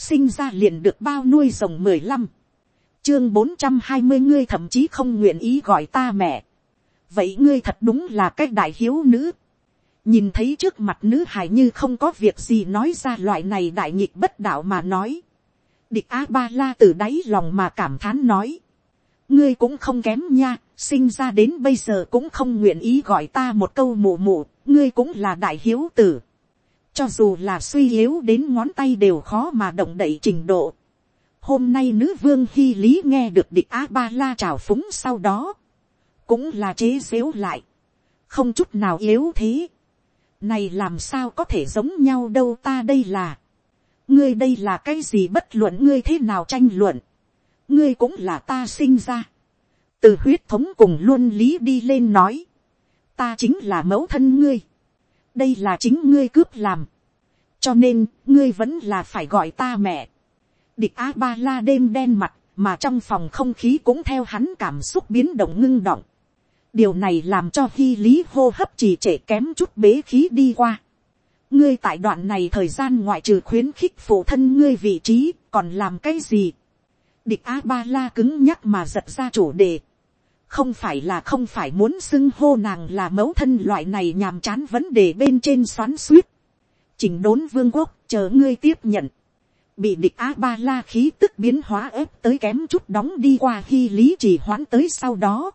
sinh ra liền được bao nuôi rồng mười lăm, chương bốn trăm hai mươi ngươi thậm chí không nguyện ý gọi ta mẹ, vậy ngươi thật đúng là cái đại hiếu nữ, nhìn thấy trước mặt nữ hài như không có việc gì nói ra loại này đại nghịch bất đạo mà nói, địch a ba la từ đáy lòng mà cảm thán nói, ngươi cũng không kém nha, sinh ra đến bây giờ cũng không nguyện ý gọi ta một câu mù mù, ngươi cũng là đại hiếu tử cho dù là suy yếu đến ngón tay đều khó mà động đậy trình độ. hôm nay nữ vương hy lý nghe được địch a ba la trào phúng sau đó, cũng là chế xếu lại, không chút nào yếu thế. này làm sao có thể giống nhau đâu ta đây là, ngươi đây là cái gì bất luận ngươi thế nào tranh luận, ngươi cũng là ta sinh ra, từ huyết thống cùng luôn lý đi lên nói, ta chính là mẫu thân ngươi, đây là chính ngươi cướp làm, cho nên ngươi vẫn là phải gọi ta mẹ. địch a ba la đêm đen mặt, mà trong phòng không khí cũng theo hắn cảm xúc biến động ngưng động. điều này làm cho hy lý hô hấp trì trệ kém chút bế khí đi qua. ngươi tại đoạn này thời gian ngoại trừ khuyến khích phụ thân ngươi vị trí, còn làm cái gì. địch a ba la cứng nhắc mà giật ra chủ đề không phải là không phải muốn xưng hô nàng là mẫu thân loại này nhàm chán vấn đề bên trên xoắn suýt. chỉnh đốn vương quốc chờ ngươi tiếp nhận. bị địch a ba la khí tức biến hóa ép tới kém chút đóng đi qua khi lý chỉ hoãn tới sau đó.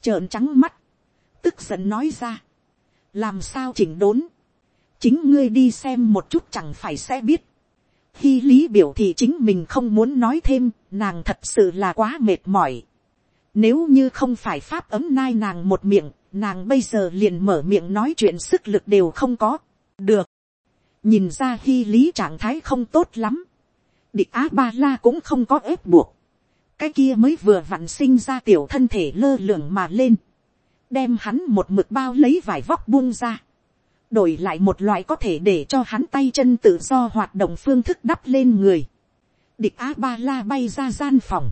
trợn trắng mắt. tức giận nói ra. làm sao chỉnh đốn. chính ngươi đi xem một chút chẳng phải sẽ biết. khi lý biểu thì chính mình không muốn nói thêm, nàng thật sự là quá mệt mỏi nếu như không phải pháp ấm nai nàng một miệng, nàng bây giờ liền mở miệng nói chuyện sức lực đều không có. Được. Nhìn ra hy lý trạng thái không tốt lắm. Địch Á Ba La cũng không có ép buộc. Cái kia mới vừa vặn sinh ra tiểu thân thể lơ lửng mà lên. Đem hắn một mực bao lấy vải vóc buông ra. Đổi lại một loại có thể để cho hắn tay chân tự do hoạt động phương thức đắp lên người. Địch Á Ba La bay ra gian phòng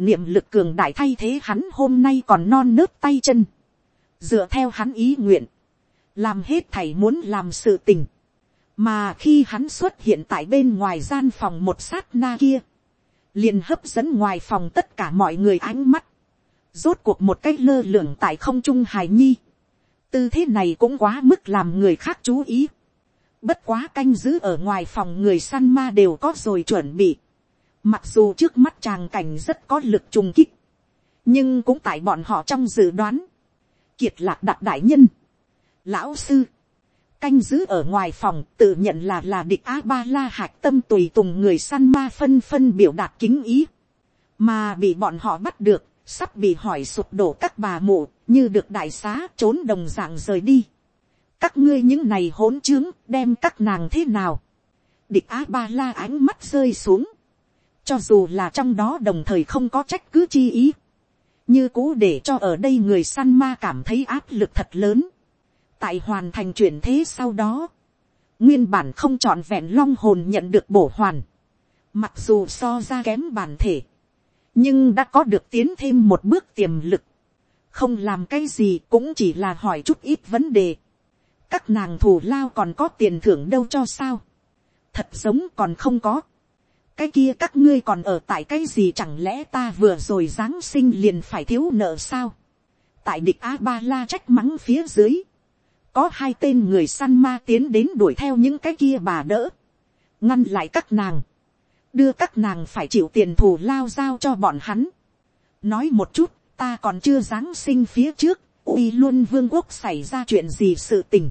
niệm lực cường đại thay thế hắn hôm nay còn non nớt tay chân, dựa theo hắn ý nguyện, làm hết thầy muốn làm sự tình, mà khi hắn xuất hiện tại bên ngoài gian phòng một sát na kia, liền hấp dẫn ngoài phòng tất cả mọi người ánh mắt, rốt cuộc một cách lơ lửng tại không trung hài nhi, tư thế này cũng quá mức làm người khác chú ý, bất quá canh giữ ở ngoài phòng người săn ma đều có rồi chuẩn bị, Mặc dù trước mắt tràng cảnh rất có lực trùng kích. Nhưng cũng tại bọn họ trong dự đoán. Kiệt lạc đặc đại nhân. Lão sư. Canh giữ ở ngoài phòng tự nhận là là địch A-ba-la hạc tâm tùy tùng người săn ma phân phân biểu đạt kính ý. Mà bị bọn họ bắt được, sắp bị hỏi sụp đổ các bà mụ, như được đại xá trốn đồng dạng rời đi. Các ngươi những này hỗn trướng, đem các nàng thế nào? Địch A-ba-la ánh mắt rơi xuống cho dù là trong đó đồng thời không có trách cứ chi ý, như cũ để cho ở đây người săn ma cảm thấy áp lực thật lớn. tại hoàn thành chuyển thế sau đó, nguyên bản không trọn vẹn long hồn nhận được bổ hoàn, mặc dù so ra kém bản thể, nhưng đã có được tiến thêm một bước tiềm lực, không làm cái gì cũng chỉ là hỏi chút ít vấn đề, các nàng thù lao còn có tiền thưởng đâu cho sao, thật giống còn không có, cái kia các ngươi còn ở tại cái gì chẳng lẽ ta vừa rồi giáng sinh liền phải thiếu nợ sao. tại địch a ba la trách mắng phía dưới, có hai tên người săn ma tiến đến đuổi theo những cái kia bà đỡ, ngăn lại các nàng, đưa các nàng phải chịu tiền thù lao giao cho bọn hắn. nói một chút, ta còn chưa giáng sinh phía trước, uy luôn vương quốc xảy ra chuyện gì sự tình.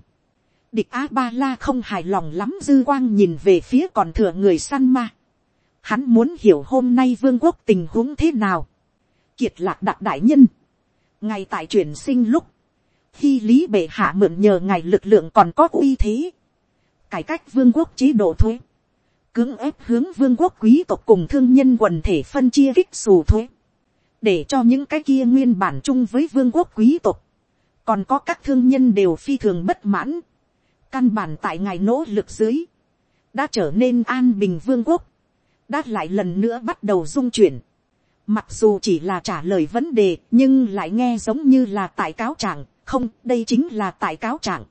địch a ba la không hài lòng lắm dư quang nhìn về phía còn thừa người săn ma. Hắn muốn hiểu hôm nay vương quốc tình huống thế nào. Kiệt lạc đặc đại nhân. Ngày tại chuyển sinh lúc. Khi lý bệ hạ mượn nhờ ngài lực lượng còn có uy thế. Cải cách vương quốc chế độ thuế. Cưỡng ép hướng vương quốc quý tộc cùng thương nhân quần thể phân chia kích xù thuế. Để cho những cái kia nguyên bản chung với vương quốc quý tộc. Còn có các thương nhân đều phi thường bất mãn. Căn bản tại ngài nỗ lực dưới. Đã trở nên an bình vương quốc đã lại lần nữa bắt đầu dung chuyển. Mặc dù chỉ là trả lời vấn đề, nhưng lại nghe giống như là tại cáo trạng, không, đây chính là tại cáo trạng.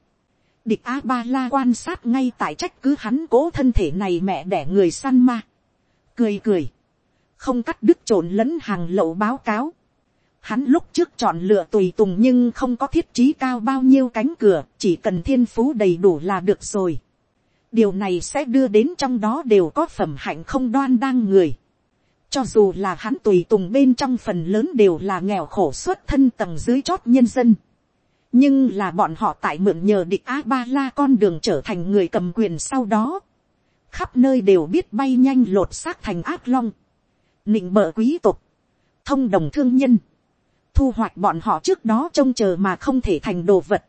Địch A-ba-la quan sát ngay tại trách cứ hắn cố thân thể này mẹ đẻ người săn ma. Cười cười. Không cắt đứt trộn lẫn hàng lậu báo cáo. Hắn lúc trước chọn lựa tùy tùng nhưng không có thiết trí cao bao nhiêu cánh cửa, chỉ cần thiên phú đầy đủ là được rồi. Điều này sẽ đưa đến trong đó đều có phẩm hạnh không đoan đang người. Cho dù là hắn tùy tùng bên trong phần lớn đều là nghèo khổ xuất thân tầng dưới chót nhân dân. Nhưng là bọn họ tại mượn nhờ địch A-ba-la con đường trở thành người cầm quyền sau đó. Khắp nơi đều biết bay nhanh lột xác thành ác long. Nịnh bợ quý tục. Thông đồng thương nhân thu hoạch bọn họ trước đó trông chờ mà không thể thành đồ vật.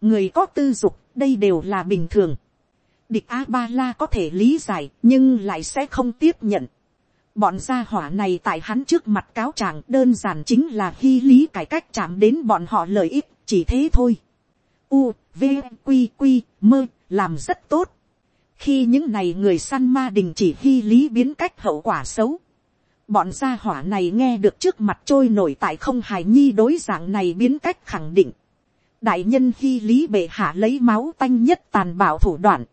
người có tư dục, đây đều là bình thường địch a ba la có thể lý giải, nhưng lại sẽ không tiếp nhận. bọn gia hỏa này tại hắn trước mặt cáo trạng đơn giản chính là hy lý cải cách chạm đến bọn họ lợi ích, chỉ thế thôi. U, V, Q, Q, mơ, làm rất tốt. khi những này người săn ma đình chỉ hy lý biến cách hậu quả xấu Bọn gia hỏa này nghe được trước mặt trôi nổi tại không hài nhi đối dạng này biến cách khẳng định. Đại nhân khi lý bệ hạ lấy máu tanh nhất tàn bạo thủ đoạn.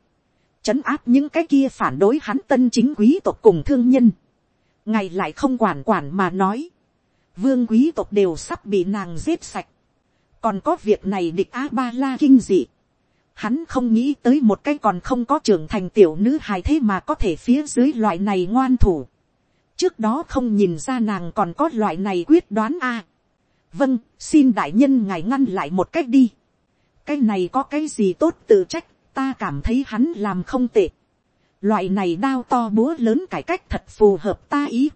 Chấn áp những cái kia phản đối hắn tân chính quý tộc cùng thương nhân. Ngày lại không quản quản mà nói. Vương quý tộc đều sắp bị nàng giết sạch. Còn có việc này địch A-ba-la kinh dị. Hắn không nghĩ tới một cái còn không có trưởng thành tiểu nữ hài thế mà có thể phía dưới loại này ngoan thủ trước đó không nhìn ra nàng còn có loại này quyết đoán a. vâng, xin đại nhân ngài ngăn lại một cách đi. cái này có cái gì tốt tự trách, ta cảm thấy hắn làm không tệ. loại này đao to búa lớn cải cách thật phù hợp ta ý.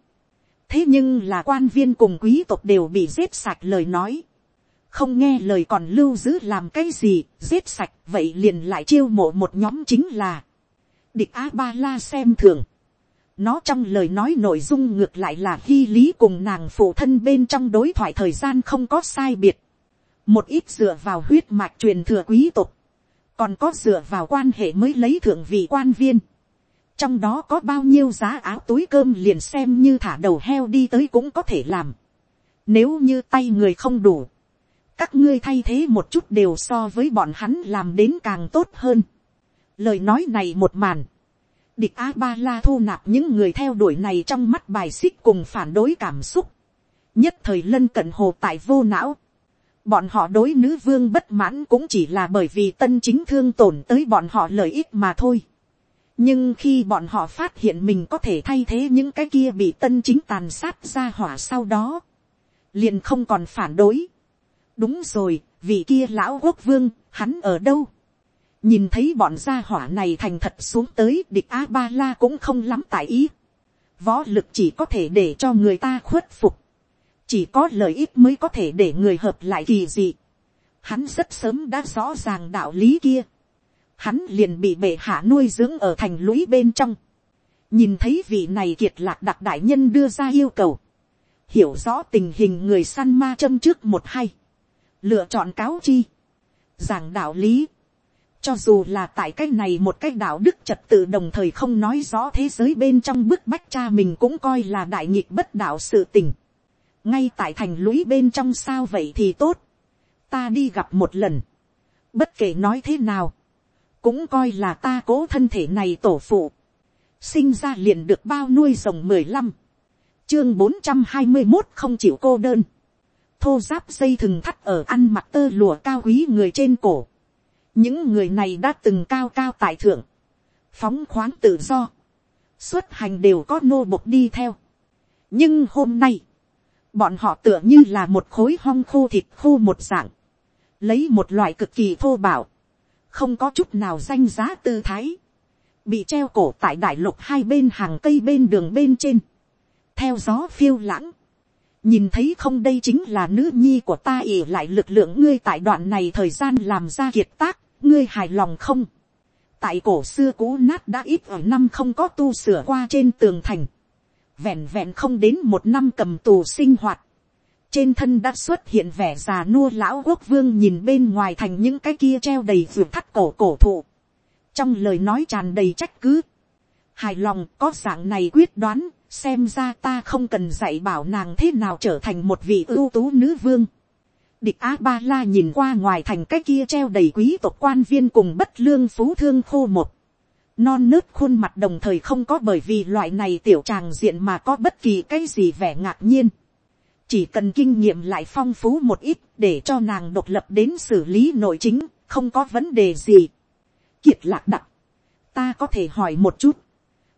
thế nhưng là quan viên cùng quý tộc đều bị giết sạch lời nói. không nghe lời còn lưu giữ làm cái gì, giết sạch vậy liền lại chiêu mộ một nhóm chính là. địch a ba la xem thường nó trong lời nói nội dung ngược lại là hy lý cùng nàng phụ thân bên trong đối thoại thời gian không có sai biệt. Một ít dựa vào huyết mạch truyền thừa quý tộc. Còn có dựa vào quan hệ mới lấy thượng vị quan viên. Trong đó có bao nhiêu giá áo túi cơm liền xem như thả đầu heo đi tới cũng có thể làm. Nếu như tay người không đủ. Các ngươi thay thế một chút đều so với bọn hắn làm đến càng tốt hơn. Lời nói này một màn địch a ba la thu nạp những người theo đuổi này trong mắt bài xích cùng phản đối cảm xúc, nhất thời lân cận hồ tại vô não, bọn họ đối nữ vương bất mãn cũng chỉ là bởi vì tân chính thương tổn tới bọn họ lợi ích mà thôi. nhưng khi bọn họ phát hiện mình có thể thay thế những cái kia bị tân chính tàn sát ra hỏa sau đó, liền không còn phản đối. đúng rồi, vì kia lão quốc vương, hắn ở đâu, nhìn thấy bọn gia hỏa này thành thật xuống tới địch a ba la cũng không lắm tại ý. võ lực chỉ có thể để cho người ta khuất phục chỉ có lợi ích mới có thể để người hợp lại kỳ dị. hắn rất sớm đã rõ ràng đạo lý kia. hắn liền bị bệ hạ nuôi dưỡng ở thành lũy bên trong. nhìn thấy vị này kiệt lạc đặc đại nhân đưa ra yêu cầu. hiểu rõ tình hình người săn ma châm trước một hay. lựa chọn cáo chi. giảng đạo lý cho dù là tại cái này một cái đạo đức trật tự đồng thời không nói rõ thế giới bên trong bức bách cha mình cũng coi là đại nghịch bất đạo sự tình. Ngay tại thành lũy bên trong sao vậy thì tốt. Ta đi gặp một lần. Bất kể nói thế nào. Cũng coi là ta cố thân thể này tổ phụ. Sinh ra liền được bao nuôi rồng mười lăm Chương bốn trăm hai mươi một không chịu cô đơn. Thô giáp dây thừng thắt ở ăn mặc tơ lùa cao quý người trên cổ những người này đã từng cao cao tại thượng, phóng khoáng tự do, xuất hành đều có nô bộc đi theo. nhưng hôm nay, bọn họ tựa như là một khối hong khô thịt khô một dạng, lấy một loại cực kỳ thô bảo, không có chút nào danh giá tư thái, bị treo cổ tại đại lục hai bên hàng cây bên đường bên trên, theo gió phiêu lãng, nhìn thấy không đây chính là nữ nhi của ta ỉ lại lực lượng ngươi tại đoạn này thời gian làm ra kiệt tác, ngươi hài lòng không, tại cổ xưa cũ nát đã ít ở năm không có tu sửa qua trên tường thành, vẹn vẹn không đến một năm cầm tù sinh hoạt, trên thân đã xuất hiện vẻ già nua lão quốc vương nhìn bên ngoài thành những cái kia treo đầy ruột thắt cổ cổ thụ, trong lời nói tràn đầy trách cứ, hài lòng có dạng này quyết đoán, xem ra ta không cần dạy bảo nàng thế nào trở thành một vị ưu tú nữ vương, Địch Á Ba La nhìn qua ngoài thành cái kia treo đầy quý tộc quan viên cùng bất lương phú thương khô một. Non nớt khuôn mặt đồng thời không có bởi vì loại này tiểu tràng diện mà có bất kỳ cái gì vẻ ngạc nhiên. Chỉ cần kinh nghiệm lại phong phú một ít để cho nàng độc lập đến xử lý nội chính, không có vấn đề gì. Kiệt lạc đặc. Ta có thể hỏi một chút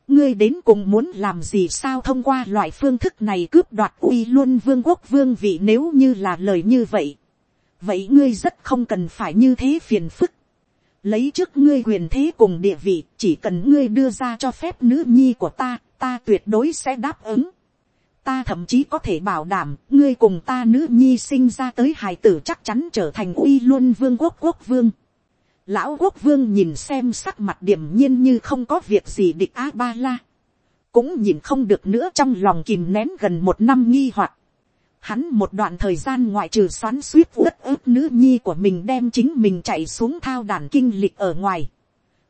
ngươi đến cùng muốn làm gì sao thông qua loại phương thức này cướp đoạt uy luôn vương quốc vương vị nếu như là lời như vậy. vậy ngươi rất không cần phải như thế phiền phức lấy trước ngươi quyền thế cùng địa vị, chỉ cần ngươi đưa ra cho phép nữ nhi của ta ta tuyệt đối sẽ đáp ứng. ta thậm chí có thể bảo đảm, ngươi cùng ta nữ nhi sinh ra tới hài tử chắc chắn trở thành uy luân vương quốc quốc vương Lão quốc vương nhìn xem sắc mặt điểm nhiên như không có việc gì địch a ba la. Cũng nhìn không được nữa trong lòng kìm nén gần một năm nghi hoặc. Hắn một đoạn thời gian ngoại trừ xoắn suýt đất ướp nữ nhi của mình đem chính mình chạy xuống thao đàn kinh lịch ở ngoài.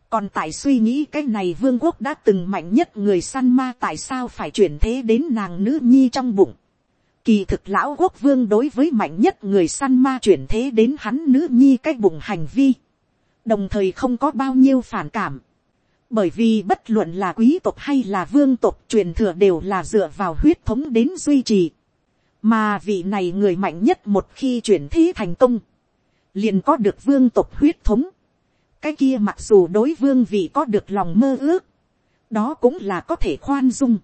Còn tại suy nghĩ cái này vương quốc đã từng mạnh nhất người săn ma tại sao phải chuyển thế đến nàng nữ nhi trong bụng. Kỳ thực lão quốc vương đối với mạnh nhất người săn ma chuyển thế đến hắn nữ nhi cái bụng hành vi đồng thời không có bao nhiêu phản cảm, bởi vì bất luận là quý tộc hay là vương tộc truyền thừa đều là dựa vào huyết thống đến duy trì, mà vị này người mạnh nhất một khi chuyển thế thành công, liền có được vương tộc huyết thống, cái kia mặc dù đối vương vị có được lòng mơ ước, đó cũng là có thể khoan dung,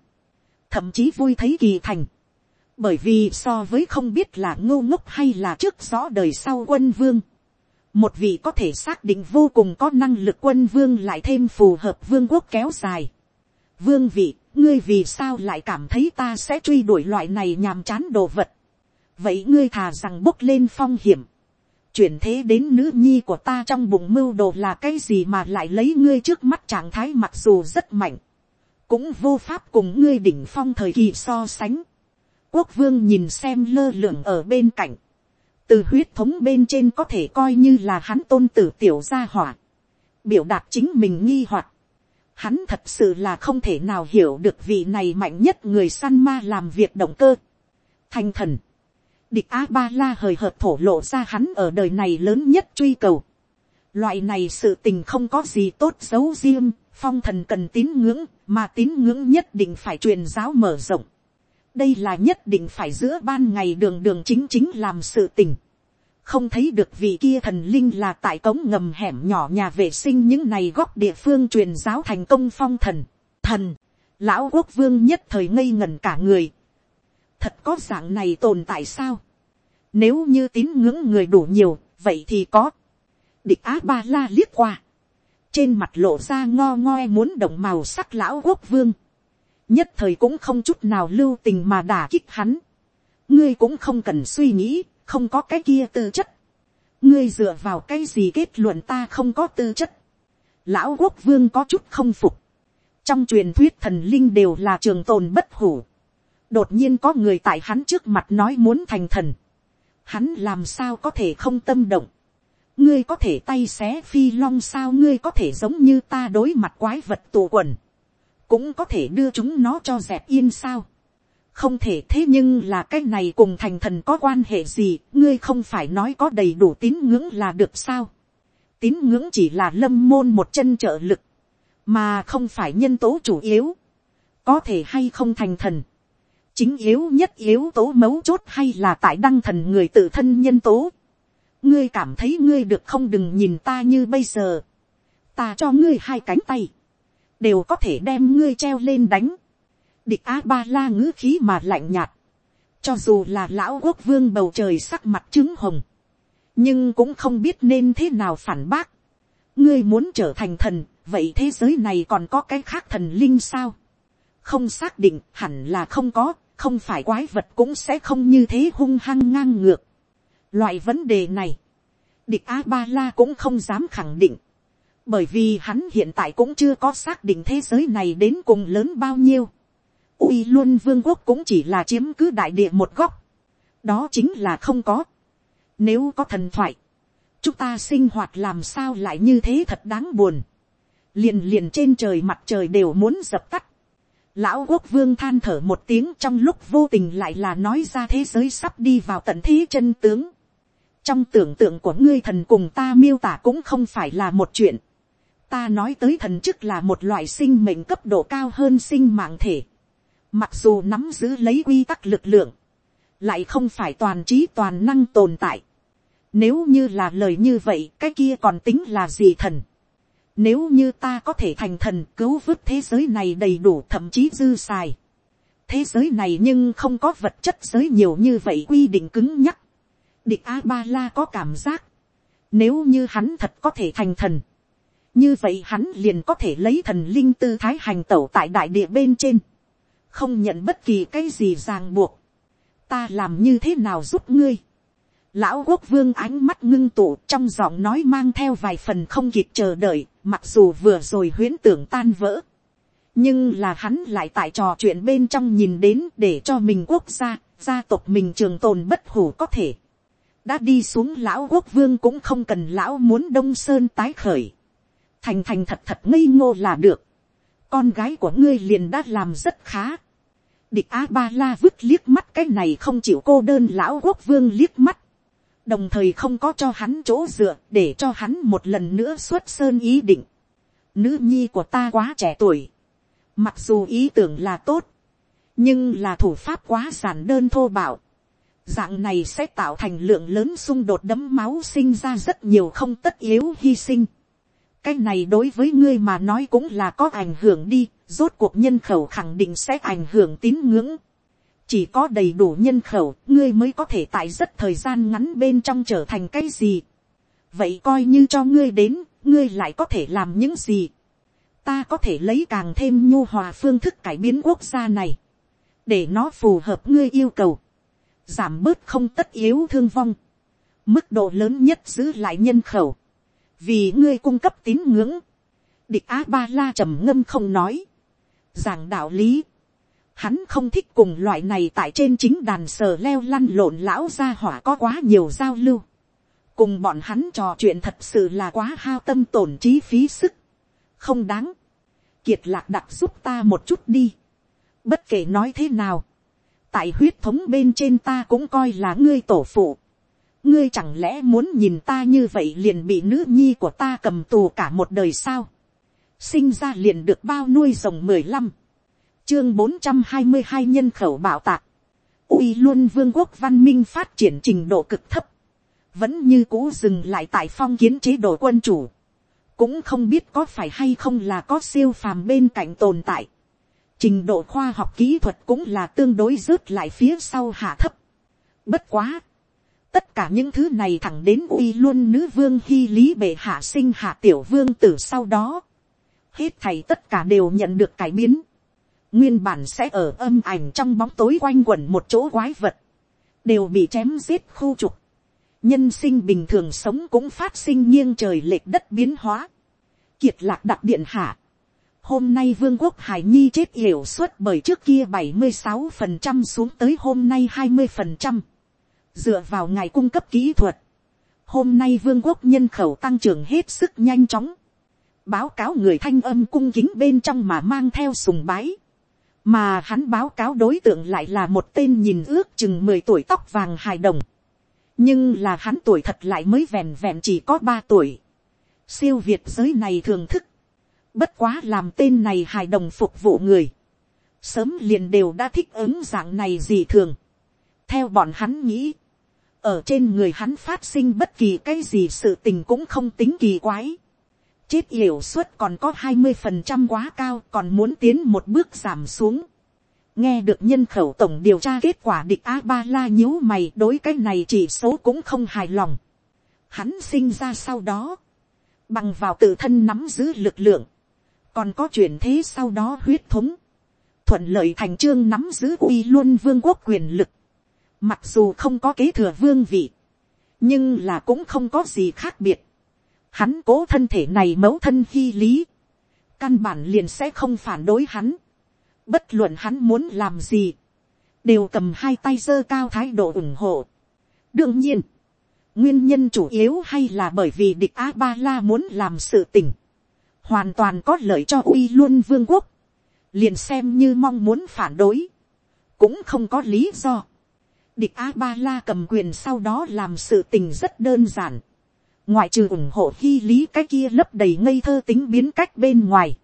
thậm chí vui thấy kỳ thành, bởi vì so với không biết là ngô ngốc hay là trước rõ đời sau quân vương, một vị có thể xác định vô cùng có năng lực quân vương lại thêm phù hợp vương quốc kéo dài. Vương vị, ngươi vì sao lại cảm thấy ta sẽ truy đuổi loại này nhàm chán đồ vật. vậy ngươi thà rằng bốc lên phong hiểm. chuyển thế đến nữ nhi của ta trong bụng mưu đồ là cái gì mà lại lấy ngươi trước mắt trạng thái mặc dù rất mạnh. cũng vô pháp cùng ngươi đỉnh phong thời kỳ so sánh. quốc vương nhìn xem lơ lửng ở bên cạnh từ huyết thống bên trên có thể coi như là hắn tôn tử tiểu gia hỏa, biểu đạt chính mình nghi hoặc, hắn thật sự là không thể nào hiểu được vị này mạnh nhất người săn ma làm việc động cơ. Thanh thần, địch a ba la hời hợt thổ lộ ra hắn ở đời này lớn nhất truy cầu. Loại này sự tình không có gì tốt xấu riêng, phong thần cần tín ngưỡng, mà tín ngưỡng nhất định phải truyền giáo mở rộng đây là nhất định phải giữa ban ngày đường đường chính chính làm sự tình không thấy được vị kia thần linh là tại cống ngầm hẻm nhỏ nhà vệ sinh những này góc địa phương truyền giáo thành công phong thần. thần, lão quốc vương nhất thời ngây ngần cả người. thật có dạng này tồn tại sao. nếu như tín ngưỡng người đủ nhiều, vậy thì có. địch á ba la liếc qua. trên mặt lộ ra ngo ngoe muốn động màu sắc lão quốc vương nhất thời cũng không chút nào lưu tình mà đả kích hắn. ngươi cũng không cần suy nghĩ, không có cái kia tư chất. ngươi dựa vào cái gì kết luận ta không có tư chất. lão quốc vương có chút không phục. trong truyền thuyết thần linh đều là trường tồn bất hủ. đột nhiên có người tại hắn trước mặt nói muốn thành thần. hắn làm sao có thể không tâm động. ngươi có thể tay xé phi long sao ngươi có thể giống như ta đối mặt quái vật tù quần cũng có thể đưa chúng nó cho dẹp yên sao không thể thế nhưng là cái này cùng thành thần có quan hệ gì, ngươi không phải nói có đầy đủ tín ngưỡng là được sao. tín ngưỡng chỉ là lâm môn một chân trợ lực, mà không phải nhân tố chủ yếu. có thể hay không thành thần. chính yếu nhất yếu tố mấu chốt hay là tại đăng thần người tự thân nhân tố. ngươi cảm thấy ngươi được không đừng nhìn ta như bây giờ. ta cho ngươi hai cánh tay đều có thể đem ngươi treo lên đánh địch a ba la ngữ khí mà lạnh nhạt. cho dù là lão quốc vương bầu trời sắc mặt trứng hồng. nhưng cũng không biết nên thế nào phản bác. ngươi muốn trở thành thần, vậy thế giới này còn có cái khác thần linh sao. không xác định hẳn là không có, không phải quái vật cũng sẽ không như thế hung hăng ngang ngược. loại vấn đề này, địch a ba la cũng không dám khẳng định bởi vì hắn hiện tại cũng chưa có xác định thế giới này đến cùng lớn bao nhiêu uy luôn vương quốc cũng chỉ là chiếm cứ đại địa một góc. đó chính là không có. nếu có thần thoại, chúng ta sinh hoạt làm sao lại như thế thật đáng buồn. liền liền trên trời mặt trời đều muốn dập tắt. lão quốc vương than thở một tiếng trong lúc vô tình lại là nói ra thế giới sắp đi vào tận thế chân tướng. trong tưởng tượng của ngươi thần cùng ta miêu tả cũng không phải là một chuyện. ta nói tới thần chức là một loại sinh mệnh cấp độ cao hơn sinh mạng thể mặc dù nắm giữ lấy quy tắc lực lượng, lại không phải toàn trí toàn năng tồn tại. nếu như là lời như vậy, cái kia còn tính là gì thần. nếu như ta có thể thành thần cứu vớt thế giới này đầy đủ thậm chí dư xài. thế giới này nhưng không có vật chất giới nhiều như vậy quy định cứng nhắc Địch A-ba-la có cảm giác. Nếu như hắn thật có thể thành thần. Như vậy hắn liền có thể lấy thần linh tư thái hành tẩu tại đại địa bên trên. Không nhận bất kỳ cái gì ràng buộc. Ta làm như thế nào giúp ngươi? Lão quốc vương ánh mắt ngưng tụ trong giọng nói mang theo vài phần không kịp chờ đợi. Mặc dù vừa rồi huyễn tưởng tan vỡ nhưng là hắn lại tại trò chuyện bên trong nhìn đến để cho mình quốc gia, gia tộc mình trường tồn bất hủ có thể đã đi xuống lão quốc vương cũng không cần lão muốn đông sơn tái khởi. thành thành thật thật ngây ngô là được. con gái của ngươi liền đã làm rất khá địch a ba la vứt liếc mắt cái này không chịu cô đơn lão quốc vương liếc mắt. đồng thời không có cho hắn chỗ dựa để cho hắn một lần nữa xuất sơn ý định. nữ nhi của ta quá trẻ tuổi. mặc dù ý tưởng là tốt, nhưng là thủ pháp quá giản đơn thô bạo dạng này sẽ tạo thành lượng lớn xung đột đấm máu sinh ra rất nhiều không tất yếu hy sinh. cái này đối với ngươi mà nói cũng là có ảnh hưởng đi, rốt cuộc nhân khẩu khẳng định sẽ ảnh hưởng tín ngưỡng. chỉ có đầy đủ nhân khẩu, ngươi mới có thể tại rất thời gian ngắn bên trong trở thành cái gì. vậy coi như cho ngươi đến, ngươi lại có thể làm những gì. ta có thể lấy càng thêm nhu hòa phương thức cải biến quốc gia này, để nó phù hợp ngươi yêu cầu giảm bớt không tất yếu thương vong, mức độ lớn nhất giữ lại nhân khẩu, vì ngươi cung cấp tín ngưỡng, địch Á Ba La trầm ngâm không nói, giảng đạo lý, hắn không thích cùng loại này tại trên chính đàn sờ leo lăn lộn lão gia hỏa có quá nhiều giao lưu, cùng bọn hắn trò chuyện thật sự là quá hao tâm tổn trí phí sức, không đáng, kiệt lạc đặc giúp ta một chút đi, bất kể nói thế nào, tại huyết thống bên trên ta cũng coi là ngươi tổ phụ. ngươi chẳng lẽ muốn nhìn ta như vậy liền bị nữ nhi của ta cầm tù cả một đời sao sinh ra liền được bao nuôi rồng mười lăm. chương bốn trăm hai mươi hai nhân khẩu bảo tạc. uy luôn vương quốc văn minh phát triển trình độ cực thấp. vẫn như cũ dừng lại tại phong kiến chế độ quân chủ. cũng không biết có phải hay không là có siêu phàm bên cạnh tồn tại trình độ khoa học kỹ thuật cũng là tương đối rớt lại phía sau hạ thấp. Bất quá, tất cả những thứ này thẳng đến uy luôn nữ vương hy lý bệ hạ sinh hạ tiểu vương từ sau đó. Hết thầy tất cả đều nhận được cải biến. Nguyên bản sẽ ở âm ảnh trong bóng tối quanh quẩn một chỗ quái vật. Đều bị chém giết khu trục. Nhân sinh bình thường sống cũng phát sinh nghiêng trời lệch đất biến hóa. Kiệt lạc đặc điện hạ Hôm nay vương quốc Hải Nhi chết yểu suất bởi trước kia 76% xuống tới hôm nay 20%. Dựa vào ngày cung cấp kỹ thuật. Hôm nay vương quốc nhân khẩu tăng trưởng hết sức nhanh chóng. Báo cáo người thanh âm cung kính bên trong mà mang theo sùng bái. Mà hắn báo cáo đối tượng lại là một tên nhìn ước chừng 10 tuổi tóc vàng hài đồng. Nhưng là hắn tuổi thật lại mới vẹn vẹn chỉ có 3 tuổi. Siêu Việt giới này thường thức Bất quá làm tên này hài đồng phục vụ người. Sớm liền đều đã thích ứng dạng này gì thường. Theo bọn hắn nghĩ. Ở trên người hắn phát sinh bất kỳ cái gì sự tình cũng không tính kỳ quái. Chết hiểu suất còn có hai mươi phần trăm quá cao còn muốn tiến một bước giảm xuống. Nghe được nhân khẩu tổng điều tra kết quả địch A-ba-la nhíu mày đối cái này chỉ số cũng không hài lòng. Hắn sinh ra sau đó. Bằng vào tự thân nắm giữ lực lượng còn có chuyển thế sau đó huyết thống, thuận lợi thành trương nắm giữ uy luôn vương quốc quyền lực, mặc dù không có kế thừa vương vị, nhưng là cũng không có gì khác biệt, hắn cố thân thể này mẫu thân hy lý, căn bản liền sẽ không phản đối hắn, bất luận hắn muốn làm gì, đều cầm hai tay giơ cao thái độ ủng hộ. đương nhiên, nguyên nhân chủ yếu hay là bởi vì địch a ba la muốn làm sự tình, hoàn toàn có lợi cho uy luôn vương quốc, liền xem như mong muốn phản đối, cũng không có lý do. Địch A-ba-la cầm quyền sau đó làm sự tình rất đơn giản. Ngoại trừ ủng hộ hy lý cái kia lấp đầy ngây thơ tính biến cách bên ngoài.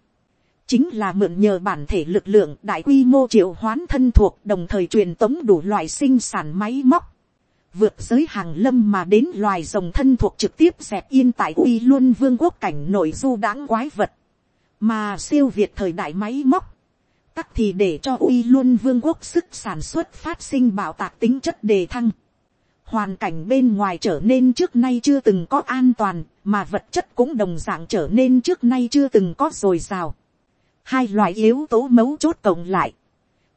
Chính là mượn nhờ bản thể lực lượng đại quy mô triệu hoán thân thuộc đồng thời truyền tống đủ loại sinh sản máy móc. Vượt giới hàng lâm mà đến loài rồng thân thuộc trực tiếp dẹp yên tại uy luôn vương quốc cảnh nội du đãng quái vật. Mà siêu việt thời đại máy móc tắc thì để cho uy luôn vương quốc sức sản xuất phát sinh bảo tạc tính chất đề thăng. Hoàn cảnh bên ngoài trở nên trước nay chưa từng có an toàn, mà vật chất cũng đồng dạng trở nên trước nay chưa từng có dồi dào. Hai loại yếu tố mấu chốt cộng lại.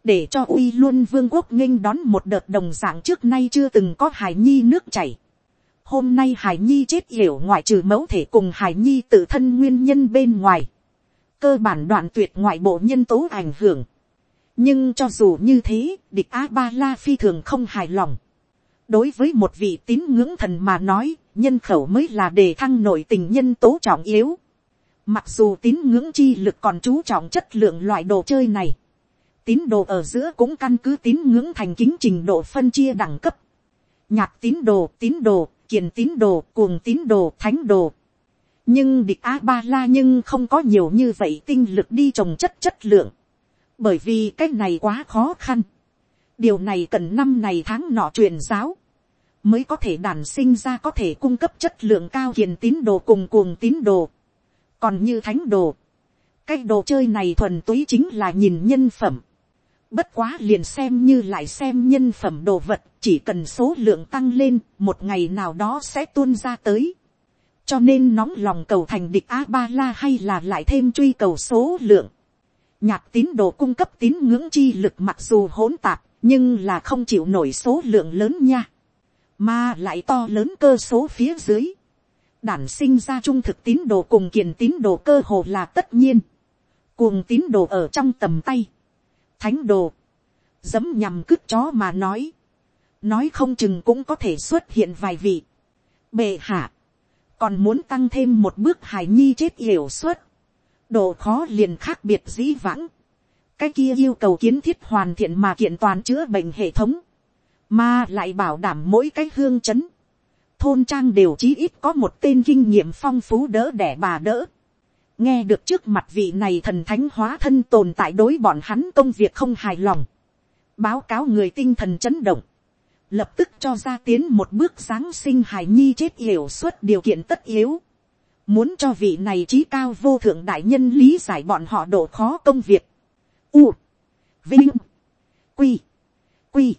Để cho uy luôn vương quốc nghênh đón một đợt đồng dạng trước nay chưa từng có hải nhi nước chảy. Hôm nay hải nhi chết yểu ngoại trừ mẫu thể cùng hải nhi tự thân nguyên nhân bên ngoài cơ bản đoạn tuyệt ngoại bộ nhân tố ảnh hưởng. nhưng cho dù như thế, địch a ba la phi thường không hài lòng đối với một vị tín ngưỡng thần mà nói, nhân khẩu mới là đề thăng nội tình nhân tố trọng yếu. mặc dù tín ngưỡng chi lực còn chú trọng chất lượng loại đồ chơi này, tín đồ ở giữa cũng căn cứ tín ngưỡng thành kính trình độ phân chia đẳng cấp. nhạc tín đồ, tín đồ, kiền tín đồ, cuồng tín đồ, thánh đồ nhưng địch a ba la nhưng không có nhiều như vậy tinh lực đi trồng chất chất lượng, bởi vì cái này quá khó khăn điều này cần năm này tháng nọ truyền giáo, mới có thể đàn sinh ra có thể cung cấp chất lượng cao hiền tín đồ cùng cuồng tín đồ. còn như thánh đồ, cái đồ chơi này thuần túy chính là nhìn nhân phẩm. bất quá liền xem như lại xem nhân phẩm đồ vật, chỉ cần số lượng tăng lên, một ngày nào đó sẽ tuôn ra tới cho nên nóng lòng cầu thành địch a ba la hay là lại thêm truy cầu số lượng. nhạc tín đồ cung cấp tín ngưỡng chi lực mặc dù hỗn tạp nhưng là không chịu nổi số lượng lớn nha, mà lại to lớn cơ số phía dưới. đản sinh ra trung thực tín đồ cùng kiền tín đồ cơ hồ là tất nhiên, cuồng tín đồ ở trong tầm tay, thánh đồ, dấm nhằm cứt chó mà nói, nói không chừng cũng có thể xuất hiện vài vị. bệ hạ, còn muốn tăng thêm một bước hài nhi chết hiểu suất, độ khó liền khác biệt dĩ vãng, cái kia yêu cầu kiến thiết hoàn thiện mà kiện toàn chữa bệnh hệ thống, mà lại bảo đảm mỗi cái hương chấn, thôn trang đều chí ít có một tên kinh nghiệm phong phú đỡ đẻ bà đỡ, nghe được trước mặt vị này thần thánh hóa thân tồn tại đối bọn hắn công việc không hài lòng, báo cáo người tinh thần chấn động, lập tức cho ra tiến một bước giáng sinh hài nhi chết hiểu suốt điều kiện tất yếu. Muốn cho vị này trí cao vô thượng đại nhân lý giải bọn họ độ khó công việc. U. Vinh. Quy. Quy.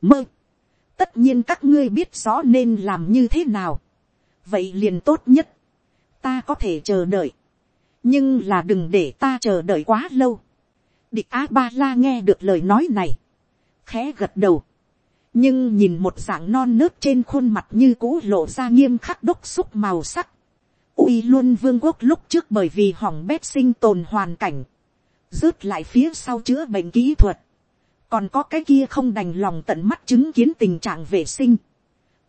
Mơ. Tất nhiên các ngươi biết rõ nên làm như thế nào. Vậy liền tốt nhất. Ta có thể chờ đợi. Nhưng là đừng để ta chờ đợi quá lâu. Địch A-ba-la nghe được lời nói này. Khẽ gật đầu nhưng nhìn một dạng non nớt trên khuôn mặt như cũ lộ ra nghiêm khắc đốc xúc màu sắc. uy luôn vương quốc lúc trước bởi vì hỏng bét sinh tồn hoàn cảnh, rớt lại phía sau chữa bệnh kỹ thuật, còn có cái kia không đành lòng tận mắt chứng kiến tình trạng vệ sinh,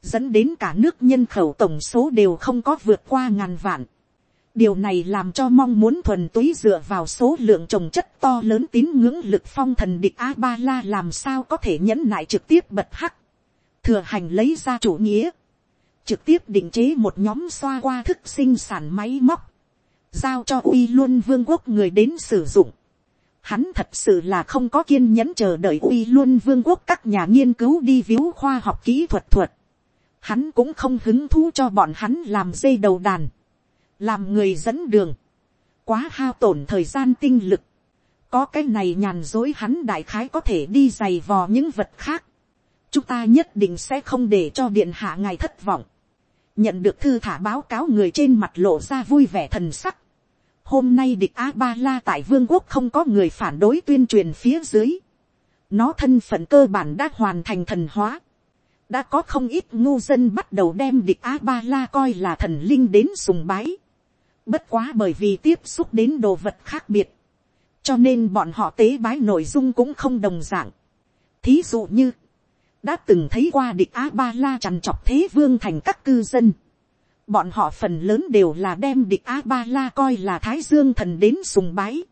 dẫn đến cả nước nhân khẩu tổng số đều không có vượt qua ngàn vạn. Điều này làm cho mong muốn thuần túy dựa vào số lượng trồng chất to lớn tín ngưỡng lực phong thần địch a ba la làm sao có thể nhẫn nại trực tiếp bật hắc. Thừa hành lấy ra chủ nghĩa. Trực tiếp định chế một nhóm xoa qua thức sinh sản máy móc. Giao cho uy luôn vương quốc người đến sử dụng hắn thật sự là không có kiên nhẫn chờ đợi uy luôn vương quốc các nhà nghiên cứu đi víu khoa học kỹ thuật thuật. Hắn cũng không hứng thú cho bọn hắn làm dây đầu đàn làm người dẫn đường, quá hao tổn thời gian tinh lực, có cái này nhàn dối hắn đại khái có thể đi giày vò những vật khác, chúng ta nhất định sẽ không để cho điện hạ ngài thất vọng, nhận được thư thả báo cáo người trên mặt lộ ra vui vẻ thần sắc, hôm nay địch a ba la tại vương quốc không có người phản đối tuyên truyền phía dưới, nó thân phận cơ bản đã hoàn thành thần hóa, đã có không ít ngu dân bắt đầu đem địch a ba la coi là thần linh đến sùng bái. Bất quá bởi vì tiếp xúc đến đồ vật khác biệt. Cho nên bọn họ tế bái nội dung cũng không đồng dạng. Thí dụ như. Đã từng thấy qua địch A-ba-la chằn chọc thế vương thành các cư dân. Bọn họ phần lớn đều là đem địch A-ba-la coi là thái dương thần đến sùng bái.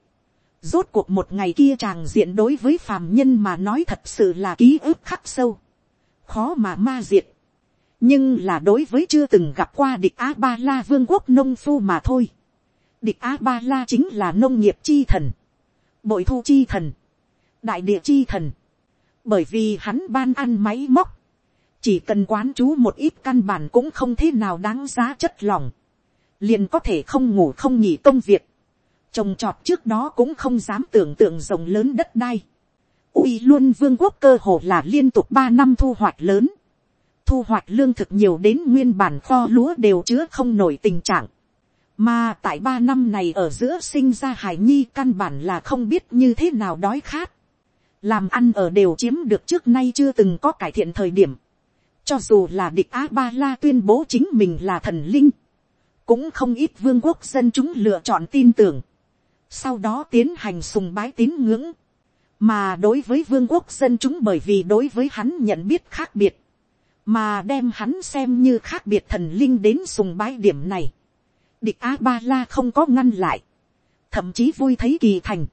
Rốt cuộc một ngày kia chàng diện đối với phàm nhân mà nói thật sự là ký ức khắc sâu. khó mà ma diệt. nhưng là đối với chưa từng gặp qua địch a ba la vương quốc nông phu mà thôi. địch a ba la chính là nông nghiệp chi thần, bội thu chi thần, đại địa chi thần, bởi vì hắn ban ăn máy móc, chỉ cần quán chú một ít căn bản cũng không thế nào đáng giá chất lòng, liền có thể không ngủ không nghỉ công việc, trồng trọt trước đó cũng không dám tưởng tượng rộng lớn đất đai, uy luôn vương quốc cơ hồ là liên tục ba năm thu hoạch lớn, thu hoạch lương thực nhiều đến nguyên bản kho lúa đều chứa không nổi tình trạng, mà tại ba năm này ở giữa sinh ra hải nhi căn bản là không biết như thế nào đói khát, làm ăn ở đều chiếm được trước nay chưa từng có cải thiện thời điểm, cho dù là địch a ba la tuyên bố chính mình là thần linh, cũng không ít vương quốc dân chúng lựa chọn tin tưởng, sau đó tiến hành sùng bái tín ngưỡng, mà đối với vương quốc dân chúng bởi vì đối với hắn nhận biết khác biệt, mà đem hắn xem như khác biệt thần linh đến sùng bái điểm này, địch a ba la không có ngăn lại, thậm chí vui thấy kỳ thành,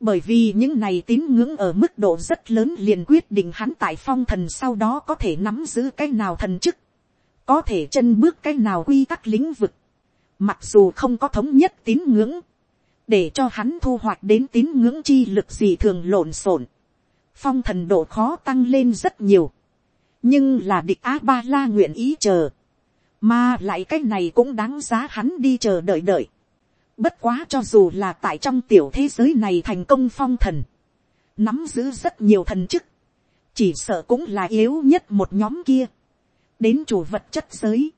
bởi vì những này tín ngưỡng ở mức độ rất lớn liền quyết định hắn tại phong thần sau đó có thể nắm giữ cái nào thần chức, có thể chân bước cái nào quy tắc lĩnh vực, mặc dù không có thống nhất tín ngưỡng, để cho hắn thu hoạch đến tín ngưỡng chi lực gì thường lộn xộn, phong thần độ khó tăng lên rất nhiều, nhưng là địch a ba la nguyện ý chờ, mà lại cái này cũng đáng giá hắn đi chờ đợi đợi. Bất quá cho dù là tại trong tiểu thế giới này thành công phong thần, nắm giữ rất nhiều thần chức, chỉ sợ cũng là yếu nhất một nhóm kia, đến chủ vật chất giới,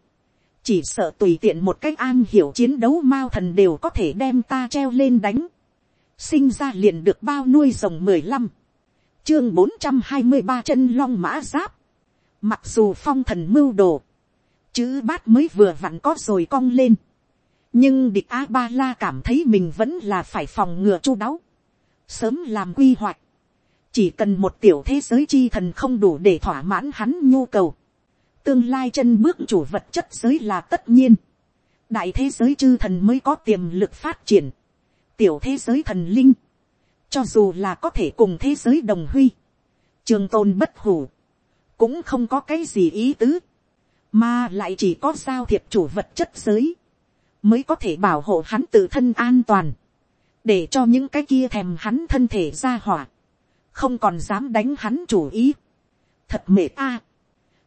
chỉ sợ tùy tiện một cách an hiểu chiến đấu mao thần đều có thể đem ta treo lên đánh, sinh ra liền được bao nuôi rồng mười lăm, chương bốn trăm hai mươi ba chân long mã giáp, mặc dù phong thần mưu đồ, chữ bát mới vừa vặn có rồi cong lên, nhưng địch a ba la cảm thấy mình vẫn là phải phòng ngừa chu đáo, sớm làm quy hoạch, chỉ cần một tiểu thế giới chi thần không đủ để thỏa mãn hắn nhu cầu, tương lai chân bước chủ vật chất giới là tất nhiên, đại thế giới chư thần mới có tiềm lực phát triển, tiểu thế giới thần linh, cho dù là có thể cùng thế giới đồng huy, trường tôn bất hủ, cũng không có cái gì ý tứ, mà lại chỉ có giao thiệp chủ vật chất giới, mới có thể bảo hộ hắn tự thân an toàn, để cho những cái kia thèm hắn thân thể ra hỏa, không còn dám đánh hắn chủ ý. thật mệt a,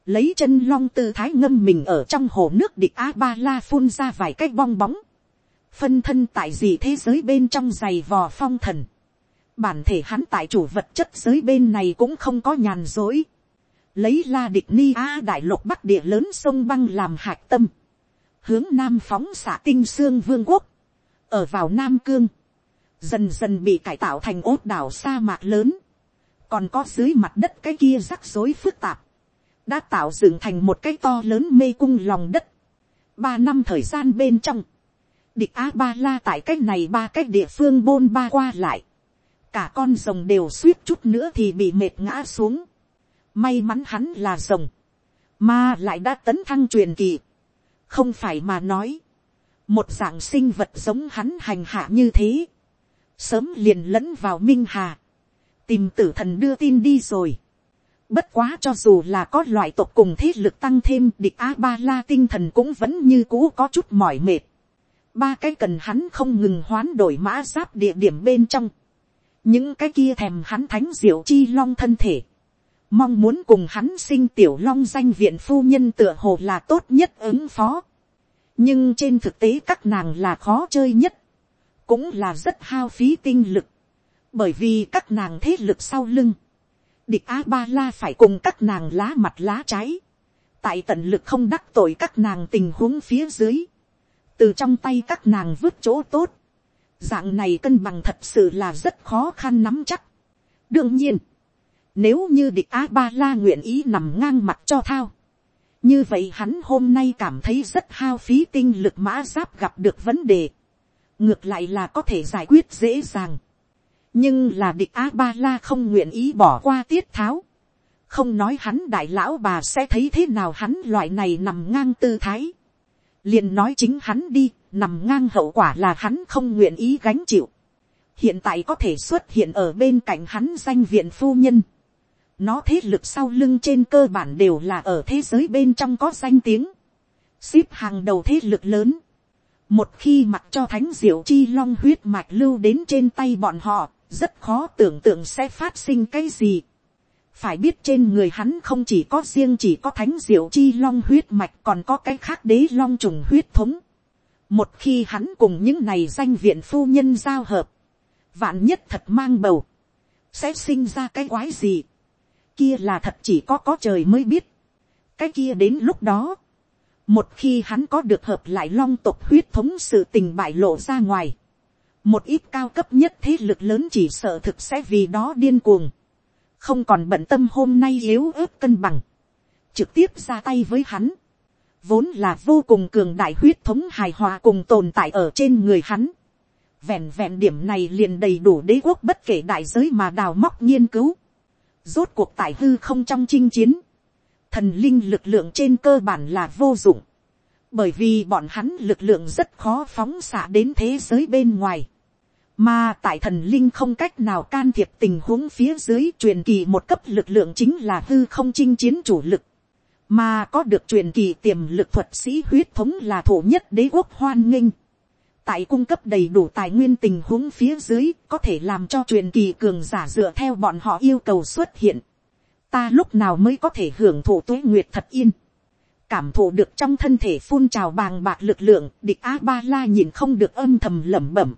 lấy chân long tư thái ngâm mình ở trong hồ nước địch a ba la phun ra vài cái bong bóng, phân thân tại gì thế giới bên trong giày vò phong thần, bản thể hắn tại chủ vật chất giới bên này cũng không có nhàn dối, lấy la địch ni a đại lục bắc địa lớn sông băng làm hạt tâm, hướng nam phóng xạ tinh xương vương quốc, ở vào nam cương, dần dần bị cải tạo thành ốt đảo sa mạc lớn, còn có dưới mặt đất cái kia rắc rối phức tạp, đã tạo dựng thành một cái to lớn mê cung lòng đất. ba năm thời gian bên trong, địch a ba la tại cái này ba cái địa phương bôn ba qua lại, cả con rồng đều suýt chút nữa thì bị mệt ngã xuống. may mắn hắn là rồng, mà lại đã tấn thăng truyền kỳ không phải mà nói, một dạng sinh vật giống hắn hành hạ như thế, sớm liền lẫn vào minh hà, tìm tử thần đưa tin đi rồi. Bất quá cho dù là có loại tộc cùng thế lực tăng thêm địch A-ba-la tinh thần cũng vẫn như cũ có chút mỏi mệt. Ba cái cần hắn không ngừng hoán đổi mã giáp địa điểm bên trong. Những cái kia thèm hắn thánh diệu chi long thân thể. Mong muốn cùng hắn sinh tiểu long danh viện phu nhân tựa hồ là tốt nhất ứng phó. Nhưng trên thực tế các nàng là khó chơi nhất. Cũng là rất hao phí tinh lực. Bởi vì các nàng thế lực sau lưng. Địch A-ba-la phải cùng các nàng lá mặt lá trái. Tại tận lực không đắc tội các nàng tình huống phía dưới. Từ trong tay các nàng vứt chỗ tốt. Dạng này cân bằng thật sự là rất khó khăn nắm chắc. Đương nhiên nếu như địch A-ba-la nguyện ý nằm ngang mặt cho thao. Như vậy hắn hôm nay cảm thấy rất hao phí tinh lực mã giáp gặp được vấn đề. Ngược lại là có thể giải quyết dễ dàng. Nhưng là địch A-ba-la không nguyện ý bỏ qua tiết tháo. Không nói hắn đại lão bà sẽ thấy thế nào hắn loại này nằm ngang tư thái. liền nói chính hắn đi, nằm ngang hậu quả là hắn không nguyện ý gánh chịu. Hiện tại có thể xuất hiện ở bên cạnh hắn danh viện phu nhân nó thế lực sau lưng trên cơ bản đều là ở thế giới bên trong có danh tiếng, xếp hàng đầu thế lực lớn, một khi mặc cho thánh diệu chi long huyết mạch lưu đến trên tay bọn họ, rất khó tưởng tượng sẽ phát sinh cái gì. phải biết trên người hắn không chỉ có riêng chỉ có thánh diệu chi long huyết mạch còn có cái khác đế long trùng huyết thống. một khi hắn cùng những này danh viện phu nhân giao hợp, vạn nhất thật mang bầu, sẽ sinh ra cái quái gì kia là thật chỉ có có trời mới biết. cái kia đến lúc đó, một khi hắn có được hợp lại long tộc huyết thống sự tình bại lộ ra ngoài, một ít cao cấp nhất thế lực lớn chỉ sợ thực sẽ vì đó điên cuồng, không còn bận tâm hôm nay yếu ớt cân bằng, trực tiếp ra tay với hắn, vốn là vô cùng cường đại huyết thống hài hòa cùng tồn tại ở trên người hắn. Vẹn vẹn điểm này liền đầy đủ đế quốc bất kể đại giới mà đào móc nghiên cứu. Rốt cuộc tại hư không trong chinh chiến. Thần linh lực lượng trên cơ bản là vô dụng, bởi vì bọn hắn lực lượng rất khó phóng xạ đến thế giới bên ngoài, mà tại thần linh không cách nào can thiệp tình huống phía dưới truyền kỳ một cấp lực lượng chính là hư không chinh chiến chủ lực, mà có được truyền kỳ tiềm lực thuật sĩ huyết thống là thủ nhất đế quốc hoan nghênh, tại cung cấp đầy đủ tài nguyên tình huống phía dưới có thể làm cho truyền kỳ cường giả dựa theo bọn họ yêu cầu xuất hiện ta lúc nào mới có thể hưởng thụ tuế nguyệt thật yên. cảm thụ được trong thân thể phun trào bàng bạc lực lượng, địch a ba la nhìn không được âm thầm lẩm bẩm.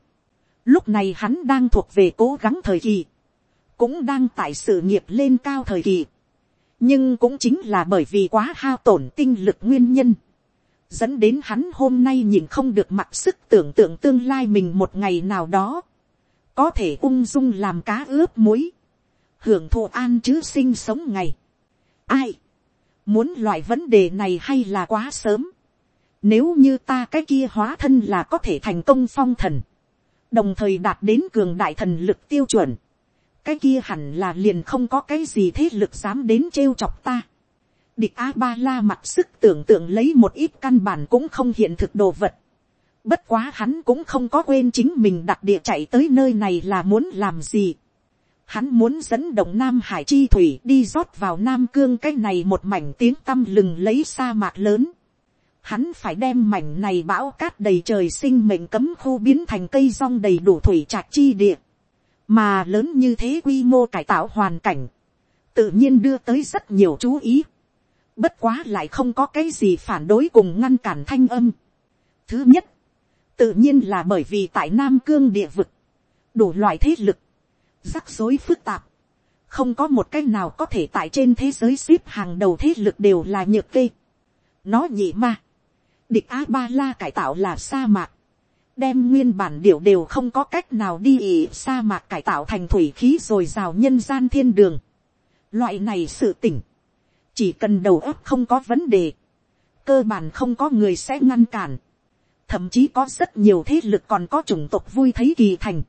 lúc này hắn đang thuộc về cố gắng thời kỳ, cũng đang tại sự nghiệp lên cao thời kỳ. nhưng cũng chính là bởi vì quá hao tổn tinh lực nguyên nhân, dẫn đến hắn hôm nay nhìn không được mặc sức tưởng tượng tương lai mình một ngày nào đó, có thể ung dung làm cá ướp muối, hưởng thụ an chứ sinh sống ngày. ai, muốn loại vấn đề này hay là quá sớm. nếu như ta cái kia hóa thân là có thể thành công phong thần, đồng thời đạt đến cường đại thần lực tiêu chuẩn, cái kia hẳn là liền không có cái gì thế lực dám đến trêu chọc ta địch a ba la mặt sức tưởng tượng lấy một ít căn bản cũng không hiện thực đồ vật. bất quá hắn cũng không có quên chính mình đặt địa chạy tới nơi này là muốn làm gì hắn muốn dẫn động nam hải chi thủy đi rót vào nam cương cái này một mảnh tiếng tăm lừng lấy sa mạc lớn. Hắn phải đem mảnh này bão cát đầy trời sinh mệnh cấm khu biến thành cây rong đầy đủ thủy trạc chi địa. Mà lớn như thế quy mô cải tạo hoàn cảnh. Tự nhiên đưa tới rất nhiều chú ý. Bất quá lại không có cái gì phản đối cùng ngăn cản thanh âm. Thứ nhất. Tự nhiên là bởi vì tại Nam Cương địa vực. Đủ loại thế lực rắc rối phức tạp, không có một cái nào có thể tại trên thế giới ship hàng đầu thế lực đều là nhược kê. nó nhị ma, địch a ba la cải tạo là sa mạc, đem nguyên bản điệu đều không có cách nào đi ỉ sa mạc cải tạo thành thủy khí rồi rào nhân gian thiên đường. loại này sự tỉnh, chỉ cần đầu óc không có vấn đề, cơ bản không có người sẽ ngăn cản, thậm chí có rất nhiều thế lực còn có chủng tộc vui thấy kỳ thành.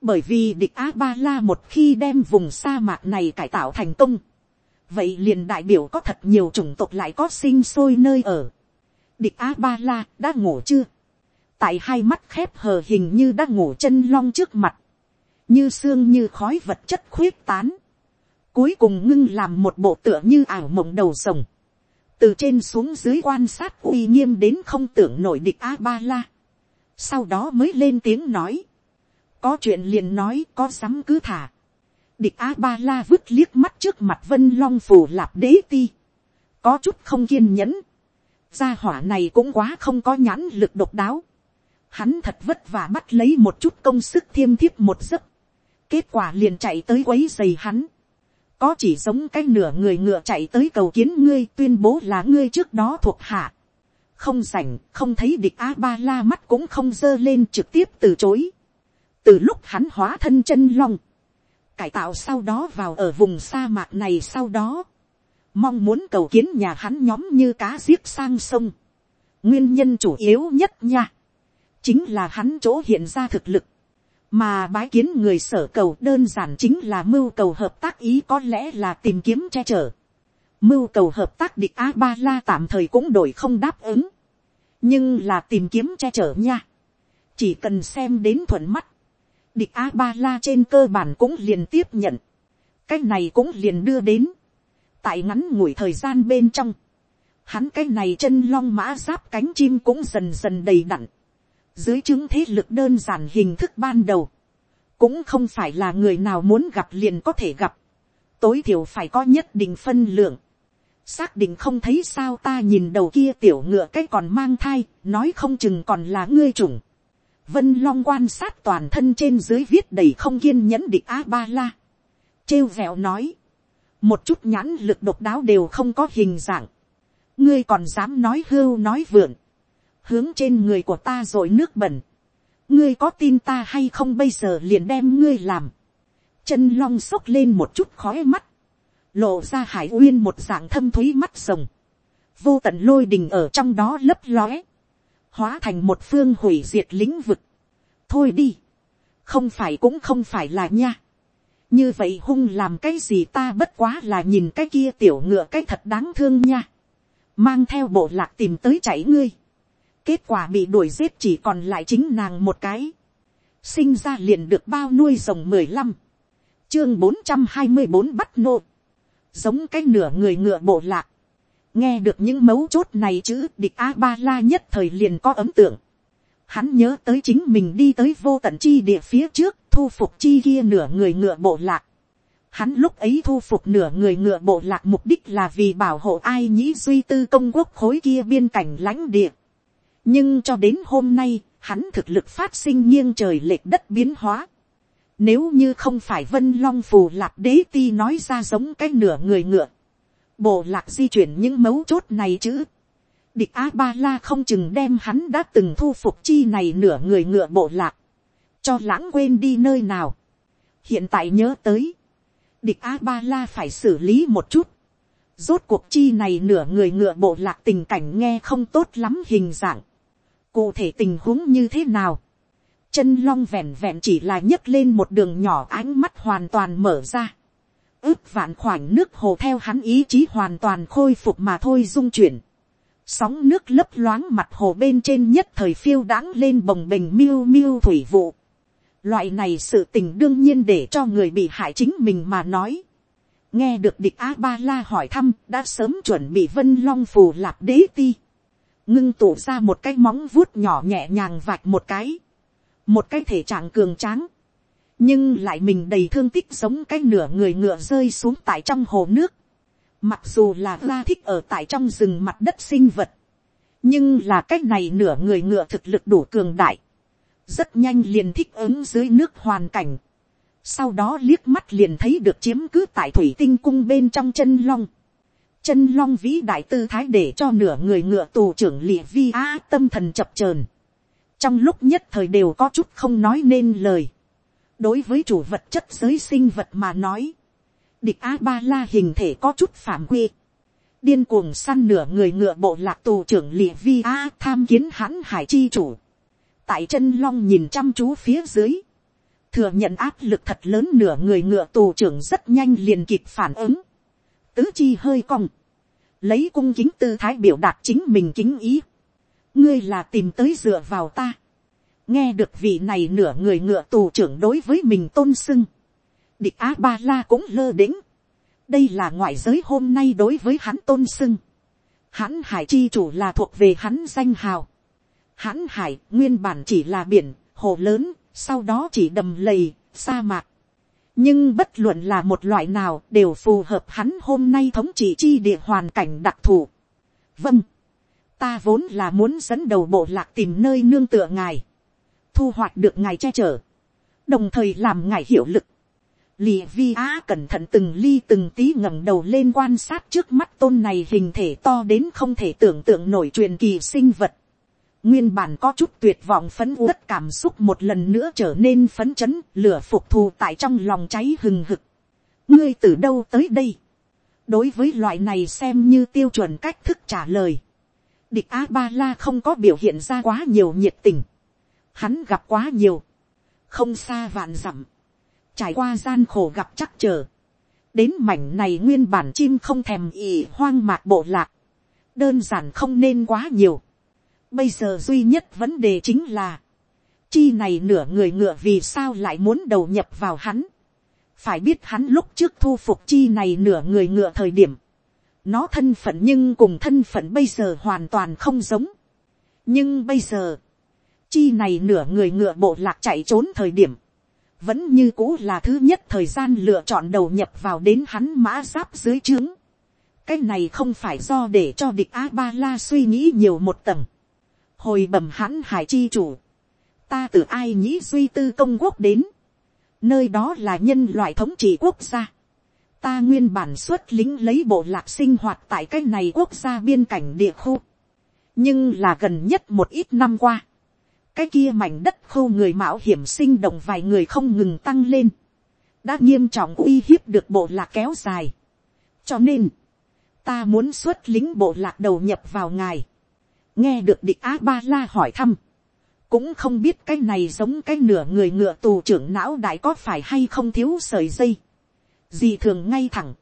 Bởi vì địch a ba la một khi đem vùng sa mạc này cải tạo thành công, vậy liền đại biểu có thật nhiều chủng tộc lại có sinh sôi nơi ở. địch a ba la đã ngủ chưa, tại hai mắt khép hờ hình như đã ngủ chân long trước mặt, như xương như khói vật chất khuyết tán, cuối cùng ngưng làm một bộ tựa như ảo mộng đầu rồng, từ trên xuống dưới quan sát uy nghiêm đến không tưởng nổi địch a ba la, sau đó mới lên tiếng nói, có chuyện liền nói có dám cứ thả. địch a ba la vứt liếc mắt trước mặt vân long phủ lạp đế ti. có chút không kiên nhẫn. gia hỏa này cũng quá không có nhãn lực độc đáo. hắn thật vất vả bắt lấy một chút công sức thiêm thiếp một giấc. kết quả liền chạy tới quấy giày hắn có chỉ giống cái nửa người ngựa chạy tới cầu kiến ngươi tuyên bố là ngươi trước đó thuộc hạ. Không rảnh, không thấy địch a ba la mắt cũng không dơ lên trực tiếp từ chối. Từ lúc hắn hóa thân chân long, cải tạo sau đó vào ở vùng sa mạc này sau đó, mong muốn cầu kiến nhà hắn nhóm như cá giết sang sông. nguyên nhân chủ yếu nhất nha, chính là hắn chỗ hiện ra thực lực, mà bái kiến người sở cầu đơn giản chính là mưu cầu hợp tác ý có lẽ là tìm kiếm che chở. mưu cầu hợp tác địch a ba la tạm thời cũng đổi không đáp ứng, nhưng là tìm kiếm che chở nha. chỉ cần xem đến thuận mắt, địch a ba la trên cơ bản cũng liền tiếp nhận. cái này cũng liền đưa đến, tại ngắn ngủi thời gian bên trong, hắn cái này chân long mã giáp cánh chim cũng dần dần đầy đặn, dưới chứng thế lực đơn giản hình thức ban đầu, cũng không phải là người nào muốn gặp liền có thể gặp, tối thiểu phải có nhất định phân lượng, xác định không thấy sao ta nhìn đầu kia tiểu ngựa cái còn mang thai, nói không chừng còn là ngươi chủng. Vân Long quan sát toàn thân trên dưới viết đầy không kiên nhẫn địch A-ba-la. Trêu vẹo nói. Một chút nhãn lực độc đáo đều không có hình dạng. Ngươi còn dám nói hưu nói vượn. Hướng trên người của ta rồi nước bẩn. Ngươi có tin ta hay không bây giờ liền đem ngươi làm. Chân long sốc lên một chút khói mắt lộ ra hải uyên một dạng thâm thúy mắt rồng, vô tận lôi đình ở trong đó lấp lóe, hóa thành một phương hủy diệt lĩnh vực. thôi đi, không phải cũng không phải là nha. như vậy hung làm cái gì ta bất quá là nhìn cái kia tiểu ngựa cái thật đáng thương nha. mang theo bộ lạc tìm tới chảy ngươi kết quả bị đuổi giết chỉ còn lại chính nàng một cái. sinh ra liền được bao nuôi rồng mười lăm. chương bốn trăm hai mươi bốn bắt nô giống cái nửa người ngựa bộ lạc. nghe được những mấu chốt này chữ, địch a ba la nhất thời liền có ấm tượng. hắn nhớ tới chính mình đi tới vô tận chi địa phía trước, thu phục chi kia nửa người ngựa bộ lạc. Hắn lúc ấy thu phục nửa người ngựa bộ lạc mục đích là vì bảo hộ ai nhĩ duy tư công quốc khối kia biên cảnh lãnh địa. Nhưng cho đến hôm nay, hắn thực lực phát sinh nghiêng trời lệch đất biến hóa. Nếu như không phải vân long phù lạc đế ti nói ra giống cái nửa người ngựa. Bộ lạc di chuyển những mấu chốt này chứ. Địch A-ba-la không chừng đem hắn đã từng thu phục chi này nửa người ngựa bộ lạc. Cho lãng quên đi nơi nào. Hiện tại nhớ tới. Địch A-ba-la phải xử lý một chút. Rốt cuộc chi này nửa người ngựa bộ lạc tình cảnh nghe không tốt lắm hình dạng. Cụ thể tình huống như thế nào? chân long vẹn vẹn chỉ là nhấc lên một đường nhỏ ánh mắt hoàn toàn mở ra. ước vạn khoảnh nước hồ theo hắn ý chí hoàn toàn khôi phục mà thôi dung chuyển. sóng nước lấp loáng mặt hồ bên trên nhất thời phiêu đãng lên bồng bềnh miêu miêu thủy vụ. loại này sự tình đương nhiên để cho người bị hại chính mình mà nói. nghe được địch a ba la hỏi thăm, đã sớm chuẩn bị vân long phù lạp đế ti ngưng tụ ra một cái móng vuốt nhỏ nhẹ nhàng vạch một cái một cái thể trạng cường tráng, nhưng lại mình đầy thương tích giống cái nửa người ngựa rơi xuống tại trong hồ nước. Mặc dù là la thích ở tại trong rừng mặt đất sinh vật, nhưng là cái này nửa người ngựa thực lực đủ cường đại, rất nhanh liền thích ứng dưới nước hoàn cảnh. Sau đó liếc mắt liền thấy được chiếm cứ tại thủy tinh cung bên trong chân long. Chân long vĩ đại tư thái để cho nửa người ngựa tù trưởng lịa vi a tâm thần chập chờn trong lúc nhất thời đều có chút không nói nên lời. đối với chủ vật chất giới sinh vật mà nói, địch a ba la hình thể có chút phạm quy. điên cuồng săn nửa người ngựa bộ lạc tù trưởng lịa vi a tham kiến hãn hải chi chủ. tại chân long nhìn chăm chú phía dưới, thừa nhận áp lực thật lớn nửa người ngựa tù trưởng rất nhanh liền kịp phản ứng tứ chi hơi cong, lấy cung kính tư thái biểu đạt chính mình kính ý ngươi là tìm tới dựa vào ta. nghe được vị này nửa người ngựa tù trưởng đối với mình tôn sưng. địch á ba la cũng lơ đĩnh. đây là ngoại giới hôm nay đối với hắn tôn sưng. hắn hải chi chủ là thuộc về hắn danh hào. hắn hải nguyên bản chỉ là biển, hồ lớn, sau đó chỉ đầm lầy, sa mạc nhưng bất luận là một loại nào đều phù hợp hắn hôm nay thống trị chi địa hoàn cảnh đặc thù. vâng ta vốn là muốn dẫn đầu bộ lạc tìm nơi nương tựa ngài, thu hoạch được ngài che chở, đồng thời làm ngài hiệu lực. Lì vi á cẩn thận từng ly từng tí ngẩng đầu lên quan sát trước mắt tôn này hình thể to đến không thể tưởng tượng nổi truyền kỳ sinh vật. Nguyên bản có chút tuyệt vọng phấn uất cảm xúc một lần nữa trở nên phấn chấn, lửa phục thù tại trong lòng cháy hừng hực. Ngươi từ đâu tới đây? Đối với loại này xem như tiêu chuẩn cách thức trả lời địch a ba la không có biểu hiện ra quá nhiều nhiệt tình. Hắn gặp quá nhiều. Không xa vạn dặm. Trải qua gian khổ gặp chắc chờ. Đến mảnh này nguyên bản chim không thèm ỉ hoang mạc bộ lạc. Đơn giản không nên quá nhiều. Bây giờ duy nhất vấn đề chính là. Chi này nửa người ngựa vì sao lại muốn đầu nhập vào hắn. phải biết hắn lúc trước thu phục chi này nửa người ngựa thời điểm, nó thân phận nhưng cùng thân phận bây giờ hoàn toàn không giống. nhưng bây giờ, chi này nửa người ngựa bộ lạc chạy trốn thời điểm, vẫn như cũ là thứ nhất thời gian lựa chọn đầu nhập vào đến hắn mã giáp dưới trướng. cái này không phải do để cho địch a ba la suy nghĩ nhiều một tầng hồi bẩm hắn hải chi chủ, ta từ ai nhĩ duy tư công quốc đến, nơi đó là nhân loại thống trị quốc gia. ta nguyên bản xuất lính lấy bộ lạc sinh hoạt tại cái này quốc gia biên cảnh địa khu. nhưng là gần nhất một ít năm qua, cái kia mảnh đất khô người mạo hiểm sinh động vài người không ngừng tăng lên, đã nghiêm trọng uy hiếp được bộ lạc kéo dài. cho nên, ta muốn xuất lính bộ lạc đầu nhập vào ngài nghe được địch a ba la hỏi thăm, cũng không biết cái này giống cái nửa người ngựa tù trưởng não đại có phải hay không thiếu sợi dây, gì thường ngay thẳng,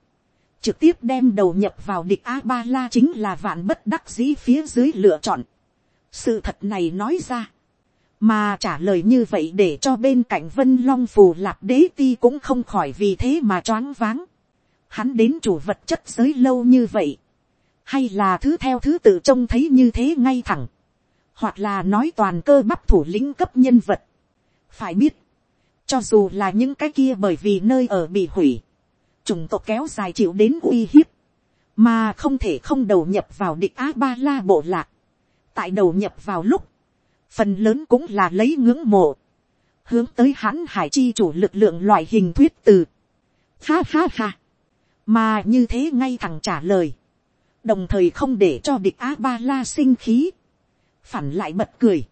trực tiếp đem đầu nhập vào địch a ba la chính là vạn bất đắc dĩ phía dưới lựa chọn. sự thật này nói ra, mà trả lời như vậy để cho bên cạnh vân long phù lạp đế ti cũng không khỏi vì thế mà choáng váng. hắn đến chủ vật chất giới lâu như vậy, hay là thứ theo thứ tự trông thấy như thế ngay thẳng, hoặc là nói toàn cơ bắp thủ lĩnh cấp nhân vật. phải biết, cho dù là những cái kia bởi vì nơi ở bị hủy, chủng tộc kéo dài chịu đến uy hiếp, mà không thể không đầu nhập vào địch á ba la bộ lạc. tại đầu nhập vào lúc, phần lớn cũng là lấy ngưỡng mộ, hướng tới hắn hải chi chủ lực lượng loại hình thuyết từ. Ha ha ha, mà như thế ngay thẳng trả lời, đồng thời không để cho địch a ba la sinh khí, phản lại bật cười,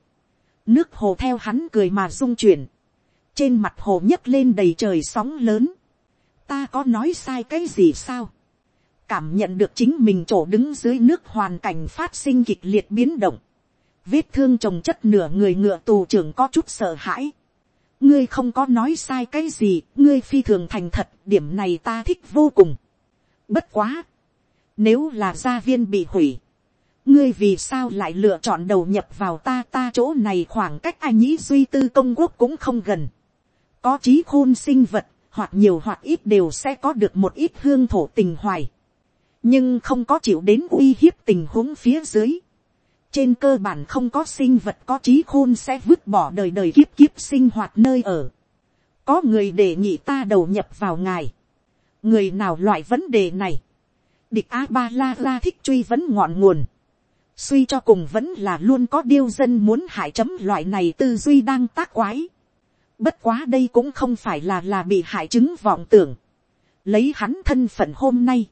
nước hồ theo hắn cười mà rung chuyển, trên mặt hồ nhấc lên đầy trời sóng lớn, ta có nói sai cái gì sao, cảm nhận được chính mình chỗ đứng dưới nước hoàn cảnh phát sinh kịch liệt biến động, vết thương trồng chất nửa người ngựa tù trưởng có chút sợ hãi. ngươi không có nói sai cái gì, ngươi phi thường thành thật, điểm này ta thích vô cùng. bất quá, nếu là gia viên bị hủy, ngươi vì sao lại lựa chọn đầu nhập vào ta ta chỗ này khoảng cách ai nhĩ duy tư công quốc cũng không gần. có trí khôn sinh vật, hoặc nhiều hoặc ít đều sẽ có được một ít hương thổ tình hoài. nhưng không có chịu đến uy hiếp tình huống phía dưới trên cơ bản không có sinh vật có trí khôn sẽ vứt bỏ đời đời kiếp kiếp sinh hoạt nơi ở. có người đề nghị ta đầu nhập vào ngài. người nào loại vấn đề này địch a ba la la thích truy vấn ngọn nguồn. suy cho cùng vẫn là luôn có điêu dân muốn hại chấm loại này tư duy đang tác quái. bất quá đây cũng không phải là là bị hại chứng vọng tưởng. lấy hắn thân phận hôm nay.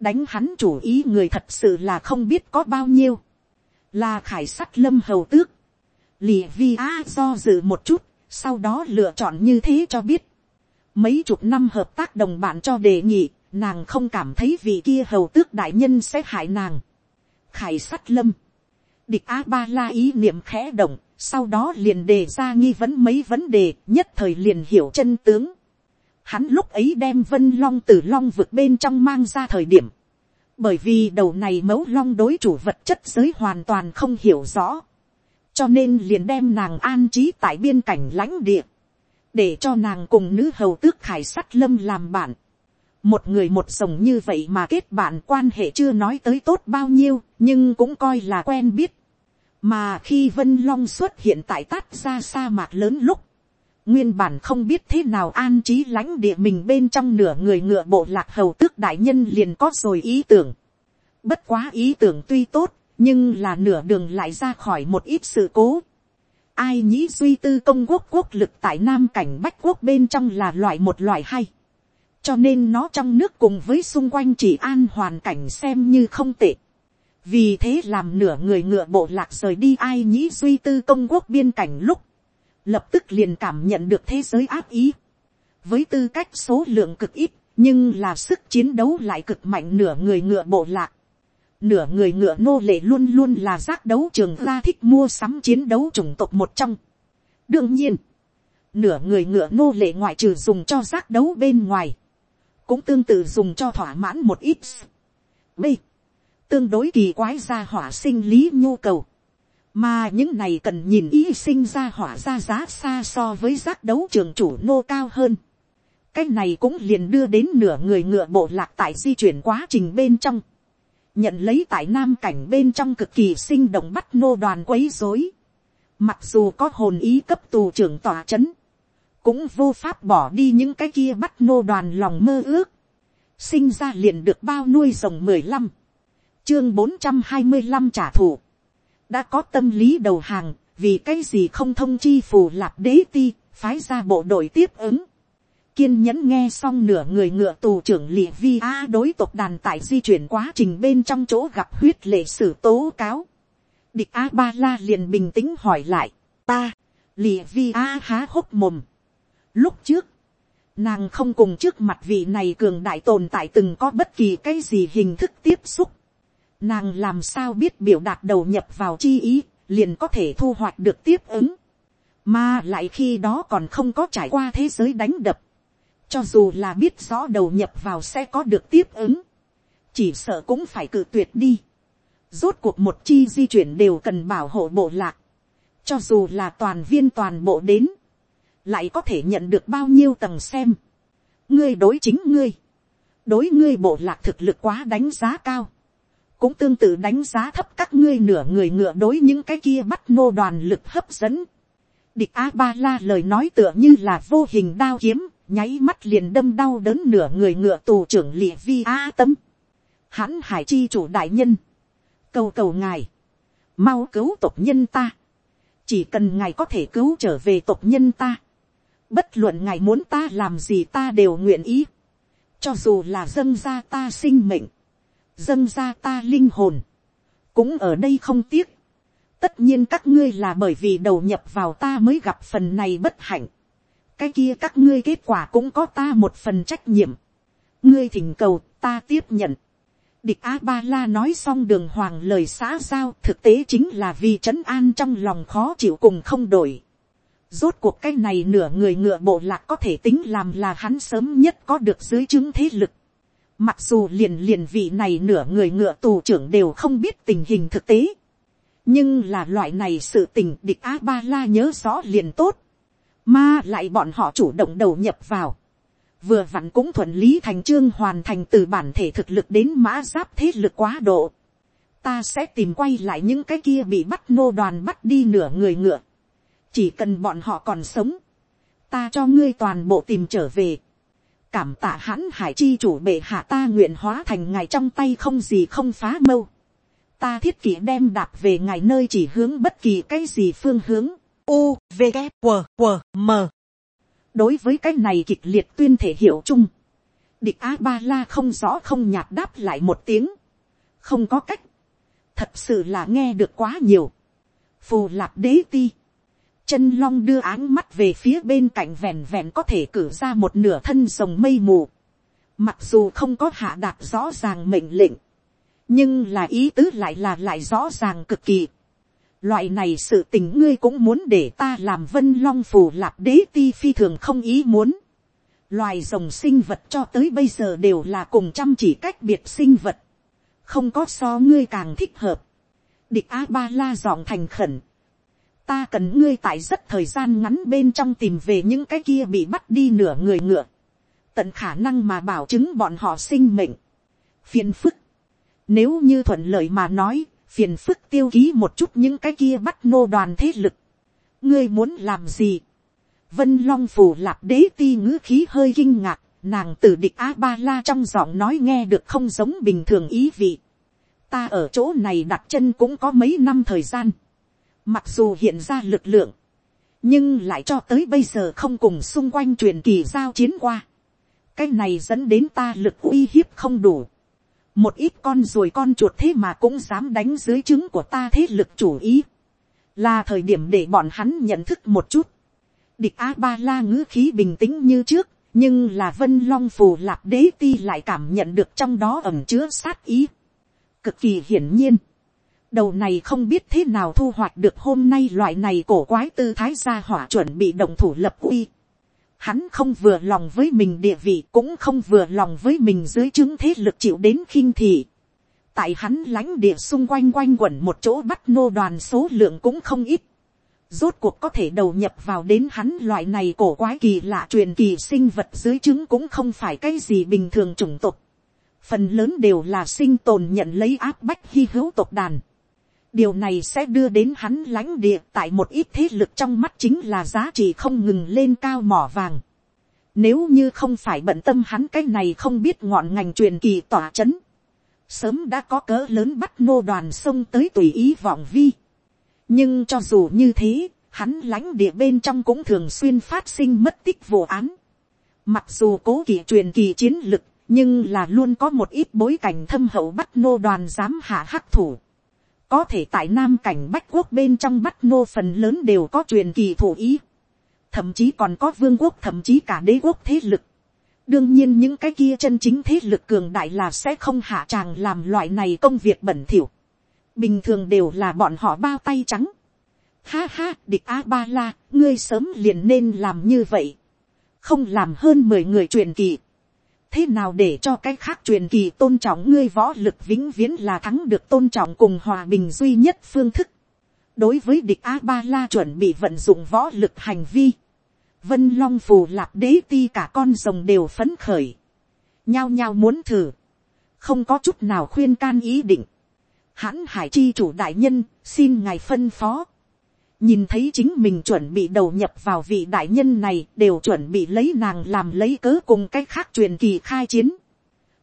đánh hắn chủ ý người thật sự là không biết có bao nhiêu là khải sắt lâm hầu tước, lì vi a do dự một chút, sau đó lựa chọn như thế cho biết. Mấy chục năm hợp tác đồng bạn cho đề nghị, nàng không cảm thấy vị kia hầu tước đại nhân sẽ hại nàng. Khải sắt lâm, địch a ba la ý niệm khẽ động, sau đó liền đề ra nghi vấn mấy vấn đề, nhất thời liền hiểu chân tướng. Hắn lúc ấy đem vân long từ long vực bên trong mang ra thời điểm, bởi vì đầu này mẫu long đối chủ vật chất giới hoàn toàn không hiểu rõ, cho nên liền đem nàng an trí tại biên cảnh lãnh địa, để cho nàng cùng nữ hầu tước khải sắt lâm làm bạn một người một rồng như vậy mà kết bạn quan hệ chưa nói tới tốt bao nhiêu, nhưng cũng coi là quen biết. mà khi vân long xuất hiện tại tát ra sa mạc lớn lúc, nguyên bản không biết thế nào an trí lãnh địa mình bên trong nửa người ngựa bộ lạc hầu tước đại nhân liền có rồi ý tưởng. Bất quá ý tưởng tuy tốt, nhưng là nửa đường lại ra khỏi một ít sự cố. Ai nhĩ duy tư công quốc quốc lực tại nam cảnh bách quốc bên trong là loại một loại hay. Cho nên nó trong nước cùng với xung quanh chỉ an hoàn cảnh xem như không tệ. Vì thế làm nửa người ngựa bộ lạc rời đi ai nhĩ duy tư công quốc biên cảnh lúc lập tức liền cảm nhận được thế giới áp ý. với tư cách số lượng cực ít, nhưng là sức chiến đấu lại cực mạnh nửa người ngựa bộ lạc. nửa người ngựa nô lệ luôn luôn là giác đấu trường ra thích mua sắm chiến đấu chủng tộc một trong. đương nhiên, nửa người ngựa nô lệ ngoại trừ dùng cho giác đấu bên ngoài, cũng tương tự dùng cho thỏa mãn một ít. b. tương đối kỳ quái ra hỏa sinh lý nhu cầu mà những này cần nhìn ý sinh ra hỏa ra giá xa so với giác đấu trường chủ nô cao hơn. cái này cũng liền đưa đến nửa người ngựa bộ lạc tại di chuyển quá trình bên trong, nhận lấy tại nam cảnh bên trong cực kỳ sinh động bắt nô đoàn quấy rối mặc dù có hồn ý cấp tù trưởng tòa c h ấ n cũng vô pháp bỏ đi những cái kia bắt nô đoàn lòng mơ ước, sinh ra liền được bao nuôi rồng mười lăm, chương bốn trăm hai mươi lăm trả thù, đã có tâm lý đầu hàng, vì cái gì không thông chi phù lạp đế ti, phái ra bộ đội tiếp ứng, kiên nhẫn nghe xong nửa người ngựa tù trưởng lịa vi a đối tộc đàn tại di chuyển quá trình bên trong chỗ gặp huyết lệ sử tố cáo. địch a ba la liền bình tĩnh hỏi lại, ta, lịa vi a há hốc mồm lúc trước, nàng không cùng trước mặt vị này cường đại tồn tại từng có bất kỳ cái gì hình thức tiếp xúc. nàng làm sao biết biểu đạt đầu nhập vào chi ý, liền có thể thu hoạch được tiếp ứng. mà lại khi đó còn không có trải qua thế giới đánh đập cho dù là biết rõ đầu nhập vào sẽ có được tiếp ứng, chỉ sợ cũng phải cự tuyệt đi. Rốt cuộc một chi di chuyển đều cần bảo hộ bộ lạc, cho dù là toàn viên toàn bộ đến, lại có thể nhận được bao nhiêu tầng xem. ngươi đối chính ngươi, đối ngươi bộ lạc thực lực quá đánh giá cao, cũng tương tự đánh giá thấp các ngươi nửa người ngựa đối những cái kia bắt nô đoàn lực hấp dẫn. Địch A Ba La lời nói tựa như là vô hình đao kiếm, nháy mắt liền đâm đau đớn nửa người ngựa tù trưởng lịa vi a tâm. Hãn hải chi chủ đại nhân. Cầu cầu ngài. Mau cứu tộc nhân ta. Chỉ cần ngài có thể cứu trở về tộc nhân ta. Bất luận ngài muốn ta làm gì ta đều nguyện ý. Cho dù là dâng ra ta sinh mệnh. Dâng ra ta linh hồn. Cũng ở đây không tiếc. Tất nhiên các ngươi là bởi vì đầu nhập vào ta mới gặp phần này bất hạnh cái kia các ngươi kết quả cũng có ta một phần trách nhiệm. ngươi thỉnh cầu ta tiếp nhận. địch a ba la nói xong đường hoàng lời xã giao thực tế chính là vì trấn an trong lòng khó chịu cùng không đổi rốt cuộc cái này nửa người ngựa bộ lạc có thể tính làm là hắn sớm nhất có được dưới chứng thế lực. mặc dù liền liền vị này nửa người ngựa tù trưởng đều không biết tình hình thực tế. nhưng là loại này sự tình địch a ba la nhớ rõ liền tốt mà lại bọn họ chủ động đầu nhập vào. Vừa vặn cũng thuận lý thành trương hoàn thành từ bản thể thực lực đến mã giáp thế lực quá độ. Ta sẽ tìm quay lại những cái kia bị bắt nô đoàn bắt đi nửa người ngựa. Chỉ cần bọn họ còn sống. Ta cho ngươi toàn bộ tìm trở về. Cảm tạ hãn hải chi chủ bệ hạ ta nguyện hóa thành ngài trong tay không gì không phá mâu. Ta thiết kỷ đem đạp về ngài nơi chỉ hướng bất kỳ cái gì phương hướng. U, v, g q q m. Đối với cái này kịch liệt tuyên thể hiệu chung. Địch a ba la không rõ không nhạt đáp lại một tiếng. Không có cách. Thật sự là nghe được quá nhiều. Phù lạp đế ti chân long đưa áng mắt về phía bên cạnh vẹn vẹn có thể cử ra một nửa thân rồng mây mù mặc dù không có hạ đạt rõ ràng mệnh lệnh, nhưng là ý tứ lại là lại rõ ràng cực kỳ loại này sự tình ngươi cũng muốn để ta làm vân long phù lạp đế ti phi thường không ý muốn. loài rồng sinh vật cho tới bây giờ đều là cùng chăm chỉ cách biệt sinh vật. không có so ngươi càng thích hợp. địch a ba la giọng thành khẩn ta cần ngươi tại rất thời gian ngắn bên trong tìm về những cái kia bị bắt đi nửa người ngựa. tận khả năng mà bảo chứng bọn họ sinh mệnh. phiền phức. Nếu như thuận lợi mà nói, phiền phức tiêu ký một chút những cái kia bắt nô đoàn thế lực. ngươi muốn làm gì. vân long phù lạp đế ti ngữ khí hơi kinh ngạc, nàng từ địch a ba la trong giọng nói nghe được không giống bình thường ý vị. ta ở chỗ này đặt chân cũng có mấy năm thời gian mặc dù hiện ra lực lượng, nhưng lại cho tới bây giờ không cùng xung quanh truyền kỳ giao chiến qua. cái này dẫn đến ta lực uy hiếp không đủ một ít con ruồi con chuột thế mà cũng dám đánh dưới trứng của ta thế lực chủ ý, là thời điểm để bọn hắn nhận thức một chút. địch a ba la ngữ khí bình tĩnh như trước, nhưng là vân long phù lạp đế ti lại cảm nhận được trong đó ẩm chứa sát ý. cực kỳ hiển nhiên, đầu này không biết thế nào thu hoạch được hôm nay loại này cổ quái tư thái gia hỏa chuẩn bị đồng thủ lập uy. Hắn không vừa lòng với mình địa vị cũng không vừa lòng với mình dưới chứng thế lực chịu đến khinh thị. Tại hắn lãnh địa xung quanh quanh quẩn một chỗ bắt nô đoàn số lượng cũng không ít. rốt cuộc có thể đầu nhập vào đến hắn loại này cổ quái kỳ lạ truyền kỳ sinh vật dưới chứng cũng không phải cái gì bình thường chủng tộc. Phần lớn đều là sinh tồn nhận lấy áp bách hy hữu tộc đàn. Điều này sẽ đưa đến hắn lãnh địa tại một ít thế lực trong mắt chính là giá trị không ngừng lên cao mỏ vàng. Nếu như không phải bận tâm hắn cái này không biết ngọn ngành truyền kỳ tỏa chấn. Sớm đã có cỡ lớn bắt nô đoàn sông tới tùy ý vọng vi nhưng cho dù như thế, hắn lãnh địa bên trong cũng thường xuyên phát sinh mất tích vụ án. Mặc dù cố kỳ truyền kỳ chiến lực, nhưng là luôn có một ít bối cảnh thâm hậu bắt nô đoàn dám hạ hắc thủ. Có thể tại nam cảnh bách quốc bên trong bắt nô phần lớn đều có truyền kỳ thủ ý. Thậm chí còn có vương quốc thậm chí cả đế quốc thế lực. Đương nhiên những cái kia chân chính thế lực cường đại là sẽ không hạ tràng làm loại này công việc bẩn thỉu bình thường đều là bọn họ bao tay trắng. Ha ha, địch a ba la, ngươi sớm liền nên làm như vậy. không làm hơn mười người truyền kỳ thế nào để cho cái khác truyền kỳ tôn trọng ngươi võ lực vĩnh viễn là thắng được tôn trọng cùng hòa bình duy nhất phương thức. đối với địch a ba la chuẩn bị vận dụng võ lực hành vi. vân long phù lạp đế ti cả con rồng đều phấn khởi. nhao nhao muốn thử. không có chút nào khuyên can ý định hãn hải chi chủ đại nhân, xin ngài phân phó nhìn thấy chính mình chuẩn bị đầu nhập vào vị đại nhân này đều chuẩn bị lấy nàng làm lấy cớ cùng cách khác truyền kỳ khai chiến.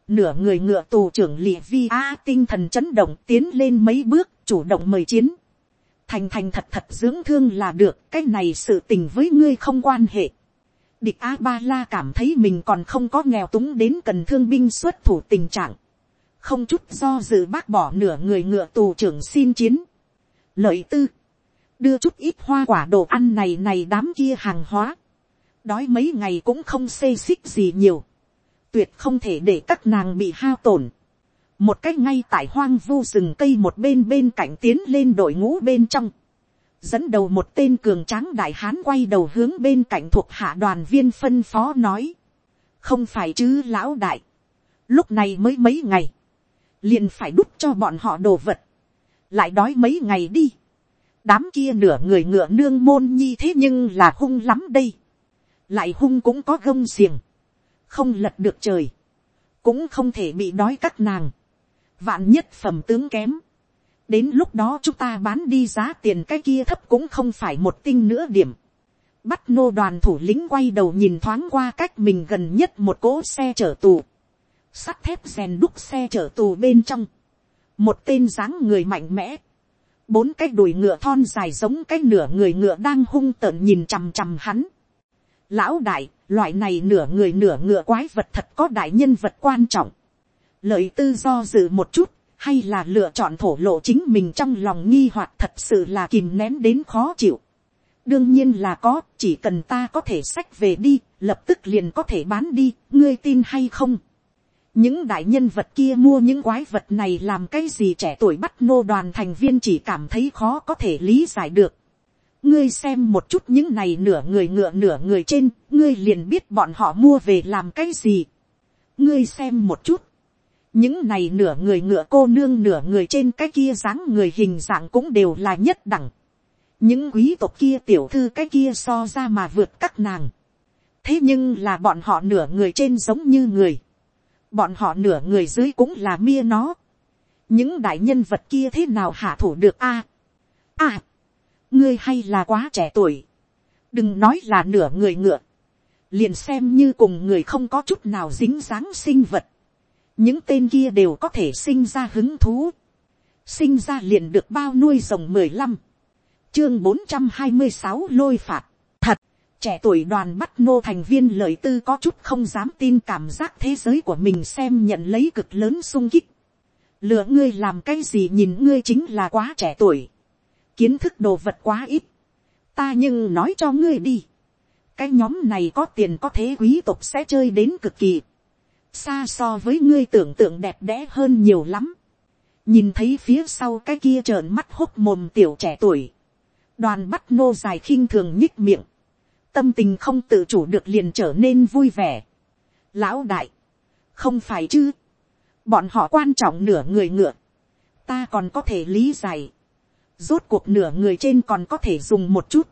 nửa người ngựa tù trưởng lịa vi a tinh thần chấn động tiến lên mấy bước chủ động mời chiến. thành thành thật thật dưỡng thương là được cái này sự tình với ngươi không quan hệ. địch a ba la cảm thấy mình còn không có nghèo túng đến cần thương binh xuất thủ tình trạng không chút do dự bác bỏ nửa người ngựa tù trưởng xin chiến. Lợi tư, đưa chút ít hoa quả đồ ăn này này đám kia hàng hóa. đói mấy ngày cũng không xê xích gì nhiều. tuyệt không thể để các nàng bị hao tổn. một cách ngay tại hoang vu rừng cây một bên bên cạnh tiến lên đội ngũ bên trong. dẫn đầu một tên cường tráng đại hán quay đầu hướng bên cạnh thuộc hạ đoàn viên phân phó nói. không phải chứ lão đại. lúc này mới mấy ngày liền phải đút cho bọn họ đồ vật, lại đói mấy ngày đi, đám kia nửa người ngựa nương môn nhi thế nhưng là hung lắm đây, lại hung cũng có gông xiềng, không lật được trời, cũng không thể bị đói các nàng, vạn nhất phẩm tướng kém, đến lúc đó chúng ta bán đi giá tiền cái kia thấp cũng không phải một tinh nữa điểm, bắt nô đoàn thủ lĩnh quay đầu nhìn thoáng qua cách mình gần nhất một cỗ xe chở tù, sắt thép rèn đúc xe chở tù bên trong, một tên dáng người mạnh mẽ, bốn cái đùi ngựa thon dài giống cái nửa người ngựa đang hung tợn nhìn chằm chằm hắn. Lão đại, loại này nửa người nửa ngựa quái vật thật có đại nhân vật quan trọng. Lợi tư do dự một chút, hay là lựa chọn thổ lộ chính mình trong lòng nghi hoặc thật sự là kìm nén đến khó chịu. đương nhiên là có, chỉ cần ta có thể sách về đi, lập tức liền có thể bán đi, ngươi tin hay không những đại nhân vật kia mua những quái vật này làm cái gì trẻ tuổi bắt nô đoàn thành viên chỉ cảm thấy khó có thể lý giải được. ngươi xem một chút những này nửa người ngựa nửa người trên, ngươi liền biết bọn họ mua về làm cái gì. ngươi xem một chút, những này nửa người ngựa cô nương nửa người trên cái kia dáng người hình dạng cũng đều là nhất đẳng. những quý tộc kia tiểu thư cái kia so ra mà vượt các nàng. thế nhưng là bọn họ nửa người trên giống như người bọn họ nửa người dưới cũng là mia nó. những đại nhân vật kia thế nào hạ thủ được a. a, ngươi hay là quá trẻ tuổi. đừng nói là nửa người ngựa. liền xem như cùng người không có chút nào dính dáng sinh vật. những tên kia đều có thể sinh ra hứng thú. sinh ra liền được bao nuôi rồng mười lăm. chương bốn trăm hai mươi sáu lôi phạt trẻ tuổi đoàn bắt nô thành viên lợi tư có chút không dám tin cảm giác thế giới của mình xem nhận lấy cực lớn sung kích. lựa ngươi làm cái gì nhìn ngươi chính là quá trẻ tuổi. kiến thức đồ vật quá ít. ta nhưng nói cho ngươi đi. cái nhóm này có tiền có thế quý tộc sẽ chơi đến cực kỳ. xa so với ngươi tưởng tượng đẹp đẽ hơn nhiều lắm. nhìn thấy phía sau cái kia trợn mắt hốc mồm tiểu trẻ tuổi. đoàn bắt nô dài khinh thường nhích miệng tâm tình không tự chủ được liền trở nên vui vẻ. Lão đại, không phải chứ, bọn họ quan trọng nửa người ngựa, ta còn có thể lý giải. rốt cuộc nửa người trên còn có thể dùng một chút,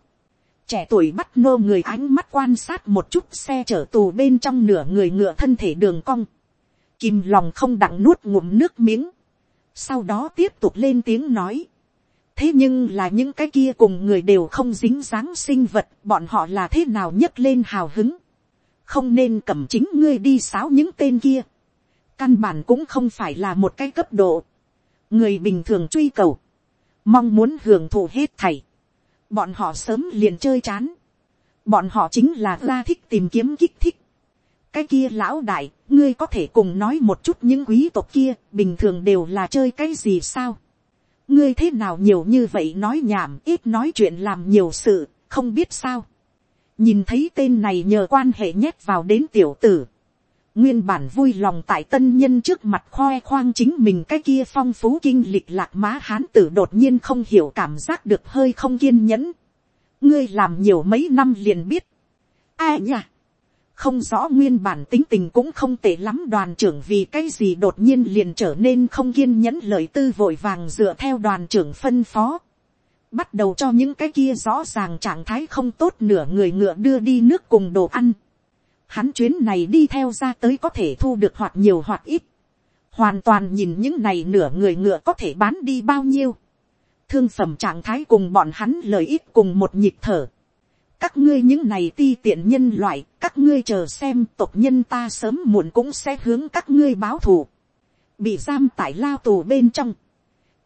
trẻ tuổi bắt nô người ánh mắt quan sát một chút xe chở tù bên trong nửa người ngựa thân thể đường cong, kìm lòng không đặng nuốt ngụm nước miếng, sau đó tiếp tục lên tiếng nói, thế nhưng là những cái kia cùng người đều không dính dáng sinh vật, bọn họ là thế nào nhấc lên hào hứng? Không nên cầm chính ngươi đi sáo những tên kia. Căn bản cũng không phải là một cái cấp độ. Người bình thường truy cầu. Mong muốn hưởng thụ hết thầy. Bọn họ sớm liền chơi chán. Bọn họ chính là ra thích tìm kiếm kích thích. Cái kia lão đại, ngươi có thể cùng nói một chút những quý tộc kia, bình thường đều là chơi cái gì sao? Ngươi thế nào nhiều như vậy nói nhảm, ít nói chuyện làm nhiều sự, không biết sao. Nhìn thấy tên này nhờ quan hệ nhét vào đến tiểu tử. Nguyên bản vui lòng tại tân nhân trước mặt khoe khoang chính mình cái kia phong phú kinh lịch lạc má hán tử đột nhiên không hiểu cảm giác được hơi không kiên nhẫn. Ngươi làm nhiều mấy năm liền biết. Ai nhỉ không rõ nguyên bản tính tình cũng không tệ lắm đoàn trưởng vì cái gì đột nhiên liền trở nên không kiên nhẫn lời tư vội vàng dựa theo đoàn trưởng phân phó. Bắt đầu cho những cái kia rõ ràng trạng thái không tốt nửa người ngựa đưa đi nước cùng đồ ăn. Hắn chuyến này đi theo ra tới có thể thu được hoặc nhiều hoặc ít. Hoàn toàn nhìn những này nửa người ngựa có thể bán đi bao nhiêu. Thương phẩm trạng thái cùng bọn hắn lời ít cùng một nhịp thở các ngươi những này ti tiện nhân loại, các ngươi chờ xem tộc nhân ta sớm muộn cũng sẽ hướng các ngươi báo thù. Bị giam tại lao tù bên trong.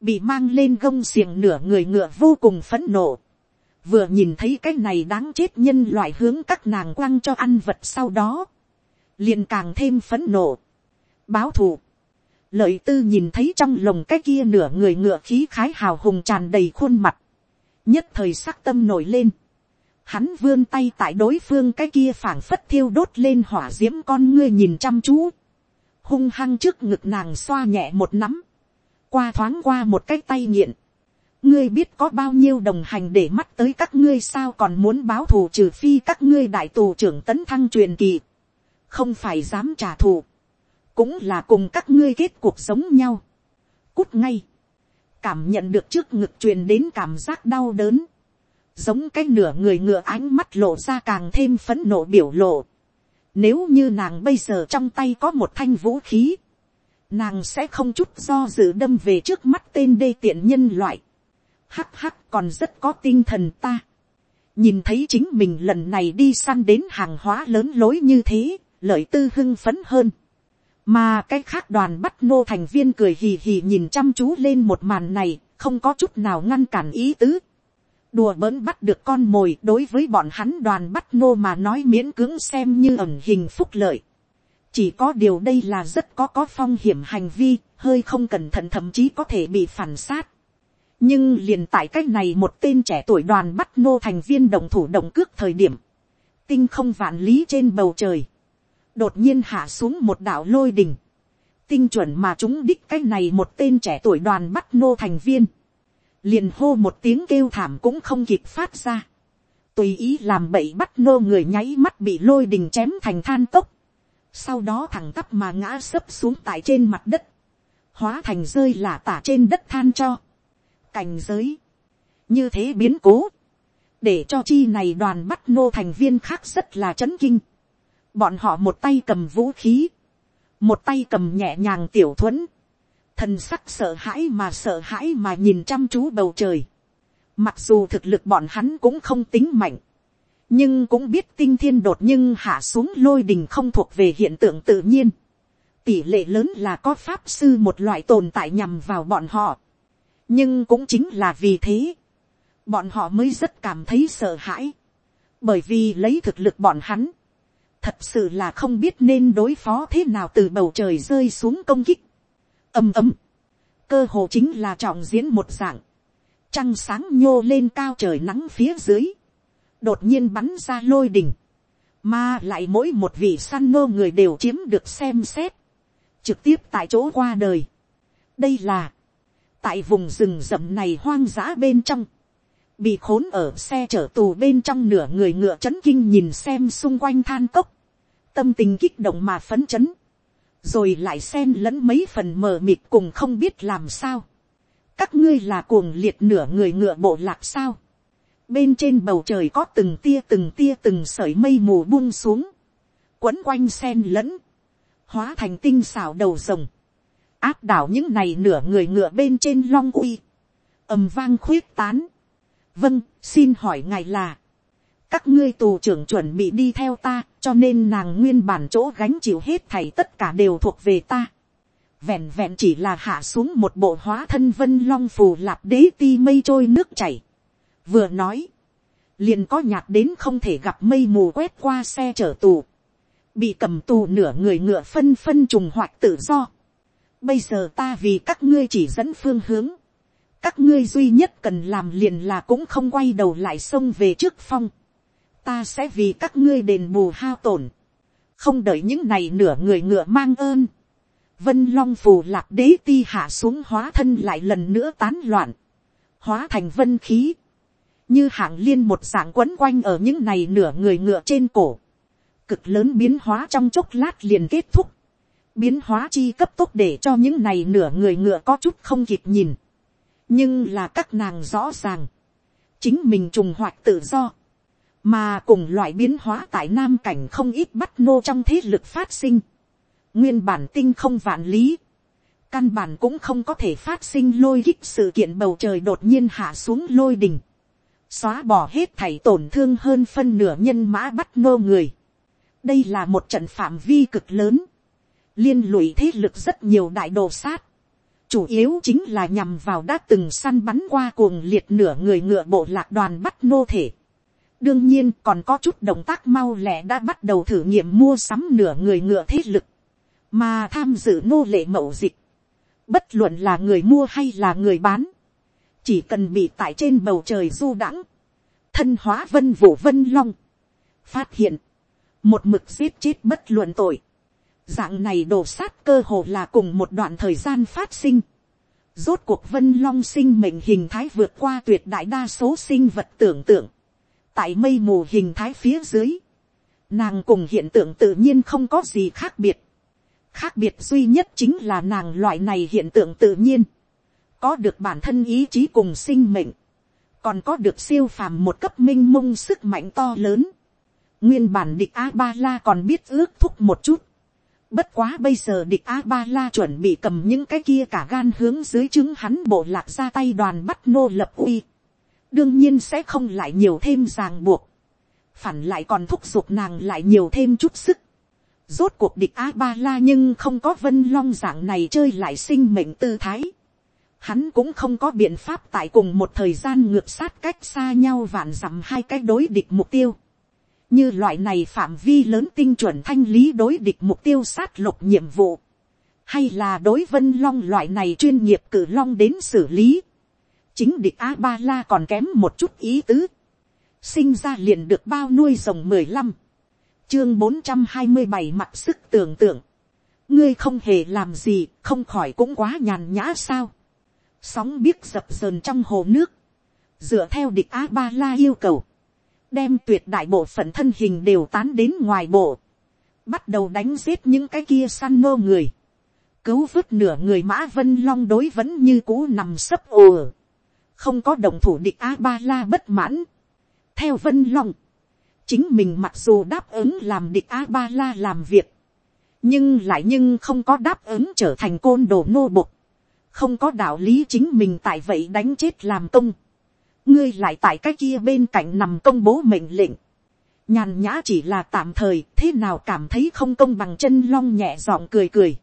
Bị mang lên gông xiềng nửa người ngựa vô cùng phẫn nộ. Vừa nhìn thấy cái này đáng chết nhân loại hướng các nàng quăng cho ăn vật sau đó. liền càng thêm phẫn nộ. Báo thù. Lợi tư nhìn thấy trong lồng cái kia nửa người ngựa khí khái hào hùng tràn đầy khuôn mặt. Nhất thời sắc tâm nổi lên Hắn vươn tay tại đối phương cái kia phảng phất thiêu đốt lên hỏa diễm con ngươi nhìn chăm chú. Hung hăng trước ngực nàng xoa nhẹ một nắm. Qua thoáng qua một cái tay nghiện. Ngươi biết có bao nhiêu đồng hành để mắt tới các ngươi sao còn muốn báo thù trừ phi các ngươi đại tù trưởng tấn thăng truyền kỳ. Không phải dám trả thù. Cũng là cùng các ngươi kết cuộc sống nhau. Cút ngay. Cảm nhận được trước ngực truyền đến cảm giác đau đớn giống cái nửa người ngựa ánh mắt lộ ra càng thêm phấn nộ biểu lộ. Nếu như nàng bây giờ trong tay có một thanh vũ khí, nàng sẽ không chút do dự đâm về trước mắt tên đê tiện nhân loại. Hắc hắc còn rất có tinh thần ta. nhìn thấy chính mình lần này đi săn đến hàng hóa lớn lối như thế, lợi tư hưng phấn hơn. mà cái khác đoàn bắt nô thành viên cười hì hì nhìn chăm chú lên một màn này, không có chút nào ngăn cản ý tứ đùa bỡn bắt được con mồi đối với bọn hắn đoàn bắt nô mà nói miễn cưỡng xem như ẩn hình phúc lợi. chỉ có điều đây là rất có có phong hiểm hành vi, hơi không cẩn thận thậm chí có thể bị phản sát. nhưng liền tại c á c h này một tên trẻ tuổi đoàn bắt nô thành viên đồng thủ đồng cước thời điểm, tinh không vạn lý trên bầu trời, đột nhiên hạ xuống một đạo lôi đình, tinh chuẩn mà chúng đích cái này một tên trẻ tuổi đoàn bắt nô thành viên liền hô một tiếng kêu thảm cũng không kịp phát ra. tùy ý làm bậy bắt nô người nháy mắt bị lôi đình chém thành than cốc. sau đó thẳng tắp mà ngã sấp xuống tại trên mặt đất. hóa thành rơi lả tả trên đất than cho. cảnh giới. như thế biến cố. để cho chi này đoàn bắt nô thành viên khác rất là chấn kinh. bọn họ một tay cầm vũ khí. một tay cầm nhẹ nhàng tiểu thuẫn thần sắc sợ hãi mà sợ hãi mà nhìn chăm chú bầu trời. Mặc dù thực lực bọn hắn cũng không tính mạnh, nhưng cũng biết tinh thiên đột nhưng hạ xuống lôi đình không thuộc về hiện tượng tự nhiên. Tỷ lệ lớn là có pháp sư một loại tồn tại nhằm vào bọn họ. Nhưng cũng chính là vì thế, bọn họ mới rất cảm thấy sợ hãi. Bởi vì lấy thực lực bọn hắn, thật sự là không biết nên đối phó thế nào từ bầu trời rơi xuống công kích âm âm cơ hồ chính là trọng diễn một dạng, trăng sáng nhô lên cao trời nắng phía dưới, đột nhiên bắn ra lôi đỉnh, mà lại mỗi một vị săn nô người đều chiếm được xem xét, trực tiếp tại chỗ qua đời. đây là, tại vùng rừng rậm này hoang dã bên trong, bị khốn ở xe chở tù bên trong nửa người ngựa c h ấ n kinh nhìn xem xung quanh than cốc, tâm tình kích động mà phấn chấn, rồi lại xen lẫn mấy phần mờ mịt cùng không biết làm sao. các ngươi là cuồng liệt nửa người ngựa bộ lạc sao. bên trên bầu trời có từng tia từng tia từng sợi mây mù buông xuống, quấn quanh xen lẫn, hóa thành tinh xào đầu rồng, áp đảo những này nửa người ngựa bên trên long uy, ầm vang khuyết tán. vâng, xin hỏi ngài là, các ngươi tù trưởng chuẩn bị đi theo ta, cho nên nàng nguyên bản chỗ gánh chịu hết thảy tất cả đều thuộc về ta. Vẹn vẹn chỉ là hạ xuống một bộ hóa thân vân long phù lạp đế ti mây trôi nước chảy. Vừa nói, liền có nhạt đến không thể gặp mây mù quét qua xe chở tù. Bị cầm tù nửa người ngựa phân phân trùng hoạt tự do. Bây giờ ta vì các ngươi chỉ dẫn phương hướng. Các ngươi duy nhất cần làm liền là cũng không quay đầu lại sông về trước phong ta sẽ vì các ngươi đền bù hao tổn, không đợi những này nửa người ngựa mang ơn, vân long phù lạc đế ti hạ xuống hóa thân lại lần nữa tán loạn, hóa thành vân khí, như hạng liên một dạng quấn quanh ở những này nửa người ngựa trên cổ, cực lớn biến hóa trong chốc lát liền kết thúc, biến hóa chi cấp tốc để cho những này nửa người ngựa có chút không kịp nhìn, nhưng là các nàng rõ ràng, chính mình trùng hoạt tự do, mà cùng loại biến hóa tại nam cảnh không ít bắt nô trong thế lực phát sinh, nguyên bản tinh không vạn lý, căn bản cũng không có thể phát sinh lôi kích sự kiện bầu trời đột nhiên hạ xuống lôi đình, xóa bỏ hết thảy tổn thương hơn phân nửa nhân mã bắt nô người. đây là một trận phạm vi cực lớn, liên lụy thế lực rất nhiều đại đồ sát, chủ yếu chính là nhằm vào đã từng săn bắn qua cuồng liệt nửa người ngựa bộ lạc đoàn bắt nô thể đương nhiên còn có chút động tác mau lẹ đã bắt đầu thử nghiệm mua sắm nửa người ngựa thế lực, mà tham dự nô lệ mậu dịch, bất luận là người mua hay là người bán, chỉ cần bị tại trên bầu trời du đãng, thân hóa vân vũ vân long, phát hiện, một mực giết chết bất luận tội, dạng này đổ sát cơ hồ là cùng một đoạn thời gian phát sinh, rốt cuộc vân long sinh mệnh hình thái vượt qua tuyệt đại đa số sinh vật tưởng tượng, tại mây mù hình thái phía dưới, nàng cùng hiện tượng tự nhiên không có gì khác biệt. khác biệt duy nhất chính là nàng loại này hiện tượng tự nhiên, có được bản thân ý chí cùng sinh mệnh, còn có được siêu phàm một cấp minh mông sức mạnh to lớn. nguyên bản địch a ba la còn biết ước thúc một chút. bất quá bây giờ địch a ba la chuẩn bị cầm những cái kia cả gan hướng dưới chứng hắn bộ lạc ra tay đoàn bắt nô lập uy đương nhiên sẽ không lại nhiều thêm ràng buộc, phản lại còn thúc giục nàng lại nhiều thêm chút sức. Rốt cuộc địch a ba la nhưng không có vân long dạng này chơi lại sinh mệnh tư thái. Hắn cũng không có biện pháp tại cùng một thời gian ngược sát cách xa nhau vạn dặm hai cái đối địch mục tiêu. Như loại này phạm vi lớn tinh chuẩn thanh lý đối địch mục tiêu sát lục nhiệm vụ. Hay là đối vân long loại này chuyên nghiệp cử long đến xử lý chính địch a ba la còn kém một chút ý tứ, sinh ra liền được bao nuôi rồng mười lăm, chương bốn trăm hai mươi bảy mặc sức tưởng tượng, ngươi không hề làm gì, không khỏi cũng quá nhàn nhã sao, sóng biếc dập dờn trong hồ nước, dựa theo địch a ba la yêu cầu, đem tuyệt đại bộ phận thân hình đều tán đến ngoài bộ, bắt đầu đánh giết những cái kia săn nô người, cứu vớt nửa người mã vân long đối vẫn như cũ nằm sấp ồ không có đồng thủ địch a ba la bất mãn. theo vân long, chính mình mặc dù đáp ứng làm địch a ba la làm việc, nhưng lại nhưng không có đáp ứng trở thành côn đồ nô bục, không có đạo lý chính mình tại vậy đánh chết làm công, ngươi lại tại cái kia bên cạnh nằm công bố mệnh lệnh, nhàn nhã chỉ là tạm thời thế nào cảm thấy không công bằng chân long nhẹ giọng cười cười,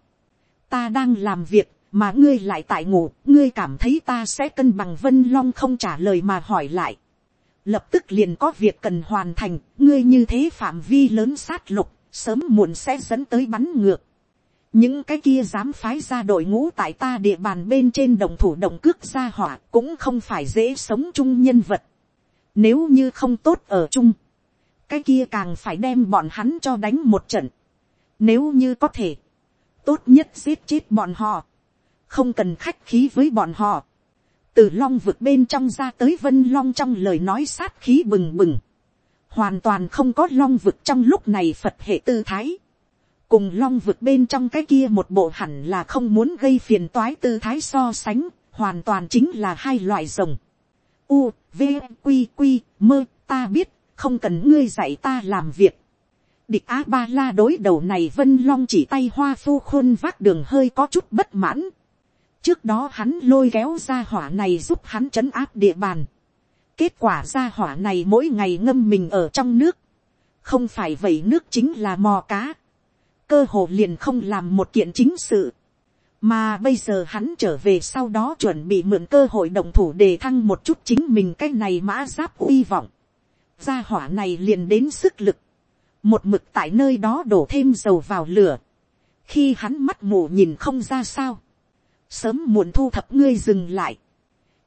ta đang làm việc mà ngươi lại tại ngủ, ngươi cảm thấy ta sẽ cân bằng vân long không trả lời mà hỏi lại. lập tức liền có việc cần hoàn thành, ngươi như thế phạm vi lớn sát lục, sớm muộn sẽ dẫn tới bắn ngược. những cái kia dám phái ra đội ngũ tại ta địa bàn bên trên đồng thủ đồng cước ra hỏa cũng không phải dễ sống chung nhân vật. nếu như không tốt ở chung, cái kia càng phải đem bọn hắn cho đánh một trận. nếu như có thể, tốt nhất giết chết bọn họ không cần khách khí với bọn họ. từ long vực bên trong ra tới vân long trong lời nói sát khí bừng bừng. hoàn toàn không có long vực trong lúc này phật hệ tư thái. cùng long vực bên trong cái kia một bộ hẳn là không muốn gây phiền toái tư thái so sánh, hoàn toàn chính là hai loại rồng. U, V, Quy, Quy, mơ, ta biết, không cần ngươi dạy ta làm việc. Địch A Ba La đối đầu này Vân Long chỉ tay hoa phu khôn vác đường hơi có chút bất mãn. Trước đó hắn lôi kéo ra hỏa này giúp hắn trấn áp địa bàn. Kết quả ra hỏa này mỗi ngày ngâm mình ở trong nước. Không phải vậy nước chính là mò cá. Cơ hồ liền không làm một kiện chính sự mà bây giờ hắn trở về sau đó chuẩn bị mượn cơ hội đồng thủ để thăng một chút chính mình cái này mã giáp uy vọng. gia hỏa này liền đến sức lực. một mực tại nơi đó đổ thêm dầu vào lửa. khi hắn mắt mù nhìn không ra sao sớm muộn thu thập ngươi dừng lại.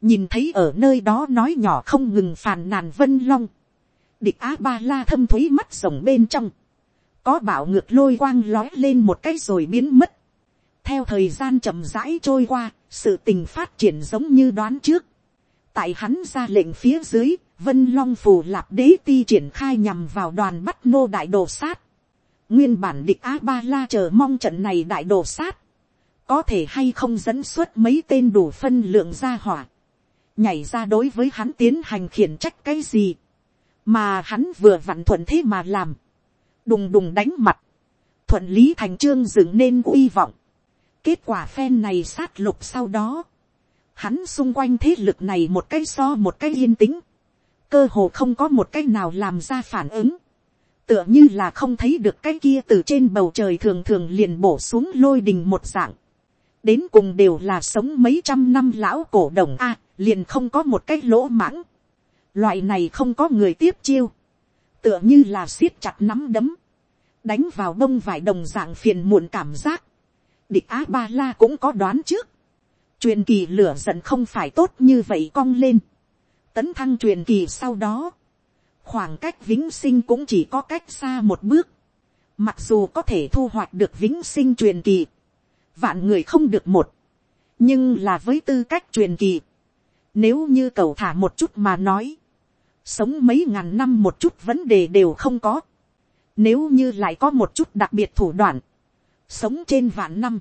nhìn thấy ở nơi đó nói nhỏ không ngừng phàn nàn vân long. địch á ba la thâm thúy mắt rồng bên trong. có bảo ngược lôi quang lói lên một cái rồi biến mất theo thời gian chậm rãi trôi qua, sự tình phát triển giống như đoán trước. Tại hắn ra lệnh phía dưới, Vân Long Phù Lạp Đế Ti triển khai nhằm vào đoàn bắt nô đại đồ sát. Nguyên bản địch A-ba-la chờ mong trận này đại đồ sát. Có thể hay không dẫn xuất mấy tên đủ phân lượng ra hỏa. Nhảy ra đối với hắn tiến hành khiển trách cái gì. Mà hắn vừa vặn thuận thế mà làm. Đùng đùng đánh mặt. Thuận lý thành trương dựng nên uy vọng Kết quả phen này sát lục sau đó. Hắn xung quanh thế lực này một cái so một cái yên tĩnh. Cơ hồ không có một cái nào làm ra phản ứng. Tựa như là không thấy được cái kia từ trên bầu trời thường thường liền bổ xuống lôi đình một dạng. Đến cùng đều là sống mấy trăm năm lão cổ đồng A, liền không có một cái lỗ mãng. Loại này không có người tiếp chiêu. Tựa như là siết chặt nắm đấm. Đánh vào bông vải đồng dạng phiền muộn cảm giác địch á ba la cũng có đoán trước. truyền kỳ lửa giận không phải tốt như vậy cong lên. tấn thăng truyền kỳ sau đó, khoảng cách vĩnh sinh cũng chỉ có cách xa một bước. mặc dù có thể thu hoạch được vĩnh sinh truyền kỳ, vạn người không được một, nhưng là với tư cách truyền kỳ, nếu như cầu thả một chút mà nói, sống mấy ngàn năm một chút vấn đề đều không có. Nếu như lại có một chút đặc biệt thủ đoạn, sống trên vạn năm,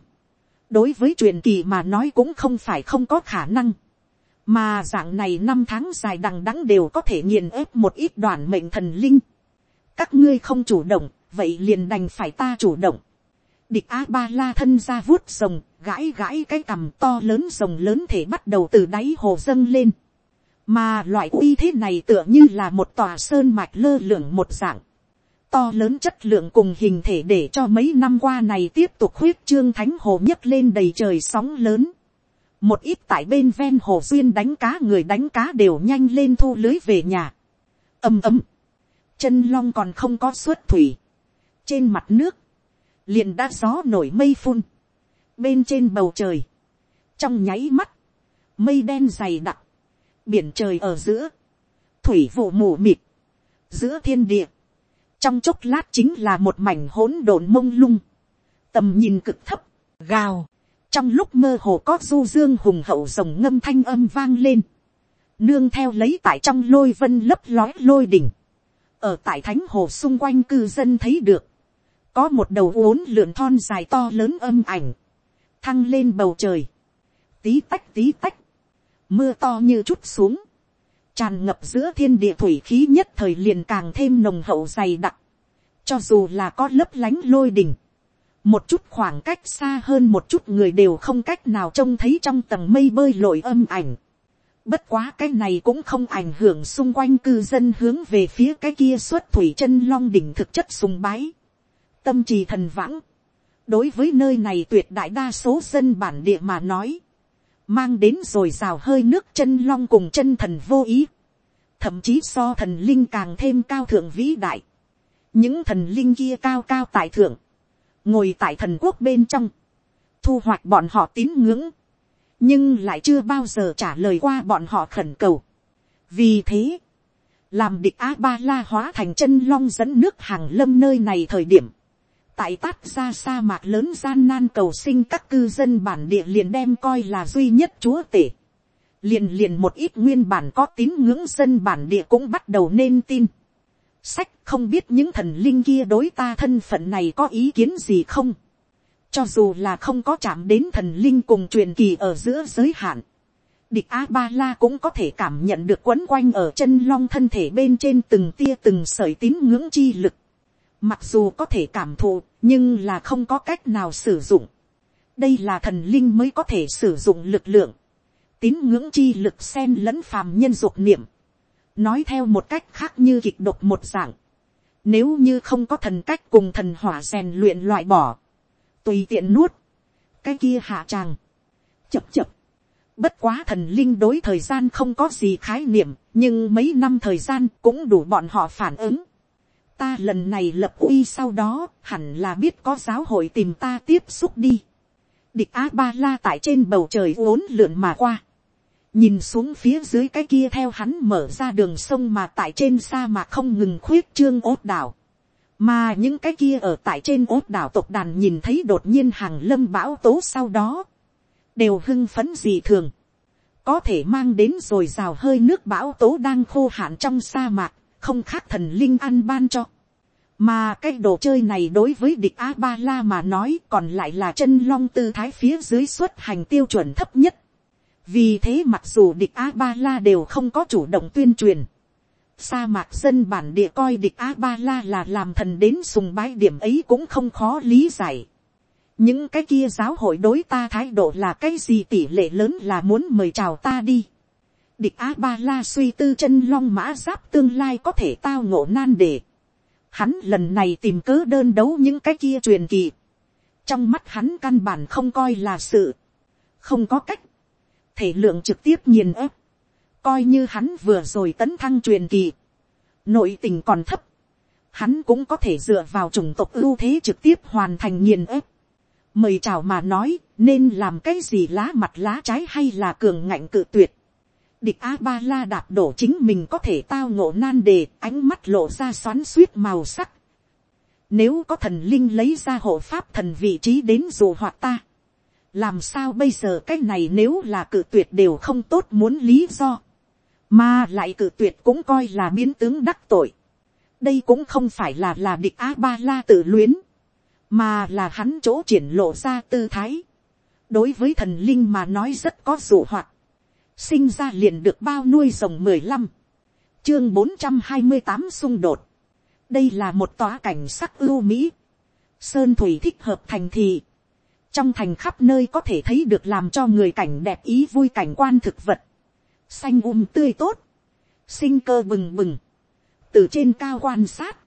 đối với truyền kỳ mà nói cũng không phải không có khả năng, mà dạng này năm tháng dài đằng đẵng đều có thể nghiền ép một ít đoàn mệnh thần linh. các ngươi không chủ động, vậy liền đành phải ta chủ động địch a ba la thân ra vuốt rồng, gãi gãi cái cằm to lớn rồng lớn thể bắt đầu từ đáy hồ dâng lên. mà loại uy thế này tựa như là một tòa sơn mạch lơ lửng một dạng to lớn chất lượng cùng hình thể để cho mấy năm qua này tiếp tục huyết trương thánh hồ nhấc lên đầy trời sóng lớn. Một ít tại bên ven hồ duyên đánh cá người đánh cá đều nhanh lên thu lưới về nhà. ầm ầm. Chân long còn không có xuất thủy. Trên mặt nước. Liền đã gió nổi mây phun. Bên trên bầu trời. Trong nháy mắt. Mây đen dày đặc. Biển trời ở giữa. Thủy vụ mù mịt. Giữa thiên địa trong chốc lát chính là một mảnh hỗn độn mông lung, tầm nhìn cực thấp, gào, trong lúc mơ hồ có du dương hùng hậu rồng ngâm thanh âm vang lên, nương theo lấy tại trong lôi vân lấp lói lôi đỉnh, ở tại thánh hồ xung quanh cư dân thấy được, có một đầu uốn lượn thon dài to lớn âm ảnh, thăng lên bầu trời, tí tách tí tách, mưa to như chút xuống, tràn ngập giữa thiên địa thủy khí nhất thời liền càng thêm nồng hậu dày đặc, cho dù là có lấp lánh lôi đỉnh, một chút khoảng cách xa hơn một chút người đều không cách nào trông thấy trong tầng mây bơi lội âm ảnh. Bất quá cái này cũng không ảnh hưởng xung quanh cư dân hướng về phía cái kia xuất thủy chân long đỉnh thực chất sùng bái. Tâm trì thần vãng. Đối với nơi này tuyệt đại đa số dân bản địa mà nói mang đến rồi rào hơi nước chân long cùng chân thần vô ý, thậm chí so thần linh càng thêm cao thượng vĩ đại, những thần linh kia cao cao tại thượng, ngồi tại thần quốc bên trong, thu hoạch bọn họ tín ngưỡng, nhưng lại chưa bao giờ trả lời qua bọn họ khẩn cầu. vì thế, làm địch a ba la hóa thành chân long dẫn nước hàng lâm nơi này thời điểm, tại tát ra sa mạc lớn gian nan cầu sinh các cư dân bản địa liền đem coi là duy nhất chúa tể. liền liền một ít nguyên bản có tín ngưỡng dân bản địa cũng bắt đầu nên tin. sách không biết những thần linh kia đối ta thân phận này có ý kiến gì không. cho dù là không có chạm đến thần linh cùng truyền kỳ ở giữa giới hạn. Địch A-ba-la cũng có thể cảm nhận được quấn quanh ở chân long thân thể bên trên từng tia từng sợi tín ngưỡng chi lực. Mặc dù có thể cảm thụ, nhưng là không có cách nào sử dụng. Đây là thần linh mới có thể sử dụng lực lượng. Tín ngưỡng chi lực sen lẫn phàm nhân dục niệm. Nói theo một cách khác như kịch độc một dạng. Nếu như không có thần cách cùng thần hỏa rèn luyện loại bỏ. Tùy tiện nuốt. Cái kia hạ tràng. Chập chập Bất quá thần linh đối thời gian không có gì khái niệm, nhưng mấy năm thời gian cũng đủ bọn họ phản ứng. Ta lần này lập uy sau đó, hẳn là biết có giáo hội tìm ta tiếp xúc đi. Địch A-ba-la tại trên bầu trời uốn lượn mà qua. Nhìn xuống phía dưới cái kia theo hắn mở ra đường sông mà tại trên sa mạc không ngừng khuyết trương ốt đảo. Mà những cái kia ở tại trên ốt đảo tộc đàn nhìn thấy đột nhiên hàng lâm bão tố sau đó đều hưng phấn dị thường, có thể mang đến rồi rào hơi nước bão tố đang khô hạn trong sa mạc, không khác thần linh ăn ban cho. mà cái đồ chơi này đối với địch a ba la mà nói còn lại là chân long tư thái phía dưới xuất hành tiêu chuẩn thấp nhất. vì thế mặc dù địch a ba la đều không có chủ động tuyên truyền, sa mạc dân bản địa coi địch a ba la là làm thần đến sùng bái điểm ấy cũng không khó lý giải những cái kia giáo hội đối ta thái độ là cái gì tỷ lệ lớn là muốn mời chào ta đi địch a ba la suy tư chân long mã giáp tương lai có thể tao ngộ nan đề. hắn lần này tìm cớ đơn đấu những cái kia truyền kỳ. trong mắt hắn căn bản không coi là sự. không có cách. thể lượng trực tiếp nghiền ép. coi như hắn vừa rồi tấn thăng truyền kỳ. nội tình còn thấp. hắn cũng có thể dựa vào chủng tộc ưu thế trực tiếp hoàn thành nghiền ép mời chào mà nói, nên làm cái gì lá mặt lá trái hay là cường ngạnh cự tuyệt. Địch A-ba-la đạp đổ chính mình có thể tao ngộ nan đề, ánh mắt lộ ra xoắn suýt màu sắc. Nếu có thần linh lấy ra hộ pháp thần vị trí đến dù hoạt ta. Làm sao bây giờ cái này nếu là cự tuyệt đều không tốt muốn lý do. Mà lại cự tuyệt cũng coi là biến tướng đắc tội. Đây cũng không phải là là địch A-ba-la tự luyến mà là hắn chỗ triển lộ ra tư thái, đối với thần linh mà nói rất có dụ hoạt, sinh ra liền được bao nuôi rồng mười lăm, chương bốn trăm hai mươi tám xung đột, đây là một tòa cảnh sắc ưu mỹ, sơn thủy thích hợp thành thị, trong thành khắp nơi có thể thấy được làm cho người cảnh đẹp ý vui cảnh quan thực vật, xanh um tươi tốt, sinh cơ bừng bừng, từ trên cao quan sát,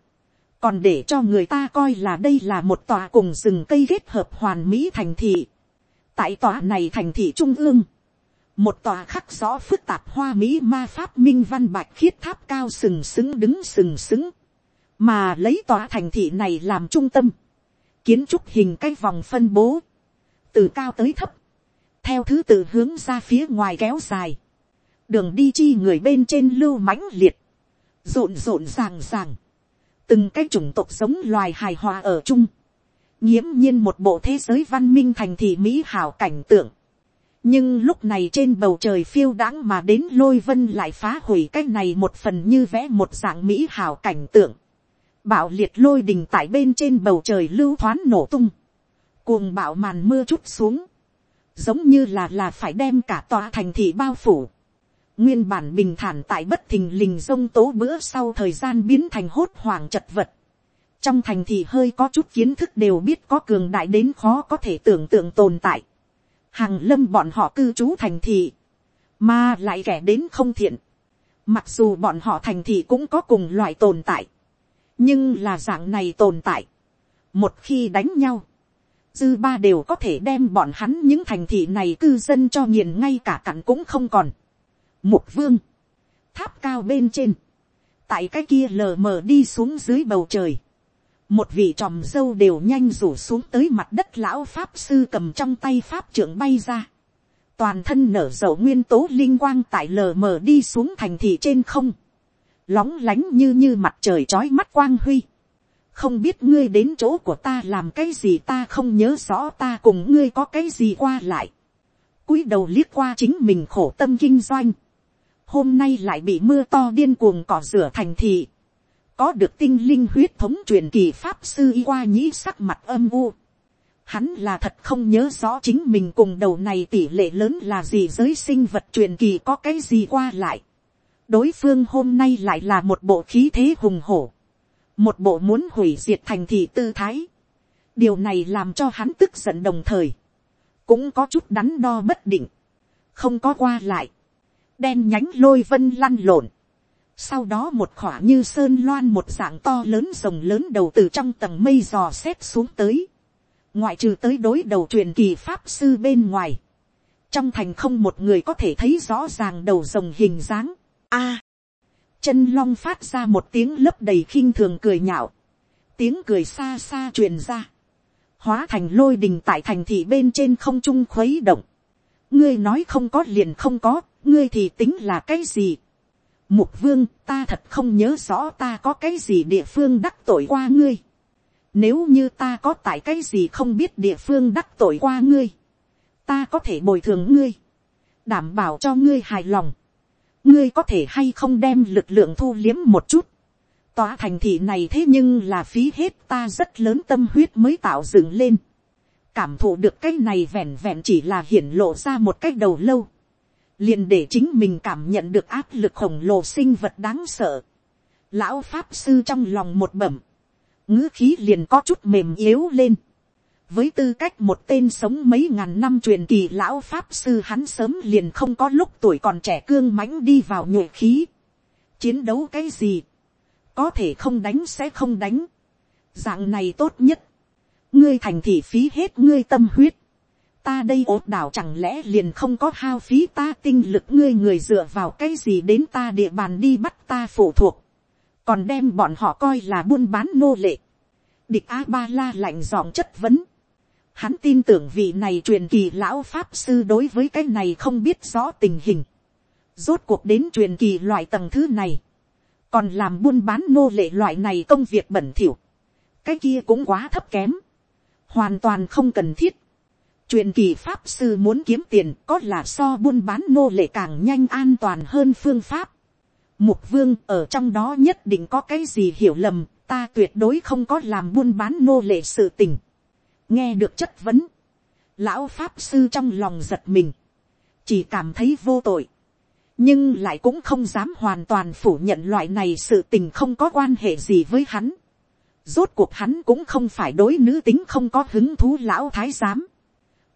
còn để cho người ta coi là đây là một tòa cùng rừng cây kết hợp hoàn mỹ thành thị. tại tòa này thành thị trung ương, một tòa khắc rõ phức tạp hoa mỹ ma pháp minh văn bạch khiết tháp cao sừng sững đứng sừng sững, mà lấy tòa thành thị này làm trung tâm, kiến trúc hình cái vòng phân bố, từ cao tới thấp, theo thứ tự hướng ra phía ngoài kéo dài, đường đi chi người bên trên lưu mãnh liệt, rộn rộn ràng ràng, từng cái chủng tộc sống loài hài hòa ở chung, nghiễm nhiên một bộ thế giới văn minh thành thị mỹ hảo cảnh tượng nhưng lúc này trên bầu trời phiêu đãng mà đến lôi vân lại phá hủy cái này một phần như vẽ một dạng mỹ hảo cảnh tượng. bạo liệt lôi đình tại bên trên bầu trời lưu thoáng nổ tung, cuồng bạo màn mưa chút xuống, giống như là là phải đem cả tòa thành thị bao phủ. Nguyên bản bình thản tại bất thình lình sông tố bữa sau thời gian biến thành hốt hoảng chật vật. Trong thành thị hơi có chút kiến thức đều biết có cường đại đến khó có thể tưởng tượng tồn tại. Hàng lâm bọn họ cư trú thành thị. Mà lại kẻ đến không thiện. Mặc dù bọn họ thành thị cũng có cùng loại tồn tại. Nhưng là dạng này tồn tại. Một khi đánh nhau. Dư ba đều có thể đem bọn hắn những thành thị này cư dân cho nghiền ngay cả cặn cũng không còn Mục vương. Tháp cao bên trên. Tại cái kia lờ mờ đi xuống dưới bầu trời. Một vị tròm dâu đều nhanh rủ xuống tới mặt đất lão pháp sư cầm trong tay pháp trưởng bay ra. Toàn thân nở rộ nguyên tố linh quang tại lờ mờ đi xuống thành thị trên không. Lóng lánh như như mặt trời trói mắt quang huy không biết ngươi đến chỗ của ta làm cái gì ta không nhớ rõ ta cùng ngươi có cái gì qua lại. cúi đầu liếc qua chính mình khổ tâm kinh doanh hôm nay lại bị mưa to điên cuồng cỏ rửa thành thị, có được tinh linh huyết thống truyền kỳ pháp sư y qua nhĩ sắc mặt âm u, Hắn là thật không nhớ rõ chính mình cùng đầu này tỷ lệ lớn là gì giới sinh vật truyền kỳ có cái gì qua lại. Đối phương hôm nay lại là một bộ khí thế hùng hổ. Một bộ muốn hủy diệt thành thị tư thái. Điều này làm cho hắn tức giận đồng thời. Cũng có chút đắn đo bất định. Không có qua lại. Đen nhánh lôi vân lăn lộn sau đó một khỏa như sơn loan một dạng to lớn rồng lớn đầu từ trong tầng mây dò xét xuống tới. Ngoại trừ tới đối đầu truyền kỳ pháp sư bên ngoài. Trong thành không một người có thể thấy rõ ràng đầu rồng hình dáng. A. chân long phát ra một tiếng lấp đầy khinh thường cười nhạo. Tiếng cười xa xa truyền ra. Hóa thành lôi đình tại thành thị bên trên không trung khuấy động. Ngươi nói không có liền không có, ngươi thì tính là cái gì? Mục vương, ta thật không nhớ rõ ta có cái gì địa phương đắc tội qua ngươi. Nếu như ta có tại cái gì không biết địa phương đắc tội qua ngươi. Ta có thể bồi thường ngươi. Đảm bảo cho ngươi hài lòng. Ngươi có thể hay không đem lực lượng thu liếm một chút. Tòa thành thị này thế nhưng là phí hết ta rất lớn tâm huyết mới tạo dựng lên. Cảm thụ được cái này vẹn vẹn chỉ là hiển lộ ra một cách đầu lâu liền để chính mình cảm nhận được áp lực khổng lồ sinh vật đáng sợ. Lão pháp sư trong lòng một bẩm, ngữ khí liền có chút mềm yếu lên. với tư cách một tên sống mấy ngàn năm truyền kỳ lão pháp sư hắn sớm liền không có lúc tuổi còn trẻ cương mãnh đi vào nhuệ khí. chiến đấu cái gì, có thể không đánh sẽ không đánh. dạng này tốt nhất. ngươi thành thị phí hết ngươi tâm huyết ta đây ốt đảo chẳng lẽ liền không có hao phí ta tinh lực ngươi người dựa vào cái gì đến ta địa bàn đi bắt ta phụ thuộc, còn đem bọn họ coi là buôn bán nô lệ. địch a ba la lạnh giọng chất vấn. hắn tin tưởng vị này truyền kỳ lão pháp sư đối với cái này không biết rõ tình hình. rốt cuộc đến truyền kỳ loại tầng thứ này, còn làm buôn bán nô lệ loại này công việc bẩn thỉu. cái kia cũng quá thấp kém, hoàn toàn không cần thiết truyền kỳ pháp sư muốn kiếm tiền có là so buôn bán nô lệ càng nhanh an toàn hơn phương pháp. Mục vương ở trong đó nhất định có cái gì hiểu lầm, ta tuyệt đối không có làm buôn bán nô lệ sự tình. nghe được chất vấn, lão pháp sư trong lòng giật mình, chỉ cảm thấy vô tội, nhưng lại cũng không dám hoàn toàn phủ nhận loại này sự tình không có quan hệ gì với hắn. rốt cuộc hắn cũng không phải đối nữ tính không có hứng thú lão thái giám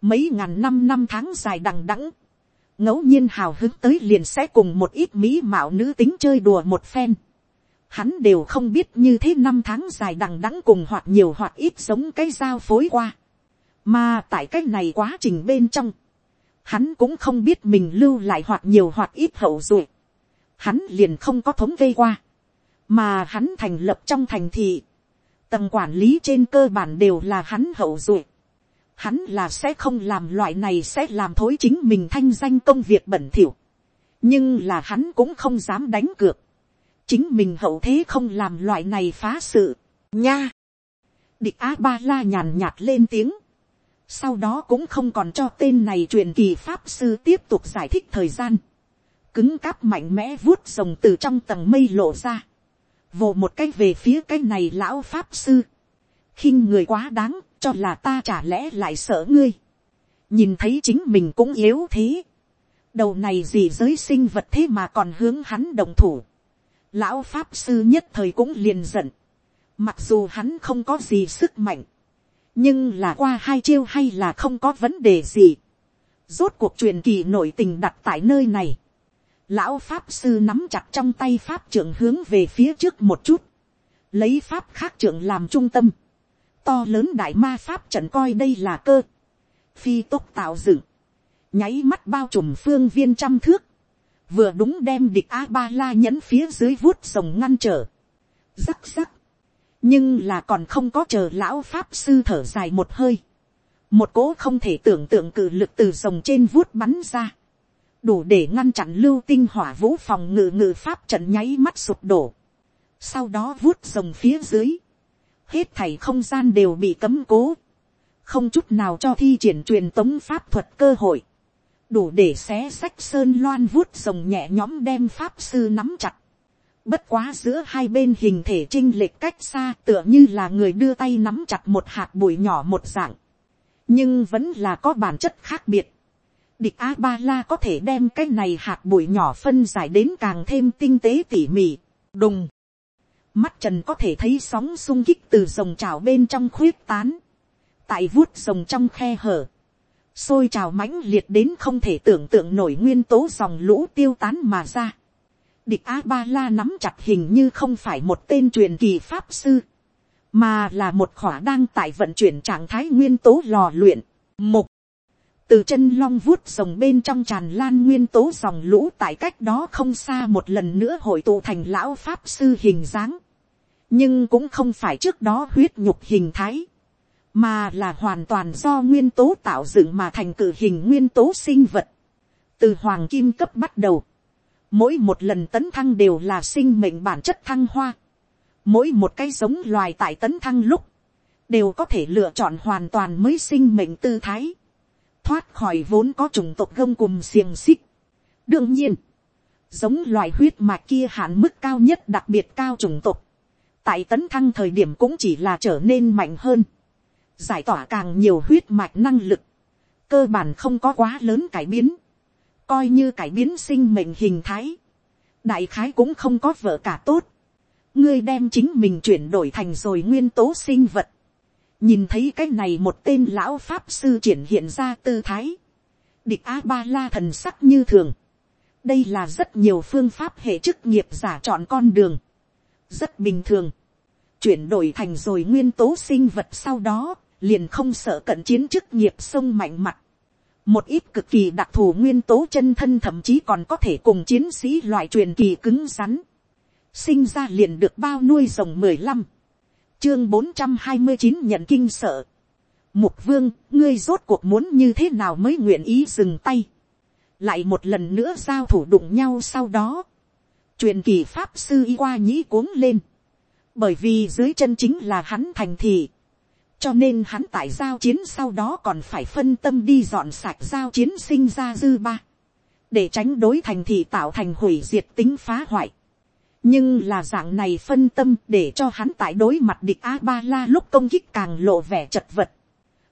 mấy ngàn năm năm tháng dài đằng đẵng, ngẫu nhiên hào hứng tới liền sẽ cùng một ít mỹ mạo nữ tính chơi đùa một phen. Hắn đều không biết như thế năm tháng dài đằng đẵng cùng hoặc nhiều hoặc ít giống cái giao phối qua. Mà tại cái này quá trình bên trong, hắn cũng không biết mình lưu lại hoặc nhiều hoặc ít hậu duệ. Hắn liền không có thống kê qua. Mà hắn thành lập trong thành thị. Tầng quản lý trên cơ bản đều là hắn hậu duệ hắn là sẽ không làm loại này sẽ làm thối chính mình thanh danh công việc bẩn thỉu. nhưng là hắn cũng không dám đánh cược. chính mình hậu thế không làm loại này phá sự. nha. địch a ba la nhàn nhạt lên tiếng. sau đó cũng không còn cho tên này truyền kỳ pháp sư tiếp tục giải thích thời gian. cứng cáp mạnh mẽ vuốt rồng từ trong tầng mây lộ ra. vồ một cái về phía cái này lão pháp sư khinh người quá đáng cho là ta chả lẽ lại sợ ngươi, nhìn thấy chính mình cũng yếu thế, đầu này gì giới sinh vật thế mà còn hướng hắn đồng thủ, lão pháp sư nhất thời cũng liền giận, mặc dù hắn không có gì sức mạnh, nhưng là qua hai chiêu hay là không có vấn đề gì, rốt cuộc truyền kỳ nội tình đặt tại nơi này, lão pháp sư nắm chặt trong tay pháp trưởng hướng về phía trước một chút, lấy pháp khác trưởng làm trung tâm, to lớn đại ma pháp trận coi đây là cơ, phi tốc tạo dựng, nháy mắt bao trùm phương viên trăm thước, vừa đúng đem địch a ba la nhẫn phía dưới vuốt rồng ngăn trở, rắc rắc, nhưng là còn không có chờ lão pháp sư thở dài một hơi, một cố không thể tưởng tượng cự lực từ rồng trên vuốt bắn ra, đủ để ngăn chặn lưu tinh hỏa vũ phòng ngự ngự pháp trận nháy mắt sụp đổ, sau đó vuốt rồng phía dưới, hết thảy không gian đều bị cấm cố, không chút nào cho thi triển truyền tống pháp thuật cơ hội, đủ để xé sách sơn loan vuốt rồng nhẹ nhõm đem pháp sư nắm chặt. Bất quá giữa hai bên hình thể trinh lệch cách xa tựa như là người đưa tay nắm chặt một hạt bụi nhỏ một dạng. nhưng vẫn là có bản chất khác biệt. địch a ba la có thể đem cái này hạt bụi nhỏ phân giải đến càng thêm tinh tế tỉ mỉ, đùng mắt trần có thể thấy sóng sung kích từ dòng trào bên trong khuyết tán, tại vuốt rồng trong khe hở, sôi trào mãnh liệt đến không thể tưởng tượng nổi nguyên tố dòng lũ tiêu tán mà ra. Địch A Ba La nắm chặt hình như không phải một tên truyền kỳ pháp sư, mà là một khỏa đang tại vận chuyển trạng thái nguyên tố lò luyện. Một, từ chân long vuốt rồng bên trong tràn lan nguyên tố dòng lũ tại cách đó không xa một lần nữa hội tụ thành lão pháp sư hình dáng nhưng cũng không phải trước đó huyết nhục hình thái mà là hoàn toàn do nguyên tố tạo dựng mà thành cử hình nguyên tố sinh vật. từ hoàng kim cấp bắt đầu, mỗi một lần tấn thăng đều là sinh mệnh bản chất thăng hoa. mỗi một cái giống loài tại tấn thăng lúc, đều có thể lựa chọn hoàn toàn mới sinh mệnh tư thái, thoát khỏi vốn có chủng tộc gông cùng xiềng xích. đương nhiên, giống loài huyết mạch kia hạn mức cao nhất đặc biệt cao chủng tộc, tại tấn thăng thời điểm cũng chỉ là trở nên mạnh hơn. Giải tỏa càng nhiều huyết mạch năng lực, cơ bản không có quá lớn cải biến, coi như cải biến sinh mệnh hình thái, đại khái cũng không có vợ cả tốt, ngươi đem chính mình chuyển đổi thành rồi nguyên tố sinh vật, nhìn thấy cái này một tên lão pháp sư triển hiện ra tư thái, địch a ba la thần sắc như thường, đây là rất nhiều phương pháp hệ chức nghiệp giả chọn con đường, rất bình thường, chuyển đổi thành rồi nguyên tố sinh vật sau đó, liền không sợ cận chiến chức nghiệp sông mạnh mặt. Một ít cực kỳ đặc thù nguyên tố chân thân thậm chí còn có thể cùng chiến sĩ loại truyền kỳ cứng rắn. Sinh ra liền được bao nuôi rồng mười lăm Chương bốn trăm hai mươi chín nhận kinh sợ. Mục vương, ngươi rốt cuộc muốn như thế nào mới nguyện ý dừng tay. Lại một lần nữa giao thủ đụng nhau sau đó. Truyền kỳ pháp sư y qua nhĩ cuống lên. Bởi vì dưới chân chính là hắn thành thị cho nên hắn tại giao chiến sau đó còn phải phân tâm đi dọn sạch giao chiến sinh ra dư ba, để tránh đối thành thị tạo thành hủy diệt tính phá hoại. nhưng là dạng này phân tâm để cho hắn tại đối mặt địch a ba la lúc công kích càng lộ vẻ chật vật.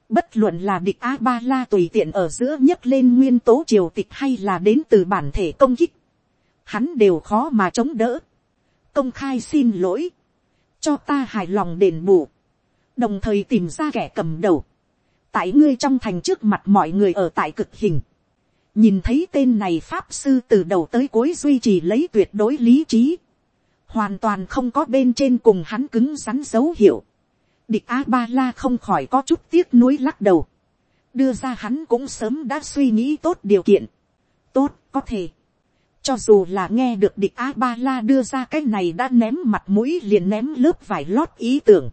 bất luận là địch a ba la tùy tiện ở giữa nhấc lên nguyên tố triều tịch hay là đến từ bản thể công kích, hắn đều khó mà chống đỡ. công khai xin lỗi, cho ta hài lòng đền bù. Đồng thời tìm ra kẻ cầm đầu, tại ngươi trong thành trước mặt mọi người ở tại cực hình, nhìn thấy tên này pháp sư từ đầu tới cuối duy trì lấy tuyệt đối lý trí, hoàn toàn không có bên trên cùng hắn cứng rắn dấu hiệu, địch a ba la không khỏi có chút tiếc nuối lắc đầu, đưa ra hắn cũng sớm đã suy nghĩ tốt điều kiện, tốt có thể, cho dù là nghe được địch a ba la đưa ra cái này đã ném mặt mũi liền ném lớp vải lót ý tưởng,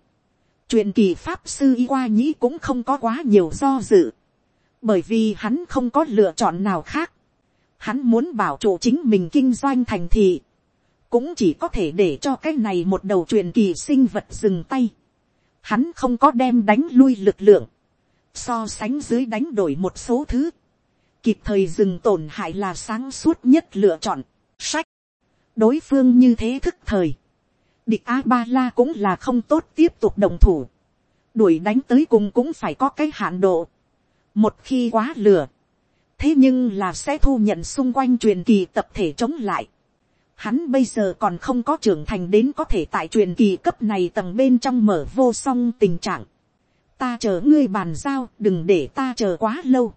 truyền kỳ pháp sư y qua nhĩ cũng không có quá nhiều do dự, bởi vì hắn không có lựa chọn nào khác. Hắn muốn bảo trụ chính mình kinh doanh thành thị, cũng chỉ có thể để cho cái này một đầu truyền kỳ sinh vật dừng tay. Hắn không có đem đánh lui lực lượng, so sánh dưới đánh đổi một số thứ, kịp thời dừng tổn hại là sáng suốt nhất lựa chọn, sách. đối phương như thế thức thời, địch a ba la cũng là không tốt tiếp tục đồng thủ, đuổi đánh tới cùng cũng phải có cái hạn độ, một khi quá lừa, thế nhưng là sẽ thu nhận xung quanh truyền kỳ tập thể chống lại. Hắn bây giờ còn không có trưởng thành đến có thể tại truyền kỳ cấp này tầng bên trong mở vô song tình trạng. Ta chờ ngươi bàn giao, đừng để ta chờ quá lâu.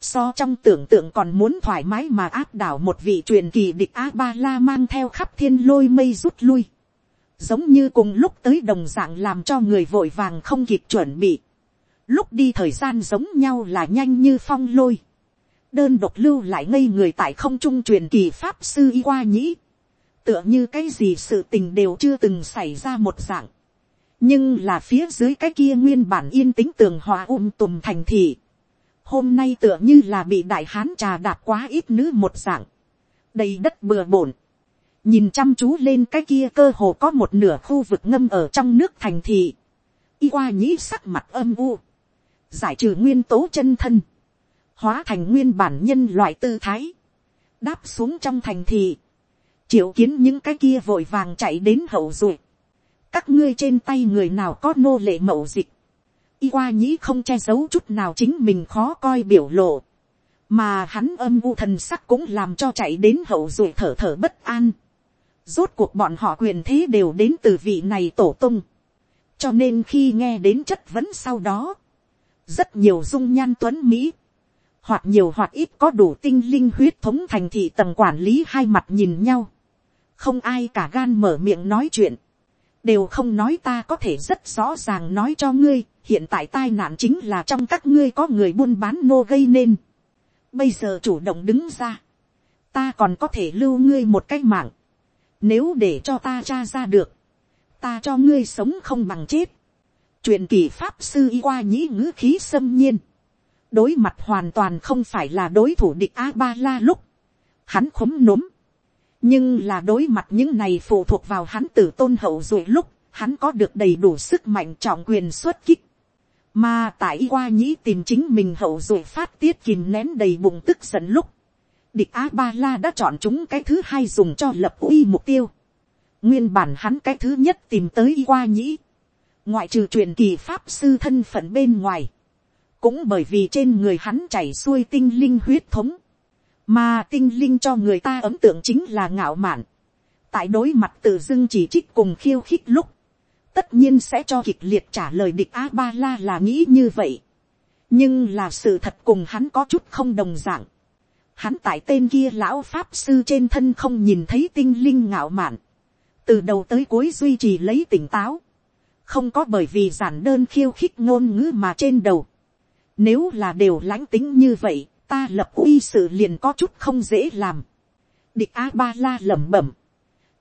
So trong tưởng tượng còn muốn thoải mái mà áp đảo một vị truyền kỳ địch A-ba-la mang theo khắp thiên lôi mây rút lui giống như cùng lúc tới đồng dạng làm cho người vội vàng không kịp chuẩn bị. Lúc đi thời gian giống nhau là nhanh như phong lôi. Đơn độc lưu lại ngây người tại không trung truyền kỳ pháp sư y qua nhĩ. Tựa như cái gì sự tình đều chưa từng xảy ra một dạng. Nhưng là phía dưới cái kia nguyên bản yên tĩnh tường hòa um tùm thành thị. Hôm nay tựa như là bị đại hán trà đạp quá ít nữ một dạng. Đầy đất bừa bổn nhìn chăm chú lên cái kia cơ hồ có một nửa khu vực ngâm ở trong nước thành thị, y qua nhĩ sắc mặt âm u, giải trừ nguyên tố chân thân, hóa thành nguyên bản nhân loại tư thái, đáp xuống trong thành thị, triệu kiến những cái kia vội vàng chạy đến hậu ruột, các ngươi trên tay người nào có nô lệ mậu dịch, y qua nhĩ không che giấu chút nào chính mình khó coi biểu lộ, mà hắn âm u thần sắc cũng làm cho chạy đến hậu ruột thở thở bất an. Rốt cuộc bọn họ quyền thế đều đến từ vị này tổ tung. cho nên khi nghe đến chất vấn sau đó, rất nhiều dung nhan tuấn mỹ, hoặc nhiều hoặc ít có đủ tinh linh huyết thống thành thị tầng quản lý hai mặt nhìn nhau, không ai cả gan mở miệng nói chuyện, đều không nói ta có thể rất rõ ràng nói cho ngươi, hiện tại tai nạn chính là trong các ngươi có người buôn bán nô gây nên. Bây giờ chủ động đứng ra, ta còn có thể lưu ngươi một cái mạng, nếu để cho ta tra ra được, ta cho ngươi sống không bằng chết. Chuyện kỳ pháp sư y qua nhĩ ngữ khí xâm nhiên, đối mặt hoàn toàn không phải là đối thủ địch a ba la lúc, hắn khống núm, nhưng là đối mặt những này phụ thuộc vào hắn tử tôn hậu rồi lúc, hắn có được đầy đủ sức mạnh trọng quyền xuất kích. Mà tại qua nhĩ tìm chính mình hậu rồi phát tiết kìm nén đầy bụng tức giận lúc. Địch A-ba-la đã chọn chúng cái thứ hai dùng cho lập uy mục tiêu. Nguyên bản hắn cái thứ nhất tìm tới qua nhĩ. Ngoại trừ truyền kỳ pháp sư thân phận bên ngoài. Cũng bởi vì trên người hắn chảy xuôi tinh linh huyết thống mà tinh linh cho người ta ấn tượng chính là ngạo mạn. tại đối mặt tự dưng chỉ trích cùng khiêu khích lúc, tất nhiên sẽ cho kịch liệt trả lời địch a ba la là nghĩ như vậy. nhưng là sự thật cùng hắn có chút không đồng d ạ n g hắn tại tên kia lão pháp sư trên thân không nhìn thấy tinh linh ngạo mạn, từ đầu tới cuối duy trì lấy tỉnh táo, không có bởi vì giản đơn khiêu khích ngôn ngữ mà trên đầu. Nếu là đều lãnh tính như vậy, ta lập uy sự liền có chút không dễ làm. địch a ba la lẩm bẩm,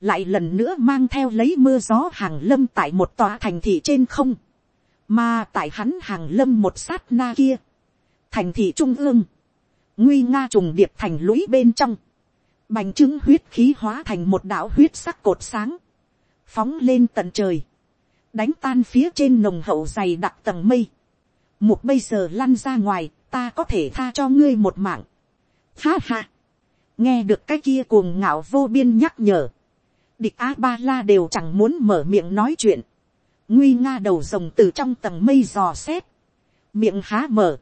lại lần nữa mang theo lấy mưa gió hàng lâm tại một tòa thành thị trên không, mà tại hắn hàng lâm một sát na kia, thành thị trung ương, nguy nga trùng điệp thành lũy bên trong, bành trướng huyết khí hóa thành một đạo huyết sắc cột sáng, phóng lên tận trời, đánh tan phía trên nồng hậu dày đặc tầng mây, một bây giờ lăn ra ngoài, ta có thể tha cho ngươi một mạng. Ha ha, nghe được cái kia cuồng ngạo vô biên nhắc nhở, địch a ba la đều chẳng muốn mở miệng nói chuyện, nguy nga đầu rồng từ trong tầng mây dò xét, miệng há mở,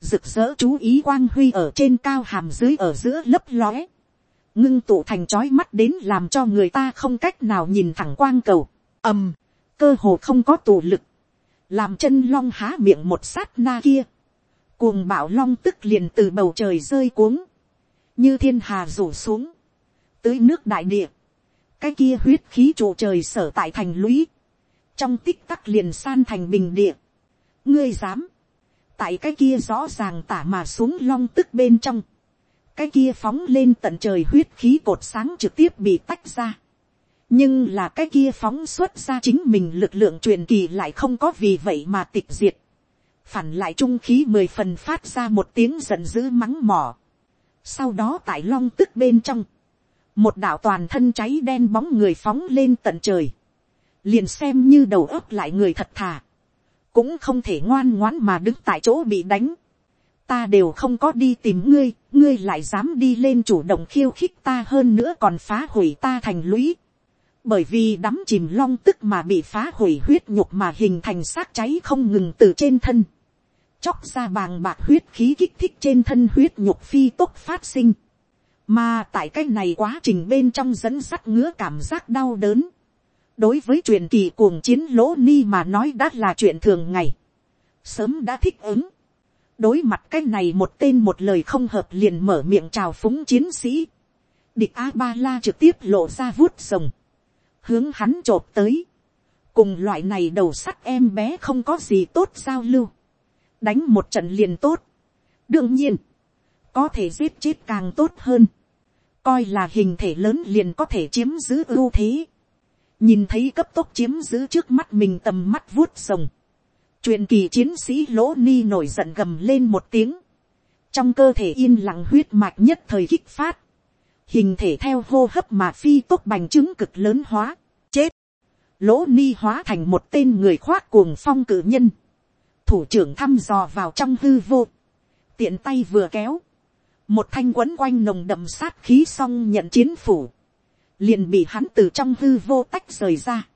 rực rỡ chú ý quang huy ở trên cao hàm dưới ở giữa lấp lóe, ngưng tụ thành trói mắt đến làm cho người ta không cách nào nhìn thẳng quang cầu, ầm, cơ hồ không có tù lực, làm chân long há miệng một sát na kia, cuồng bạo long tức liền từ bầu trời rơi cuống, như thiên hà rủ xuống, tới nước đại địa, cái kia huyết khí trụ trời sở tại thành lũy, trong tích tắc liền san thành bình địa, ngươi dám, tại cái kia rõ ràng tả mà xuống long tức bên trong, cái kia phóng lên tận trời huyết khí cột sáng trực tiếp bị tách ra, nhưng là cái kia phóng xuất ra chính mình lực lượng truyền kỳ lại không có vì vậy mà tịch diệt, phản lại trung khí mười phần phát ra một tiếng giận dữ mắng mỏ. Sau đó tại long tức bên trong, một đạo toàn thân cháy đen bóng người phóng lên tận trời, liền xem như đầu ấp lại người thật thà, cũng không thể ngoan ngoãn mà đứng tại chỗ bị đánh. Ta đều không có đi tìm ngươi, ngươi lại dám đi lên chủ động khiêu khích ta hơn nữa còn phá hủy ta thành lũy. Bởi vì đắm chìm long tức mà bị phá hủy huyết nhục mà hình thành xác cháy không ngừng từ trên thân chóc ra bàng bạc huyết khí kích thích trên thân huyết nhục phi tốc phát sinh. Mà tại cái này quá trình bên trong dẫn sắt ngứa cảm giác đau đớn. Đối với truyền kỳ cuồng chiến lỗ ni mà nói đã là chuyện thường ngày. Sớm đã thích ứng. Đối mặt cái này một tên một lời không hợp liền mở miệng chào phúng chiến sĩ. Địch A-ba-la trực tiếp lộ ra vuốt rồng. Hướng hắn chộp tới. Cùng loại này đầu sắt em bé không có gì tốt giao lưu đánh một trận liền tốt. đương nhiên, có thể giết chết càng tốt hơn. coi là hình thể lớn liền có thể chiếm giữ ưu thế. nhìn thấy cấp tốc chiếm giữ trước mắt mình tầm mắt vuốt rồng. truyền kỳ chiến sĩ lỗ ni nổi giận gầm lên một tiếng. trong cơ thể yên lặng huyết mạch nhất thời kích phát. hình thể theo hô hấp mà phi tốt bành trướng cực lớn hóa. chết. lỗ ni hóa thành một tên người khoác cuồng phong cử nhân thủ trưởng thăm dò vào trong hư vô, tiện tay vừa kéo, một thanh quấn quanh nồng đậm sát khí xong nhận chiến phủ, liền bị hắn từ trong hư vô tách rời ra,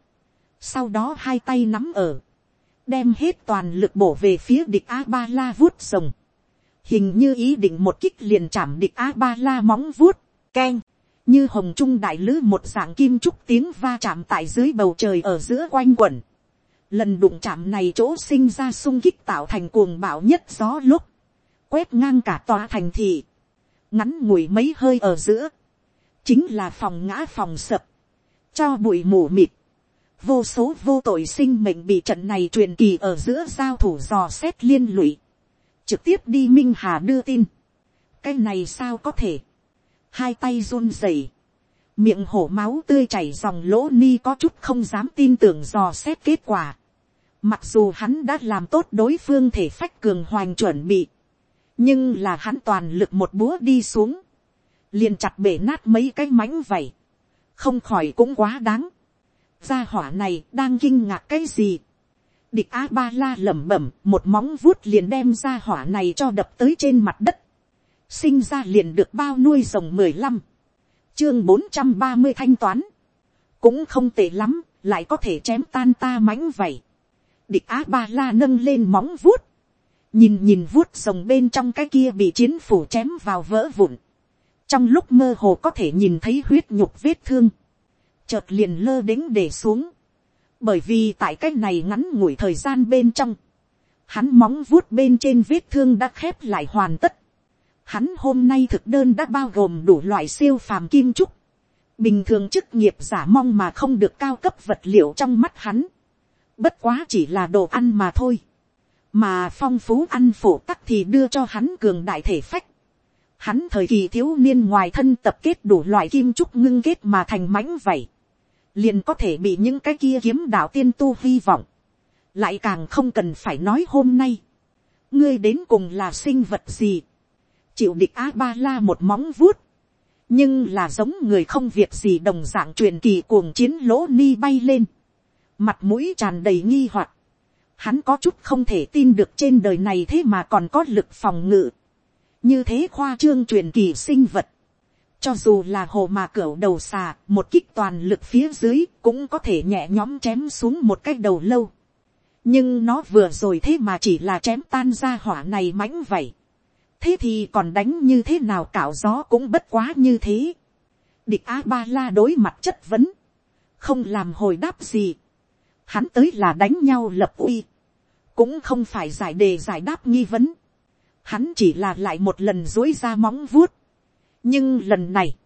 sau đó hai tay nắm ở, đem hết toàn lực bổ về phía địch a ba la vuốt rồng, hình như ý định một kích liền chạm địch a ba la móng vuốt, keng, như hồng trung đại lữ một dạng kim trúc tiếng va chạm tại dưới bầu trời ở giữa quanh quẩn. Lần đụng chạm này chỗ sinh ra sung kích tạo thành cuồng bạo nhất gió lúc, quét ngang cả tòa thành thị, ngắn ngủi mấy hơi ở giữa, chính là phòng ngã phòng sập, cho bụi mù mịt, vô số vô tội sinh mệnh bị trận này truyền kỳ ở giữa giao thủ dò xét liên lụy, trực tiếp đi minh hà đưa tin, cái này sao có thể, hai tay run rẩy, miệng hổ máu tươi chảy dòng lỗ ni có chút không dám tin tưởng dò xét kết quả, mặc dù hắn đã làm tốt đối phương thể phách cường hoành chuẩn bị, nhưng là hắn toàn lực một búa đi xuống, liền chặt bể nát mấy cái mánh vậy, không khỏi cũng quá đáng. gia hỏa này đang kinh ngạc cái gì. địch a ba la lẩm bẩm một móng vuốt liền đem gia hỏa này cho đập tới trên mặt đất. sinh ra liền được bao nuôi rồng mười lăm, chương bốn trăm ba mươi thanh toán, cũng không tệ lắm, lại có thể chém tan ta mánh vậy. địch á ba la nâng lên móng vuốt, nhìn nhìn vuốt rồng bên trong cái kia bị chiến phủ chém vào vỡ vụn, trong lúc mơ hồ có thể nhìn thấy huyết nhục vết thương, chợt liền lơ đính để xuống, bởi vì tại cái này ngắn ngủi thời gian bên trong, hắn móng vuốt bên trên vết thương đã khép lại hoàn tất, hắn hôm nay thực đơn đã bao gồm đủ loại siêu phàm kim trúc, bình thường chức nghiệp giả mong mà không được cao cấp vật liệu trong mắt hắn, bất quá chỉ là đồ ăn mà thôi, mà phong phú ăn phổ tắc thì đưa cho hắn cường đại thể phách, Hắn thời kỳ thiếu niên ngoài thân tập kết đủ loại kim trúc ngưng kết mà thành mãnh vậy. Liền có thể bị những cái kia kiếm đạo tiên tu hy vọng. Lại càng không cần phải nói hôm nay. Ngươi đến cùng là sinh vật gì? Chịu địch A-ba-la một móng vuốt. Nhưng là giống người không việc gì đồng dạng truyền kỳ cuồng chiến lỗ ni bay lên. Mặt mũi tràn đầy nghi hoặc Hắn có chút không thể tin được trên đời này thế mà còn có lực phòng ngự như thế khoa trương truyền kỳ sinh vật, cho dù là hồ mà cửa đầu xà, một kích toàn lực phía dưới cũng có thể nhẹ nhõm chém xuống một cái đầu lâu. nhưng nó vừa rồi thế mà chỉ là chém tan ra hỏa này mãnh vậy thế thì còn đánh như thế nào cạo gió cũng bất quá như thế. địch a ba la đối mặt chất vấn, không làm hồi đáp gì. hắn tới là đánh nhau lập uy, cũng không phải giải đề giải đáp nghi vấn hắn chỉ là lại một lần dối ra móng vuốt. nhưng lần này,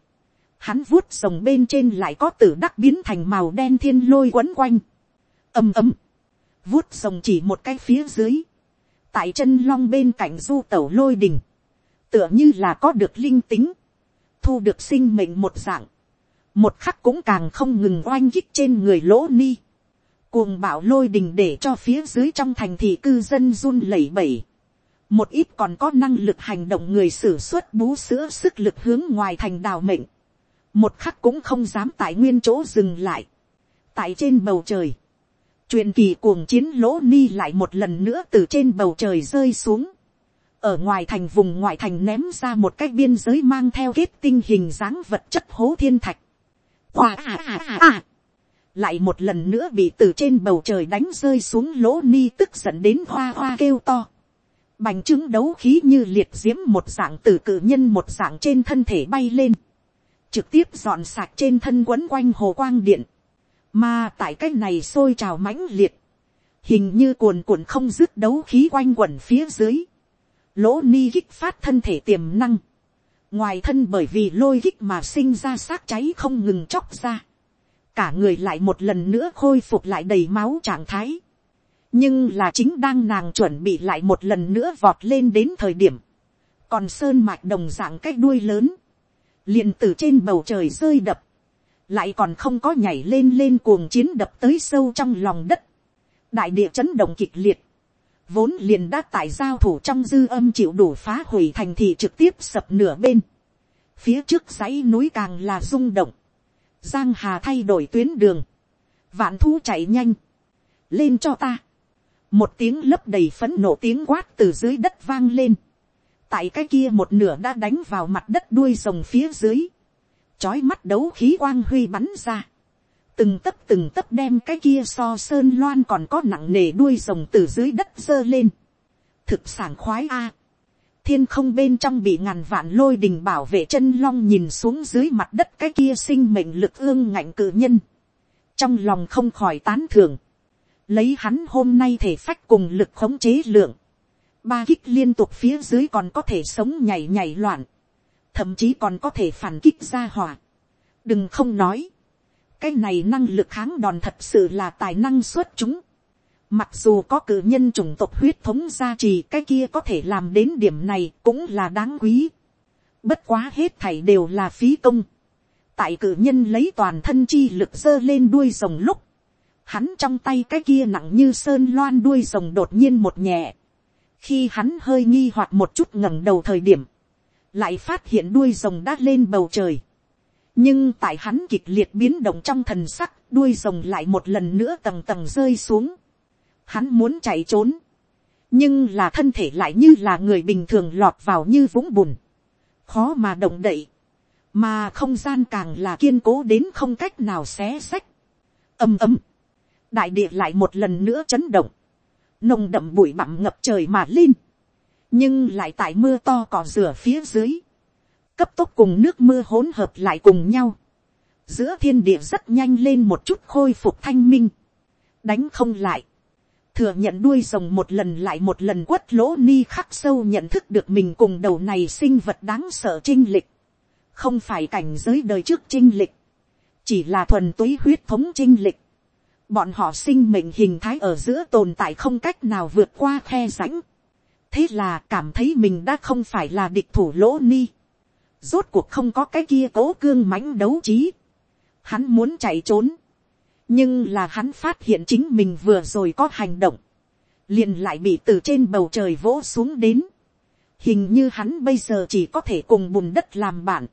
hắn vuốt rồng bên trên lại có tử đắc biến thành màu đen thiên lôi quấn quanh. ầm ầm, vuốt rồng chỉ một cái phía dưới, tại chân long bên cạnh du tẩu lôi đình, tựa như là có được linh tính, thu được sinh mệnh một dạng, một khắc cũng càng không ngừng oanh kích trên người lỗ ni, cuồng bạo lôi đình để cho phía dưới trong thành thị cư dân run lẩy bẩy, một ít còn có năng lực hành động người sử suất bú sữa sức lực hướng ngoài thành đào mệnh, một khắc cũng không dám tại nguyên chỗ dừng lại, tại trên bầu trời, truyền kỳ cuồng chiến lỗ ni lại một lần nữa từ trên bầu trời rơi xuống, ở ngoài thành vùng ngoại thành ném ra một cái biên giới mang theo kết tinh hình dáng vật chất hố thiên thạch. À à à à. Lại một lần nữa bị từ trên bầu trời đánh rơi xuống lỗ ni tức giận đến hoa hoa kêu to. Bành trướng đấu khí như liệt diễm một dạng từ cự nhân một dạng trên thân thể bay lên, trực tiếp dọn sạc trên thân quấn quanh hồ quang điện, mà tại cái này sôi trào mãnh liệt, hình như cuồn cuộn không dứt đấu khí quanh quẩn phía dưới, lỗ ni kích phát thân thể tiềm năng, ngoài thân bởi vì lôi kích mà sinh ra xác cháy không ngừng chóc ra, cả người lại một lần nữa khôi phục lại đầy máu trạng thái, nhưng là chính đang nàng chuẩn bị lại một lần nữa vọt lên đến thời điểm, còn sơn mạch đồng dạng cái đuôi lớn, liền từ trên bầu trời rơi đập, lại còn không có nhảy lên lên cuồng chiến đập tới sâu trong lòng đất, đại địa chấn động kịch liệt, vốn liền đã tại giao thủ trong dư âm chịu đủ phá hủy thành thị trực tiếp sập nửa bên, phía trước dãy núi càng là rung động, giang hà thay đổi tuyến đường, vạn thu chạy nhanh, lên cho ta, một tiếng lấp đầy phấn nộ tiếng quát từ dưới đất vang lên, tại cái kia một nửa đã đánh vào mặt đất đuôi rồng phía dưới, chói mắt đấu khí quang huy bắn ra, từng tấc từng tấc đem cái kia so sơn loan còn có nặng nề đuôi rồng từ dưới đất dơ lên. thực sảng khoái a. thiên không bên trong bị ngàn vạn lôi đình bảo vệ chân long nhìn xuống dưới mặt đất cái kia sinh mệnh lực ương ngạnh cự nhân. trong lòng không khỏi tán thưởng. lấy hắn hôm nay thể phách cùng lực khống chế lượng. ba kích liên tục phía dưới còn có thể sống nhảy nhảy loạn. thậm chí còn có thể phản kích ra hỏa. đừng không nói cái này năng lực kháng đòn thật sự là tài năng xuất chúng. Mặc dù có cử nhân chủng tộc huyết thống gia trì, cái kia có thể làm đến điểm này cũng là đáng quý. Bất quá hết thảy đều là phí công. Tại cử nhân lấy toàn thân chi lực dơ lên đuôi rồng lúc. Hắn trong tay cái kia nặng như sơn loan đuôi rồng đột nhiên một nhẹ. Khi hắn hơi nghi hoặc một chút ngẩng đầu thời điểm. Lại phát hiện đuôi rồng đã lên bầu trời nhưng tại hắn kịch liệt biến động trong thần sắc, đuôi rồng lại một lần nữa tầng tầng rơi xuống. Hắn muốn chạy trốn, nhưng là thân thể lại như là người bình thường lọt vào như vũng bùn, khó mà động đậy, mà không gian càng là kiên cố đến không cách nào xé xách. ầm ầm, đại địa lại một lần nữa chấn động, nồng đậm bụi bặm ngập trời mà lên, nhưng lại tại mưa to cỏ rửa phía dưới, cấp tốc cùng nước mưa hỗn hợp lại cùng nhau, giữa thiên địa rất nhanh lên một chút khôi phục thanh minh, đánh không lại, thừa nhận đuôi rồng một lần lại một lần quất lỗ ni khắc sâu nhận thức được mình cùng đầu này sinh vật đáng sợ trinh lịch, không phải cảnh giới đời trước trinh lịch, chỉ là thuần túy huyết thống trinh lịch, bọn họ sinh mệnh hình thái ở giữa tồn tại không cách nào vượt qua khe rãnh, thế là cảm thấy mình đã không phải là địch thủ lỗ ni, rốt cuộc không có cái kia cố cương mãnh đấu trí. Hắn muốn chạy trốn, nhưng là hắn phát hiện chính mình vừa rồi có hành động, liền lại bị từ trên bầu trời vỗ xuống đến. Hình như hắn bây giờ chỉ có thể cùng bùn đất làm bạn,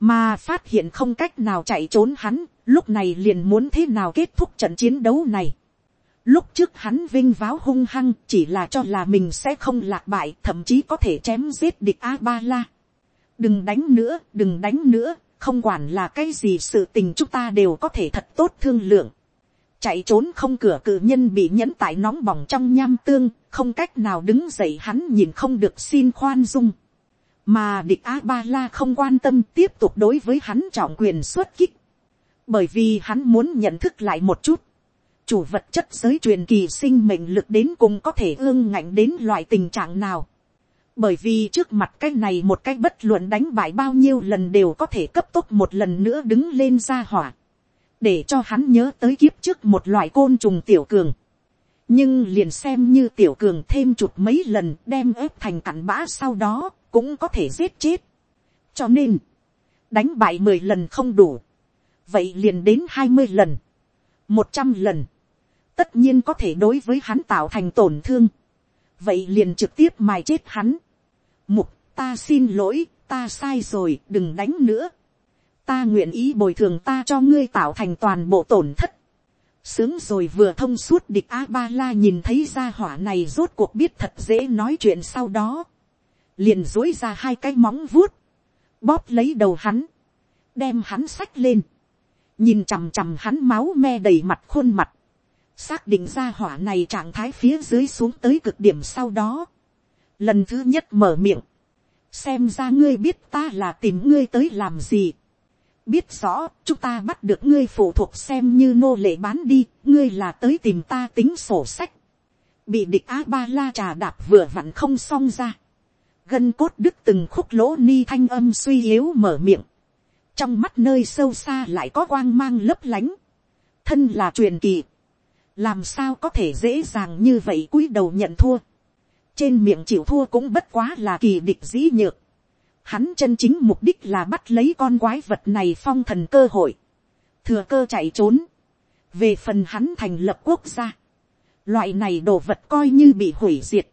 mà phát hiện không cách nào chạy trốn hắn, lúc này liền muốn thế nào kết thúc trận chiến đấu này. Lúc trước hắn vinh váo hung hăng chỉ là cho là mình sẽ không lạc bại, thậm chí có thể chém giết địch A-ba-la đừng đánh nữa, đừng đánh nữa, không quản là cái gì sự tình chúng ta đều có thể thật tốt thương lượng. chạy trốn không cửa cử nhân bị nhẫn tại nóng bỏng trong nham tương, không cách nào đứng dậy hắn nhìn không được xin khoan dung. mà địch a ba la không quan tâm tiếp tục đối với hắn trọng quyền xuất kích. bởi vì hắn muốn nhận thức lại một chút. chủ vật chất giới truyền kỳ sinh mệnh lực đến cùng có thể ương ngạnh đến loại tình trạng nào bởi vì trước mặt cái này một cái bất luận đánh bại bao nhiêu lần đều có thể cấp tốc một lần nữa đứng lên ra hỏa, để cho hắn nhớ tới kiếp trước một loại côn trùng tiểu cường. nhưng liền xem như tiểu cường thêm chục mấy lần đem ép thành cặn bã sau đó cũng có thể giết chết. cho nên, đánh bại mười lần không đủ, vậy liền đến hai mươi lần, một trăm lần, tất nhiên có thể đối với hắn tạo thành tổn thương vậy liền trực tiếp mài chết hắn. Mục, ta xin lỗi, ta sai rồi, đừng đánh nữa. Ta nguyện ý bồi thường ta cho ngươi tạo thành toàn bộ tổn thất. Sướng rồi vừa thông suốt địch A-ba-la nhìn thấy ra hỏa này rốt cuộc biết thật dễ nói chuyện sau đó. Liền dối ra hai cái móng vuốt. Bóp lấy đầu hắn. Đem hắn xách lên. Nhìn chằm chằm hắn máu me đầy mặt khuôn mặt. Xác định ra hỏa này trạng thái phía dưới xuống tới cực điểm sau đó lần thứ nhất mở miệng, xem ra ngươi biết ta là tìm ngươi tới làm gì. biết rõ chúng ta bắt được ngươi phụ thuộc xem như nô lệ bán đi, ngươi là tới tìm ta tính sổ sách. bị địch a ba la trà đạp vừa vặn không xong ra. gân cốt đứt từng khúc lỗ ni thanh âm suy yếu mở miệng. trong mắt nơi sâu xa lại có quang mang lấp lánh. thân là truyền kỳ. làm sao có thể dễ dàng như vậy cúi đầu nhận thua trên miệng chịu thua cũng bất quá là kỳ địch dĩ nhược. Hắn chân chính mục đích là bắt lấy con quái vật này phong thần cơ hội. Thừa cơ chạy trốn. Về phần hắn thành lập quốc gia. Loại này đồ vật coi như bị hủy diệt.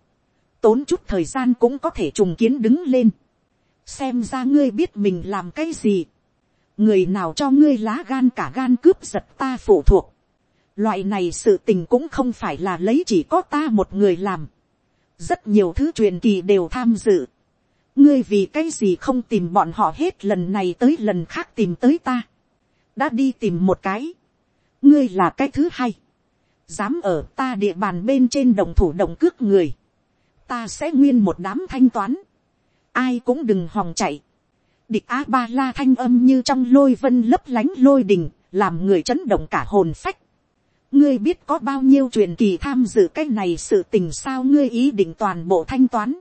Tốn chút thời gian cũng có thể trùng kiến đứng lên. Xem ra ngươi biết mình làm cái gì. Người nào cho ngươi lá gan cả gan cướp giật ta phụ thuộc. Loại này sự tình cũng không phải là lấy chỉ có ta một người làm rất nhiều thứ truyền kỳ đều tham dự. ngươi vì cái gì không tìm bọn họ hết lần này tới lần khác tìm tới ta. đã đi tìm một cái. ngươi là cái thứ hai, dám ở ta địa bàn bên trên đồng thủ đồng cước người, ta sẽ nguyên một đám thanh toán, ai cũng đừng hòng chạy, địch a ba la thanh âm như trong lôi vân lấp lánh lôi đình, làm người chấn động cả hồn phách ngươi biết có bao nhiêu truyền kỳ tham dự cái này sự tình sao ngươi ý định toàn bộ thanh toán.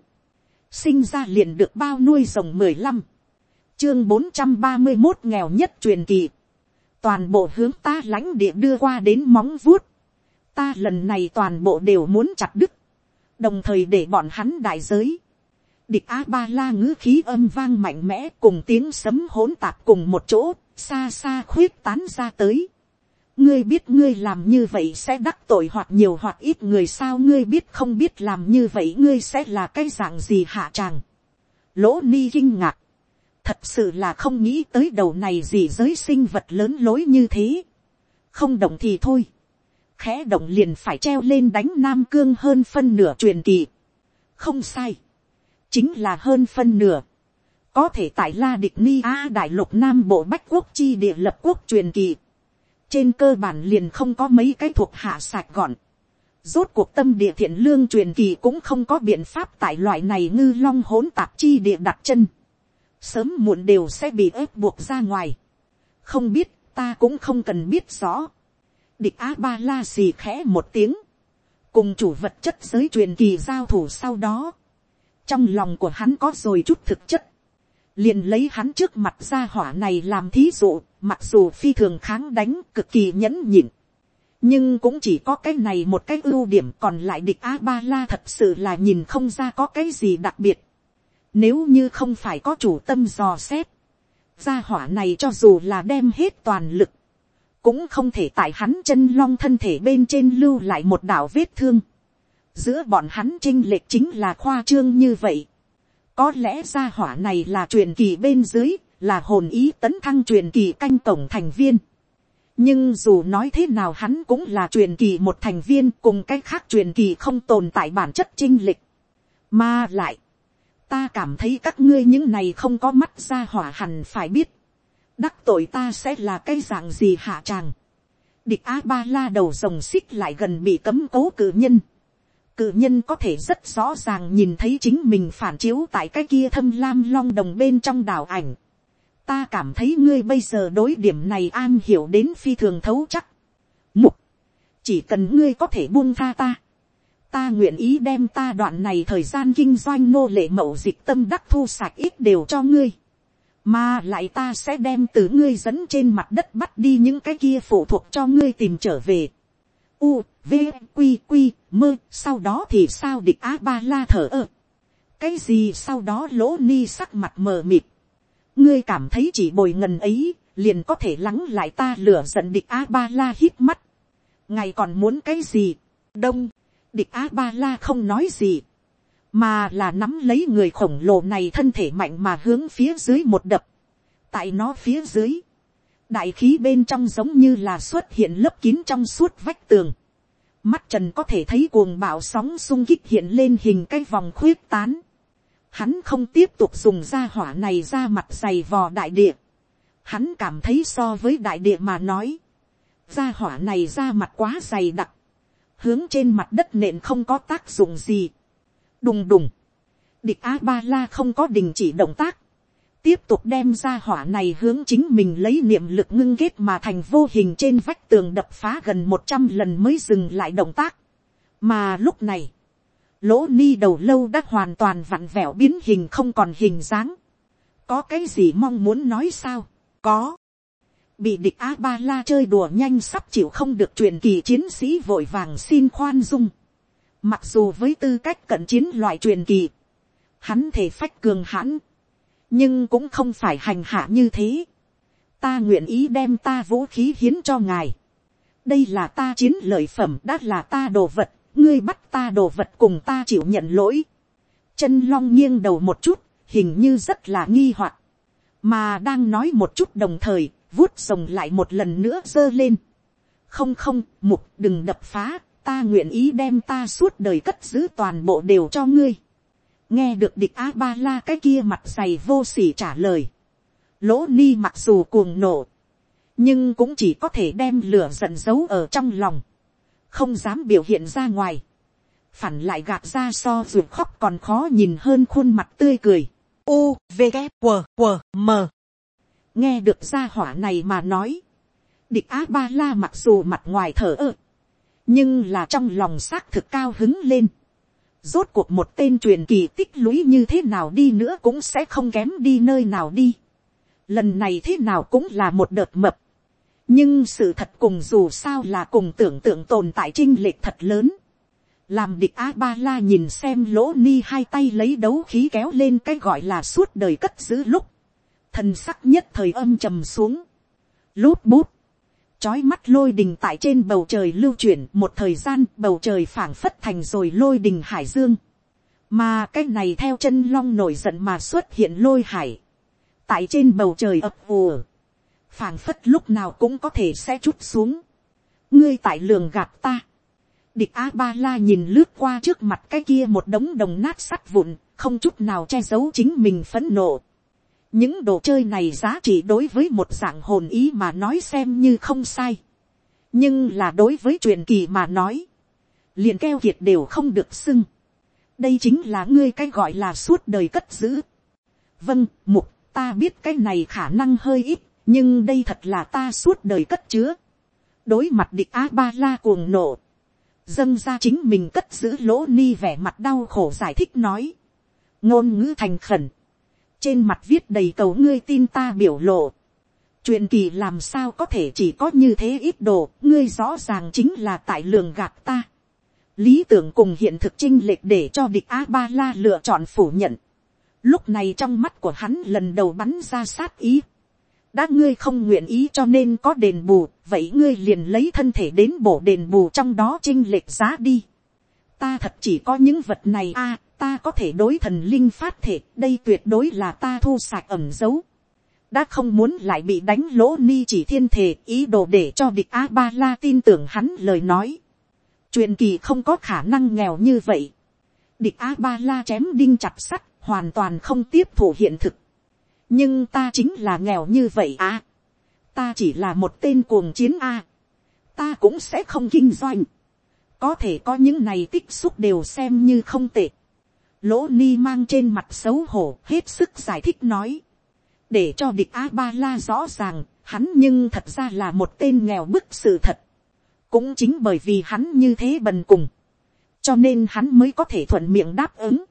sinh ra liền được bao nuôi rồng mười lăm, chương bốn trăm ba mươi một nghèo nhất truyền kỳ. toàn bộ hướng ta lãnh địa đưa qua đến móng vuốt. ta lần này toàn bộ đều muốn chặt đứt, đồng thời để bọn hắn đại giới địch a ba la ngữ khí âm vang mạnh mẽ cùng tiếng sấm hỗn tạp cùng một chỗ, xa xa khuyết tán ra tới ngươi biết ngươi làm như vậy sẽ đắc tội hoặc nhiều hoặc ít người sao ngươi biết không biết làm như vậy ngươi sẽ là cái dạng gì hạ tràng. lỗ ni kinh ngạc. thật sự là không nghĩ tới đầu này gì giới sinh vật lớn lối như thế. không động thì thôi. khẽ động liền phải treo lên đánh nam cương hơn phân nửa truyền kỳ. không sai chính là hơn phân nửa, có thể tại la địch ni a đại lục nam bộ bách quốc chi địa lập quốc truyền kỳ, trên cơ bản liền không có mấy cái thuộc hạ sạch gọn, rốt cuộc tâm địa thiện lương truyền kỳ cũng không có biện pháp tại loại này ngư long hỗn tạp chi địa đặt chân, sớm muộn đều sẽ bị ép buộc ra ngoài, không biết ta cũng không cần biết rõ, địch a ba la xì khẽ một tiếng, cùng chủ vật chất giới truyền kỳ giao thủ sau đó, trong lòng của hắn có rồi chút thực chất, liền lấy hắn trước mặt ra hỏa này làm thí dụ, mặc dù phi thường kháng đánh cực kỳ nhẫn nhịn, nhưng cũng chỉ có cái này một cái ưu điểm còn lại địch a ba la thật sự là nhìn không ra có cái gì đặc biệt, nếu như không phải có chủ tâm dò xét, gia hỏa này cho dù là đem hết toàn lực, cũng không thể tại hắn chân long thân thể bên trên lưu lại một đảo vết thương. Giữa bọn hắn chinh lệch chính là khoa trương như vậy có lẽ gia hỏa này là truyền kỳ bên dưới, là hồn ý tấn thăng truyền kỳ canh tổng thành viên. nhưng dù nói thế nào hắn cũng là truyền kỳ một thành viên cùng cách khác truyền kỳ không tồn tại bản chất chinh lịch mà lại, ta cảm thấy các ngươi những này không có mắt gia hỏa hẳn phải biết. đắc tội ta sẽ là cái dạng gì hạ tràng. địch a ba la đầu rồng xích lại gần bị cấm cố cử nhân cự nhân có thể rất rõ ràng nhìn thấy chính mình phản chiếu tại cái kia thâm lam long đồng bên trong đảo ảnh. Ta cảm thấy ngươi bây giờ đối điểm này an hiểu đến phi thường thấu chắc. Mục, chỉ cần ngươi có thể buông tha ta. Ta nguyện ý đem ta đoạn này thời gian kinh doanh nô lệ mậu dịch tâm đắc thu sạch ít đều cho ngươi. Mà lại ta sẽ đem từ ngươi dẫn trên mặt đất bắt đi những cái kia phụ thuộc cho ngươi tìm trở về. U, v, q q, mơ, sau đó thì sao địch a ba la thở ơ. Cái gì sau đó lỗ ni sắc mặt mờ mịt. Ngươi cảm thấy chỉ bồi ngần ấy, liền có thể lắng lại ta lửa giận địch a ba la hít mắt. Ngài còn muốn cái gì? Đông, địch a ba la không nói gì. Mà là nắm lấy người khổng lồ này thân thể mạnh mà hướng phía dưới một đập. Tại nó phía dưới, đại khí bên trong giống như là xuất hiện lớp kín trong suốt vách tường. Mắt trần có thể thấy cuồng bạo sóng sung kích hiện lên hình cái vòng khuyết tán. Hắn không tiếp tục dùng ra hỏa này ra mặt dày vò đại địa. Hắn cảm thấy so với đại địa mà nói. Ra hỏa này ra mặt quá dày đặc. Hướng trên mặt đất nện không có tác dụng gì. Đùng đùng. Địch A-ba-la không có đình chỉ động tác tiếp tục đem ra hỏa này hướng chính mình lấy niệm lực ngưng kết mà thành vô hình trên vách tường đập phá gần một trăm lần mới dừng lại động tác. mà lúc này, lỗ ni đầu lâu đã hoàn toàn vặn vẹo biến hình không còn hình dáng. có cái gì mong muốn nói sao, có. bị địch a ba la chơi đùa nhanh sắp chịu không được truyền kỳ chiến sĩ vội vàng xin khoan dung. mặc dù với tư cách cận chiến loại truyền kỳ, hắn thể phách cường hãn nhưng cũng không phải hành hạ như thế. ta nguyện ý đem ta vũ khí hiến cho ngài. đây là ta chiến lợi phẩm đã là ta đồ vật, ngươi bắt ta đồ vật cùng ta chịu nhận lỗi. chân long nghiêng đầu một chút, hình như rất là nghi hoặc, mà đang nói một chút đồng thời, vuốt rồng lại một lần nữa giơ lên. không không, mục đừng đập phá, ta nguyện ý đem ta suốt đời cất giữ toàn bộ đều cho ngươi nghe được địch a ba la cái kia mặt dày vô s ỉ trả lời, lỗ ni mặc dù cuồng nổ, nhưng cũng chỉ có thể đem lửa giận giấu ở trong lòng, không dám biểu hiện ra ngoài, phản lại gạt ra so ruột khóc còn khó nhìn hơn khuôn mặt tươi cười. U, V, K, W, W, M. nghe được ra hỏa này mà nói, địch á ba la mặc dù mặt ngoài thở ơ, nhưng là trong lòng xác thực cao hứng lên. Rốt cuộc một tên truyền kỳ tích lũy như thế nào đi nữa cũng sẽ không kém đi nơi nào đi. Lần này thế nào cũng là một đợt mập. Nhưng sự thật cùng dù sao là cùng tưởng tượng tồn tại trinh lệch thật lớn. Làm địch A-ba-la nhìn xem lỗ ni hai tay lấy đấu khí kéo lên cái gọi là suốt đời cất giữ lúc. Thần sắc nhất thời âm trầm xuống. Lút bút chói mắt lôi đình tại trên bầu trời lưu chuyển một thời gian bầu trời phảng phất thành rồi lôi đình hải dương. Mà cái này theo chân long nổi giận mà xuất hiện lôi hải. Tại trên bầu trời ập vùa. phảng phất lúc nào cũng có thể sẽ chút xuống. Ngươi tại lường gạt ta. Địch A-ba-la nhìn lướt qua trước mặt cái kia một đống đồng nát sắt vụn, không chút nào che giấu chính mình phấn nộ những đồ chơi này giá trị đối với một dạng hồn ý mà nói xem như không sai. nhưng là đối với truyền kỳ mà nói, liền keo kiệt đều không được xưng. đây chính là ngươi cái gọi là suốt đời cất giữ. vâng, mục, ta biết cái này khả năng hơi ít, nhưng đây thật là ta suốt đời cất chứa. đối mặt địch a ba la cuồng nộ, dâng ra chính mình cất giữ lỗ ni vẻ mặt đau khổ giải thích nói. ngôn ngữ thành khẩn trên mặt viết đầy cầu ngươi tin ta biểu lộ. chuyện kỳ làm sao có thể chỉ có như thế ít đồ, ngươi rõ ràng chính là tại lường gạt ta. lý tưởng cùng hiện thực chinh lệch để cho địch a ba la lựa chọn phủ nhận. lúc này trong mắt của hắn lần đầu bắn ra sát ý. đã ngươi không nguyện ý cho nên có đền bù, vậy ngươi liền lấy thân thể đến bổ đền bù trong đó chinh lệch giá đi. ta thật chỉ có những vật này a, ta có thể đối thần linh phát thể, đây tuyệt đối là ta thu sạch ẩm dấu. đã không muốn lại bị đánh lỗ ni chỉ thiên thể ý đồ để cho địch a ba la tin tưởng hắn lời nói. truyền kỳ không có khả năng nghèo như vậy. địch a ba la chém đinh chặt sắt, hoàn toàn không tiếp thủ hiện thực. nhưng ta chính là nghèo như vậy à. ta chỉ là một tên cuồng chiến a. ta cũng sẽ không kinh doanh. có thể có những này tích xúc đều xem như không tệ lỗ ni mang trên mặt xấu hổ hết sức giải thích nói, để cho địch a ba la rõ ràng, hắn nhưng thật ra là một tên nghèo bức sự thật, cũng chính bởi vì hắn như thế bần cùng, cho nên hắn mới có thể thuận miệng đáp ứng,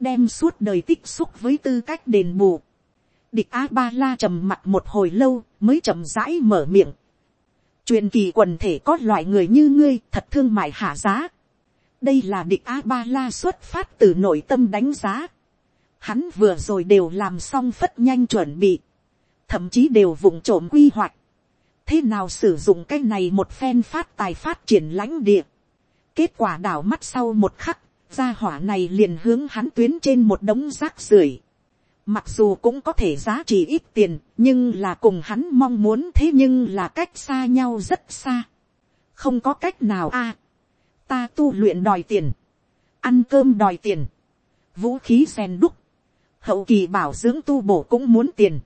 đem suốt đời tích xúc với tư cách đền bù. Địch a ba la trầm mặt một hồi lâu mới chậm rãi mở miệng. truyền kỳ quần thể có loại người như ngươi thật thương mại hạ giá đây là địch a ba la xuất phát từ nội tâm đánh giá. hắn vừa rồi đều làm xong phất nhanh chuẩn bị, thậm chí đều vụng trộm quy hoạch. thế nào sử dụng cái này một phen phát tài phát triển lãnh địa. kết quả đảo mắt sau một khắc, gia hỏa này liền hướng hắn tuyến trên một đống rác rưởi. Mặc dù cũng có thể giá trị ít tiền, nhưng là cùng hắn mong muốn thế nhưng là cách xa nhau rất xa. Không có cách nào a ta tu luyện đòi tiền, ăn cơm đòi tiền, vũ khí sen đúc, hậu kỳ bảo dưỡng tu bổ cũng muốn tiền.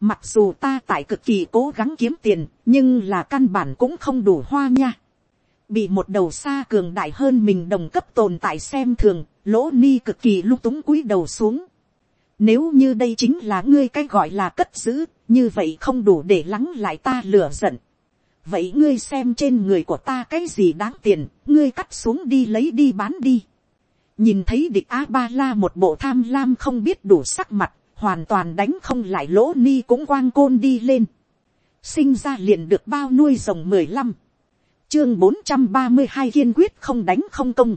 Mặc dù ta tại cực kỳ cố gắng kiếm tiền, nhưng là căn bản cũng không đủ hoa nha. Bị một đầu xa cường đại hơn mình đồng cấp tồn tại xem thường, lỗ ni cực kỳ lung túng cúi đầu xuống. Nếu như đây chính là ngươi cái gọi là cất giữ, như vậy không đủ để lắng lại ta lửa giận vậy ngươi xem trên người của ta cái gì đáng tiền, ngươi cắt xuống đi lấy đi bán đi. nhìn thấy địch a ba la một bộ tham lam không biết đủ sắc mặt, hoàn toàn đánh không lại lỗ ni cũng quang côn đi lên. sinh ra liền được bao nuôi rồng mười lăm, chương bốn trăm ba mươi hai kiên quyết không đánh không công.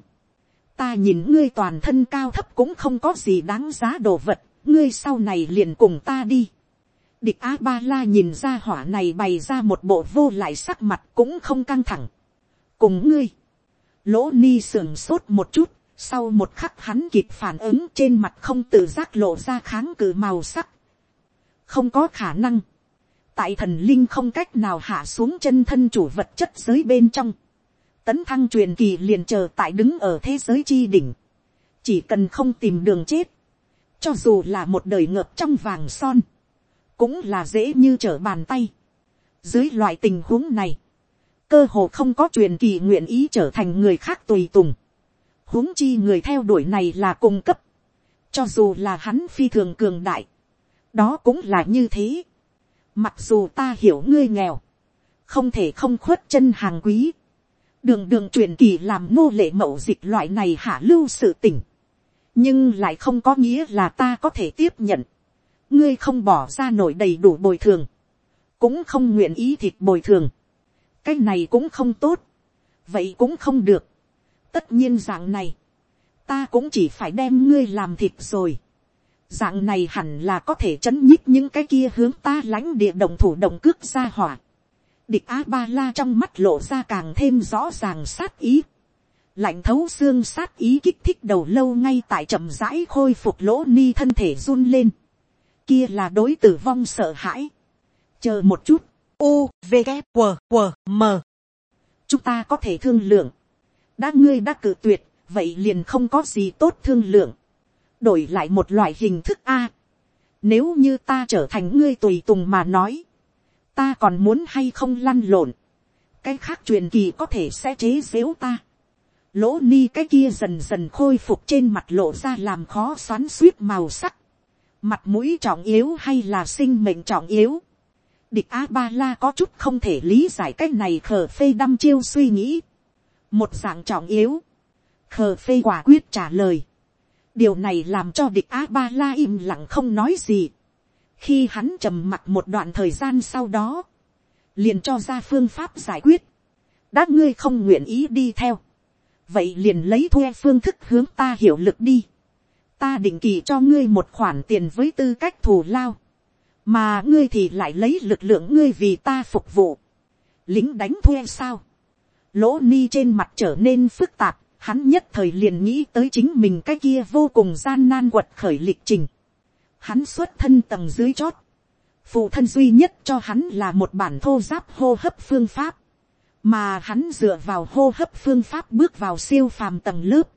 ta nhìn ngươi toàn thân cao thấp cũng không có gì đáng giá đồ vật, ngươi sau này liền cùng ta đi Địch A-ba-la nhìn ra hỏa này bày ra một bộ vô lại sắc mặt cũng không căng thẳng. Cùng ngươi. Lỗ ni sườn sốt một chút. Sau một khắc hắn kịp phản ứng trên mặt không tự giác lộ ra kháng cự màu sắc. Không có khả năng. Tại thần linh không cách nào hạ xuống chân thân chủ vật chất giới bên trong. Tấn thăng truyền kỳ liền chờ tại đứng ở thế giới chi đỉnh. Chỉ cần không tìm đường chết. Cho dù là một đời ngợp trong vàng son cũng là dễ như trở bàn tay. Dưới loại tình huống này, cơ hồ không có truyền kỳ nguyện ý trở thành người khác tùy tùng. huống chi người theo đuổi này là cung cấp. cho dù là hắn phi thường cường đại, đó cũng là như thế. mặc dù ta hiểu ngươi nghèo, không thể không khuất chân hàng quý. đường đường truyền kỳ làm nô lệ mậu dịch loại này hạ lưu sự tỉnh. nhưng lại không có nghĩa là ta có thể tiếp nhận ngươi không bỏ ra nổi đầy đủ bồi thường, cũng không nguyện ý thịt bồi thường cái này cũng không tốt, vậy cũng không được. tất nhiên dạng này, ta cũng chỉ phải đem ngươi làm thịt rồi. dạng này hẳn là có thể chấn nhích những cái kia hướng ta lãnh địa đồng thủ động cước ra hỏa. địch a ba la trong mắt lộ ra càng thêm rõ ràng sát ý. lạnh thấu xương sát ý kích thích đầu lâu ngay tại chậm rãi khôi phục lỗ ni thân thể run lên kia là đối tử vong sợ hãi. chờ một chút. U v g w, w, m. Chúng ta có thể thương lượng. Đã ngươi đã cử tuyệt vậy liền không có gì tốt thương lượng. Đổi lại một loại hình thức a. Nếu như ta trở thành ngươi tùy tùng mà nói ta còn muốn hay không lăn lộn? Cái khác truyền kỳ có thể sẽ chế xếu ta. Lỗ ni cái kia dần dần khôi phục trên mặt lộ ra làm khó xoắn suýt màu sắc mặt mũi trọng yếu hay là sinh mệnh trọng yếu Địch A-ba-la có chút không thể lý giải cách này khờ phê đăm chiêu suy nghĩ. Một dạng trọng yếu. Khờ phê quả quyết trả lời. Điều này làm cho địch A-ba-la im lặng không nói gì. Khi hắn trầm mặt một đoạn thời gian sau đó. Liền cho ra phương pháp giải quyết. Đã ngươi không nguyện ý đi theo. Vậy liền lấy thuê phương thức hướng ta hiểu lực đi. Ta định kỳ cho ngươi một khoản tiền với tư cách thù lao mà ngươi thì lại lấy lực lượng ngươi vì ta phục vụ, lính đánh thuê sao, lỗ ni trên mặt trở nên phức tạp, hắn nhất thời liền nghĩ tới chính mình cái kia vô cùng gian nan quật khởi lịch trình, hắn xuất thân tầng dưới chót, phụ thân duy nhất cho hắn là một bản thô giáp hô hấp phương pháp, mà hắn dựa vào hô hấp phương pháp bước vào siêu phàm tầng lớp,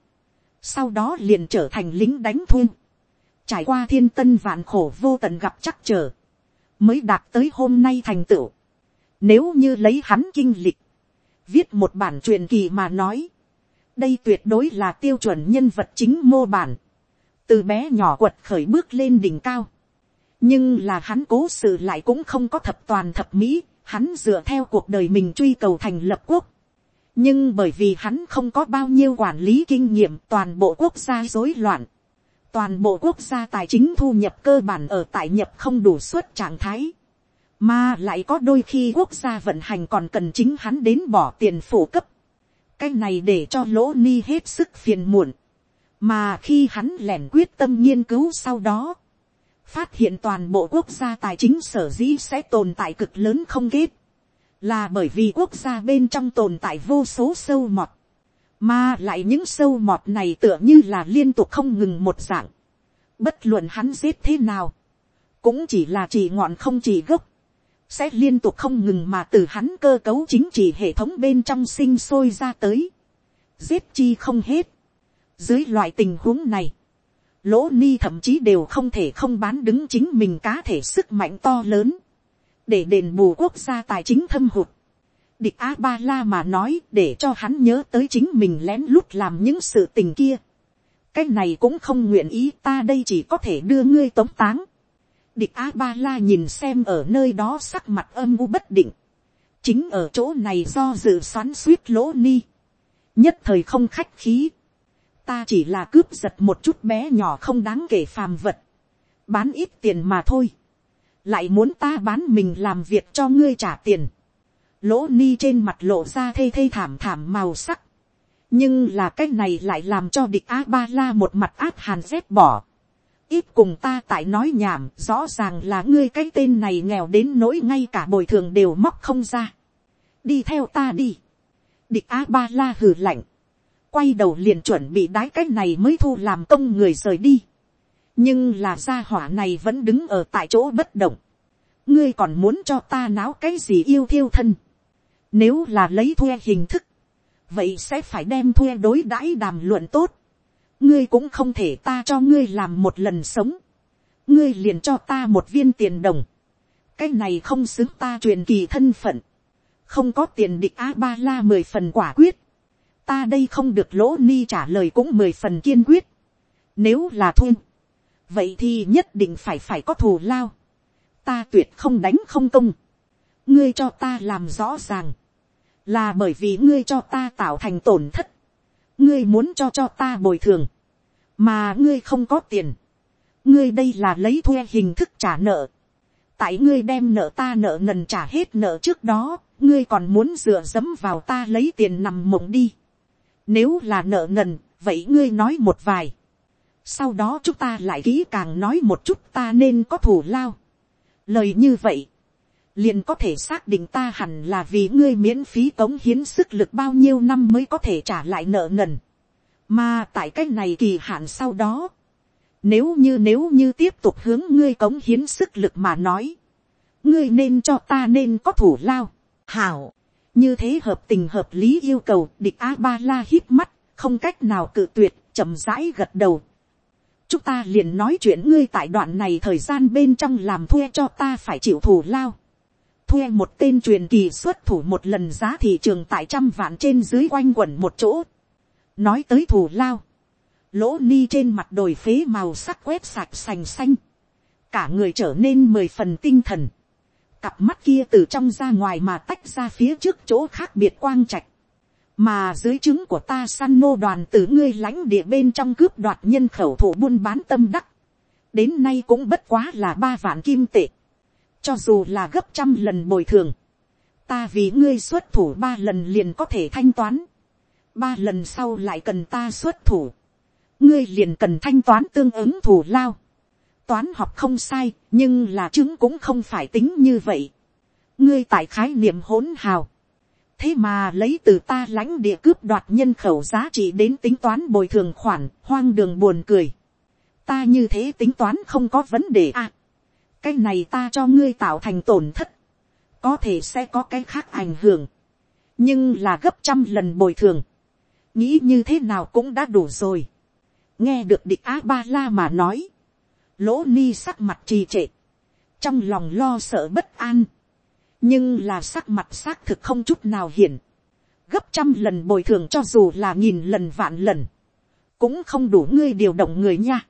sau đó liền trở thành lính đánh thuê, trải qua thiên tân vạn khổ vô tận gặp chắc trở, mới đạt tới hôm nay thành tựu. Nếu như lấy hắn kinh lịch, viết một bản truyền kỳ mà nói, đây tuyệt đối là tiêu chuẩn nhân vật chính mô bản, từ bé nhỏ quật khởi bước lên đỉnh cao. nhưng là hắn cố sự lại cũng không có thập toàn thập mỹ, hắn dựa theo cuộc đời mình truy cầu thành lập quốc nhưng bởi vì hắn không có bao nhiêu quản lý kinh nghiệm toàn bộ quốc gia rối loạn, toàn bộ quốc gia tài chính thu nhập cơ bản ở tại nhập không đủ suất trạng thái, mà lại có đôi khi quốc gia vận hành còn cần chính hắn đến bỏ tiền phụ cấp, cái này để cho lỗ ni hết sức phiền muộn, mà khi hắn lẻn quyết tâm nghiên cứu sau đó, phát hiện toàn bộ quốc gia tài chính sở dĩ sẽ tồn tại cực lớn không kết, là bởi vì quốc gia bên trong tồn tại vô số sâu mọt, mà lại những sâu mọt này tựa như là liên tục không ngừng một dạng. Bất luận hắn giết thế nào. Cũng chỉ là chỉ ngọn không chỉ gốc. Sẽ liên tục không ngừng mà từ hắn cơ cấu chính trị hệ thống bên trong sinh sôi ra tới. Giết chi không hết. Dưới loại tình huống này. Lỗ ni thậm chí đều không thể không bán đứng chính mình cá thể sức mạnh to lớn. Để đền bù quốc gia tài chính thâm hụt địch a ba la mà nói để cho hắn nhớ tới chính mình lén lút làm những sự tình kia. cái này cũng không nguyện ý, ta đây chỉ có thể đưa ngươi tống táng. địch a ba la nhìn xem ở nơi đó sắc mặt âm u bất định. chính ở chỗ này do dự xoắn suýt lỗ ni. nhất thời không khách khí. ta chỉ là cướp giật một chút bé nhỏ không đáng kể phàm vật. bán ít tiền mà thôi lại muốn ta bán mình làm việc cho ngươi trả tiền lỗ ni trên mặt lộ ra thê thê thảm thảm màu sắc. nhưng là cái này lại làm cho địch a ba la một mặt áp hàn dép bỏ. ít cùng ta tại nói nhảm, rõ ràng là ngươi cái tên này nghèo đến nỗi ngay cả bồi thường đều móc không ra. đi theo ta đi. địch a ba la hừ lạnh. quay đầu liền chuẩn bị đái cái này mới thu làm công người rời đi nhưng là gia hỏa này vẫn đứng ở tại chỗ bất động. ngươi còn muốn cho ta náo cái gì yêu thiêu thân nếu là lấy thuê hình thức, vậy sẽ phải đem thuê đối đãi đàm luận tốt. ngươi cũng không thể ta cho ngươi làm một lần sống. ngươi liền cho ta một viên tiền đồng. cái này không xứng ta truyền kỳ thân phận, không có tiền địch a ba la mười phần quả quyết, ta đây không được lỗ ni trả lời cũng mười phần kiên quyết, nếu là thun, vậy thì nhất định phải phải có thù lao, ta tuyệt không đánh không công, ngươi cho ta làm rõ ràng, là bởi vì ngươi cho ta tạo thành tổn thất, ngươi muốn cho cho ta bồi thường, mà ngươi không có tiền, ngươi đây là lấy thuê hình thức trả nợ, tại ngươi đem nợ ta nợ nần trả hết nợ trước đó, ngươi còn muốn dựa dẫm vào ta lấy tiền nằm mộng đi. Nếu là nợ nần, vậy ngươi nói một vài. Sau đó chúng ta lại kỹ càng nói một chút ta nên có thủ lao. Lời như vậy, liền có thể xác định ta hẳn là vì ngươi miễn phí cống hiến sức lực bao nhiêu năm mới có thể trả lại nợ nần. Mà tại cái này kỳ hạn sau đó, nếu như nếu như tiếp tục hướng ngươi cống hiến sức lực mà nói. Ngươi nên cho ta nên có thủ lao. Hảo. Như thế hợp tình hợp lý yêu cầu địch A-ba-la hít mắt. Không cách nào cự tuyệt, chậm rãi gật đầu. Chúng ta liền nói chuyện ngươi tại đoạn này thời gian bên trong làm thuê cho ta phải chịu thủ lao. Thuê một tên truyền kỳ xuất thủ một lần giá thị trường tại trăm vạn trên dưới quanh quẩn một chỗ. Nói tới thủ lao lỗ ni trên mặt đồi phế màu sắc quét sạch sành xanh, cả người trở nên mười phần tinh thần, cặp mắt kia từ trong ra ngoài mà tách ra phía trước chỗ khác biệt quang trạch, mà dưới trứng của ta săn nô đoàn từ ngươi lãnh địa bên trong cướp đoạt nhân khẩu thủ buôn bán tâm đắc, đến nay cũng bất quá là ba vạn kim tệ, cho dù là gấp trăm lần bồi thường, ta vì ngươi xuất thủ ba lần liền có thể thanh toán, ba lần sau lại cần ta xuất thủ, ngươi liền cần thanh toán tương ứng thủ lao. toán học không sai, nhưng là chứng cũng không phải tính như vậy. ngươi tại khái niệm hỗn hào thế mà lấy từ ta lãnh địa cướp đoạt nhân khẩu giá trị đến tính toán bồi thường khoản, hoang đường buồn cười. ta như thế tính toán không có vấn đề à. cái này ta cho ngươi tạo thành tổn thất. có thể sẽ có cái khác ảnh hưởng. nhưng là gấp trăm lần bồi thường. nghĩ như thế nào cũng đã đủ rồi nghe được địch á ba la mà nói, lỗ ni sắc mặt trì trệ, trong lòng lo sợ bất an, nhưng là sắc mặt xác thực không chút nào hiển, gấp trăm lần bồi thường cho dù là nghìn lần vạn lần, cũng không đủ ngươi điều động người nha,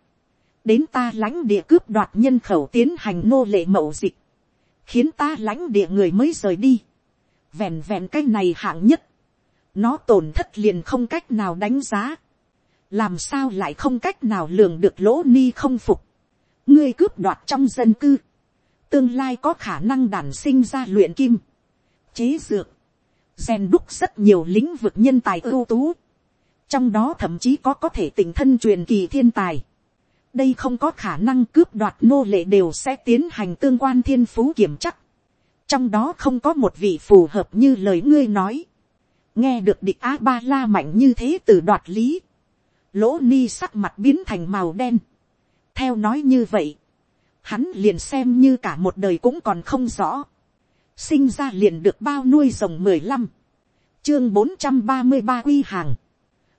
đến ta lãnh địa cướp đoạt nhân khẩu tiến hành nô lệ mậu dịch, khiến ta lãnh địa người mới rời đi, vẹn vẹn cái này hạng nhất, nó tổn thất liền không cách nào đánh giá, làm sao lại không cách nào lường được lỗ ni không phục, ngươi cướp đoạt trong dân cư, tương lai có khả năng đản sinh ra luyện kim, chế dược, rèn đúc rất nhiều lĩnh vực nhân tài ưu tú, trong đó thậm chí có có thể tình thân truyền kỳ thiên tài, đây không có khả năng cướp đoạt nô lệ đều sẽ tiến hành tương quan thiên phú kiểm chắc, trong đó không có một vị phù hợp như lời ngươi nói, nghe được địch a ba la mạnh như thế từ đoạt lý, lỗ ni sắc mặt biến thành màu đen. theo nói như vậy, hắn liền xem như cả một đời cũng còn không rõ. sinh ra liền được bao nuôi rồng mười lăm, chương bốn trăm ba mươi ba quy hàng.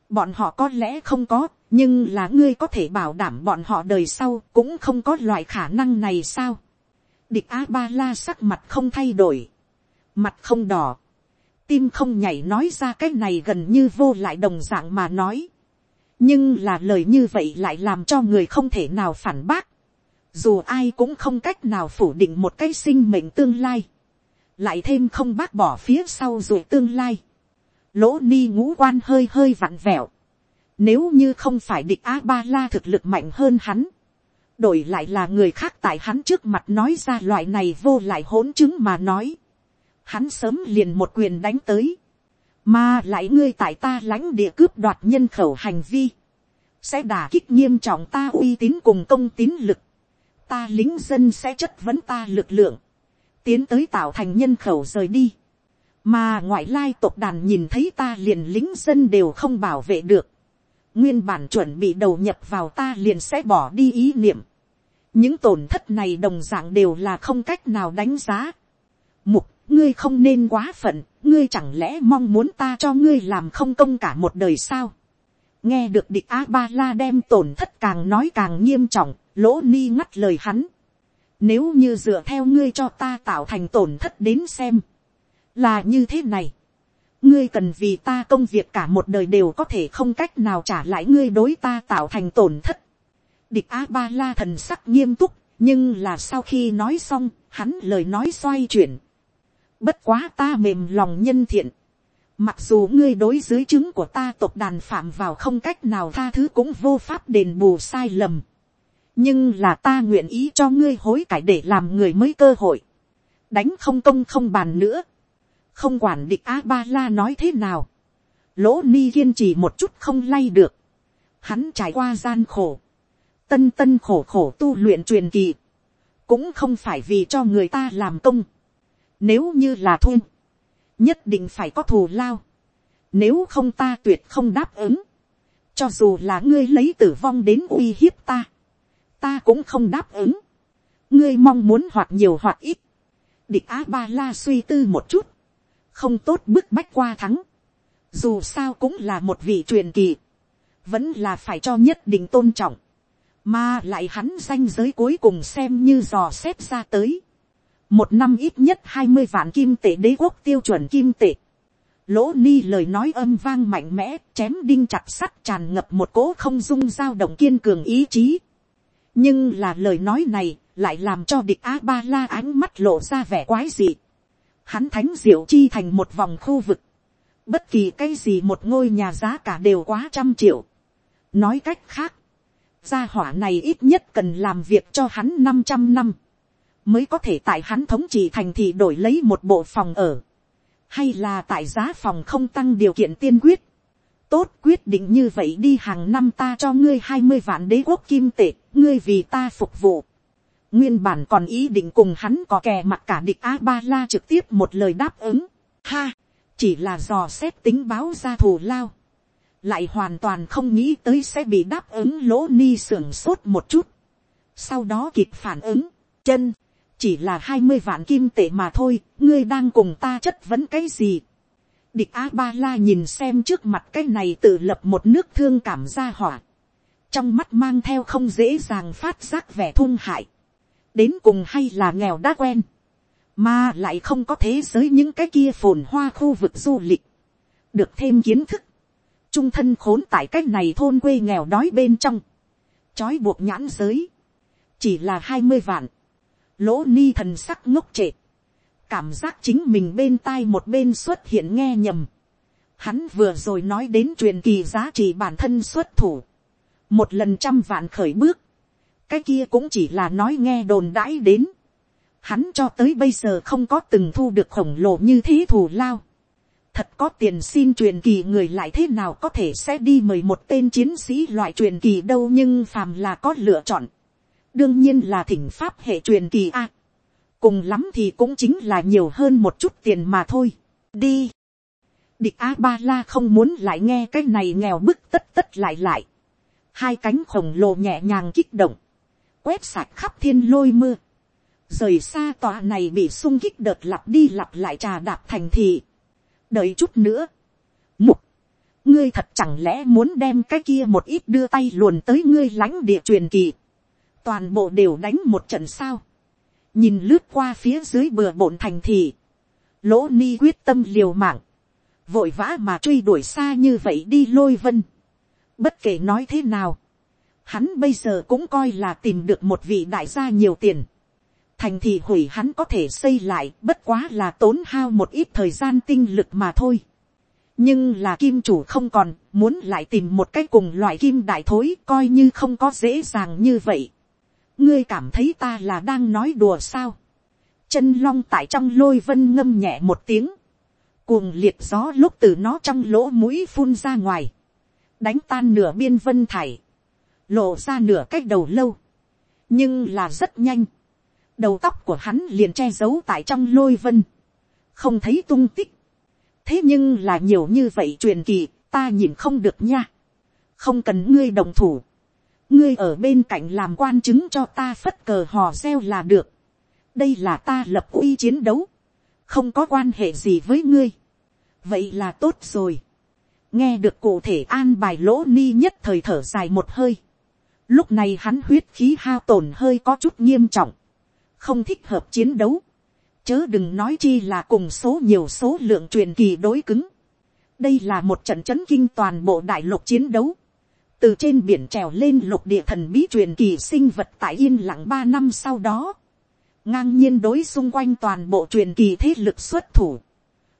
bọn họ có lẽ không có, nhưng là ngươi có thể bảo đảm bọn họ đời sau cũng không có loại khả năng này sao. địch a ba la sắc mặt không thay đổi, mặt không đỏ, tim không nhảy nói ra cái này gần như vô lại đồng dạng mà nói nhưng là lời như vậy lại làm cho người không thể nào phản bác, dù ai cũng không cách nào phủ định một cái sinh mệnh tương lai, lại thêm không bác bỏ phía sau rồi tương lai, lỗ ni ngũ quan hơi hơi vặn vẹo, nếu như không phải địch a ba la thực lực mạnh hơn hắn, đổi lại là người khác tại hắn trước mặt nói ra loại này vô lại hỗn chứng mà nói, hắn sớm liền một quyền đánh tới, mà lại ngươi tại ta lãnh địa cướp đoạt nhân khẩu hành vi, sẽ đả kích nghiêm trọng ta uy tín cùng công tín lực, ta lính dân sẽ chất vấn ta lực lượng, tiến tới tạo thành nhân khẩu rời đi, mà ngoại lai tộc đàn nhìn thấy ta liền lính dân đều không bảo vệ được, nguyên bản chuẩn bị đầu nhập vào ta liền sẽ bỏ đi ý niệm, những tổn thất này đồng d ạ n g đều là không cách nào đánh giá, mục ngươi không nên quá phận, ngươi chẳng lẽ mong muốn ta cho ngươi làm không công cả một đời sao. nghe được địch a ba la đem tổn thất càng nói càng nghiêm trọng, lỗ ni ngắt lời hắn. Nếu như dựa theo ngươi cho ta tạo thành tổn thất đến xem. Là như thế này. Ngươi cần vì ta công việc cả một đời đều có thể không cách nào trả lại ngươi đối ta tạo thành tổn thất. Địch A-ba-la thần sắc nghiêm túc. Nhưng là sau khi nói xong, hắn lời nói xoay chuyển. Bất quá ta mềm lòng nhân thiện. Mặc dù ngươi đối dưới chứng của ta tộc đàn phạm vào không cách nào tha thứ cũng vô pháp đền bù sai lầm nhưng là ta nguyện ý cho ngươi hối cải để làm người mới cơ hội, đánh không công không bàn nữa, không quản địch a ba la nói thế nào, lỗ ni kiên trì một chút không lay được, hắn trải qua gian khổ, tân tân khổ khổ tu luyện truyền kỳ, cũng không phải vì cho người ta làm công, nếu như là thun, nhất định phải có thù lao, nếu không ta tuyệt không đáp ứng, cho dù là ngươi lấy tử vong đến uy hiếp ta, ta cũng không đáp ứng. ngươi mong muốn hoặc nhiều hoặc ít. địch a ba la suy tư một chút. không tốt bức bách qua thắng. dù sao cũng là một vị truyền kỳ. vẫn là phải cho nhất định tôn trọng. mà lại hắn danh giới cuối cùng xem như dò xếp ra tới. một năm ít nhất hai mươi vạn kim tệ đế quốc tiêu chuẩn kim tệ. Lỗ ni lời nói âm vang mạnh mẽ, chém đinh chặt sắt tràn ngập một cỗ không dung dao động kiên cường ý chí nhưng là lời nói này lại làm cho địch a ba la ánh mắt lộ ra vẻ quái dị. hắn thánh diệu chi thành một vòng khu vực. bất kỳ cái gì một ngôi nhà giá cả đều quá trăm triệu. nói cách khác, gia hỏa này ít nhất cần làm việc cho hắn năm trăm năm, mới có thể tại hắn thống trị thành thị đổi lấy một bộ phòng ở, hay là tại giá phòng không tăng điều kiện tiên quyết, tốt quyết định như vậy đi hàng năm ta cho ngươi hai mươi vạn đế quốc kim tệ, ngươi vì ta phục vụ. Nguyên bản còn ý định cùng hắn có kè mặt cả địch A-ba-la trực tiếp một lời đáp ứng. Ha, chỉ là dò xét tính báo ra thù lao. Lại hoàn toàn không nghĩ tới sẽ bị đáp ứng lỗ ni sưởng sốt một chút. Sau đó kịp phản ứng, chân, chỉ là hai mươi vạn kim tệ mà thôi, ngươi đang cùng ta chất vấn cái gì Địch A-ba-la nhìn xem trước mặt cái này tự lập một nước thương cảm ra hỏa. Trong mắt mang theo không dễ dàng phát giác vẻ thung hại. Đến cùng hay là nghèo đã quen. Mà lại không có thế giới những cái kia phồn hoa khu vực du lịch. Được thêm kiến thức. Trung thân khốn tại cái này thôn quê nghèo đói bên trong. Chói buộc nhãn giới. Chỉ là hai mươi vạn. Lỗ ni thần sắc ngốc trệ cảm giác chính mình bên tai một bên xuất hiện nghe nhầm. Hắn vừa rồi nói đến truyền kỳ giá trị bản thân xuất thủ. Một lần trăm vạn khởi bước. Cái kia cũng chỉ là nói nghe đồn đãi đến. Hắn cho tới bây giờ không có từng thu được khổng lồ như thế thù lao. Thật có tiền xin truyền kỳ người lại thế nào có thể sẽ đi mời một tên chiến sĩ loại truyền kỳ đâu nhưng phàm là có lựa chọn. Đương nhiên là thỉnh pháp hệ truyền kỳ A cùng lắm thì cũng chính là nhiều hơn một chút tiền mà thôi. đi. địch a ba la không muốn lại nghe cái này nghèo bức tất tất lại lại. hai cánh khổng lồ nhẹ nhàng kích động, quét sạch khắp thiên lôi mưa. rời xa tòa này bị sung kích đợt lặp đi lặp lại trà đạp thành thị. đợi chút nữa. mục, ngươi thật chẳng lẽ muốn đem cái kia một ít đưa tay luồn tới ngươi lãnh địa truyền kỳ. toàn bộ đều đánh một trận sao nhìn lướt qua phía dưới bừa bộn thành thị, lỗ ni quyết tâm liều mạng, vội vã mà truy đuổi xa như vậy đi lôi vân. bất kể nói thế nào, hắn bây giờ cũng coi là tìm được một vị đại gia nhiều tiền. thành thị hủy hắn có thể xây lại bất quá là tốn hao một ít thời gian tinh lực mà thôi. nhưng là kim chủ không còn muốn lại tìm một cái cùng loại kim đại thối coi như không có dễ dàng như vậy ngươi cảm thấy ta là đang nói đùa sao. chân long tại trong lôi vân ngâm nhẹ một tiếng. cuồng liệt gió lúc từ nó trong lỗ mũi phun ra ngoài. đánh tan nửa biên vân thải. lộ ra nửa cách đầu lâu. nhưng là rất nhanh. đầu tóc của hắn liền che giấu tại trong lôi vân. không thấy tung tích. thế nhưng là nhiều như vậy truyền kỳ, ta nhìn không được nha. không cần ngươi đồng thủ ngươi ở bên cạnh làm quan chứng cho ta phất cờ hò reo là được. đây là ta lập uy chiến đấu, không có quan hệ gì với ngươi. vậy là tốt rồi. nghe được cụ thể an bài lỗ ni nhất thời thở dài một hơi. lúc này hắn huyết khí hao tổn hơi có chút nghiêm trọng, không thích hợp chiến đấu, chớ đừng nói chi là cùng số nhiều số lượng truyền kỳ đối cứng. đây là một trận chấn kinh toàn bộ đại lục chiến đấu, từ trên biển trèo lên lục địa thần bí truyền kỳ sinh vật tại yên lặng ba năm sau đó, ngang nhiên đối xung quanh toàn bộ truyền kỳ thế lực xuất thủ,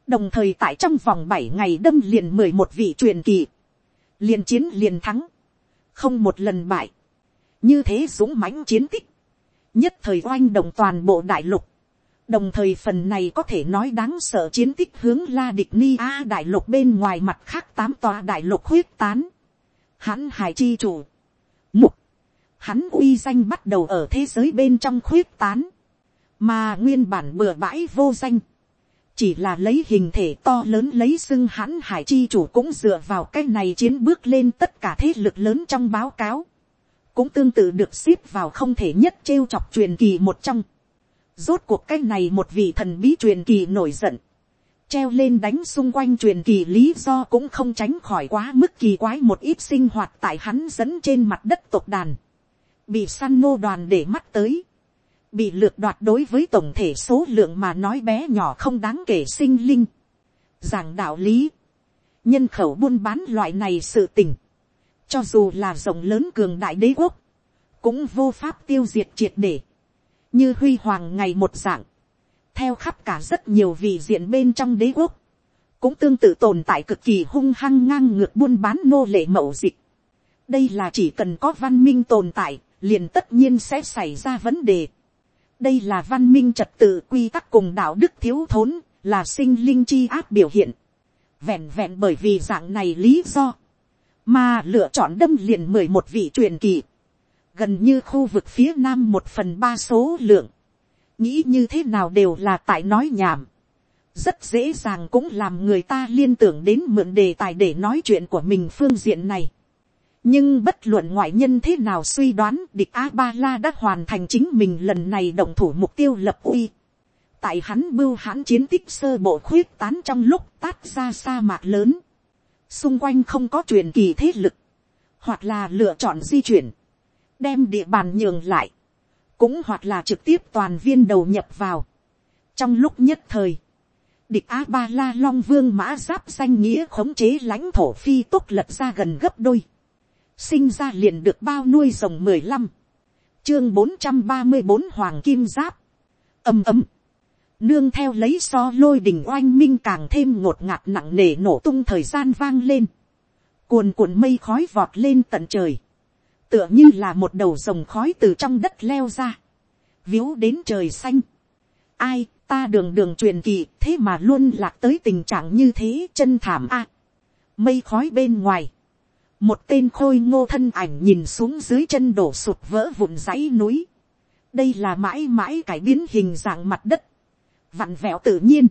đồng thời tại trong vòng bảy ngày đâm liền mười một vị truyền kỳ, liền chiến liền thắng, không một lần bại, như thế dũng mãnh chiến tích, nhất thời oanh động toàn bộ đại lục, đồng thời phần này có thể nói đáng sợ chiến tích hướng la địch ni a đại lục bên ngoài mặt khác tám tòa đại lục huyết tán, hắn hải chi chủ, mục, hắn uy danh bắt đầu ở thế giới bên trong khuyết tán, mà nguyên bản bừa bãi vô danh, chỉ là lấy hình thể to lớn lấy xưng hãn hải chi chủ cũng dựa vào cái này chiến bước lên tất cả thế lực lớn trong báo cáo, cũng tương tự được ship vào không thể nhất trêu chọc truyền kỳ một trong. Rốt cuộc cái này một vị thần bí truyền kỳ nổi giận, treo lên đánh xung quanh truyền kỳ lý do cũng không tránh khỏi quá mức kỳ quái một ít sinh hoạt tại hắn dẫn trên mặt đất tộc đàn, bị săn nô đoàn để mắt tới, bị lược đoạt đối với tổng thể số lượng mà nói bé nhỏ không đáng kể sinh linh. Giảng đạo lý, nhân khẩu buôn bán loại này sự tình, cho dù là rộng lớn cường đại đế quốc, cũng vô pháp tiêu diệt triệt để, như huy hoàng ngày một dạng, theo khắp cả rất nhiều vị diện bên trong đế quốc, cũng tương tự tồn tại cực kỳ hung hăng ngang ngược buôn bán nô lệ mậu dịch. đây là chỉ cần có văn minh tồn tại, liền tất nhiên sẽ xảy ra vấn đề đây là văn minh trật tự quy tắc cùng đạo đức thiếu thốn, là sinh linh chi áp biểu hiện. Vẹn vẹn bởi vì dạng này lý do, mà lựa chọn đâm liền mười một vị truyền kỳ, gần như khu vực phía nam một phần ba số lượng, nghĩ như thế nào đều là tại nói nhảm, rất dễ dàng cũng làm người ta liên tưởng đến mượn đề tài để nói chuyện của mình phương diện này. Nhưng bất luận ngoại nhân thế nào suy đoán địch a ba la đã hoàn thành chính mình lần này động thủ mục tiêu lập uy. Tại hắn bưu hãn chiến tích sơ bộ khuyết tán trong lúc tát ra sa mạc lớn. Xung quanh không có truyền kỳ thế lực. Hoặc là lựa chọn di chuyển. Đem địa bàn nhường lại cũng hoặc là trực tiếp toàn viên đầu nhập vào. Trong lúc nhất thời địch a ba la long vương mã giáp danh nghĩa khống chế lãnh thổ phi tốt lật ra gần gấp đôi. Sinh ra liền được bao nuôi rồng mười lăm, chương bốn trăm ba mươi bốn hoàng kim giáp, ầm ầm, nương theo lấy so lôi đình oanh minh càng thêm ngột ngạt nặng nề nổ tung thời gian vang lên, cuồn cuộn mây khói vọt lên tận trời, tựa như là một đầu rồng khói từ trong đất leo ra, víu đến trời xanh. Ai, ta đường đường truyền kỳ, thế mà luôn lạc tới tình trạng như thế, chân thảm a. mây khói bên ngoài, một tên khôi ngô thân ảnh nhìn xuống dưới chân đổ sụt vỡ vụn dãy núi. đây là mãi mãi cải biến hình dạng mặt đất, vặn vẹo tự nhiên,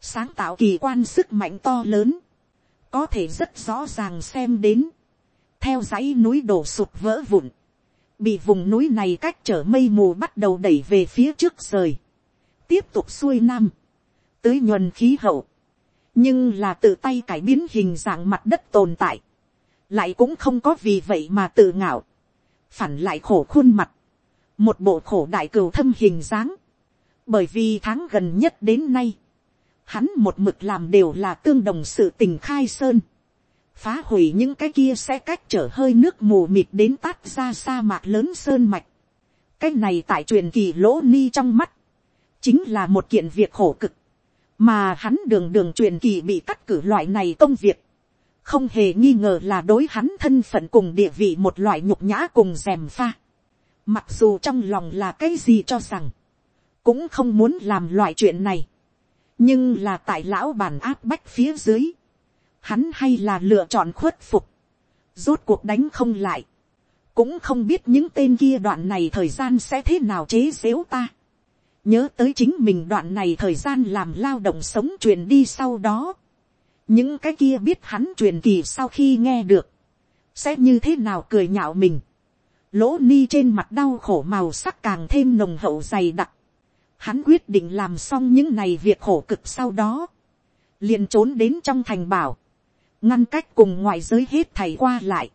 sáng tạo kỳ quan sức mạnh to lớn, có thể rất rõ ràng xem đến, theo dãy núi đổ sụt vỡ vụn, bị vùng núi này cách trở mây mù bắt đầu đẩy về phía trước rời, tiếp tục xuôi nam, tới nhuần khí hậu, nhưng là tự tay cải biến hình dạng mặt đất tồn tại, lại cũng không có vì vậy mà tự ngạo, phản lại khổ khuôn mặt, một bộ khổ đại cừu thâm hình dáng, bởi vì tháng gần nhất đến nay, hắn một mực làm đều là tương đồng sự tình khai sơn, phá hủy những cái kia sẽ cách trở hơi nước mù mịt đến tát ra sa mạc lớn sơn mạch. cái này tại truyền kỳ lỗ ni trong mắt, chính là một kiện việc khổ cực, mà hắn đường đường truyền kỳ bị cắt cử loại này công việc, không hề nghi ngờ là đối hắn thân phận cùng địa vị một loại nhục nhã cùng dèm pha. Mặc dù trong lòng là cái gì cho rằng, cũng không muốn làm loại chuyện này. nhưng là tại lão bản áp bách phía dưới, hắn hay là lựa chọn khuất phục, rốt cuộc đánh không lại, cũng không biết những tên kia đoạn này thời gian sẽ thế nào chế xếu ta. nhớ tới chính mình đoạn này thời gian làm lao động sống truyền đi sau đó, những cái kia biết hắn truyền kỳ sau khi nghe được, sẽ như thế nào cười nhạo mình. lỗ ni trên mặt đau khổ màu sắc càng thêm nồng hậu dày đặc. hắn quyết định làm xong những này việc khổ cực sau đó, liền trốn đến trong thành bảo, ngăn cách cùng ngoại giới hết thầy qua lại,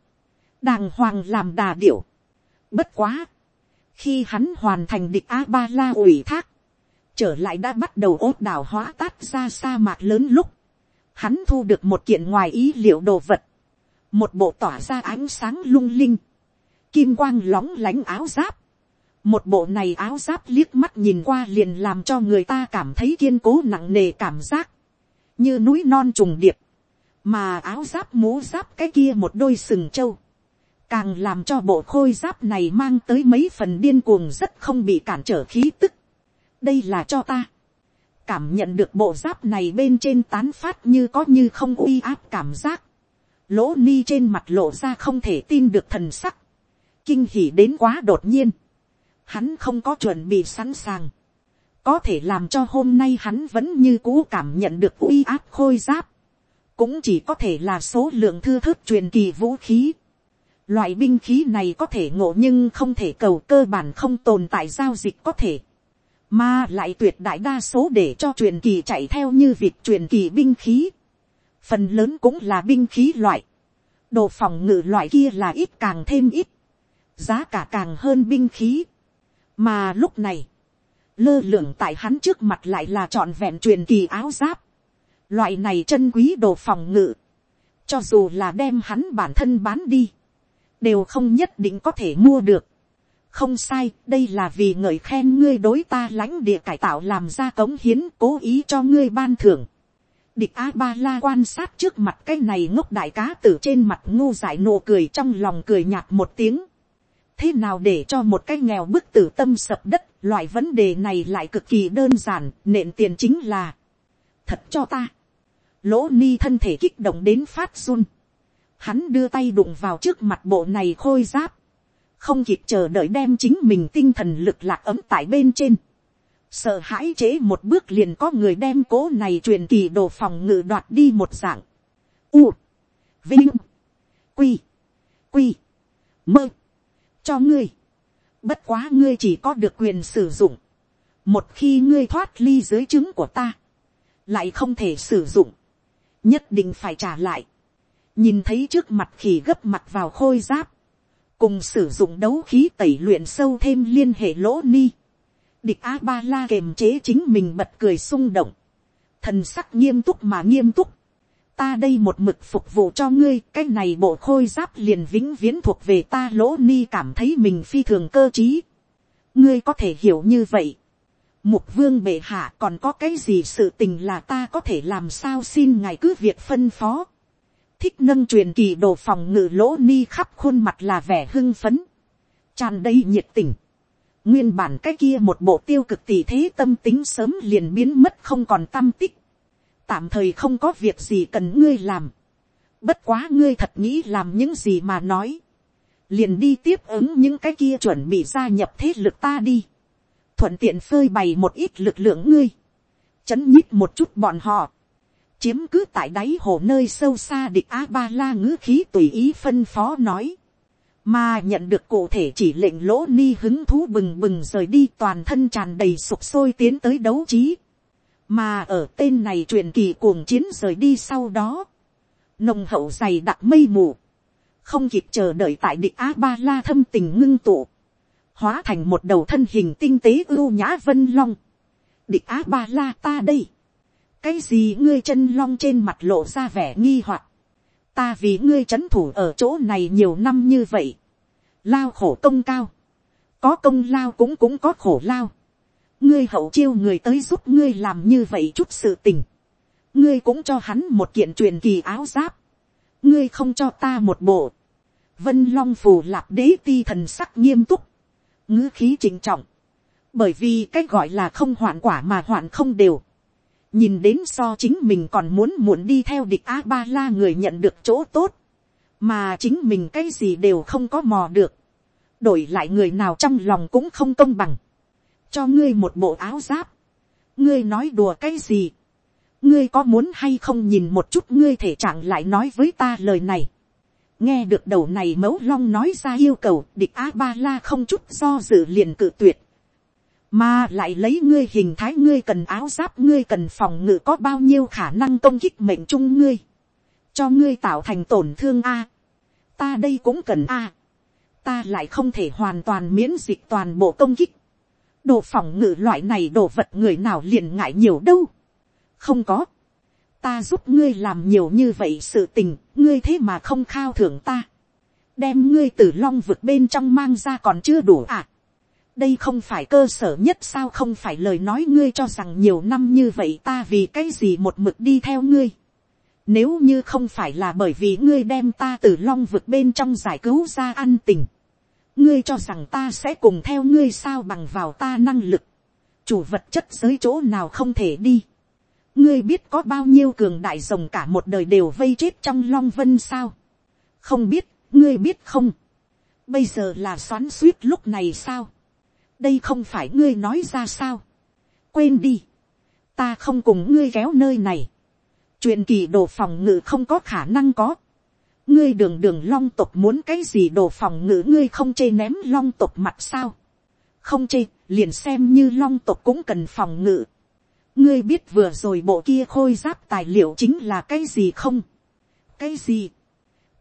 đàng hoàng làm đà điểu. bất quá, khi hắn hoàn thành địch a ba la ủy thác, trở lại đã bắt đầu ốt đảo hóa tát ra sa mạc lớn lúc, hắn thu được một kiện ngoài ý liệu đồ vật, một bộ tỏa ra ánh sáng lung linh, kim quang lóng lánh áo giáp, một bộ này áo giáp liếc mắt nhìn qua liền làm cho người ta cảm thấy kiên cố nặng nề cảm giác, như núi non trùng điệp, mà áo giáp mũ giáp cái kia một đôi sừng trâu, càng làm cho bộ khôi giáp này mang tới mấy phần điên cuồng rất không bị cản trở khí tức. đây là cho ta. cảm nhận được bộ giáp này bên trên tán phát như có như không uy áp cảm giác. lỗ ni trên mặt lộ ra không thể tin được thần sắc. kinh hỉ đến quá đột nhiên. hắn không có chuẩn bị sẵn sàng. có thể làm cho hôm nay hắn vẫn như cũ cảm nhận được uy áp khôi giáp cũng chỉ có thể là số lượng thư thức truyền kỳ vũ khí Loại binh khí này có thể ngộ nhưng không thể cầu cơ bản không tồn tại giao dịch có thể. Mà lại tuyệt đại đa số để cho truyền kỳ chạy theo như việc truyền kỳ binh khí. Phần lớn cũng là binh khí loại. Đồ phòng ngự loại kia là ít càng thêm ít. Giá cả càng hơn binh khí. Mà lúc này, lơ lửng tại hắn trước mặt lại là trọn vẹn truyền kỳ áo giáp. Loại này chân quý đồ phòng ngự. Cho dù là đem hắn bản thân bán đi đều không nhất định có thể mua được. không sai, đây là vì ngợi khen ngươi đối ta lãnh địa cải tạo làm ra cống hiến cố ý cho ngươi ban thưởng. địch a ba la quan sát trước mặt cái này ngốc đại cá tử trên mặt ngu dại nụ cười trong lòng cười nhạt một tiếng. thế nào để cho một cái nghèo bức tử tâm sập đất, loại vấn đề này lại cực kỳ đơn giản, nện tiền chính là thật cho ta lỗ ni thân thể kích động đến phát run Hắn đưa tay đụng vào trước mặt bộ này khôi giáp. Không kịp chờ đợi đem chính mình tinh thần lực lạc ấm tại bên trên. Sợ hãi chế một bước liền có người đem cố này truyền kỳ đồ phòng ngự đoạt đi một dạng. U. Vinh. Quy. Quy. Mơ. Cho ngươi. Bất quá ngươi chỉ có được quyền sử dụng. Một khi ngươi thoát ly dưới chứng của ta. Lại không thể sử dụng. Nhất định phải trả lại. Nhìn thấy trước mặt khỉ gấp mặt vào khôi giáp, cùng sử dụng đấu khí tẩy luyện sâu thêm liên hệ lỗ ni, địch a ba la kềm chế chính mình bật cười xung động, thần sắc nghiêm túc mà nghiêm túc, ta đây một mực phục vụ cho ngươi, cái này bộ khôi giáp liền vĩnh viễn thuộc về ta lỗ ni cảm thấy mình phi thường cơ t r í ngươi có thể hiểu như vậy, mục vương bệ hạ còn có cái gì sự tình là ta có thể làm sao xin ngài cứ việc phân phó, thích nâng truyền kỳ đồ phòng ngự lỗ ni khắp khuôn mặt là vẻ hưng phấn, tràn đầy nhiệt tình. Nguyên bản cái kia một bộ tiêu cực tỷ thế tâm tính sớm liền biến mất không còn tâm tích. Tạm thời không có việc gì cần ngươi làm. Bất quá ngươi thật nghĩ làm những gì mà nói. Liền đi tiếp ứng những cái kia chuẩn bị gia nhập thế lực ta đi. Thuận tiện phơi bày một ít lực lượng ngươi. Chấn nhích một chút bọn họ chiếm cứ tại đáy hồ nơi sâu xa địch a ba la ngữ khí tùy ý phân phó nói. mà nhận được cụ thể chỉ lệnh lỗ ni hứng thú bừng bừng rời đi toàn thân tràn đầy sục sôi tiến tới đấu trí. mà ở tên này truyền kỳ cuồng chiến rời đi sau đó. nồng hậu dày đặc mây mù. không kịp chờ đợi tại địch a ba la thâm tình ngưng tụ hóa thành một đầu thân hình tinh tế ưu nhã vân long. địch á ba la ta đây. Cái gì ngươi chân long trên mặt lộ ra vẻ nghi hoặc, ta vì ngươi c h ấ n thủ ở chỗ này nhiều năm như vậy, lao khổ công cao, có công lao cũng cũng có khổ lao, ngươi hậu chiêu người tới giúp ngươi làm như vậy chút sự tình, ngươi cũng cho hắn một kiện truyền kỳ áo giáp, ngươi không cho ta một bộ, vân long phù lạp đế ti thần sắc nghiêm túc, ngữ khí trịnh trọng, bởi vì cái gọi là không hoạn quả mà hoạn không đều, nhìn đến so chính mình còn muốn muộn đi theo địch a ba la người nhận được chỗ tốt, mà chính mình cái gì đều không có mò được, đổi lại người nào trong lòng cũng không công bằng, cho ngươi một bộ áo giáp, ngươi nói đùa cái gì, ngươi có muốn hay không nhìn một chút ngươi thể trạng lại nói với ta lời này, nghe được đầu này mẫu long nói ra yêu cầu địch a ba la không chút do dự liền cự tuyệt mà lại lấy ngươi hình thái ngươi cần áo giáp ngươi cần phòng ngự có bao nhiêu khả năng công kích mệnh chung ngươi, cho ngươi tạo thành tổn thương a, ta đây cũng cần a, ta lại không thể hoàn toàn miễn dịch toàn bộ công kích. đồ phòng ngự loại này đồ vật người nào liền ngại nhiều đâu. không có ta giúp ngươi làm nhiều như vậy sự tình, ngươi thế mà không khao thưởng ta. đem ngươi từ long vực bên trong mang ra còn chưa đủ à. đây không phải cơ sở nhất sao không phải lời nói ngươi cho rằng nhiều năm như vậy ta vì cái gì một mực đi theo ngươi nếu như không phải là bởi vì ngươi đem ta từ long vực bên trong giải cứu ra ăn tình. Ngươi cho rằng ta sẽ cùng theo ngươi sao bằng vào ta năng lực. Chủ vật chất giới chỗ nào không thể đi. Ngươi biết có bao nhiêu cường đại rồng cả một đời đều vây chết trong long vân sao. Không biết, ngươi biết không. Bây giờ là xoắn suýt lúc này sao. Đây không phải ngươi nói ra sao. Quên đi. Ta không cùng ngươi kéo nơi này truyền kỳ đồ phòng ngự không có khả năng có. ngươi đường đường long tộc muốn cái gì đồ phòng ngự ngươi không chê ném long tộc mặt sao. không chê, liền xem như long tộc cũng cần phòng ngự ngươi biết vừa rồi bộ kia khôi giáp tài liệu chính là cái gì không. cái gì.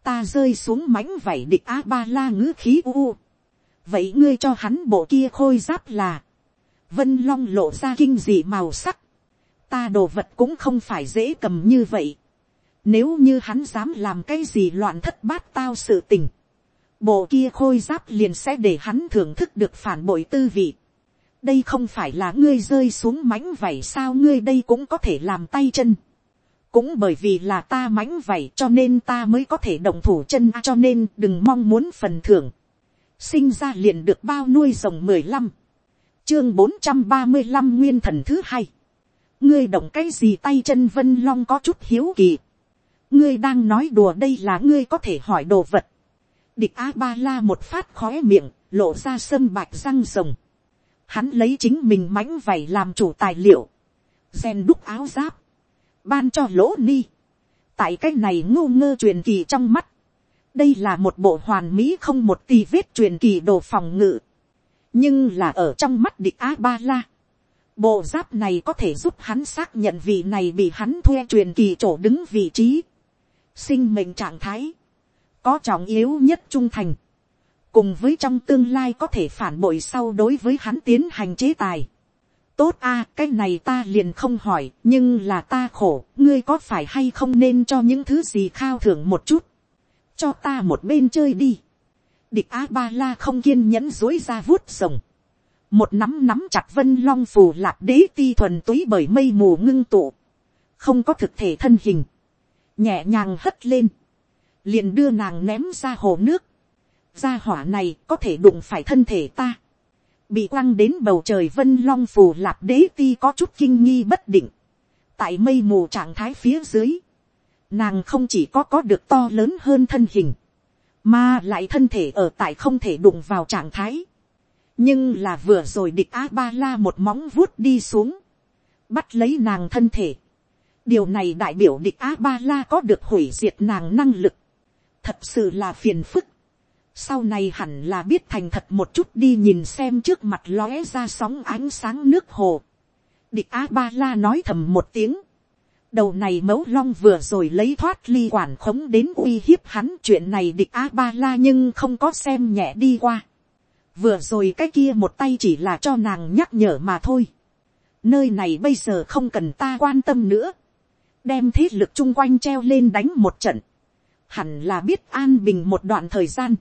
ta rơi xuống mánh vảy địch a ba la ngữ khí u. vậy ngươi cho hắn bộ kia khôi giáp là. vân long lộ ra kinh dị màu sắc ta đồ vật cũng không phải dễ cầm như vậy. Nếu như hắn dám làm cái gì loạn thất bát tao sự tình. Bộ kia khôi giáp liền sẽ để hắn thưởng thức được phản bội tư vị. Đây không phải là ngươi rơi xuống mánh vảy sao ngươi đây cũng có thể làm tay chân. Cũng bởi vì là ta mánh vảy cho nên ta mới có thể động thủ chân cho nên đừng mong muốn phần thưởng. Sinh ra liền được bao nuôi rồng mười lăm chương bốn trăm ba mươi lăm nguyên thần thứ hai ngươi động cái gì tay chân vân long có chút hiếu kỳ. ngươi đang nói đùa đây là ngươi có thể hỏi đồ vật. địch a ba la một phát khói miệng, lộ ra sâm bạch răng rồng hắn lấy chính mình mãnh vảy làm chủ tài liệu, gen đúc áo giáp, ban cho lỗ ni. tại cái này ngô ngơ truyền kỳ trong mắt, đây là một bộ hoàn mỹ không một tì vết truyền kỳ đồ phòng ngự. nhưng là ở trong mắt địch a ba la Bộ giáp này có thể giúp hắn xác nhận vị này bị hắn thuê truyền kỳ chỗ đứng vị trí. Sinh mệnh trạng thái. Có trọng yếu nhất trung thành. Cùng với trong tương lai có thể phản bội sau đối với hắn tiến hành chế tài. Tốt a cái này ta liền không hỏi, nhưng là ta khổ, ngươi có phải hay không nên cho những thứ gì khao thưởng một chút. Cho ta một bên chơi đi. Địch A-ba-la không kiên nhẫn dối ra vuốt rồng một nắm nắm chặt vân long phù lạc đế ti thuần túy bởi mây mù ngưng tụ, không có thực thể thân hình, nhẹ nhàng hất lên, liền đưa nàng ném ra hồ nước, gia hỏa này có thể đụng phải thân thể ta, bị quăng đến bầu trời vân long phù lạp đế ti có chút kinh nghi bất định, tại mây mù trạng thái phía dưới, nàng không chỉ có có được to lớn hơn thân hình, mà lại thân thể ở tại không thể đụng vào trạng thái, nhưng là vừa rồi địch a ba la một móng vuốt đi xuống, bắt lấy nàng thân thể. điều này đại biểu địch a ba la có được hủy diệt nàng năng lực, thật sự là phiền phức sau này hẳn là biết thành thật một chút đi nhìn xem trước mặt lóe ra sóng ánh sáng nước hồ. địch a ba la nói thầm một tiếng. đầu này mẫu long vừa rồi lấy thoát ly quản khống đến uy hiếp hắn chuyện này địch a ba la nhưng không có xem nhẹ đi qua vừa rồi cái kia một tay chỉ là cho nàng nhắc nhở mà thôi. nơi này bây giờ không cần ta quan tâm nữa. đem thế lực chung quanh treo lên đánh một trận. hẳn là biết an bình một đoạn thời gian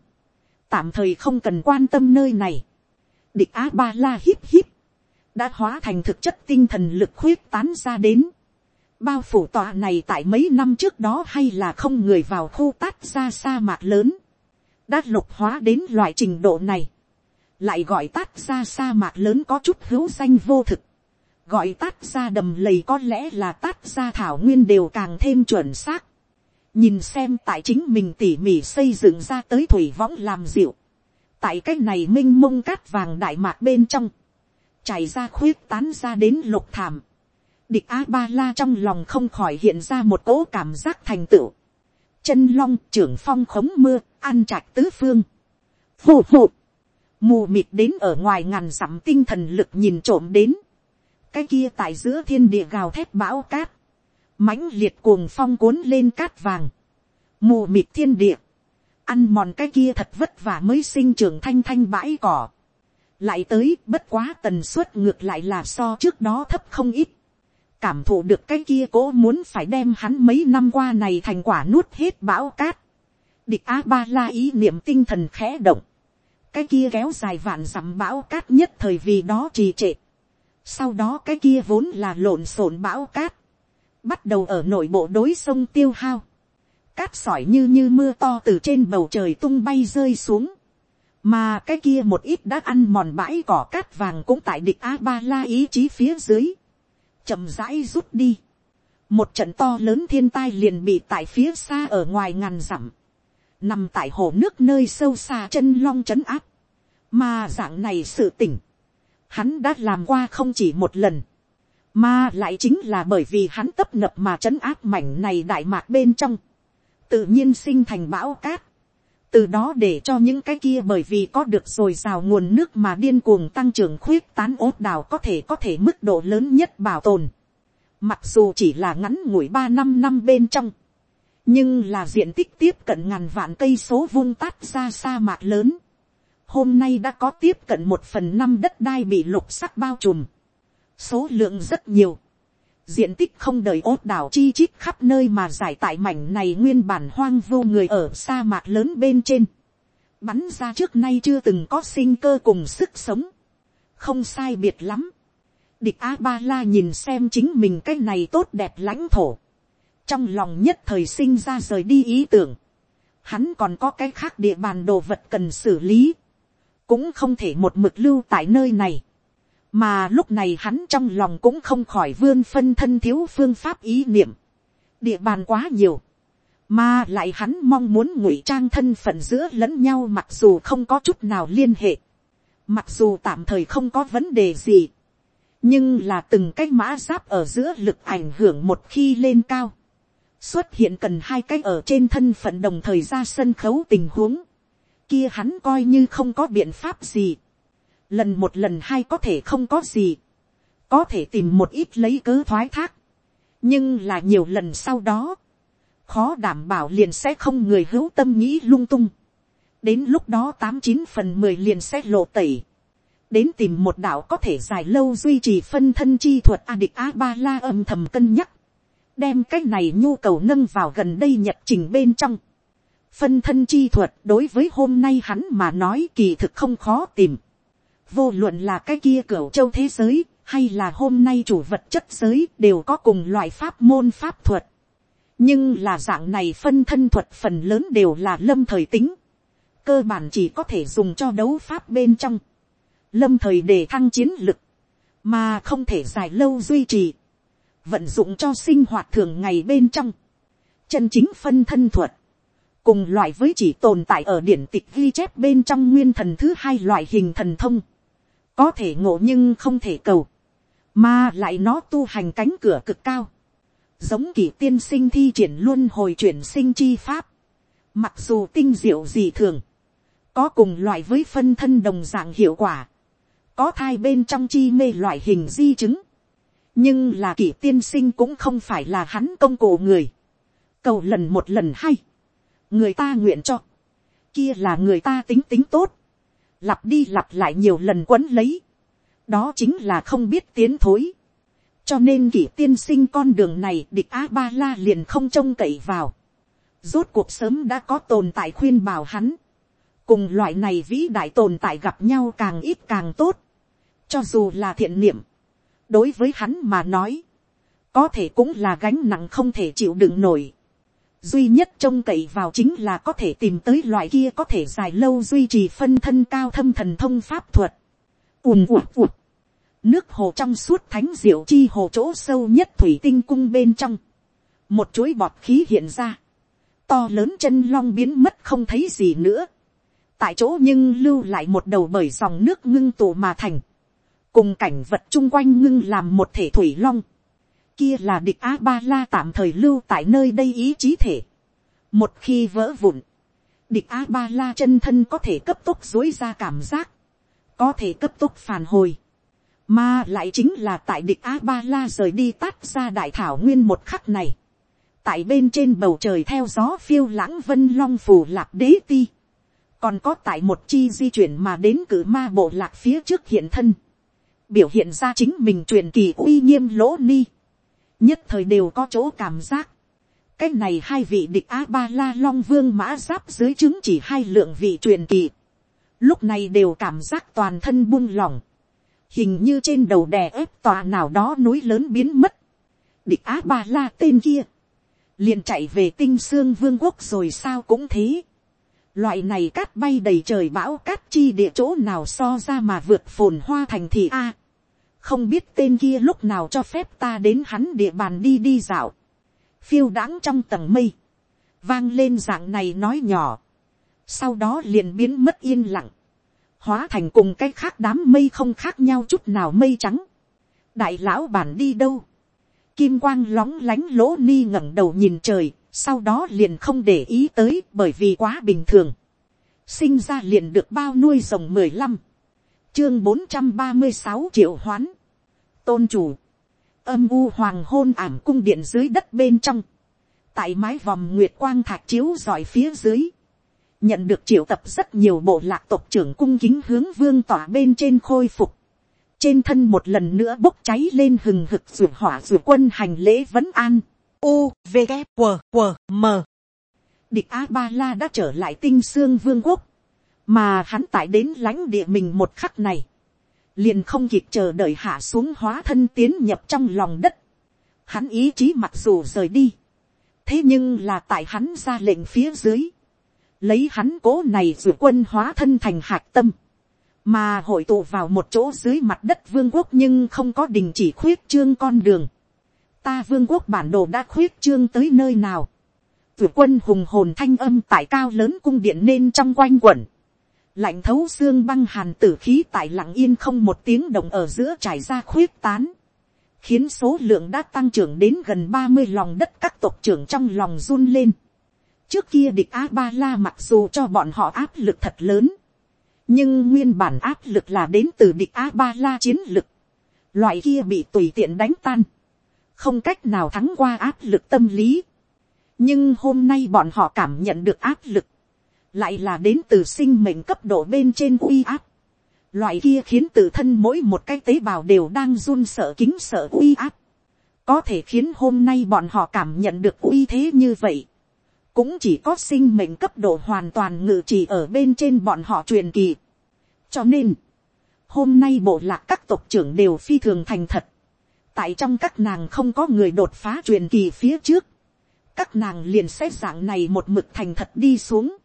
tạm thời không cần quan tâm nơi này. địch á ba la hít hít. đã hóa thành thực chất tinh thần lực khuyết tán ra đến. bao phủ tọa này tại mấy năm trước đó hay là không người vào khu tát ra sa mạc lớn. đã lục hóa đến loại trình độ này lại gọi tát ra sa mạc lớn có chút hữu danh vô thực, gọi tát ra đầm lầy có lẽ là tát ra thảo nguyên đều càng thêm chuẩn xác, nhìn xem tại chính mình tỉ mỉ xây dựng ra tới thủy võng làm dịu, tại cái này m i n h mông cát vàng đại mạc bên trong, chảy ra khuyết tán ra đến lục thảm, địch a ba la trong lòng không khỏi hiện ra một cỗ cảm giác thành tựu, chân long trưởng phong khống mưa, ăn trạch tứ phương, phù phù, mù mịt đến ở ngoài ngàn dặm tinh thần lực nhìn trộm đến, cái kia tại giữa thiên địa gào thép bão cát, mãnh liệt cuồng phong cuốn lên cát vàng, mù mịt thiên địa, ăn mòn cái kia thật vất vả mới sinh trưởng thanh thanh bãi cỏ, lại tới bất quá tần suất ngược lại là so trước đó thấp không ít, cảm thụ được cái kia cố muốn phải đem hắn mấy năm qua này thành quả nuốt hết bão cát, địch a ba la ý niệm tinh thần khẽ động, cái kia kéo dài vạn dặm bão cát nhất thời vì đó trì trệ, sau đó cái kia vốn là lộn xộn bão cát, bắt đầu ở nội bộ đối sông tiêu hao, cát sỏi như như mưa to từ trên bầu trời tung bay rơi xuống, mà cái kia một ít đã ăn mòn bãi cỏ cát vàng cũng tại địch a ba la ý chí phía dưới, chậm rãi rút đi, một trận to lớn thiên tai liền bị tại phía xa ở ngoài ngàn dặm, nằm tại hồ nước nơi sâu xa chân long trấn áp, mà dạng này sự tỉnh, hắn đã làm qua không chỉ một lần, mà lại chính là bởi vì hắn tấp nập mà trấn áp mảnh này đại mạc bên trong, tự nhiên sinh thành bão cát, từ đó để cho những cái kia bởi vì có được rồi rào nguồn nước mà điên cuồng tăng trưởng khuyết tán ốt đào có thể có thể mức độ lớn nhất bảo tồn. Mặc dù chỉ là ngắn ngủi ba năm năm bên trong, nhưng là diện tích tiếp cận ngàn vạn cây số vung tát ra sa mạc lớn. Hôm nay đã có tiếp cận một phần năm đất đai bị lục sắc bao trùm. Số lượng rất nhiều. Diện tích không đời ốt đảo chi chít khắp nơi mà giải tại mảnh này nguyên bản hoang vu người ở sa mạc lớn bên trên, bắn ra trước nay chưa từng có sinh cơ cùng sức sống, không sai biệt lắm. địch a ba la nhìn xem chính mình cái này tốt đẹp lãnh thổ, trong lòng nhất thời sinh ra rời đi ý tưởng, hắn còn có cái khác địa bàn đồ vật cần xử lý, cũng không thể một mực lưu tại nơi này mà lúc này hắn trong lòng cũng không khỏi vươn phân thân thiếu phương pháp ý niệm, địa bàn quá nhiều, mà lại hắn mong muốn ngụy trang thân phận giữa lẫn nhau mặc dù không có chút nào liên hệ, mặc dù tạm thời không có vấn đề gì, nhưng là từng cái mã giáp ở giữa lực ảnh hưởng một khi lên cao, xuất hiện cần hai cái ở trên thân phận đồng thời ra sân khấu tình huống, kia hắn coi như không có biện pháp gì, lần một lần hai có thể không có gì, có thể tìm một ít lấy cớ thoái thác, nhưng là nhiều lần sau đó, khó đảm bảo liền sẽ không người hữu tâm nghĩ lung tung, đến lúc đó tám chín phần mười liền sẽ lộ tẩy, đến tìm một đạo có thể dài lâu duy trì phân thân chi thuật a địch a ba la âm thầm cân nhắc, đem cái này nhu cầu nâng vào gần đây nhật trình bên trong. phân thân chi thuật đối với hôm nay hắn mà nói kỳ thực không khó tìm vô luận là cái kia cửa châu thế giới, hay là hôm nay chủ vật chất giới đều có cùng loại pháp môn pháp thuật. nhưng là dạng này phân thân thuật phần lớn đều là lâm thời tính. cơ bản chỉ có thể dùng cho đấu pháp bên trong. lâm thời để thăng chiến lực, mà không thể dài lâu duy trì. vận dụng cho sinh hoạt thường ngày bên trong. chân chính phân thân thuật cùng loại với chỉ tồn tại ở điển tịch ghi chép bên trong nguyên thần thứ hai loại hình thần thông có thể ngộ nhưng không thể cầu, mà lại nó tu hành cánh cửa cực cao, giống kỷ tiên sinh thi triển luôn hồi chuyển sinh chi pháp, mặc dù tinh diệu gì thường, có cùng loại với phân thân đồng dạng hiệu quả, có thai bên trong chi mê loại hình di chứng, nhưng là kỷ tiên sinh cũng không phải là hắn công cụ người, cầu lần một lần hay, người ta nguyện cho, kia là người ta tính tính tốt, lặp đi lặp lại nhiều lần quấn lấy, đó chính là không biết tiến thối. cho nên kỷ tiên sinh con đường này địch a ba la liền không trông cậy vào. rốt cuộc sớm đã có tồn tại khuyên bảo hắn. cùng loại này vĩ đại tồn tại gặp nhau càng ít càng tốt. cho dù là thiện niệm, đối với hắn mà nói, có thể cũng là gánh nặng không thể chịu đựng nổi duy nhất trông cậy vào chính là có thể tìm tới loại kia có thể dài lâu duy trì phân thân cao thâm thần thông pháp thuật. ùm ùm ùm. nước hồ trong suốt thánh diệu chi hồ chỗ sâu nhất thủy tinh cung bên trong. một chuỗi bọt khí hiện ra. to lớn chân long biến mất không thấy gì nữa. tại chỗ nhưng lưu lại một đầu bởi dòng nước ngưng tụ mà thành. cùng cảnh vật chung quanh ngưng làm một thể thủy long kia là địch a ba la tạm thời lưu tại nơi đây ý chí thể. một khi vỡ vụn, địch a ba la chân thân có thể cấp tốc dối ra cảm giác, có thể cấp tốc phản hồi, mà lại chính là tại địch a ba la rời đi tắt ra đại thảo nguyên một khắc này, tại bên trên bầu trời theo gió phiêu lãng vân long phù lạp đế ti, còn có tại một chi di chuyển mà đến cử ma bộ lạc phía trước hiện thân, biểu hiện ra chính mình truyền kỳ uy nghiêm lỗ ni, nhất thời đều có chỗ cảm giác, cái này hai vị địch a ba la long vương mã giáp dưới chứng chỉ hai lượng vị truyền kỳ, lúc này đều cảm giác toàn thân buông lỏng, hình như trên đầu đè ép tòa nào đó núi lớn biến mất, địch á ba la tên kia, liền chạy về tinh xương vương quốc rồi sao cũng thế. Loại này cát bay đầy trời bão cát chi địa chỗ nào so ra mà vượt phồn hoa thành thị a không biết tên kia lúc nào cho phép ta đến hắn địa bàn đi đi dạo. phiêu đãng trong tầng mây. vang lên dạng này nói nhỏ. sau đó liền biến mất yên lặng. hóa thành cùng cái khác đám mây không khác nhau chút nào mây trắng. đại lão bản đi đâu Kim quang lóng lánh lỗ ni ngẩng đầu nhìn trời, sau đó liền không để ý tới bởi vì quá bình thường. Sinh ra liền được bao nuôi rồng mười lăm Chương bốn trăm ba mươi sáu triệu hoán. Tôn chủ. Âm u hoàng hôn ảm cung điện dưới đất bên trong. Tại mái vòng nguyệt quang thạch chiếu dọi phía dưới. Nhận được triệu tập rất nhiều bộ lạc tộc trưởng cung kính hướng vương tỏa bên trên khôi phục trên thân một lần nữa bốc cháy lên hừng hực ruột hỏa ruột quân hành lễ vấn an. U, V, K, W, q M. Địch A-ba-la đã trở lại tinh xương vương quốc. Mà hắn tại đến lãnh địa mình một khắc này. Liền không kịp chờ đợi hạ xuống hóa thân tiến nhập trong lòng đất. Hắn ý chí mặc dù rời đi. Thế nhưng là tại hắn ra lệnh phía dưới. Lấy hắn cố này ruột quân hóa thân thành hạc tâm mà hội tụ vào một chỗ dưới mặt đất vương quốc nhưng không có đình chỉ khuyết trương con đường. ta vương quốc bản đồ đã khuyết trương tới nơi nào. Vượt quân hùng hồn thanh âm tại cao lớn cung điện nên trong quanh quẩn. Lạnh thấu xương băng hàn tử khí tại lặng yên không một tiếng động ở giữa trải ra khuyết tán. Khiến số lượng đã tăng trưởng đến gần ba mươi lòng đất các tộc trưởng trong lòng run lên. Trước kia địch A-ba-la mặc dù cho bọn họ áp lực thật lớn nhưng nguyên bản áp lực là đến từ địch a ba la chiến lực, loại kia bị tùy tiện đánh tan, không cách nào thắng qua áp lực tâm lý. nhưng hôm nay bọn họ cảm nhận được áp lực, lại là đến từ sinh mệnh cấp độ bên trên uy áp, loại kia khiến tự thân mỗi một cái tế bào đều đang run sợ kính sợ uy áp, có thể khiến hôm nay bọn họ cảm nhận được uy thế như vậy, cũng chỉ có sinh mệnh cấp độ hoàn toàn ngự trị ở bên trên bọn họ truyền kỳ. cho nên, hôm nay bộ lạc các tộc trưởng đều phi thường thành thật. tại trong các nàng không có người đột phá truyền kỳ phía trước, các nàng liền xét dạng này một mực thành thật đi xuống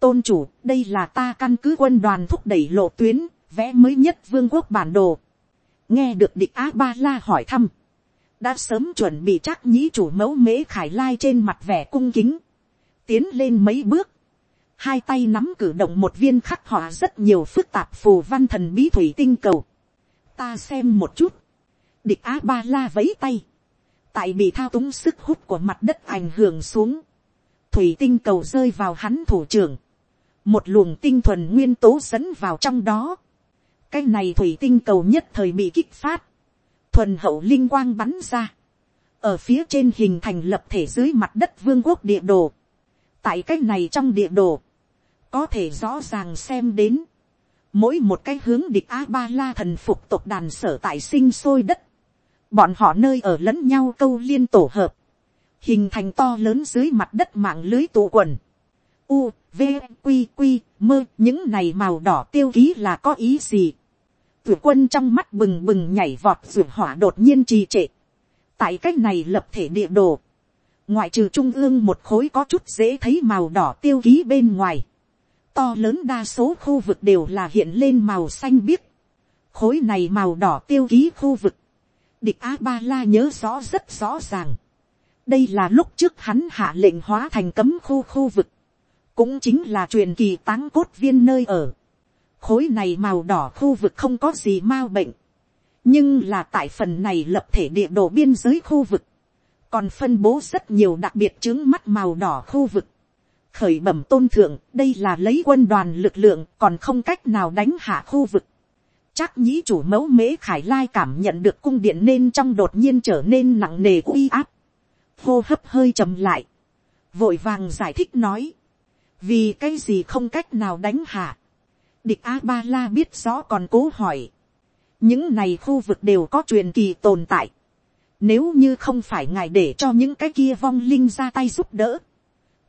tôn chủ, đây là ta căn cứ quân đoàn thúc đẩy lộ tuyến, vẽ mới nhất vương quốc bản đồ. nghe được địch á ba la hỏi thăm, đã sớm chuẩn bị chắc nhĩ chủ mẫu mễ khải lai trên mặt vẻ cung kính. Tiến lên mấy bước, hai tay nắm cử động một viên khắc họa rất nhiều phức tạp phù văn thần bí thủy tinh cầu. ta xem một chút, địch á ba la vấy tay, tại bị thao túng sức hút của mặt đất ảnh hưởng xuống, thủy tinh cầu rơi vào hắn thủ trưởng, một luồng tinh thuần nguyên tố dẫn vào trong đó, cái này thủy tinh cầu nhất thời bị kích phát, thuần hậu linh quang bắn ra, ở phía trên hình thành lập thể dưới mặt đất vương quốc địa đồ, tại cái này trong địa đồ, có thể rõ ràng xem đến, mỗi một cái hướng địch a ba la thần phục tộc đàn sở tại sinh sôi đất, bọn họ nơi ở lẫn nhau câu liên tổ hợp, hình thành to lớn dưới mặt đất mạng lưới tụ quần, u, v, q, q, mơ những này màu đỏ tiêu ký là có ý gì, tuyệt quân trong mắt bừng bừng nhảy vọt ruột hỏa đột nhiên trì trệ, tại cách này lập thể địa đồ, ngoại trừ trung ương một khối có chút dễ thấy màu đỏ tiêu ký bên ngoài, to lớn đa số khu vực đều là hiện lên màu xanh biếc, khối này màu đỏ tiêu ký khu vực, địch a ba la nhớ rõ rất rõ ràng, đây là lúc trước hắn hạ lệnh hóa thành cấm khu khu vực, cũng chính là truyền kỳ táng cốt viên nơi ở, khối này màu đỏ khu vực không có gì m bệnh, nhưng là tại phần này lập thể địa đồ biên giới khu vực, còn phân bố rất nhiều đặc biệt chứng mắt màu đỏ khu vực. khởi bẩm tôn thượng, đây là lấy quân đoàn lực lượng còn không cách nào đánh hạ khu vực. chắc nhĩ chủ mẫu mễ khải lai cảm nhận được cung điện nên trong đột nhiên trở nên nặng nề uy áp. hô hấp hơi chậm lại, vội vàng giải thích nói, vì cái gì không cách nào đánh hạ, địch a ba la biết rõ còn cố hỏi, những này khu vực đều có truyền kỳ tồn tại, nếu như không phải ngài để cho những cái kia vong linh ra tay giúp đỡ,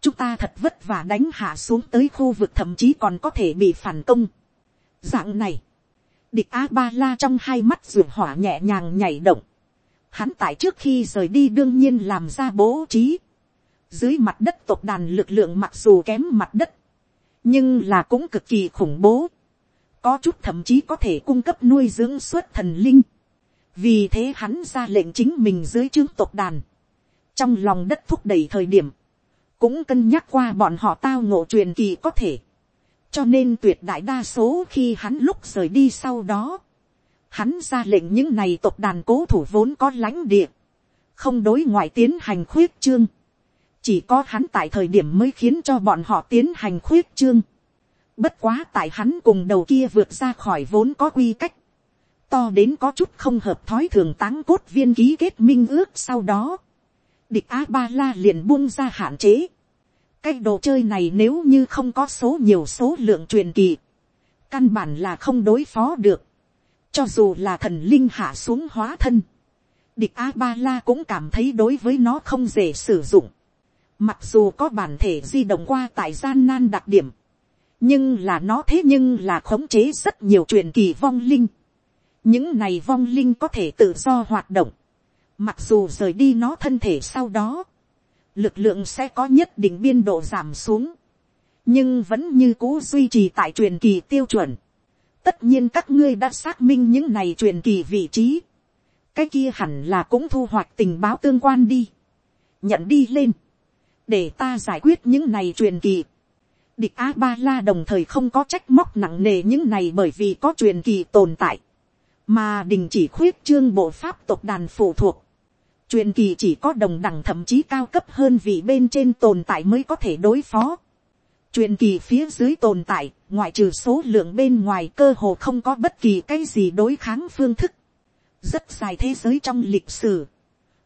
chúng ta thật vất vả đánh hạ xuống tới khu vực thậm chí còn có thể bị phản công. Dạng này, địch a ba la trong hai mắt ruột hỏa nhẹ nhàng nhảy động. Hắn tại trước khi rời đi đương nhiên làm ra bố trí. Dưới mặt đất tộc đàn lực lượng mặc dù kém mặt đất, nhưng là cũng cực kỳ khủng bố. Có chút thậm chí có thể cung cấp nuôi dưỡng suốt thần linh. Vì thế hắn ra lệnh chính mình dưới chương tộc đàn. Trong lòng đất thúc đẩy thời điểm cũng cân nhắc qua bọn họ tao ngộ truyền kỳ có thể. cho nên tuyệt đại đa số khi hắn lúc rời đi sau đó, hắn ra lệnh những này tộc đàn cố thủ vốn có lãnh địa, không đối ngoại tiến hành khuyết trương chỉ có hắn tại thời điểm mới khiến cho bọn họ tiến hành khuyết trương. bất quá tại hắn cùng đầu kia vượt ra khỏi vốn có quy cách. to đến có chút không hợp thói thường táng cốt viên ký kết minh ước sau đó địch a ba la liền buông ra hạn chế. cái đồ chơi này nếu như không có số nhiều số lượng truyền kỳ, căn bản là không đối phó được. cho dù là thần linh hạ xuống hóa thân, địch a ba la cũng cảm thấy đối với nó không dễ sử dụng mặc dù có bản thể di động qua tại gian nan đặc điểm, nhưng là nó thế nhưng là khống chế rất nhiều truyền kỳ vong linh. những này vong linh có thể tự do hoạt động Mặc dù rời đi nó thân thể sau đó, lực lượng sẽ có nhất định biên độ giảm xuống, nhưng vẫn như cũ duy trì tại truyền kỳ tiêu chuẩn. Tất nhiên các ngươi đã xác minh những này truyền kỳ vị trí. Cái kia hẳn là cũng thu hoạch tình báo tương quan đi. Nhận đi lên. Để ta giải quyết những này truyền kỳ. Địch A-ba-la đồng thời không có trách móc nặng nề những này bởi vì có truyền kỳ tồn tại. Mà đình chỉ khuyết trương bộ pháp tộc đàn phụ thuộc truyền kỳ chỉ có đồng đẳng thậm chí cao cấp hơn vì bên trên tồn tại mới có thể đối phó. truyền kỳ phía dưới tồn tại, ngoại trừ số lượng bên ngoài cơ hồ không có bất kỳ cái gì đối kháng phương thức. rất dài thế giới trong lịch sử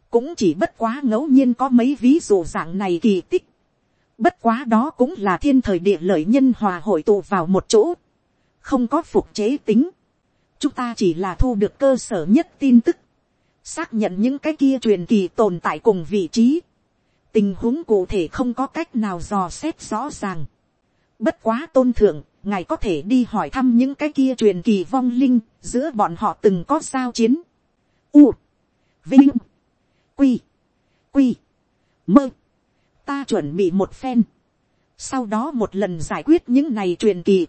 cũng chỉ bất quá ngẫu nhiên có mấy ví dụ dạng này kỳ tích. bất quá đó cũng là thiên thời địa lợi nhân hòa hội tụ vào một chỗ. không có phục chế tính. chúng ta chỉ là thu được cơ sở nhất tin tức xác nhận những cái kia truyền kỳ tồn tại cùng vị trí, tình huống cụ thể không có cách nào dò xét rõ ràng. Bất quá tôn thượng, ngài có thể đi hỏi thăm những cái kia truyền kỳ vong linh, giữa bọn họ từng có giao chiến. U, Vinh, Quy, Quy, Mơ. Ta chuẩn bị một phen. Sau đó một lần giải quyết những này truyền kỳ.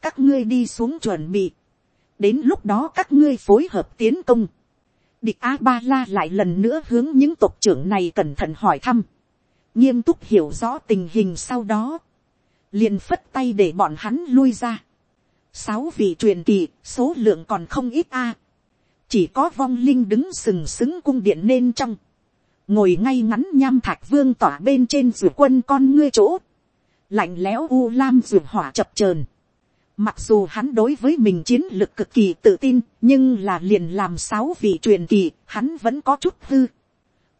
Các ngươi đi xuống chuẩn bị. Đến lúc đó các ngươi phối hợp tiến công Địch A-ba-la lại lần nữa hướng những tộc trưởng này cẩn thận hỏi thăm. Nghiêm túc hiểu rõ tình hình sau đó. Liền phất tay để bọn hắn lui ra. Sáu vị truyền kỳ, số lượng còn không ít a. Chỉ có vong linh đứng sừng sững cung điện nên trong. Ngồi ngay ngắn nham thạch vương tỏa bên trên rượu quân con ngươi chỗ. Lạnh lẽo u lam rượu hỏa chập chờn Mặc dù hắn đối với mình chiến lược cực kỳ tự tin, nhưng là liền làm sáu vị truyền kỳ, hắn vẫn có chút hư.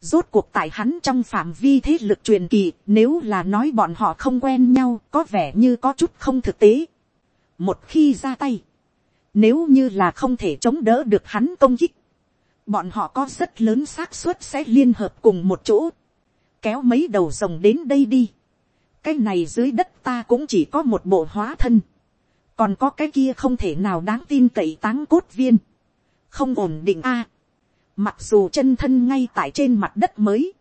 Rốt cuộc tại hắn trong phạm vi thế lực truyền kỳ, nếu là nói bọn họ không quen nhau, có vẻ như có chút không thực tế. Một khi ra tay, nếu như là không thể chống đỡ được hắn công kích, bọn họ có rất lớn xác suất sẽ liên hợp cùng một chỗ, kéo mấy đầu rồng đến đây đi. cái này dưới đất ta cũng chỉ có một bộ hóa thân. Còn có cái kia không thể nào đáng tin cậy táng cốt viên, không ổn định a. mặc dù chân thân ngay tại trên mặt đất mới,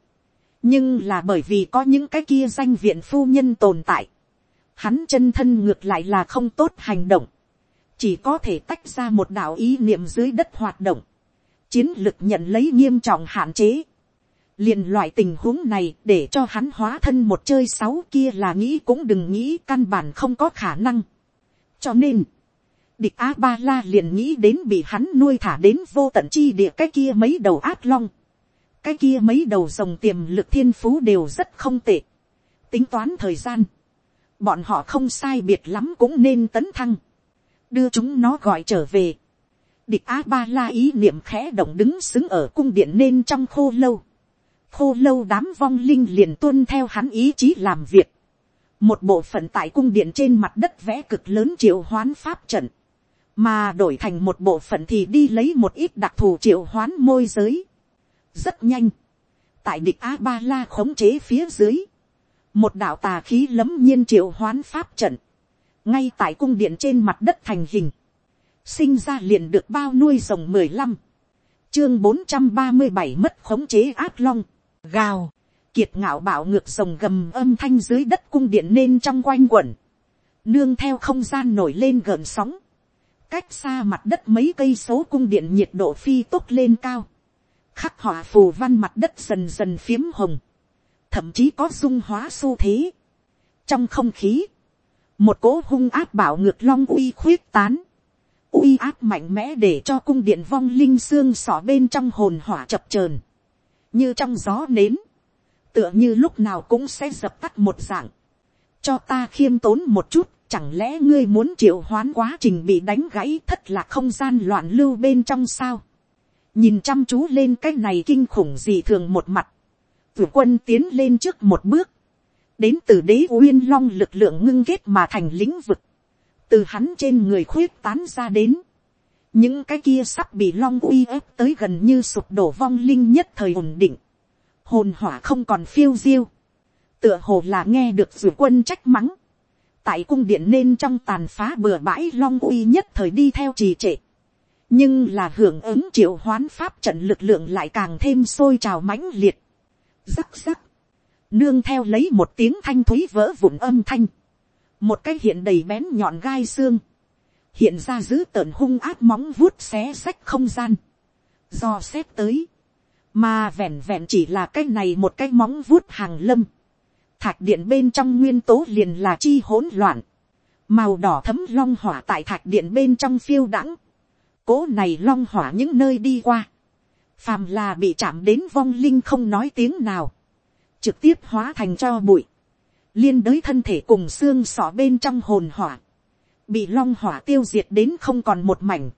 nhưng là bởi vì có những cái kia danh viện phu nhân tồn tại, hắn chân thân ngược lại là không tốt hành động, chỉ có thể tách ra một đạo ý niệm dưới đất hoạt động, chiến lực nhận lấy nghiêm trọng hạn chế, liền loại tình huống này để cho hắn hóa thân một chơi sáu kia là nghĩ cũng đừng nghĩ căn bản không có khả năng cho nên, địch a ba la liền nghĩ đến bị hắn nuôi thả đến vô tận chi địa cái kia mấy đầu át long. cái kia mấy đầu rồng tiềm lực thiên phú đều rất không tệ. tính toán thời gian, bọn họ không sai biệt lắm cũng nên tấn thăng đưa chúng nó gọi trở về. địch a ba la ý niệm khẽ động đứng xứng ở cung điện nên trong khô lâu. khô lâu đám vong linh liền tuân theo hắn ý chí làm việc, một bộ phận tại cung điện trên mặt đất vẽ cực lớn triệu hoán pháp trận, mà đổi thành một bộ phận thì đi lấy một ít đặc thù triệu hoán môi giới. rất nhanh, tại địch a ba la khống chế phía dưới, một đạo tà khí lấm nhiên triệu hoán pháp trận, ngay tại cung điện trên mặt đất thành hình, sinh ra liền được bao nuôi rồng mười lăm, chương bốn trăm ba mươi bảy mất khống chế ác long, gào, kiệt ngạo bảo ngược rồng gầm âm thanh dưới đất cung điện nên trong quanh quẩn, nương theo không gian nổi lên gợn sóng, cách xa mặt đất mấy cây số cung điện nhiệt độ phi tốt lên cao, khắc họa phù văn mặt đất dần dần phiếm hồng, thậm chí có dung hóa xu thế. trong không khí, một cỗ hung áp bảo ngược long uy khuyết tán, uy áp mạnh mẽ để cho cung điện vong linh xương sỏ bên trong hồn hỏa chập chờn, như trong gió nến, tựa như lúc nào cũng sẽ dập tắt một dạng, cho ta khiêm tốn một chút, chẳng lẽ ngươi muốn triệu hoán quá trình bị đánh gãy thất là không gian loạn lưu bên trong sao, nhìn chăm chú lên cái này kinh khủng gì thường một mặt, tử quân tiến lên trước một bước, đến từ đế uyên long lực lượng ngưng kết mà thành lĩnh vực, từ hắn trên người khuyết tán ra đến, những cái kia sắp bị long uy ép tới gần như sụp đổ vong linh nhất thời ổn định, hồn hỏa không còn phiêu diêu, tựa hồ là nghe được dù quân trách mắng, tại cung điện nên trong tàn phá bừa bãi long uy nhất thời đi theo trì trệ, nhưng là hưởng ứng triệu hoán pháp trận lực lượng lại càng thêm sôi trào mãnh liệt, rắc rắc, nương theo lấy một tiếng thanh thúy vỡ vụn âm thanh, một cái hiện đầy bén nhọn gai xương, hiện ra giữ tợn hung áp móng vuốt xé sách không gian, do xét tới, mà vẹn vẹn chỉ là cái này một cái móng vuốt hàng lâm, thạch điện bên trong nguyên tố liền là chi hỗn loạn, màu đỏ thấm long hỏa tại thạch điện bên trong phiêu đãng, cố này long hỏa những nơi đi qua, phàm là bị chạm đến vong linh không nói tiếng nào, trực tiếp hóa thành cho bụi, liên đới thân thể cùng xương sọ bên trong hồn hỏa, bị long hỏa tiêu diệt đến không còn một mảnh,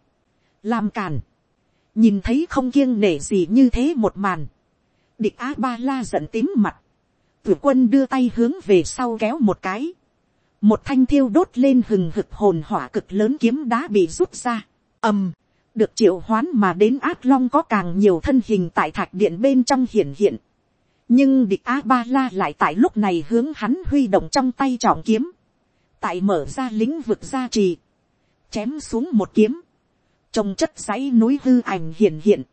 làm càn, nhìn thấy không kiêng nể gì như thế một màn, địch a ba la giận tím mặt, tử quân đưa tay hướng về sau kéo một cái, một thanh thiêu đốt lên hừng hực hồn hỏa cực lớn kiếm đá bị rút ra, ầm, được triệu hoán mà đến át long có càng nhiều thân hình tại thạch điện bên trong hiển hiện, nhưng địch a ba la lại tại lúc này hướng hắn huy động trong tay trọng kiếm, tại mở ra lĩnh vực gia trì, chém xuống một kiếm, trông chất dãy núi hư ảnh hiển hiện,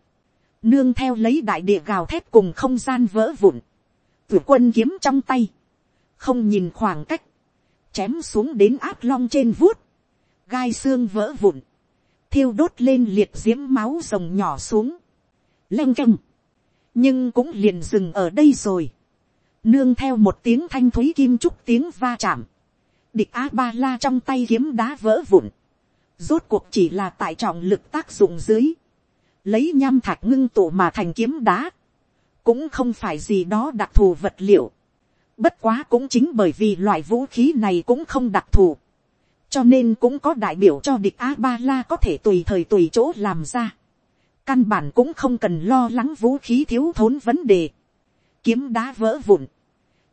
nương theo lấy đại địa gào thép cùng không gian vỡ vụn, tử quân kiếm trong tay, không nhìn khoảng cách, chém xuống đến áp long trên vuốt, gai xương vỡ vụn, thiêu đốt lên liệt d i ễ m máu rồng nhỏ xuống, leng canh, nhưng cũng liền dừng ở đây rồi. nương theo một tiếng thanh thúy kim trúc tiếng va chạm, địch a ba la trong tay kiếm đá vỡ vụn, rốt cuộc chỉ là tại trọng lực tác dụng dưới, lấy nham thạch ngưng tụ mà thành kiếm đá, cũng không phải gì đó đặc thù vật liệu, bất quá cũng chính bởi vì loại vũ khí này cũng không đặc thù, cho nên cũng có đại biểu cho địch a ba la có thể tùy thời tùy chỗ làm ra căn bản cũng không cần lo lắng vũ khí thiếu thốn vấn đề, kiếm đá vỡ vụn,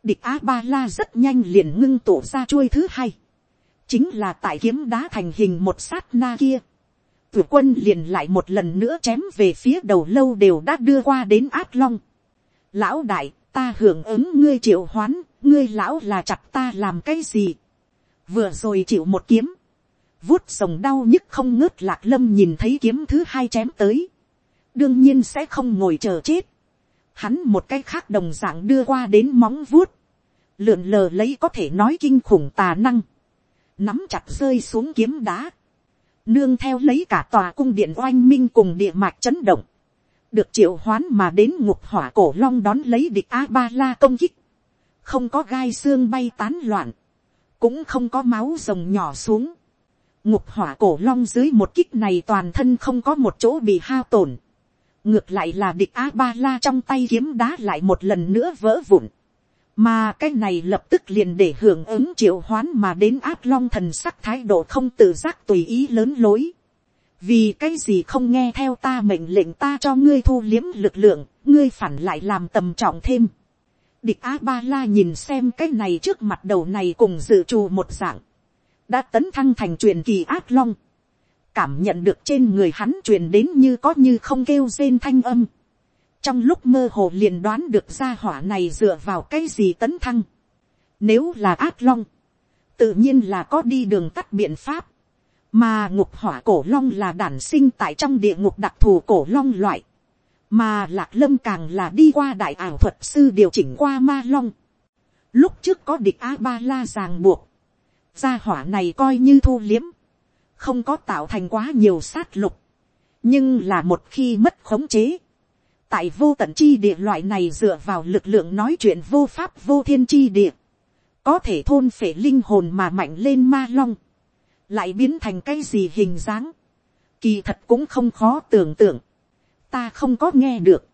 địch a ba la rất nhanh liền ngưng tụ ra chuôi thứ hai, chính là tại kiếm đá thành hình một sát na kia, tử quân liền lại một lần nữa chém về phía đầu lâu đều đã đưa qua đến át long. Lão đại, ta hưởng ứng ngươi triệu hoán, ngươi lão là chặt ta làm cái gì. Vừa rồi chịu một kiếm, vuốt sồng đau nhức không ngớt lạc lâm nhìn thấy kiếm thứ hai chém tới đương nhiên sẽ không ngồi chờ chết. Hắn một cái khác đồng dạng đưa qua đến móng vuốt. Lượn lờ lấy có thể nói kinh khủng tà năng. Nắm chặt rơi xuống kiếm đá. Nương theo lấy cả tòa cung điện oanh minh cùng địa mạch chấn động. Được triệu hoán mà đến ngục hỏa cổ long đón lấy địch A-ba-la công kích. Không có gai xương bay tán loạn. Cũng không có máu rồng nhỏ xuống ngục hỏa cổ long dưới một kích này toàn thân không có một chỗ bị hao tổn ngược lại là địch a ba la trong tay kiếm đá lại một lần nữa vỡ vụn, mà cái này lập tức liền để hưởng ứng triệu hoán mà đến áp long thần sắc thái độ không tự giác tùy ý lớn lối, vì cái gì không nghe theo ta mệnh lệnh ta cho ngươi thu liếm lực lượng, ngươi phản lại làm tầm trọng thêm. Địch A Ba La nhìn xem cái này trước mặt đầu này cùng dự trù một dạng. Đã tấn thăng thành truyền kỳ ác long. Cảm nhận được trên người hắn truyền đến như có như không kêu rên thanh âm. Trong lúc mơ hồ liền đoán được ra hỏa này dựa vào cái gì tấn thăng. Nếu là ác long. Tự nhiên là có đi đường tắt biện pháp mà ngục hỏa cổ long là đản sinh tại trong địa ngục đặc thù cổ long loại, mà lạc lâm càng là đi qua đại ảo thuật sư điều chỉnh qua ma long. lúc trước có địch a ba la ràng buộc, gia hỏa này coi như thu liếm, không có tạo thành quá nhiều sát lục, nhưng là một khi mất khống chế, tại vô tận chi địa loại này dựa vào lực lượng nói chuyện vô pháp vô thiên chi địa, có thể thôn phệ linh hồn mà mạnh lên ma long, lại biến thành cái gì hình dáng, kỳ thật cũng không khó tưởng tượng, ta không có nghe được,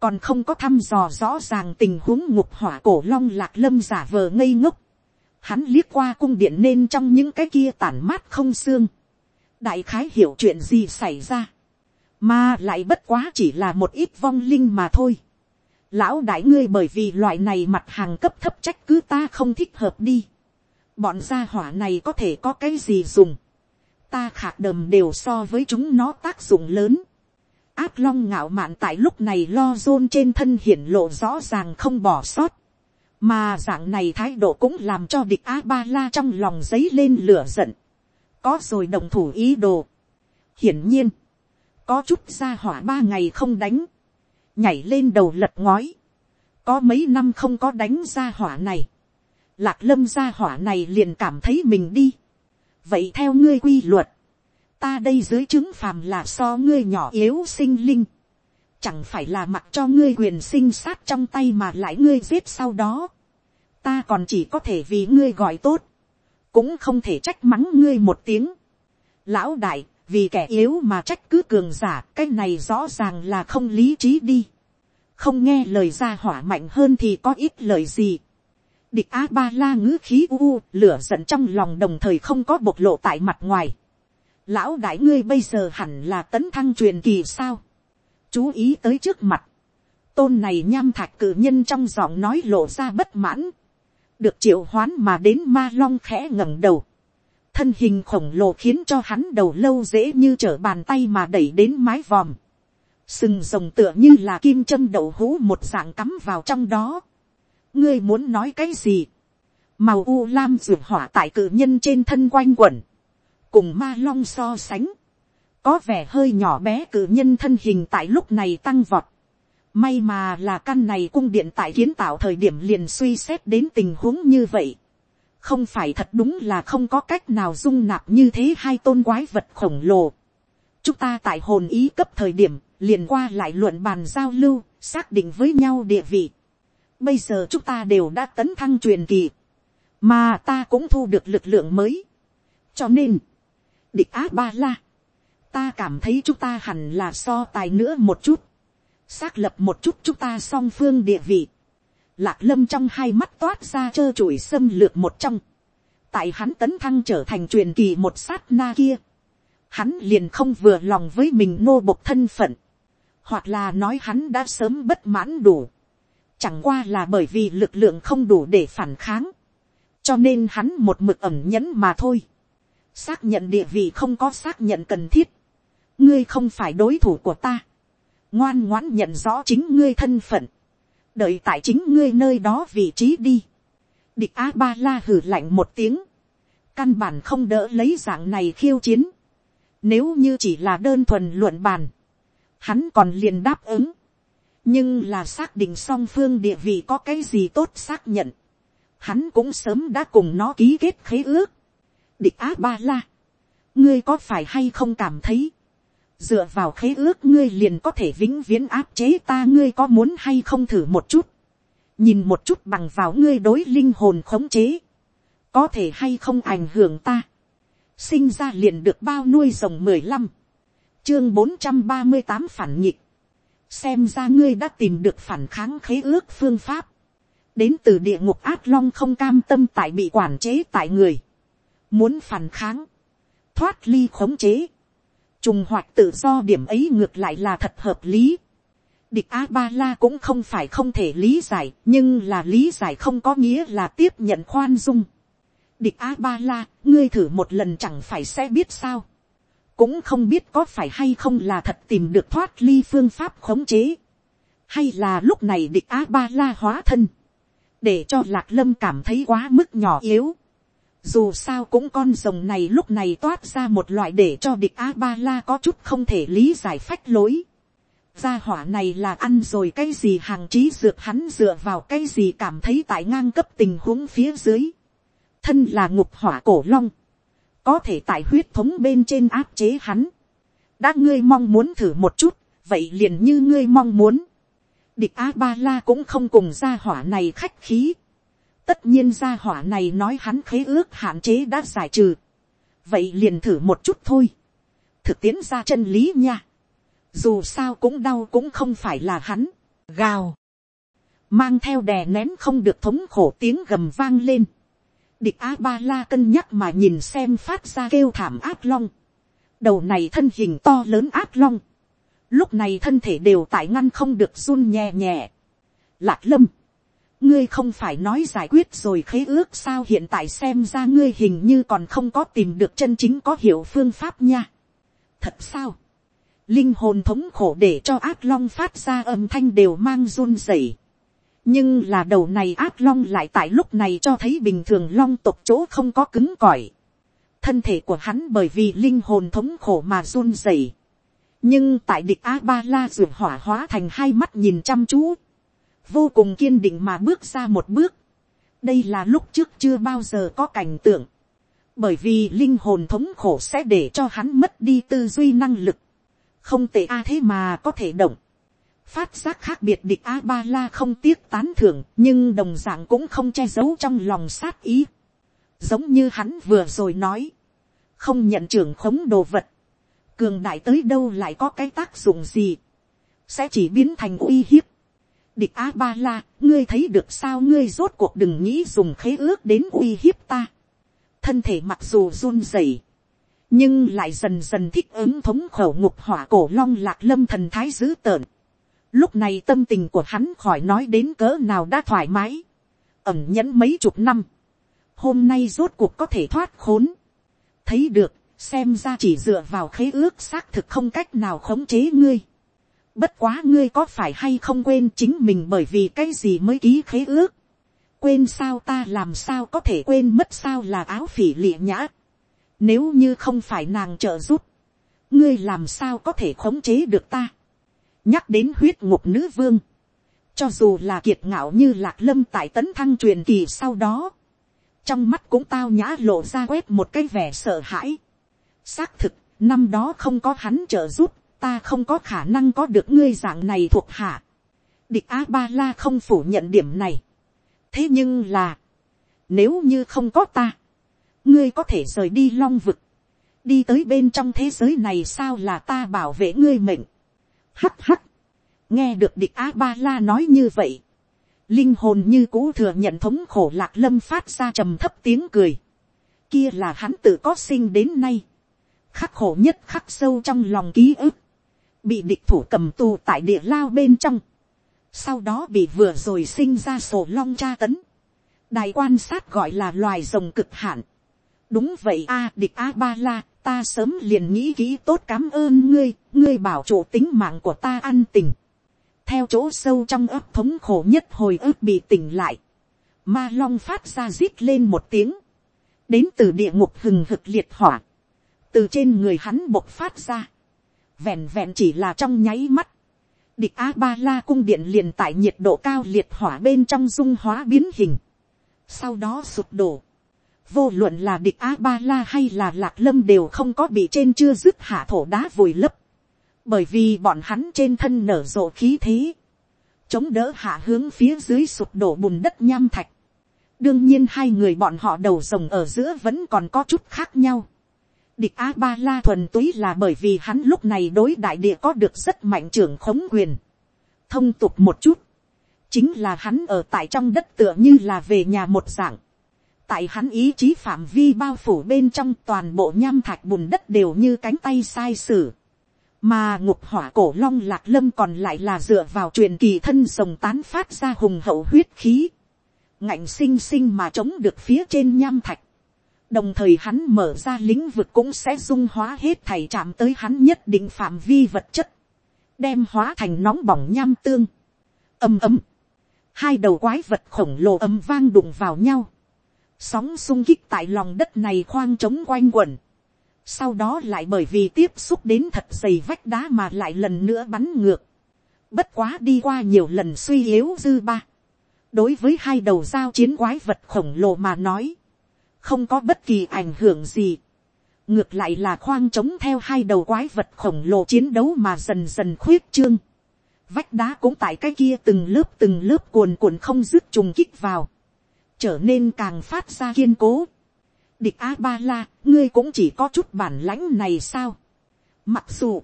còn không có thăm dò rõ ràng tình huống ngục hỏa cổ long lạc lâm giả vờ ngây ngốc, hắn liếc qua cung điện nên trong những cái kia tản mát không xương, đại khái hiểu chuyện gì xảy ra, mà lại bất quá chỉ là một ít vong linh mà thôi. Lão đại ngươi bởi vì loại này mặt hàng cấp thấp trách cứ ta không thích hợp đi. Bọn gia hỏa này có thể có cái gì dùng, ta khạc đầm đều so với chúng nó tác dụng lớn. áp long ngạo mạn tại lúc này lo rôn trên thân hiển lộ rõ ràng không bỏ sót, mà dạng này thái độ cũng làm cho địch a ba la trong lòng dấy lên lửa giận, có rồi đồng thủ ý đồ. hiển nhiên, có chút gia hỏa ba ngày không đánh, nhảy lên đầu lật ngói, có mấy năm không có đánh gia hỏa này, lạc lâm gia hỏa này liền cảm thấy mình đi. vậy theo ngươi quy luật, ta đây dưới chứng phàm là so ngươi nhỏ yếu sinh linh, chẳng phải là mặc cho ngươi quyền sinh sát trong tay mà lại ngươi giết sau đó, ta còn chỉ có thể vì ngươi gọi tốt, cũng không thể trách mắng ngươi một tiếng. lão đại, vì kẻ yếu mà trách cứ cường giả, cái này rõ ràng là không lý trí đi. không nghe lời ra hỏa mạnh hơn thì có ít lời gì địch a ba la ngữ khí u lửa giận trong lòng đồng thời không có bộc lộ tại mặt ngoài. lão đại ngươi bây giờ hẳn là tấn thăng truyền kỳ sao chú ý tới trước mặt. tôn này nham thạch cử nhân trong giọng nói lộ ra bất mãn. được triệu hoán mà đến ma long khẽ ngẩng đầu. thân hình khổng lồ khiến cho hắn đầu lâu dễ như trở bàn tay mà đẩy đến mái vòm. sừng rồng tựa như là kim châm đậu hũ một dạng cắm vào trong đó ngươi muốn nói cái gì, màu u lam ruột hỏa tại cử nhân trên thân quanh quẩn, cùng ma long so sánh, có vẻ hơi nhỏ bé cử nhân thân hình tại lúc này tăng vọt, may mà là căn này cung điện tại kiến tạo thời điểm liền suy xét đến tình huống như vậy, không phải thật đúng là không có cách nào dung nạp như thế hai tôn quái vật khổng lồ. chúng ta tại hồn ý cấp thời điểm liền qua lại luận bàn giao lưu xác định với nhau địa vị bây giờ chúng ta đều đã tấn thăng truyền kỳ, mà ta cũng thu được lực lượng mới. cho nên, địch á ba la, ta cảm thấy chúng ta hẳn là so tài nữa một chút, xác lập một chút chúng ta song phương địa vị. Lạc lâm trong hai mắt toát ra trơ trụi xâm lược một trong. tại hắn tấn thăng trở thành truyền kỳ một sát na kia. hắn liền không vừa lòng với mình nô bộc thân phận. hoặc là nói hắn đã sớm bất mãn đủ Chẳng qua là bởi vì lực lượng không đủ để phản kháng. Cho nên hắn một mực ẩm nhẫn mà thôi. Xác nhận địa vị không có xác nhận cần thiết. Ngươi không phải đối thủ của ta. Ngoan ngoãn nhận rõ chính ngươi thân phận. Đợi tại chính ngươi nơi đó vị trí đi. Địch A-ba-la hử lạnh một tiếng. Căn bản không đỡ lấy dạng này khiêu chiến. Nếu như chỉ là đơn thuần luận bàn. Hắn còn liền đáp ứng nhưng là xác định song phương địa vị có cái gì tốt xác nhận, hắn cũng sớm đã cùng nó ký kết khế ước. địch á ba la, ngươi có phải hay không cảm thấy, dựa vào khế ước ngươi liền có thể vĩnh viễn áp chế ta ngươi có muốn hay không thử một chút, nhìn một chút bằng vào ngươi đối linh hồn khống chế, có thể hay không ảnh hưởng ta, sinh ra liền được bao nuôi rồng mười lăm, chương bốn trăm ba mươi tám phản nhịp, xem ra ngươi đã tìm được phản kháng khế ước phương pháp, đến từ địa ngục át long không cam tâm tại bị quản chế tại người, muốn phản kháng, thoát ly khống chế, trùng hoạt tự do điểm ấy ngược lại là thật hợp lý. địch a ba la cũng không phải không thể lý giải, nhưng là lý giải không có nghĩa là tiếp nhận khoan dung. địch a ba la ngươi thử một lần chẳng phải sẽ biết sao. cũng không biết có phải hay không là thật tìm được thoát ly phương pháp khống chế. hay là lúc này địch a ba la hóa thân. để cho lạc lâm cảm thấy quá mức nhỏ yếu dù sao cũng con rồng này lúc này toát ra một loại để cho địch a ba la có chút không thể lý giải phách lối. gia hỏa này là ăn rồi cái gì hàng trí dược hắn dựa vào cái gì cảm thấy tại ngang cấp tình huống phía dưới. thân là ngục hỏa cổ long. có thể tại huyết thống bên trên áp chế hắn. đã ngươi mong muốn thử một chút, vậy liền như ngươi mong muốn. địch a ba la cũng không cùng gia hỏa này khách khí tất nhiên gia hỏa này nói hắn khế ước hạn chế đã giải trừ. vậy liền thử một chút thôi. thực tiễn ra chân lý nha. dù sao cũng đau cũng không phải là hắn. gào. mang theo đè nén không được thống khổ tiếng gầm vang lên. địch a ba la cân nhắc mà nhìn xem phát ra kêu thảm áp long. đầu này thân hình to lớn áp long. lúc này thân thể đều tại ngăn không được run nhẹ nhẹ. lạc lâm ngươi không phải nói giải quyết rồi khế ước sao hiện tại xem ra ngươi hình như còn không có tìm được chân chính có hiểu phương pháp nha. thật sao, linh hồn thống khổ để cho ác long phát ra âm thanh đều mang run rẩy. nhưng là đầu này ác long lại tại lúc này cho thấy bình thường long tộc chỗ không có cứng cỏi. thân thể của hắn bởi vì linh hồn thống khổ mà run rẩy. nhưng tại địch a ba la ruột hỏa hóa thành hai mắt nhìn chăm chú vô cùng kiên định mà bước ra một bước. đây là lúc trước chưa bao giờ có cảnh tượng, bởi vì linh hồn thống khổ sẽ để cho hắn mất đi tư duy năng lực, không tệ a à thế mà có thể động. phát giác khác biệt địch a ba la không tiếc tán thưởng nhưng đồng d ạ n g cũng không che giấu trong lòng sát ý. giống như hắn vừa rồi nói, không nhận trưởng khống đồ vật, cường đại tới đâu lại có cái tác dụng gì, sẽ chỉ biến thành uy hiếp Địch A Ba La, ngươi thấy được sao ngươi rốt cuộc đừng nghĩ dùng khế ước đến uy hiếp ta. Thân thể mặc dù run rẩy, nhưng lại dần dần thích ứng thống khẩu ngục hỏa cổ long lạc lâm thần thái dữ tợn. Lúc này tâm tình của hắn khỏi nói đến cỡ nào đã thoải mái. Ẩm nhẫn mấy chục năm. Hôm nay rốt cuộc có thể thoát khốn. Thấy được, xem ra chỉ dựa vào khế ước xác thực không cách nào khống chế ngươi Bất quá ngươi có phải hay không quên chính mình bởi vì cái gì mới ký khế ước. Quên sao ta làm sao có thể quên mất sao là áo phỉ lịa nhã. Nếu như không phải nàng trợ giúp. Ngươi làm sao có thể khống chế được ta. Nhắc đến huyết ngục nữ vương. Cho dù là kiệt ngạo như lạc lâm tại tấn thăng truyền kỳ sau đó. Trong mắt cũng tao nhã lộ ra quét một cái vẻ sợ hãi. Xác thực, năm đó không có hắn trợ giúp ta không có khả năng có được ngươi dạng này thuộc hạ. địch a ba la không phủ nhận điểm này. thế nhưng là, nếu như không có ta, ngươi có thể rời đi long vực, đi tới bên trong thế giới này sao là ta bảo vệ ngươi mệnh. hắt hắt, nghe được địch a ba la nói như vậy, linh hồn như cũ thừa nhận thống khổ lạc lâm phát ra trầm thấp tiếng cười, kia là hắn tự có sinh đến nay, khắc khổ nhất khắc sâu trong lòng ký ức, bị địch thủ cầm tù tại địa lao bên trong, sau đó bị vừa rồi sinh ra sổ long tra tấn, đài quan sát gọi là loài rồng cực hạn, đúng vậy a địch a ba la, ta sớm liền nghĩ kỹ tốt cảm ơn ngươi, ngươi bảo chủ tính mạng của ta ăn tình, theo chỗ sâu trong ấp thống khổ nhất hồi ức bị tỉnh lại, ma long phát ra rít lên một tiếng, đến từ địa ngục hừng hực liệt hỏa, từ trên người hắn bộc phát ra, vẹn vẹn chỉ là trong nháy mắt, địch a ba la cung điện liền tại nhiệt độ cao liệt hỏa bên trong dung hóa biến hình, sau đó sụp đổ, vô luận là địch a ba la hay là lạc lâm đều không có bị trên chưa dứt hạ thổ đá vùi lấp, bởi vì bọn hắn trên thân nở rộ khí thế, chống đỡ hạ hướng phía dưới sụp đổ bùn đất nham thạch. đương nhiên hai người bọn họ đầu rồng ở giữa vẫn còn có chút khác nhau. Địch A-ba-la thuần túy là bởi vì hắn lúc này đối đại địa có được rất mạnh trưởng khống quyền. Thông tục một chút. Chính là hắn ở tại trong đất tựa như là về nhà một dạng. tại hắn ý chí phạm vi bao phủ bên trong toàn bộ nham thạch bùn đất đều như cánh tay sai sử. mà ngục hỏa cổ long lạc lâm còn lại là dựa vào truyền kỳ thân rồng tán phát ra hùng hậu huyết khí. ngạnh xinh xinh mà chống được phía trên nham thạch đồng thời hắn mở ra lĩnh vực cũng sẽ dung hóa hết thảy chạm tới hắn nhất định phạm vi vật chất. đem hóa thành nóng bỏng nham tương. ầm ầm. hai đầu quái vật khổng lồ ầm vang đụng vào nhau sóng sung kích tại lòng đất này khoang trống quanh quẩn, sau đó lại bởi vì tiếp xúc đến thật dày vách đá mà lại lần nữa bắn ngược, bất quá đi qua nhiều lần suy yếu dư ba, đối với hai đầu giao chiến quái vật khổng lồ mà nói, không có bất kỳ ảnh hưởng gì, ngược lại là khoang trống theo hai đầu quái vật khổng lồ chiến đấu mà dần dần khuyết trương, vách đá cũng tại cái kia từng lớp từng lớp cuồn cuộn không dứt trùng kích vào, trở nên càng phát ra kiên cố. địch a ba la, ngươi cũng chỉ có chút bản lãnh này sao. mặc dù,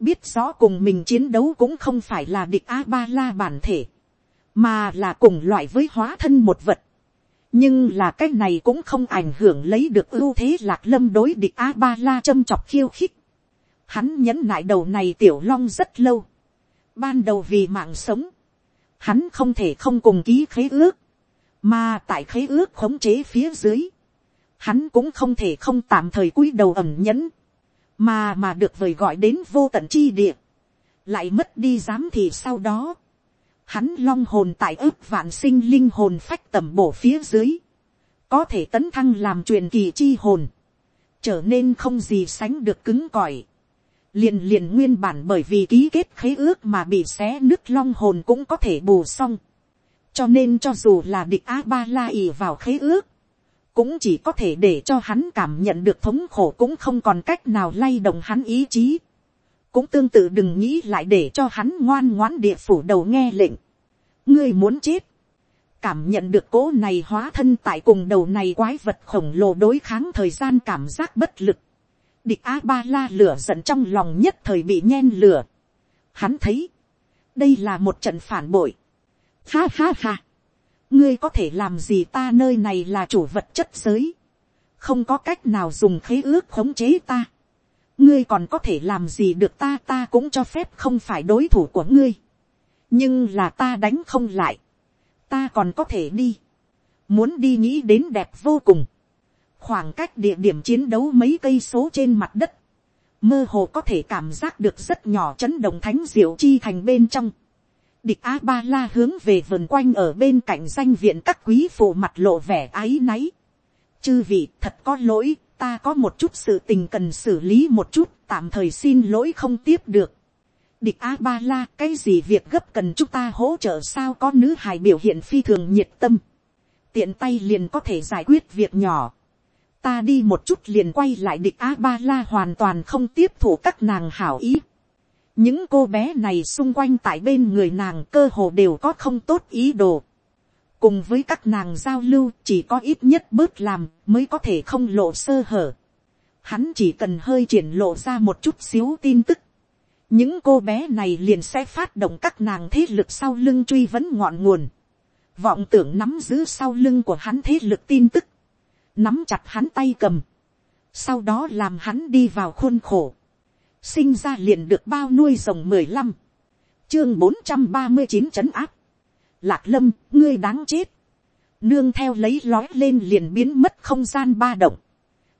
biết rõ cùng mình chiến đấu cũng không phải là địch a ba la bản thể, mà là cùng loại với hóa thân một vật nhưng là cái này cũng không ảnh hưởng lấy được ưu thế lạc lâm đối địch a ba la châm chọc khiêu khích. hắn nhẫn nại đầu này tiểu long rất lâu. ban đầu vì mạng sống, hắn không thể không cùng ký khế ước. Mà tại khế ước khống chế phía dưới, hắn cũng không thể không tạm thời cúi đầu ẩm nhẫn, mà mà được vời gọi đến vô tận chi địa, lại mất đi dám thị sau đó, hắn long hồn tại ước vạn sinh linh hồn phách tầm bổ phía dưới, có thể tấn thăng làm truyền kỳ chi hồn, trở nên không gì sánh được cứng cỏi, liền liền nguyên bản bởi vì ký kết khế ước mà bị xé nứt long hồn cũng có thể bù xong. Cho nên cho dù là địch a ba la ỉ vào khế ước, cũng chỉ có thể để cho hắn cảm nhận được thống khổ cũng không còn cách nào lay động hắn ý chí cũng tương tự đừng nghĩ lại để cho hắn ngoan ngoãn địa phủ đầu nghe lệnh. ngươi muốn chết. cảm nhận được cố này hóa thân tại cùng đầu này quái vật khổng lồ đối kháng thời gian cảm giác bất lực. địch a ba la lửa giận trong lòng nhất thời bị nhen lửa. hắn thấy, đây là một trận phản bội Ha ha ha. Ngươi có thể làm gì ta nơi này là chủ vật chất giới. Không có cách nào dùng khế ước khống chế ta. Ngươi còn có thể làm gì được ta ta cũng cho phép không phải đối thủ của ngươi. Nhưng là ta đánh không lại. Ta còn có thể đi. Muốn đi nghĩ đến đẹp vô cùng. Khoảng cách địa điểm chiến đấu mấy cây số trên mặt đất. Mơ hồ có thể cảm giác được rất nhỏ chấn động thánh diệu chi thành bên trong Địch A Ba La hướng về vườn quanh ở bên cạnh danh viện các quý phụ mặt lộ vẻ áy náy. Chư vị thật có lỗi, ta có một chút sự tình cần xử lý một chút, tạm thời xin lỗi không tiếp được. Địch A Ba La, cái gì việc gấp cần chúng ta hỗ trợ sao có nữ hài biểu hiện phi thường nhiệt tâm. Tiện tay liền có thể giải quyết việc nhỏ. Ta đi một chút liền quay lại địch A Ba La hoàn toàn không tiếp thủ các nàng hảo ý những cô bé này xung quanh tại bên người nàng cơ hồ đều có không tốt ý đồ cùng với các nàng giao lưu chỉ có ít nhất bớt làm mới có thể không lộ sơ hở. hắn chỉ cần hơi triển lộ ra một chút xíu tin tức. những cô bé này liền sẽ phát động các nàng thế lực sau lưng truy vấn ngọn nguồn. vọng tưởng nắm giữ sau lưng của hắn thế lực tin tức. nắm chặt hắn tay cầm. sau đó làm hắn đi vào khuôn khổ sinh ra liền được bao nuôi rồng mười lăm, chương bốn trăm ba mươi chín trấn áp, lạc lâm, ngươi đáng chết, nương theo lấy lói lên liền biến mất không gian ba động,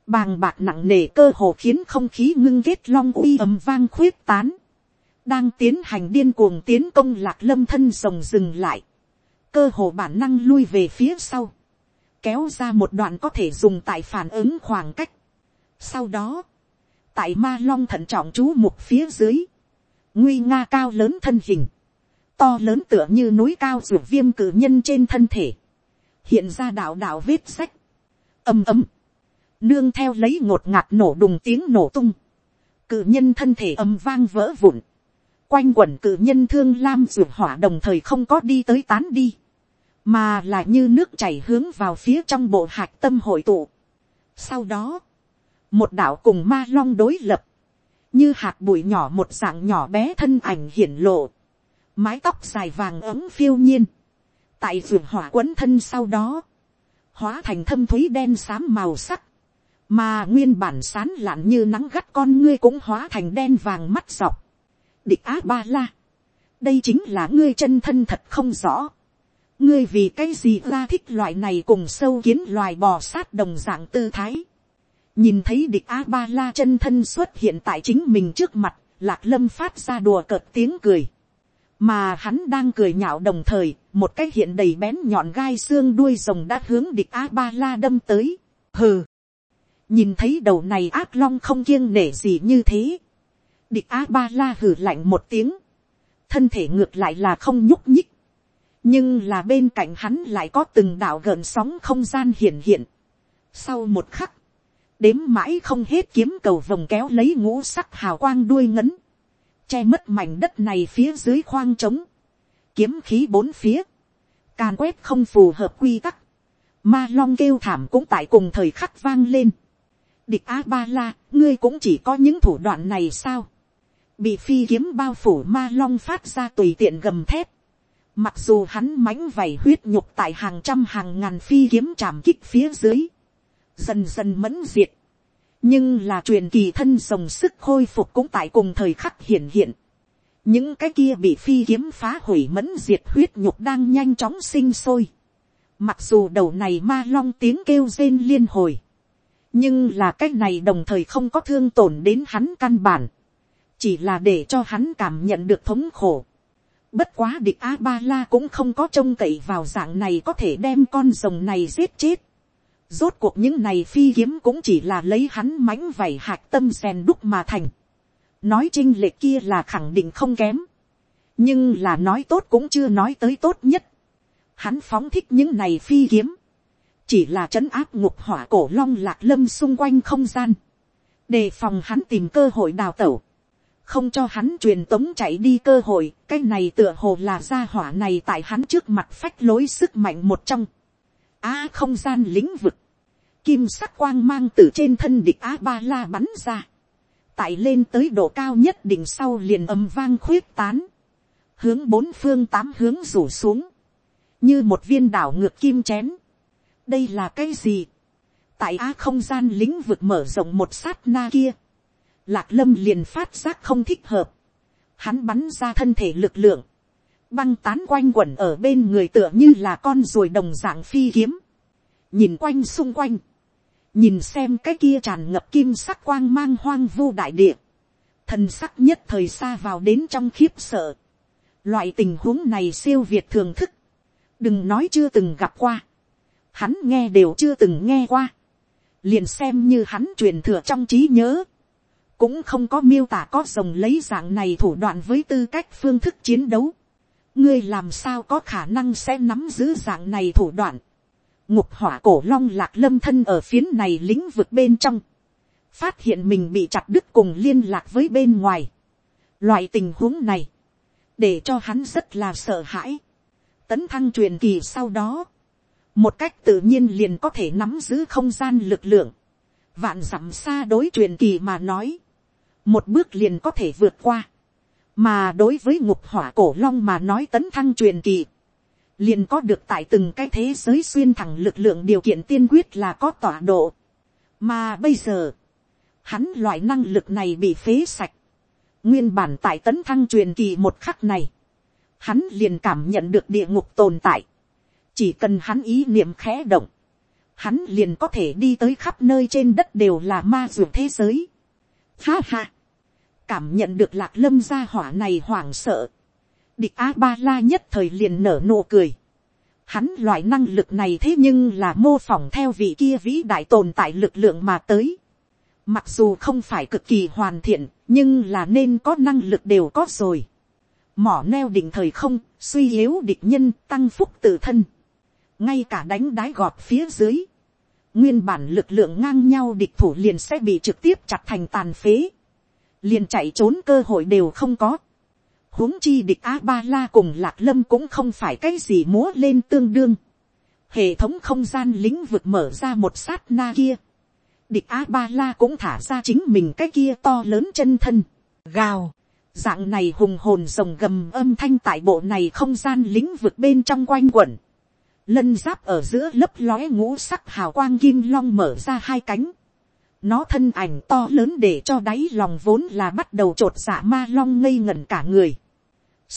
bàng bạc nặng nề cơ hồ khiến không khí ngưng ghét long uy ầm vang khuyết tán, đang tiến hành điên cuồng tiến công lạc lâm thân rồng dừng lại, cơ hồ bản năng lui về phía sau, kéo ra một đoạn có thể dùng tại phản ứng khoảng cách. Sau đó, tại ma long thận trọng chú mục phía dưới, nguy nga cao lớn thân hình, to lớn tựa như núi cao ruột viêm cử nhân trên thân thể, hiện ra đạo đạo vết sách, ầm ầm, nương theo lấy ngột ngạt nổ đùng tiếng nổ tung, cử nhân thân thể ầm vang vỡ vụn, quanh quẩn cử nhân thương lam ruột hỏa đồng thời không có đi tới tán đi, mà là như nước chảy hướng vào phía trong bộ hạt tâm hội tụ. Sau đó, một đạo cùng ma long đối lập, như hạt bụi nhỏ một dạng nhỏ bé thân ảnh hiển lộ, mái tóc dài vàng ấm phiêu nhiên, tại vườn hỏa quấn thân sau đó, hóa thành thâm thúy đen xám màu sắc, mà nguyên bản sán lạn như nắng gắt con ngươi cũng hóa thành đen vàng mắt dọc. địch á ba la, đây chính là ngươi chân thân thật không rõ. ngươi vì cái gì ra thích loại này cùng sâu kiến loài bò sát đồng dạng tư thái. nhìn thấy địch a ba la chân thân xuất hiện tại chính mình trước mặt, lạc lâm phát ra đùa cợt tiếng cười mà hắn đang cười nhạo đồng thời, một cái hiện đầy bén nhọn gai xương đuôi rồng đã hướng địch a ba la đâm tới. hừ! Nhìn thấy đầu này ác long không kiêng nể gì như thế, địch a ba la hừ lạnh một tiếng, thân thể ngược lại là không nhúc nhích, nhưng là bên cạnh hắn lại có từng đạo gợn sóng không gian hiển hiện. Sau một khắc, đếm mãi không hết kiếm cầu vòng kéo lấy ngũ sắc hào quang đuôi ngấn, che mất mảnh đất này phía dưới khoang trống, kiếm khí bốn phía, càn quét không phù hợp quy tắc, ma long kêu thảm cũng tại cùng thời khắc vang lên địch a ba la, ngươi cũng chỉ có những thủ đoạn này sao. bị phi kiếm bao phủ ma long phát ra tùy tiện gầm thép. mặc dù hắn mánh vảy huyết nhục tại hàng trăm hàng ngàn phi kiếm chạm kích phía dưới. dần dần mẫn diệt nhưng là truyền kỳ thân rồng sức khôi phục cũng tại cùng thời khắc hiện hiện. những cái kia bị phi kiếm phá hủy mẫn diệt huyết nhục đang nhanh chóng sinh sôi. Mặc dù đầu này ma long tiếng kêu rên liên hồi nhưng là cái này đồng thời không có thương tổn đến hắn căn bản, chỉ là để cho hắn cảm nhận được thống khổ. Bất quá địch a ba la cũng không có trông cậy vào dạng này có thể đem con rồng này giết chết. Rốt cuộc những này phi kiếm cũng chỉ là lấy hắn mánh vảy hạt tâm rèn đúc mà thành. Nói trinh lệ kia là khẳng định không kém. Nhưng là nói tốt cũng chưa nói tới tốt nhất. Hắn phóng thích những này phi kiếm chỉ là trấn áp ngục hỏa cổ long lạc lâm xung quanh không gian, đề phòng hắn tìm cơ hội đào tẩu, không cho hắn truyền tống chạy đi cơ hội, cái này tựa hồ là gia hỏa này tại hắn trước mặt phách lối sức mạnh một trong. Á không gian lĩnh vực, kim sắc quang mang từ trên thân địch á ba la bắn ra, tại lên tới độ cao nhất đỉnh sau liền ầm vang khuyết tán, hướng bốn phương tám hướng rủ xuống, như một viên đảo ngược kim chén, đây là cái gì. tại á không gian lĩnh vực mở rộng một sát na kia. lạc lâm liền phát giác không thích hợp. hắn bắn ra thân thể lực lượng băng tán quanh quẩn ở bên người tựa như là con ruồi đồng dạng phi kiếm. nhìn quanh xung quanh. nhìn xem cái kia tràn ngập kim sắc quang mang hoang vu đại địa. thần sắc nhất thời xa vào đến trong khiếp sợ. loại tình huống này siêu việt thường thức. đừng nói chưa từng gặp qua hắn nghe đều chưa từng nghe qua, liền xem như hắn truyền thừa trong trí nhớ, cũng không có miêu tả có rồng lấy dạng này thủ đoạn với tư cách phương thức chiến đấu, ngươi làm sao có khả năng sẽ nắm giữ dạng này thủ đoạn, ngục hỏa cổ long lạc lâm thân ở phiến này lĩnh vực bên trong, phát hiện mình bị chặt đứt cùng liên lạc với bên ngoài, loại tình huống này, để cho hắn rất là sợ hãi, tấn thăng truyền kỳ sau đó, một cách tự nhiên liền có thể nắm giữ không gian lực lượng, vạn dặm xa đối truyền kỳ mà nói, một bước liền có thể vượt qua, mà đối với ngục hỏa cổ long mà nói tấn thăng truyền kỳ, liền có được tại từng cái thế giới xuyên thẳng lực lượng điều kiện tiên quyết là có tọa độ, mà bây giờ, hắn loại năng lực này bị phế sạch, nguyên bản tại tấn thăng truyền kỳ một khắc này, hắn liền cảm nhận được địa ngục tồn tại, chỉ cần hắn ý niệm khẽ động, hắn liền có thể đi tới khắp nơi trên đất đều là ma ruột thế giới. Ha ha, cảm nhận được lạc lâm gia hỏa này hoảng sợ, địch a ba la nhất thời liền nở nụ cười. Hắn loại năng lực này thế nhưng là mô phỏng theo vị kia vĩ đại tồn tại lực lượng mà tới. Mặc dù không phải cực kỳ hoàn thiện, nhưng là nên có năng lực đều có rồi. Mỏ neo định thời không, suy yếu địch nhân, tăng phúc tự thân ngay cả đánh đái gọt phía dưới, nguyên bản lực lượng ngang nhau địch thủ liền sẽ bị trực tiếp chặt thành tàn phế, liền chạy trốn cơ hội đều không có. huống chi địch a ba la cùng lạc lâm cũng không phải cái gì múa lên tương đương. hệ thống không gian lĩnh vực mở ra một sát na kia. địch a ba la cũng thả ra chính mình cái kia to lớn chân thân. gào. dạng này hùng hồn rồng gầm âm thanh tại bộ này không gian lĩnh vực bên trong quanh quẩn lân giáp ở giữa lấp lóe ngũ sắc hào quang kim long mở ra hai cánh, nó thân ảnh to lớn để cho đáy lòng vốn là bắt đầu t r ộ t dạ ma long ngây ngẩn cả người.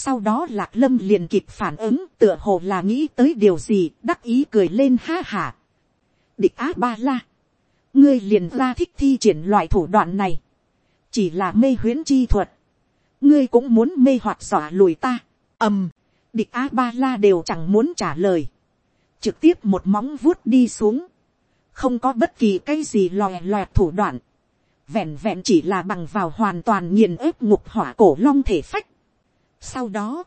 sau đó lạc lâm liền kịp phản ứng tựa hồ là nghĩ tới điều gì đắc ý cười lên ha hả. địch á ba la, ngươi liền ra thích thi triển loại thủ đoạn này, chỉ là mê huyễn chi thuật, ngươi cũng muốn mê hoặc dọa lùi ta, ầm, địch á ba la đều chẳng muốn trả lời, trực tiếp một móng vuốt đi xuống, không có bất kỳ cái gì lòe loẹt thủ đoạn, vẹn vẹn chỉ là bằng vào hoàn toàn nghiền ớp ngục hỏa cổ long thể phách. Sau đó,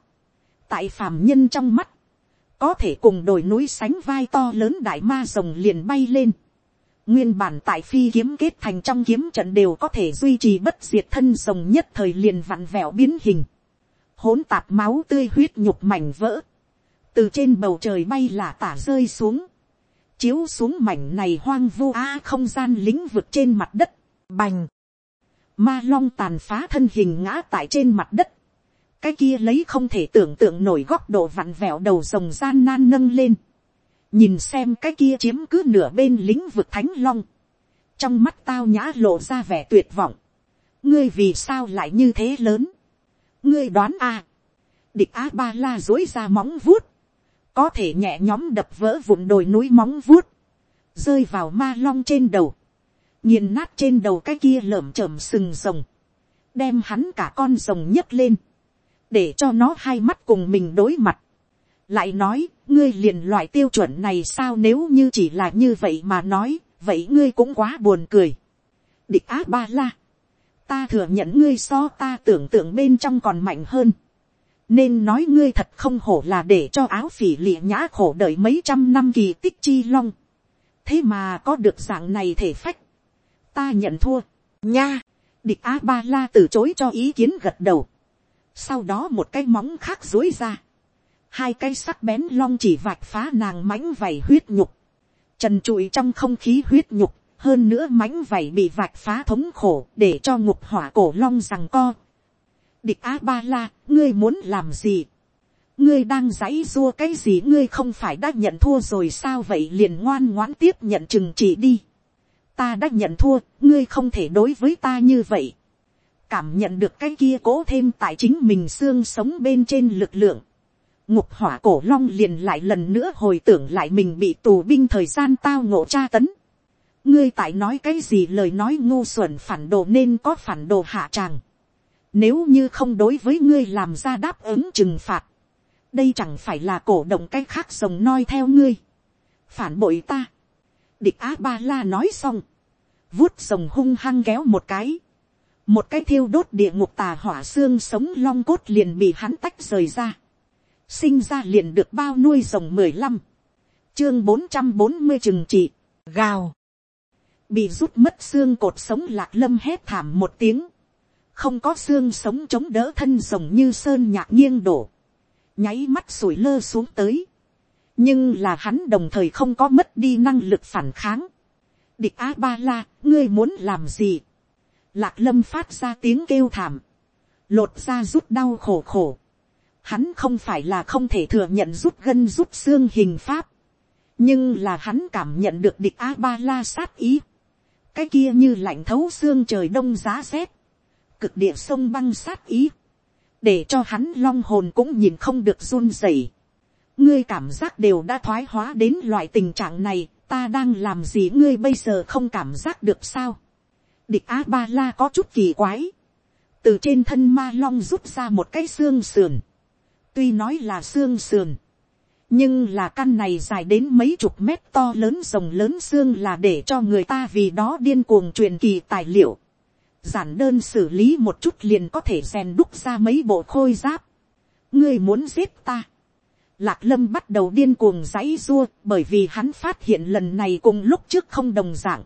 tại phàm nhân trong mắt, có thể cùng đồi núi sánh vai to lớn đại ma rồng liền bay lên. Nguyên bản tại phi kiếm kết thành trong kiếm trận đều có thể duy trì bất diệt thân rồng nhất thời liền vặn vẹo biến hình. Hỗn tạp máu tươi huyết nhục mảnh vỡ. Từ trên bầu trời bay là tả rơi xuống chiếu xuống mảnh này hoang vu a không gian lĩnh vực trên mặt đất, bành, ma long tàn phá thân hình ngã tại trên mặt đất, cái kia lấy không thể tưởng tượng nổi góc độ vặn vẹo đầu rồng gian nan nâng lên, nhìn xem cái kia chiếm cứ nửa bên lĩnh vực thánh long, trong mắt tao nhã lộ ra vẻ tuyệt vọng, ngươi vì sao lại như thế lớn, ngươi đoán a, địch a ba la dối ra móng vuốt, có thể nhẹ nhóm đập vỡ vụn đồi núi móng vuốt, rơi vào ma long trên đầu, nhìn nát trên đầu cái kia lởm chởm sừng rồng, đem hắn cả con rồng nhấc lên, để cho nó hai mắt cùng mình đối mặt, lại nói, ngươi liền loại tiêu chuẩn này sao nếu như chỉ là như vậy mà nói, vậy ngươi cũng quá buồn cười. địch á ba la, ta thừa nhận ngươi so ta tưởng tượng bên trong còn mạnh hơn nên nói ngươi thật không hổ là để cho áo phỉ lịa nhã khổ đợi mấy trăm năm kỳ tích chi long. thế mà có được dạng này thể phách. ta nhận thua, nha, địch a ba la từ chối cho ý kiến gật đầu. sau đó một cái móng khác dối ra. hai cái sắc bén long chỉ vạch phá nàng mãnh vảy huyết nhục. trần trụi trong không khí huyết nhục. hơn nữa mãnh vảy bị vạch phá thống khổ để cho ngục hỏa cổ long rằng co địch a ba la, ngươi muốn làm gì. ngươi đang giãy dua cái gì ngươi không phải đã nhận thua rồi sao vậy liền ngoan ngoãn tiếp nhận chừng trị đi. ta đã nhận thua, ngươi không thể đối với ta như vậy. cảm nhận được cái kia cố thêm tại chính mình xương sống bên trên lực lượng. ngục hỏa cổ long liền lại lần nữa hồi tưởng lại mình bị tù binh thời gian tao ngộ tra tấn. ngươi tại nói cái gì lời nói ngu xuẩn phản đồ nên có phản đồ hạ tràng nếu như không đối với ngươi làm ra đáp ứng trừng phạt. Đây chẳng phải là cổ động cái khác rồng noi theo ngươi. Phản bội ta. Địch Á Ba La nói xong. Vuốt rồng hung hăng kéo một cái. Một cái thiêu đốt địa ngục tà hỏa xương sống long cốt liền bị hắn tách rời ra. Sinh ra liền được bao nuôi rồng mười lăm Chương bốn trăm bốn mươi chừng trị. Gào. Bị rút mất xương cột sống lạc lâm hét thảm một tiếng không có xương sống chống đỡ thân rồng như sơn nhạc nghiêng đổ, nháy mắt sủi lơ xuống tới, nhưng là hắn đồng thời không có mất đi năng lực phản kháng. địch a ba la, ngươi muốn làm gì, lạc lâm phát ra tiếng kêu thảm, lột ra rút đau khổ khổ, hắn không phải là không thể thừa nhận rút gân rút xương hình pháp, nhưng là hắn cảm nhận được địch a ba la sát ý, cái kia như lạnh thấu xương trời đông giá rét, cực địa sông băng sát ý, để cho hắn long hồn cũng nhìn không được run rẩy. ngươi cảm giác đều đã thoái hóa đến loại tình trạng này, ta đang làm gì ngươi bây giờ không cảm giác được sao. địch Á ba la có chút kỳ quái, từ trên thân ma long rút ra một cái xương sườn, tuy nói là xương sườn, nhưng là căn này dài đến mấy chục mét to lớn rồng lớn xương là để cho người ta vì đó điên cuồng truyền kỳ tài liệu giản đơn xử lý một chút liền có thể rèn đúc ra mấy bộ khôi giáp. ngươi muốn giết ta. Lạc lâm bắt đầu điên cuồng giãy dua bởi vì hắn phát hiện lần này cùng lúc trước không đồng dạng.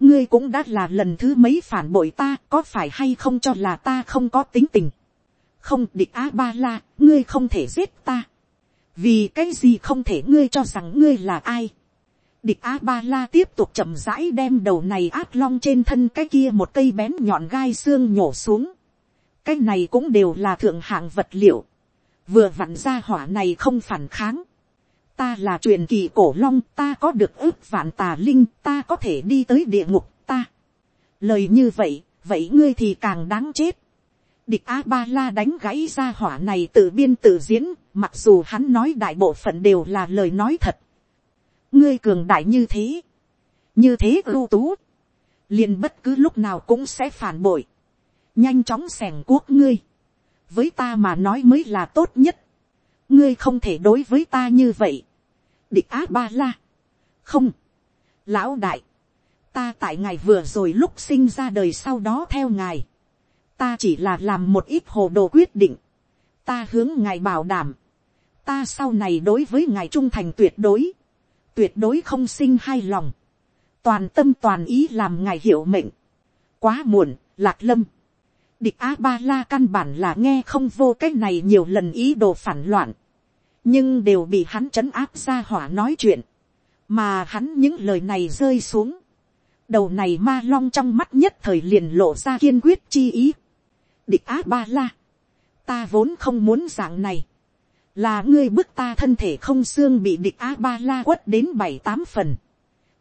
ngươi cũng đã là lần thứ mấy phản bội ta, có phải hay không cho là ta không có tính tình. không, địch a ba la ngươi không thể giết ta. vì cái gì không thể, ngươi cho rằng ngươi là ai Địch A-ba-la tiếp tục chậm rãi đem đầu này át long trên thân cái kia một cây bén nhọn gai xương nhổ xuống. Cái này cũng đều là thượng hạng vật liệu. Vừa vặn ra hỏa này không phản kháng. ta là truyền kỳ cổ long, ta có được ước vạn tà linh, ta có thể đi tới địa ngục, ta. Lời như vậy, vậy ngươi thì càng đáng chết. Địch A-ba-la đánh gãy ra hỏa này tự biên tự diễn, mặc dù hắn nói đại bộ phận đều là lời nói thật. Ngươi cường đại như thế, như thế ưu tú, liền bất cứ lúc nào cũng sẽ phản bội, nhanh chóng xẻng cuốc ngươi, với ta mà nói mới là tốt nhất, ngươi không thể đối với ta như vậy, địch á ba la, không, lão đại, ta tại ngài vừa rồi lúc sinh ra đời sau đó theo ngài, ta chỉ là làm một ít hồ đồ quyết định, ta hướng ngài bảo đảm, ta sau này đối với ngài trung thành tuyệt đối, tuyệt đối không sinh hai lòng, toàn tâm toàn ý làm ngài hiểu mệnh, quá muộn, lạc lâm, địch a ba la căn bản là nghe không vô cái này nhiều lần ý đồ phản loạn, nhưng đều bị hắn trấn áp ra hỏa nói chuyện, mà hắn những lời này rơi xuống, đầu này ma long trong mắt nhất thời liền lộ ra kiên quyết chi ý, địch á ba la, ta vốn không muốn dạng này, là ngươi bức ta thân thể không xương bị địch á ba la quất đến bảy tám phần,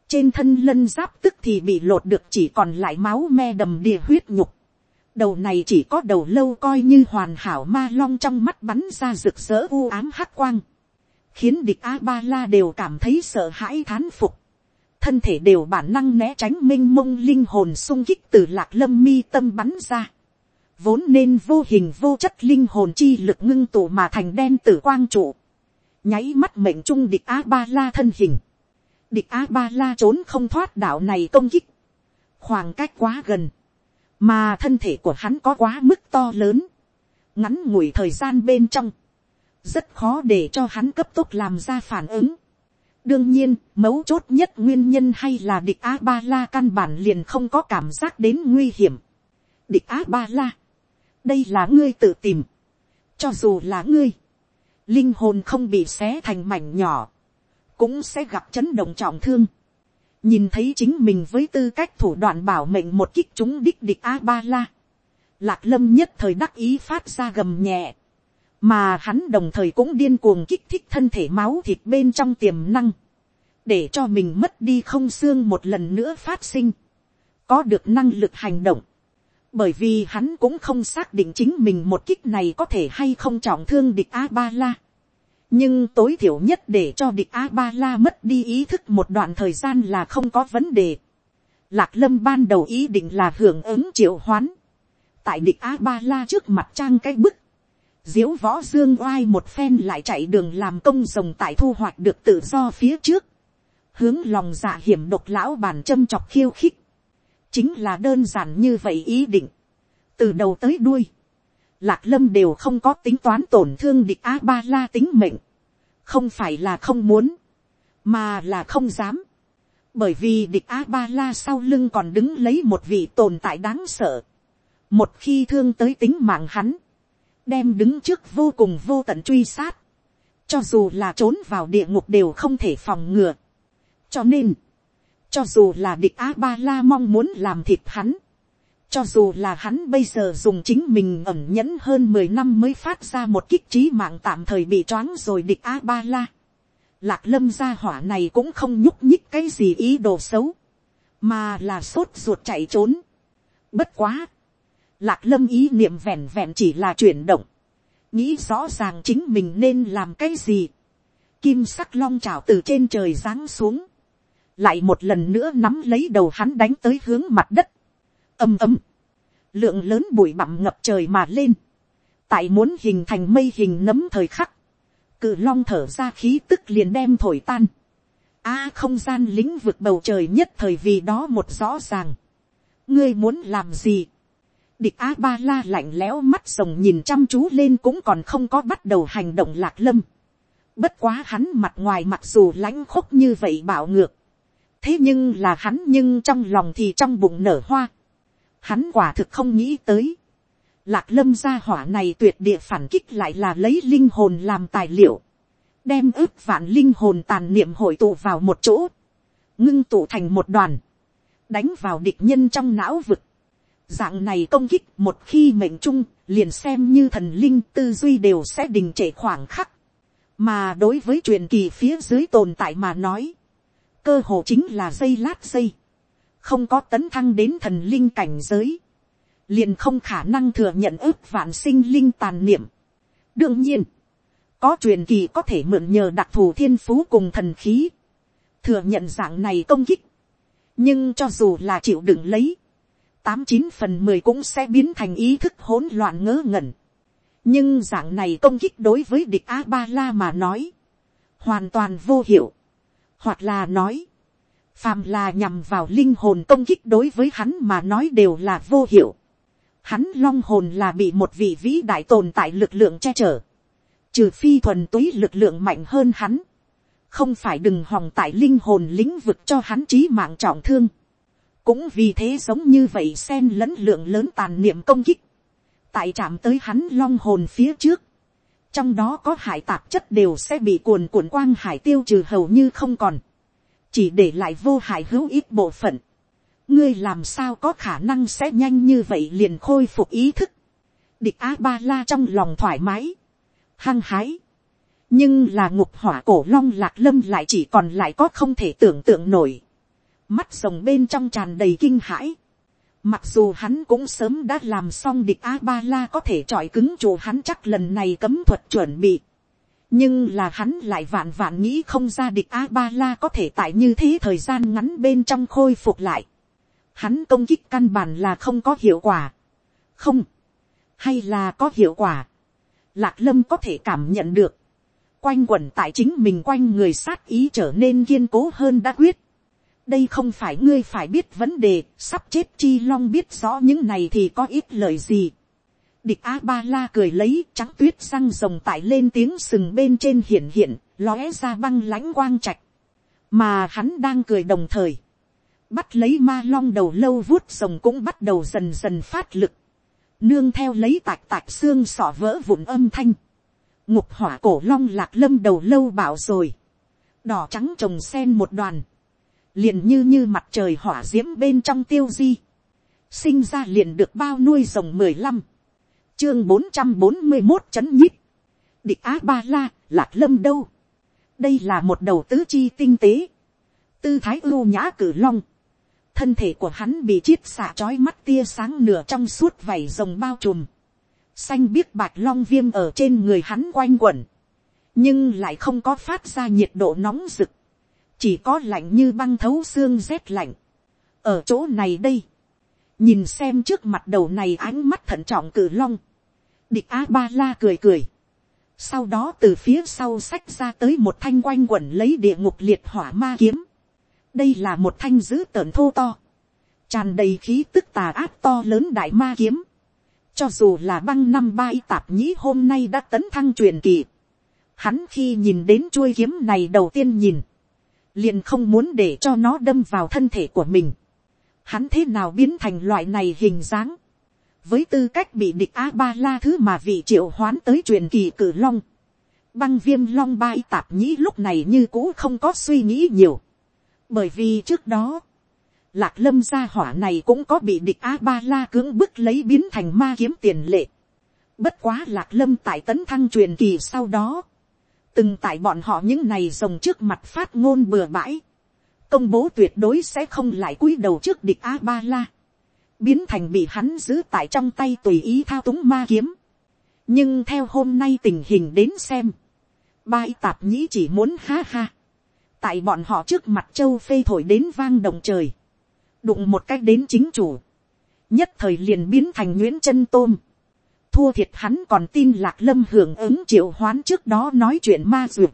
trên thân lân giáp tức thì bị lột được chỉ còn lại máu me đầm đìa huyết nhục, đầu này chỉ có đầu lâu coi như hoàn hảo ma long trong mắt bắn ra rực rỡ u ám hắc quang, khiến địch a ba la đều cảm thấy sợ hãi thán phục, thân thể đều bản năng né tránh m i n h mông linh hồn sung kích từ lạc lâm mi tâm bắn ra, vốn nên vô hình vô chất linh hồn chi lực ngưng tụ mà thành đen tử quang trụ, nháy mắt mệnh trung địch a ba la thân hình, địch a ba la trốn không thoát đạo này công kích, khoảng cách quá gần, mà thân thể của hắn có quá mức to lớn, ngắn ngủi thời gian bên trong, rất khó để cho hắn cấp tốc làm ra phản ứng. đương nhiên, mấu chốt nhất nguyên nhân hay là địch a ba la căn bản liền không có cảm giác đến nguy hiểm. địch a ba la, đây là ngươi tự tìm, cho dù là ngươi, linh hồn không bị xé thành mảnh nhỏ, cũng sẽ gặp chấn động trọng thương. Nhìn thấy chính mình với tư cách thủ đoạn bảo mệnh một kích chúng đích địch a ba la, lạc lâm nhất thời đắc ý phát ra gầm nhẹ, mà hắn đồng thời cũng điên cuồng kích thích thân thể máu thịt bên trong tiềm năng, để cho mình mất đi không xương một lần nữa phát sinh, có được năng lực hành động, bởi vì hắn cũng không xác định chính mình một kích này có thể hay không trọng thương địch a ba la nhưng tối thiểu nhất để cho địch a ba la mất đi ý thức một đoạn thời gian là không có vấn đề. lạc lâm ban đầu ý định là hưởng ứng triệu hoán. tại địch a ba la trước mặt trang cái bức. diếu võ dương oai một phen lại chạy đường làm công rồng tại thu hoạch được tự do phía trước. hướng lòng dạ hiểm độc lão bàn châm chọc khiêu khích chính là đơn giản như vậy ý định. từ đầu tới đuôi lạc lâm đều không có tính toán tổn thương địch a ba la tính mệnh, không phải là không muốn, mà là không dám, bởi vì địch a ba la sau lưng còn đứng lấy một vị tồn tại đáng sợ, một khi thương tới tính mạng hắn, đem đứng trước vô cùng vô tận truy sát, cho dù là trốn vào địa ngục đều không thể phòng ngừa. cho nên, cho dù là địch a ba la mong muốn làm thịt hắn, cho dù là hắn bây giờ dùng chính mình ẩn nhẫn hơn mười năm mới phát ra một kích trí mạng tạm thời bị choáng rồi địch A-ba-la. Lạc lâm gia hỏa này cũng không nhúc nhích cái gì ý đồ xấu. Mà là sốt ruột chạy trốn. Bất quá. Lạc lâm ý niệm vẹn vẹn chỉ là chuyển động. Nghĩ rõ ràng chính mình nên làm cái gì. Kim sắc long trào từ trên trời giáng xuống. Lại một lần nữa nắm lấy đầu hắn đánh tới hướng mặt đất. Âm ấm, lượng lớn bụi bặm ngập trời mà lên, tại muốn hình thành mây hình nấm thời khắc, cự long thở ra khí tức liền đem thổi tan, a à, không gian lĩnh vực bầu trời nhất thời vì đó một rõ ràng, ngươi muốn làm gì, địch a ba la lạnh lẽo mắt rồng nhìn chăm chú lên cũng còn không có bắt đầu hành động lạc lâm, bất quá hắn mặt ngoài mặc dù lãnh khúc như vậy bảo ngược, thế nhưng là hắn nhưng trong lòng thì trong bụng nở hoa, Hắn quả thực không nghĩ tới. Lạc lâm gia hỏa này tuyệt địa phản kích lại là lấy linh hồn làm tài liệu. Đem ước vạn linh hồn tàn niệm hội tụ vào một chỗ. Ngưng tụ thành một đoàn. Đánh vào địch nhân trong não vực. Dạng này công kích một khi mệnh trung liền xem như thần linh tư duy đều sẽ đình trệ khoảng khắc. mà đối với truyền kỳ phía dưới tồn tại mà nói, cơ hồ chính là dây lát dây, không có tấn thăng đến thần linh cảnh giới, liền không khả năng thừa nhận ước vạn sinh linh tàn niệm. đương nhiên, có truyền kỳ có thể mượn nhờ đặc thù thiên phú cùng thần khí, thừa nhận dạng này công kích, nhưng cho dù là chịu đựng lấy, tám chín phần mười cũng sẽ biến thành ý thức hỗn loạn ngớ ngẩn. nhưng dạng này công kích đối với địch a ba la mà nói, hoàn toàn vô hiệu, hoặc là nói, phàm là nhằm vào linh hồn công kích đối với hắn mà nói đều là vô hiệu. Hắn long hồn là bị một vị vĩ đại tồn tại lực lượng che chở. Trừ phi thuần túy lực lượng mạnh hơn hắn. Không phải đừng hòng tại linh hồn lĩnh vực cho hắn trí mạng trọng thương. Cũng vì thế giống như vậy xen lẫn lượng lớn tàn niệm công kích. Tại chạm tới hắn long hồn phía trước. Trong đó có hải tạp chất đều sẽ bị cuồn cuộn quang hải tiêu trừ hầu như không còn. Chỉ để lại vô hại hữu ít bộ phận ngươi làm sao có khả năng sẽ nhanh như vậy liền khôi phục ý thức. địch a ba la trong lòng thoải mái, hăng hái. nhưng là ngục hỏa cổ long lạc lâm lại chỉ còn lại có không thể tưởng tượng nổi. mắt rồng bên trong tràn đầy kinh hãi mặc dù hắn cũng sớm đã làm xong địch a ba la có thể trọi cứng chủ hắn chắc lần này cấm thuật chuẩn bị. nhưng là hắn lại vạn vạn nghĩ không ra địch a ba la có thể tại như thế thời gian ngắn bên trong khôi phục lại hắn công kích căn bản là không có hiệu quả. không, hay là có hiệu quả. lạc lâm có thể cảm nhận được, quanh quẩn tại chính mình quanh người sát ý trở nên kiên cố hơn đã quyết đây không phải ngươi phải biết vấn đề, sắp chết chi long biết rõ những này thì có ít lời gì. địch a ba la cười lấy trắng tuyết răng rồng tại lên tiếng sừng bên trên hiển hiện, lóe ra băng lãnh quang trạch. mà hắn đang cười đồng thời. Bắt lấy ma long đầu lâu vuốt rồng cũng bắt đầu dần dần phát lực, nương theo lấy tạc tạc xương sọ vỡ vụn âm thanh, ngục hỏa cổ long lạc lâm đầu lâu bảo rồi, đỏ trắng trồng sen một đoàn, liền như như mặt trời hỏa d i ễ m bên trong tiêu di, sinh ra liền được bao nuôi rồng mười lăm, chương bốn trăm bốn mươi một c h ấ n nhít, địch á ba la, lạc lâm đâu, đây là một đầu tứ chi tinh tế, tư thái ưu nhã cử long, thân thể của hắn bị chiết xạ trói mắt tia sáng nửa trong suốt vảy rồng bao trùm, xanh biếc bạc long viêm ở trên người hắn quanh quẩn, nhưng lại không có phát ra nhiệt độ nóng rực, chỉ có lạnh như băng thấu xương rét lạnh. ở chỗ này đây, nhìn xem trước mặt đầu này ánh mắt thận trọng cử long, địch a ba la cười cười, sau đó từ phía sau sách ra tới một thanh quanh quẩn lấy địa ngục liệt hỏa ma kiếm, đây là một thanh dữ tợn thô to, tràn đầy khí tức tà áp to lớn đại ma kiếm, cho dù là băng năm bai tạp nhĩ hôm nay đã tấn thăng truyền kỳ, hắn khi nhìn đến chuôi kiếm này đầu tiên nhìn, liền không muốn để cho nó đâm vào thân thể của mình, hắn thế nào biến thành loại này hình dáng, với tư cách bị địch a ba la thứ mà vị triệu hoán tới truyền kỳ cử long, băng viêm long bai tạp nhĩ lúc này như cũ không có suy nghĩ nhiều, bởi vì trước đó, lạc lâm gia hỏa này cũng có bị địch a ba la cưỡng bức lấy biến thành ma kiếm tiền lệ. bất quá lạc lâm tại tấn thăng truyền kỳ sau đó, từng tại bọn họ những này rồng trước mặt phát ngôn bừa bãi, công bố tuyệt đối sẽ không lại cúi đầu trước địch a ba la, biến thành bị hắn giữ tại trong tay tùy ý thao túng ma kiếm. nhưng theo hôm nay tình hình đến xem, ba y tạp nhĩ chỉ muốn ha ha, tại bọn họ trước mặt châu phê thổi đến vang động trời, đụng một cách đến chính chủ, nhất thời liền biến thành nguyễn chân tôm, thua thiệt hắn còn tin lạc lâm hưởng ứng triệu hoán trước đó nói chuyện ma duyệt,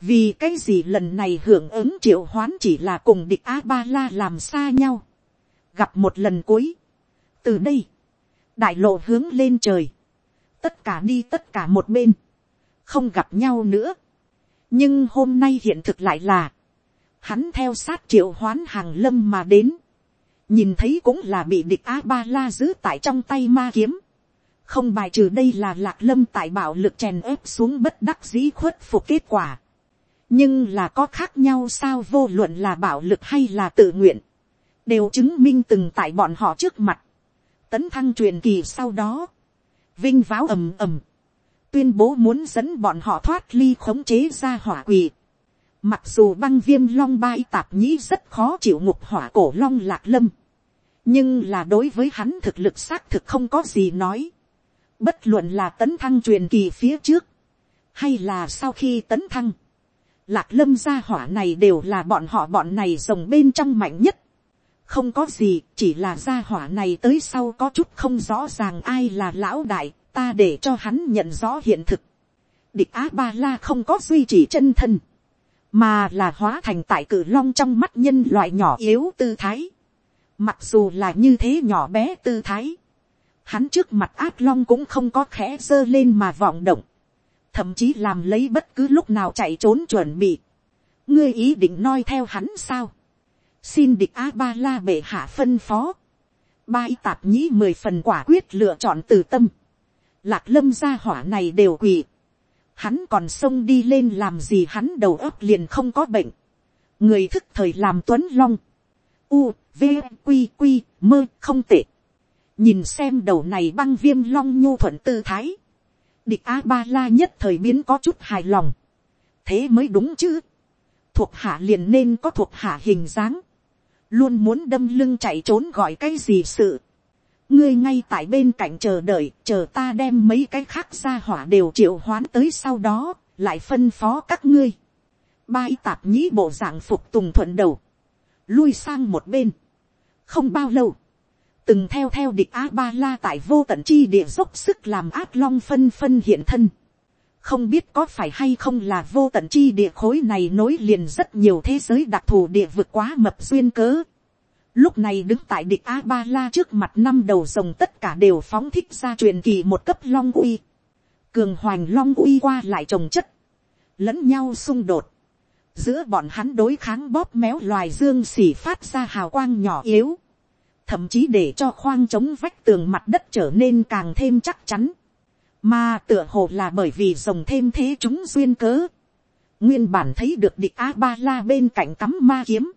vì cái gì lần này hưởng ứng triệu hoán chỉ là cùng địch a ba la làm xa nhau, gặp một lần cuối, từ đây, đại lộ hướng lên trời, tất cả đi tất cả một bên, không gặp nhau nữa, nhưng hôm nay hiện thực lại là, hắn theo sát triệu hoán hàng lâm mà đến, nhìn thấy cũng là bị địch a ba la giữ tại trong tay ma kiếm, không bài trừ đây là lạc lâm tại bạo lực chèn ép xuống bất đắc dĩ khuất phục kết quả. nhưng là có khác nhau sao vô luận là bạo lực hay là tự nguyện, đều chứng minh từng tại bọn họ trước mặt, tấn thăng truyền kỳ sau đó, vinh váo ầm ầm, tuyên bố muốn dẫn bọn họ thoát ly khống chế ra hỏa quỳ. Mặc dù băng viêm long bai tạp nhĩ rất khó chịu ngục hỏa cổ long lạc lâm. Nhưng là đối với hắn thực lực xác thực không có gì nói. Bất luận là tấn thăng truyền kỳ phía trước. Hay là sau khi tấn thăng. Lạc lâm gia hỏa này đều là bọn họ bọn này rồng bên trong mạnh nhất. Không có gì, chỉ là gia hỏa này tới sau có chút không rõ ràng ai là lão đại, ta để cho hắn nhận rõ hiện thực. Địch Á Ba La không có duy trì chân thân, mà là hóa thành tại cử long trong mắt nhân loại nhỏ yếu tư thái. Mặc dù là như thế nhỏ bé tư thái, hắn trước mặt áp long cũng không có khẽ giơ lên mà vọng động, thậm chí làm lấy bất cứ lúc nào chạy trốn chuẩn bị. ngươi ý định noi theo hắn sao, xin địch a ba la bệ hạ phân phó, ba y tạp nhĩ mười phần quả quyết lựa chọn từ tâm, lạc lâm gia hỏa này đều quỳ, hắn còn xông đi lên làm gì hắn đầu óc liền không có bệnh, người thức thời làm tuấn long, u, v, q q mơ không tệ, nhìn xem đầu này băng viêm long nhu thuận tư thái, địch a ba la nhất thời biến có chút hài lòng, thế mới đúng chứ, thuộc hạ liền nên có thuộc hạ hình dáng, luôn muốn đâm lưng chạy trốn gọi cái gì sự, ngươi ngay tại bên cạnh chờ đợi, chờ ta đem mấy cái khác ra hỏa đều triệu hoán tới sau đó, lại phân phó các ngươi. Ba tạp nhĩ bộ dạng phục tùng thuận đầu, lui sang một bên. không bao lâu, từng theo theo địch a ba la tại vô tận chi địa dốc sức làm át long phân phân hiện thân. không biết có phải hay không là vô tận chi địa khối này nối liền rất nhiều thế giới đặc thù địa vực quá mập duyên cớ. lúc này đứng tại địch a ba la trước mặt năm đầu rồng tất cả đều phóng thích ra truyền kỳ một cấp long uy. cường hoành long uy qua lại trồng chất, lẫn nhau xung đột giữa bọn hắn đối kháng bóp méo loài dương xỉ phát ra hào quang nhỏ yếu, thậm chí để cho khoang chống vách tường mặt đất trở nên càng thêm chắc chắn, mà tựa hồ là bởi vì rồng thêm thế chúng duyên cớ, nguyên bản thấy được địch a ba la bên cạnh cắm ma kiếm,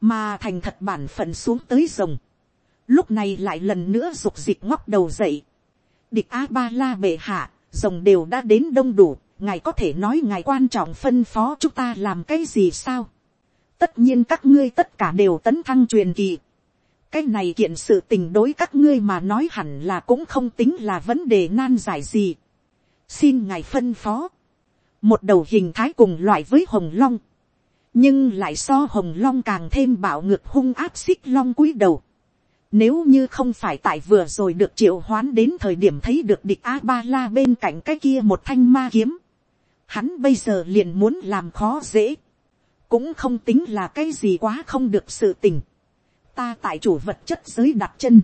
mà thành thật bản phận xuống tới rồng, lúc này lại lần nữa rục dịch ngóc đầu dậy, địch a ba la bệ hạ, rồng đều đã đến đông đủ, ngài có thể nói ngài quan trọng phân phó chúng ta làm cái gì sao. tất nhiên các ngươi tất cả đều tấn thăng truyền kỳ cái này kiện sự tình đối các ngươi mà nói hẳn là cũng không tính là vấn đề nan giải gì. xin ngài phân phó. một đầu hình thái cùng loại với hồng long. nhưng lại so hồng long càng thêm bạo ngược hung áp xích long cúi đầu. Nếu như không phải tại vừa rồi được triệu hoán đến thời điểm thấy được địch A-ba-la bên cạnh cái kia một thanh ma kiếm hắn bây giờ liền muốn làm khó dễ, cũng không tính là cái gì quá không được sự tình ta tại chủ vật chất giới đặt chân,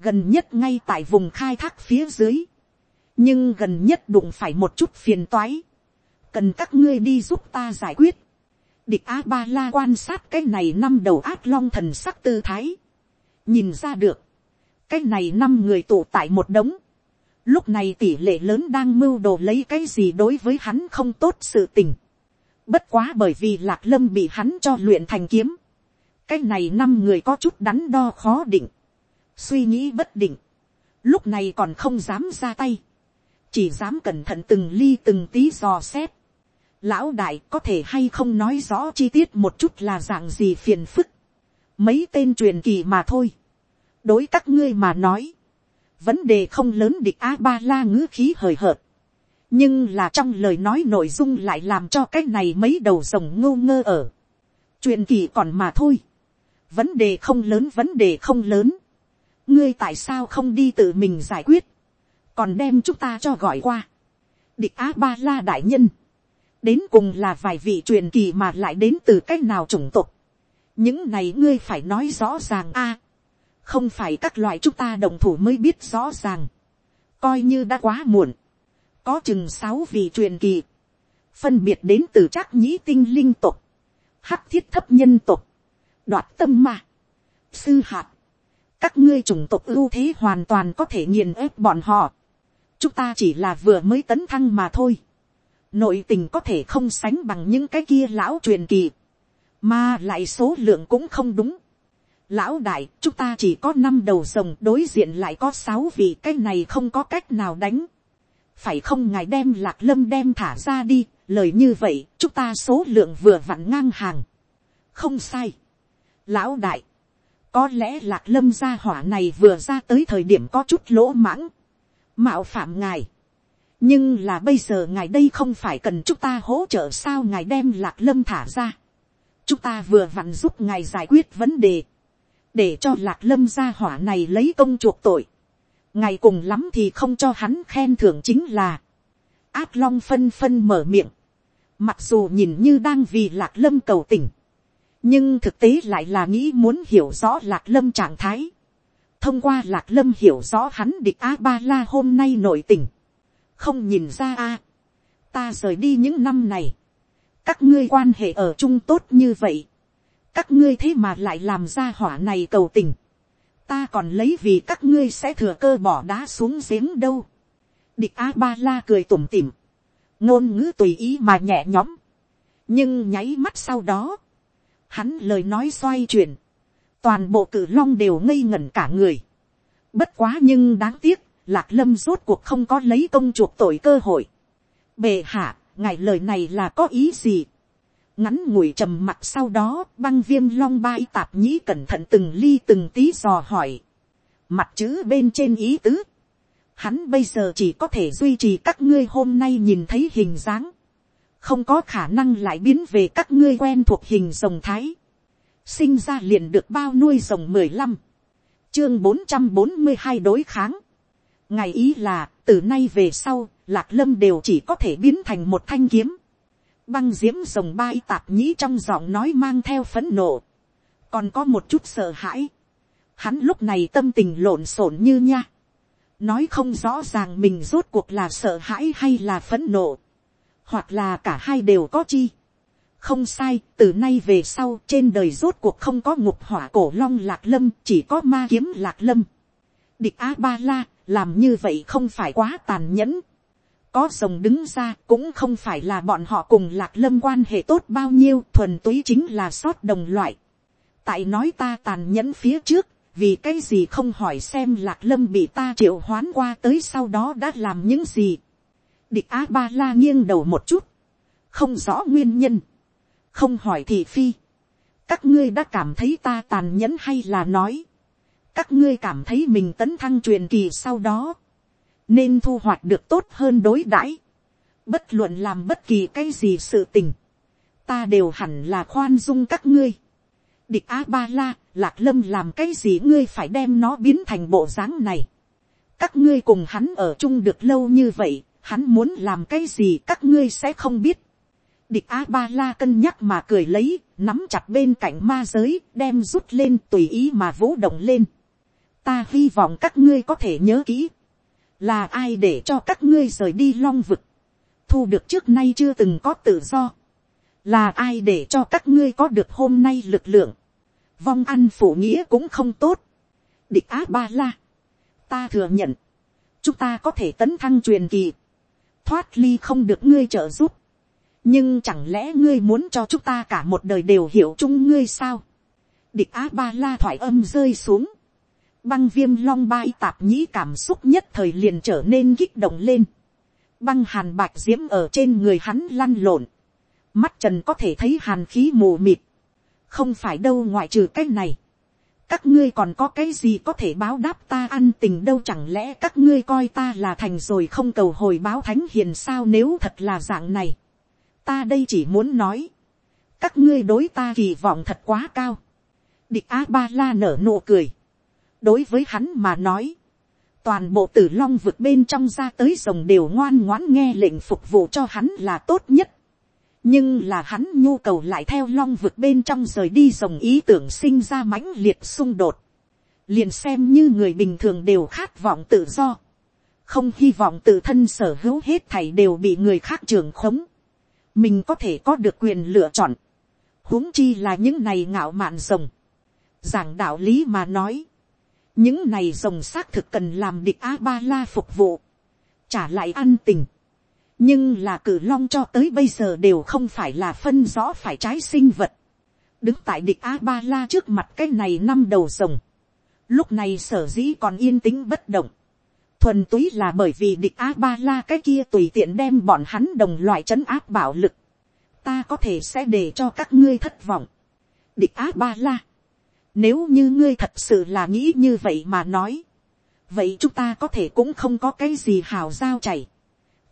gần nhất ngay tại vùng khai thác phía dưới, nhưng gần nhất đụng phải một chút phiền toái, cần các ngươi đi giúp ta giải quyết. địch a ba la quan sát cái này năm đầu át long thần sắc tư thái, nhìn ra được, cái này năm người tụ tại một đống, Lúc này tỷ lệ lớn đang mưu đồ lấy cái gì đối với hắn không tốt sự tình. Bất quá bởi vì lạc lâm bị hắn cho luyện thành kiếm. Cái này năm người có chút đắn đo khó định. Suy nghĩ bất định. Lúc này còn không dám ra tay. Chỉ dám cẩn thận từng ly từng tí dò xét. Lão đại có thể hay không nói rõ chi tiết một chút là dạng gì phiền phức. Mấy tên truyền kỳ mà thôi. Đối các ngươi mà nói vấn đề không lớn địch a ba la ngữ khí hời hợt. nhưng là trong lời nói nội dung lại làm cho cái này mấy đầu rồng ngô ngơ ở. chuyện kỳ còn mà thôi vấn đề không lớn vấn đề không lớn. ngươi tại sao không đi tự mình giải quyết. còn đem chúng ta cho gọi qua. địch á ba la đại nhân. đến cùng là vài vị truyền kỳ mà lại đến từ c á c h nào chủng tộc. những này ngươi phải nói rõ ràng a không phải các loại chúng ta đồng thủ mới biết rõ ràng, coi như đã quá muộn, có chừng sáu vị truyền kỳ, phân biệt đến từ trác nhĩ tinh linh tộc hắc thiết thấp nhân tộc đoạt tâm mà, sư hạt, các ngươi chủng tộc ưu thế hoàn toàn có thể nghiền ép bọn họ, chúng ta chỉ là vừa mới tấn thăng mà thôi, nội tình có thể không sánh bằng những cái kia lão truyền kỳ, mà lại số lượng cũng không đúng, lão đại, chúng ta chỉ có năm đầu rồng đối diện lại có sáu vị cái này không có cách nào đánh. phải không ngài đem lạc lâm đem thả ra đi, lời như vậy chúng ta số lượng vừa vặn ngang hàng. không sai lão đại, có lẽ lạc lâm gia hỏa này vừa ra tới thời điểm có chút lỗ mãng, mạo phạm ngài. nhưng là bây giờ ngài đây không phải cần chúng ta hỗ trợ sao ngài đem lạc lâm thả ra. chúng ta vừa vặn giúp ngài giải quyết vấn đề, để cho lạc lâm gia hỏa này lấy công chuộc tội. Ngài cùng lắm thì không cho hắn khen thưởng chính là, át long phân phân mở miệng, mặc dù nhìn như đang vì lạc lâm cầu tình, nhưng thực tế lại là nghĩ muốn hiểu rõ lạc lâm trạng thái, thông qua lạc lâm hiểu rõ hắn địch a ba la hôm nay nội tình, không nhìn ra a, ta rời đi những năm này, các ngươi quan hệ ở chung tốt như vậy, các ngươi thế mà lại làm ra hỏa này cầu tình, ta còn lấy vì các ngươi sẽ thừa cơ bỏ đá xuống giếng đâu. địch a ba la cười tủm tỉm, ngôn ngữ tùy ý mà nhẹ nhõm, nhưng nháy mắt sau đó, hắn lời nói xoay chuyển, toàn bộ cử long đều ngây ngẩn cả người. bất quá nhưng đáng tiếc, lạc lâm rốt cuộc không có lấy công chuộc tội cơ hội. bề hạ, ngài lời này là có ý gì ngắn ngủi trầm mặt sau đó băng viêm long bai tạp nhĩ cẩn thận từng ly từng tí dò hỏi. mặt chữ bên trên ý tứ. hắn bây giờ chỉ có thể duy trì các ngươi hôm nay nhìn thấy hình dáng không có khả năng lại biến về các ngươi quen thuộc hình rồng thái. sinh ra liền được bao nuôi rồng mười lăm. chương bốn trăm bốn mươi hai đối kháng. ngày ý là từ nay về sau lạc lâm đều chỉ có thể biến thành một thanh kiếm băng diễm rồng bai tạp nhĩ trong giọng nói mang theo phấn nộ, còn có một chút sợ hãi, hắn lúc này tâm tình lộn xộn như nha, nói không rõ ràng mình rốt cuộc là sợ hãi hay là phấn nộ, hoặc là cả hai đều có chi. không sai, từ nay về sau trên đời rốt cuộc không có ngục hỏa cổ long lạc lâm, chỉ có ma kiếm lạc lâm. địch a ba la, làm như vậy không phải quá tàn nhẫn, có rồng đứng ra cũng không phải là bọn họ cùng lạc lâm quan hệ tốt bao nhiêu thuần túy chính là sót đồng loại. tại nói ta tàn nhẫn phía trước vì cái gì không hỏi xem lạc lâm bị ta triệu hoán qua tới sau đó đã làm những gì địch a ba la nghiêng đầu một chút, không rõ nguyên nhân, không hỏi thị phi. các ngươi đã cảm thấy ta tàn nhẫn hay là nói, các ngươi cảm thấy mình tấn thăng truyền kỳ sau đó, nên thu hoạch được tốt hơn đối đãi, bất luận làm bất kỳ cái gì sự tình, ta đều hẳn là khoan dung các ngươi. địch a ba la, lạc lâm làm cái gì ngươi phải đem nó biến thành bộ dáng này. các ngươi cùng hắn ở chung được lâu như vậy, hắn muốn làm cái gì các ngươi sẽ không biết. địch a ba la cân nhắc mà cười lấy, nắm chặt bên cạnh ma giới, đem rút lên tùy ý mà vũ động lên. ta hy vọng các ngươi có thể nhớ kỹ. Là ai để cho các ngươi rời đi long vực, thu được trước nay chưa từng có tự do, là ai để cho các ngươi có được hôm nay lực lượng, vong ăn phủ nghĩa cũng không tốt, địch á ba la, ta thừa nhận, chúng ta có thể tấn thăng truyền kỳ, thoát ly không được ngươi trợ giúp, nhưng chẳng lẽ ngươi muốn cho chúng ta cả một đời đều hiểu chung ngươi sao, địch á ba la thoại âm rơi xuống, băng viêm long bai tạp nhĩ cảm xúc nhất thời liền trở nên kích động lên. băng hàn bạc diễm ở trên người hắn lăn lộn. mắt trần có thể thấy hàn khí mù mịt. không phải đâu ngoại trừ cái này các ngươi còn có cái gì có thể báo đáp ta ăn tình đâu chẳng lẽ các ngươi coi ta là thành rồi không cầu hồi báo thánh hiền sao nếu thật là dạng này. ta đây chỉ muốn nói. các ngươi đối ta kỳ vọng thật quá cao. địch a ba la nở nụ cười đối với hắn mà nói, toàn bộ tử long vực bên trong ra tới rồng đều ngoan ngoãn nghe lệnh phục vụ cho hắn là tốt nhất nhưng là hắn nhu cầu lại theo long vực bên trong rời đi rồng ý tưởng sinh ra mãnh liệt xung đột. liền xem như người bình thường đều khát vọng tự do. không hy vọng tự thân sở hữu hết thảy đều bị người khác trường khống. mình có thể có được quyền lựa chọn. huống chi là những này ngạo mạn rồng. giảng đạo lý mà nói những này rồng xác thực cần làm địch a ba la phục vụ, trả lại ăn tình nhưng là cử long cho tới bây giờ đều không phải là phân rõ phải trái sinh vật. đứng tại địch a ba la trước mặt cái này năm đầu rồng. lúc này sở dĩ còn yên tĩnh bất động. thuần túy là bởi vì địch a ba la cái kia tùy tiện đem bọn hắn đồng loại trấn áp bạo lực, ta có thể sẽ để cho các ngươi thất vọng. địch a ba la, nếu như ngươi thật sự là nghĩ như vậy mà nói, vậy chúng ta có thể cũng không có cái gì hào giao chảy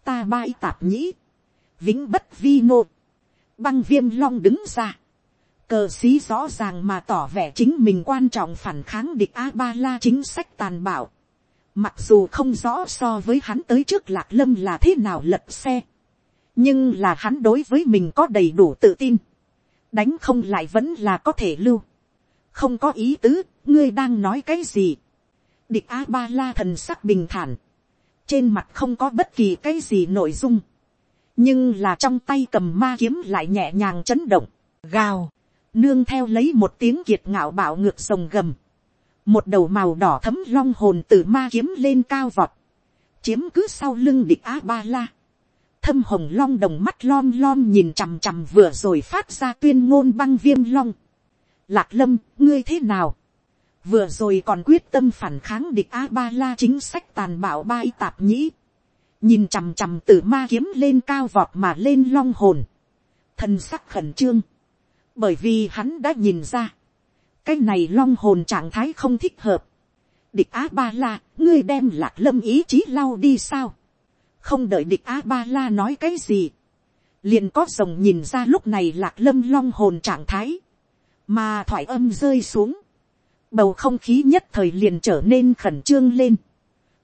ta bai tạp nhĩ, vĩnh bất vi nô, băng viêm long đứng ra, cờ xí rõ ràng mà tỏ vẻ chính mình quan trọng phản kháng địch a ba la chính sách tàn bạo. Mặc dù không rõ so với hắn tới trước lạc lâm là thế nào lật xe. Nhưng là hắn đối với mình có đầy đủ tự tin. Đánh không lại vẫn là có thể lưu. Không có ý tứ, ngươi đang nói cái gì. Địch A-ba-la thần sắc bình thản. Trên mặt không có bất kỳ cái gì nội dung. Nhưng là trong tay cầm ma kiếm lại nhẹ nhàng chấn động. Gào. Nương theo lấy một tiếng kiệt ngạo bạo ngược sồng gầm một đầu màu đỏ thấm long hồn từ ma kiếm lên cao vọt, chiếm cứ sau lưng địch a ba la, thâm hồng long đồng mắt lom lom nhìn chằm chằm vừa rồi phát ra tuyên ngôn băng viêm long. Lạc lâm, ngươi thế nào? Vừa rồi còn quyết tâm phản kháng địch A-ba-la chính sách tàn bạo ba y tạp nhĩ. Nhìn chằm chằm từ ma kiếm lên cao vọt mà lên long hồn. Thân sắc khẩn trương. Bởi vì hắn đã nhìn ra cái này long hồn trạng thái không thích hợp. địch á ba la, ngươi đem lạc lâm ý chí lau đi sao. không đợi địch á ba la nói cái gì. liền có rồng nhìn ra lúc này lạc lâm long hồn trạng thái. mà thoại âm rơi xuống bầu không khí nhất thời liền trở nên khẩn trương lên.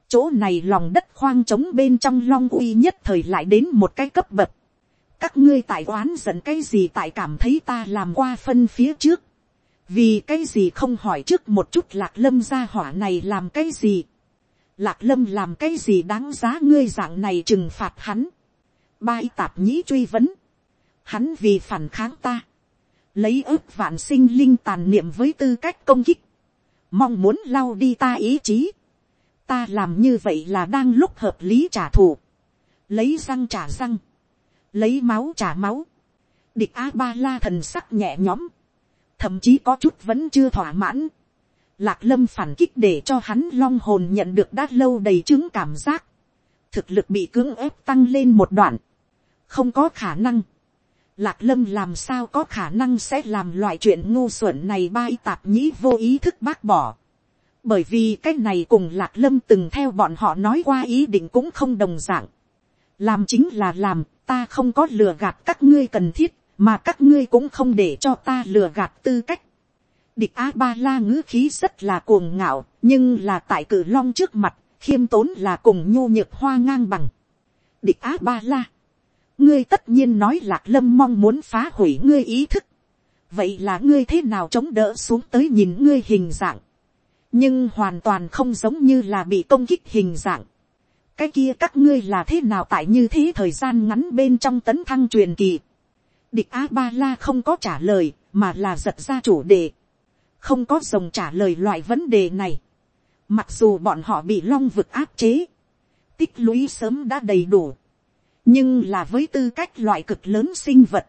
chỗ này lòng đất khoang trống bên trong long uy nhất thời lại đến một cái cấp bậc các ngươi tại oán giận cái gì tại cảm thấy ta làm qua phân phía trước vì cái gì không hỏi trước một chút lạc lâm gia hỏa này làm cái gì. lạc lâm làm cái gì đáng giá ngươi dạng này trừng phạt hắn. bai tạp nhĩ truy vấn. hắn vì phản kháng ta. lấy ước vạn sinh linh tàn niệm với tư cách công kích mong muốn lau đi ta ý chí. ta làm như vậy là đang lúc hợp lý trả thù. lấy răng trả răng. lấy máu trả máu. địch a ba la thần sắc nhẹ nhõm thậm chí có chút vẫn chưa thỏa mãn. Lạc lâm phản kích để cho hắn long hồn nhận được đã lâu đầy chứng cảm giác. Thực lực bị cưỡng ép tăng lên một đoạn. Không có khả năng. Lạc lâm làm sao có khả năng sẽ làm loại chuyện ngu xuẩn này bai tạp nhĩ vô ý thức bác bỏ. Bởi vì cái này cùng lạc lâm từng theo bọn họ nói qua ý định cũng không đồng dạng. Làm chính là làm, ta không có lừa gạt các ngươi cần thiết mà các ngươi cũng không để cho ta lừa gạt tư cách. địch a ba la ngữ khí rất là cuồng ngạo, nhưng là tại cử long trước mặt, khiêm tốn là cùng nhô nhược hoa ngang bằng. địch a ba la, ngươi tất nhiên nói lạc lâm mong muốn phá hủy ngươi ý thức. vậy là ngươi thế nào chống đỡ xuống tới nhìn ngươi hình dạng. nhưng hoàn toàn không giống như là bị công kích hình dạng. cái kia các ngươi là thế nào tại như thế thời gian ngắn bên trong tấn thăng truyền kỳ Địch A-ba-la không có trả lời, mà là giật ra chủ đề. Không có dòng trả lời loại vấn đề này. Mặc dù bọn họ bị long vực áp chế. Tích lũy sớm đã đầy đủ. Nhưng là với tư cách loại cực lớn sinh vật.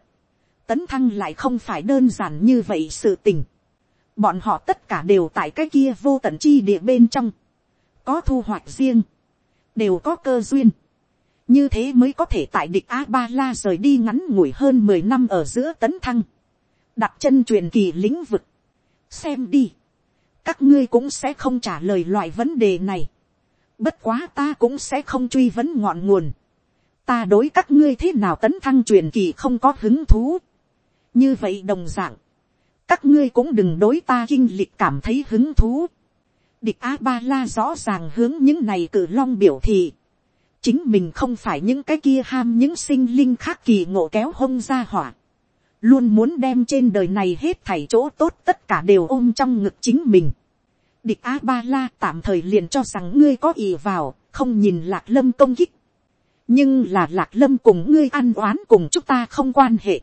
Tấn thăng lại không phải đơn giản như vậy sự tình. Bọn họ tất cả đều tại cái kia vô tận chi địa bên trong. Có thu hoạch riêng. Đều có cơ duyên như thế mới có thể tại địch a ba la rời đi ngắn ngủi hơn mười năm ở giữa tấn thăng, đặt chân truyền kỳ lĩnh vực, xem đi, các ngươi cũng sẽ không trả lời loại vấn đề này, bất quá ta cũng sẽ không truy vấn ngọn nguồn, ta đối các ngươi thế nào tấn thăng truyền kỳ không có hứng thú, như vậy đồng d ạ n g các ngươi cũng đừng đối ta kinh lịch cảm thấy hứng thú, địch a ba la rõ ràng hướng những này cử long biểu thị, chính mình không phải những cái kia ham những sinh linh khác kỳ ngộ kéo hông ra hỏa, luôn muốn đem trên đời này hết thảy chỗ tốt tất cả đều ôm trong ngực chính mình. Địch A Ba La tạm thời liền cho rằng ngươi có ý vào, không nhìn Lạc Lâm công kích. Nhưng là Lạc Lâm cùng ngươi ăn oán cùng chúng ta không quan hệ.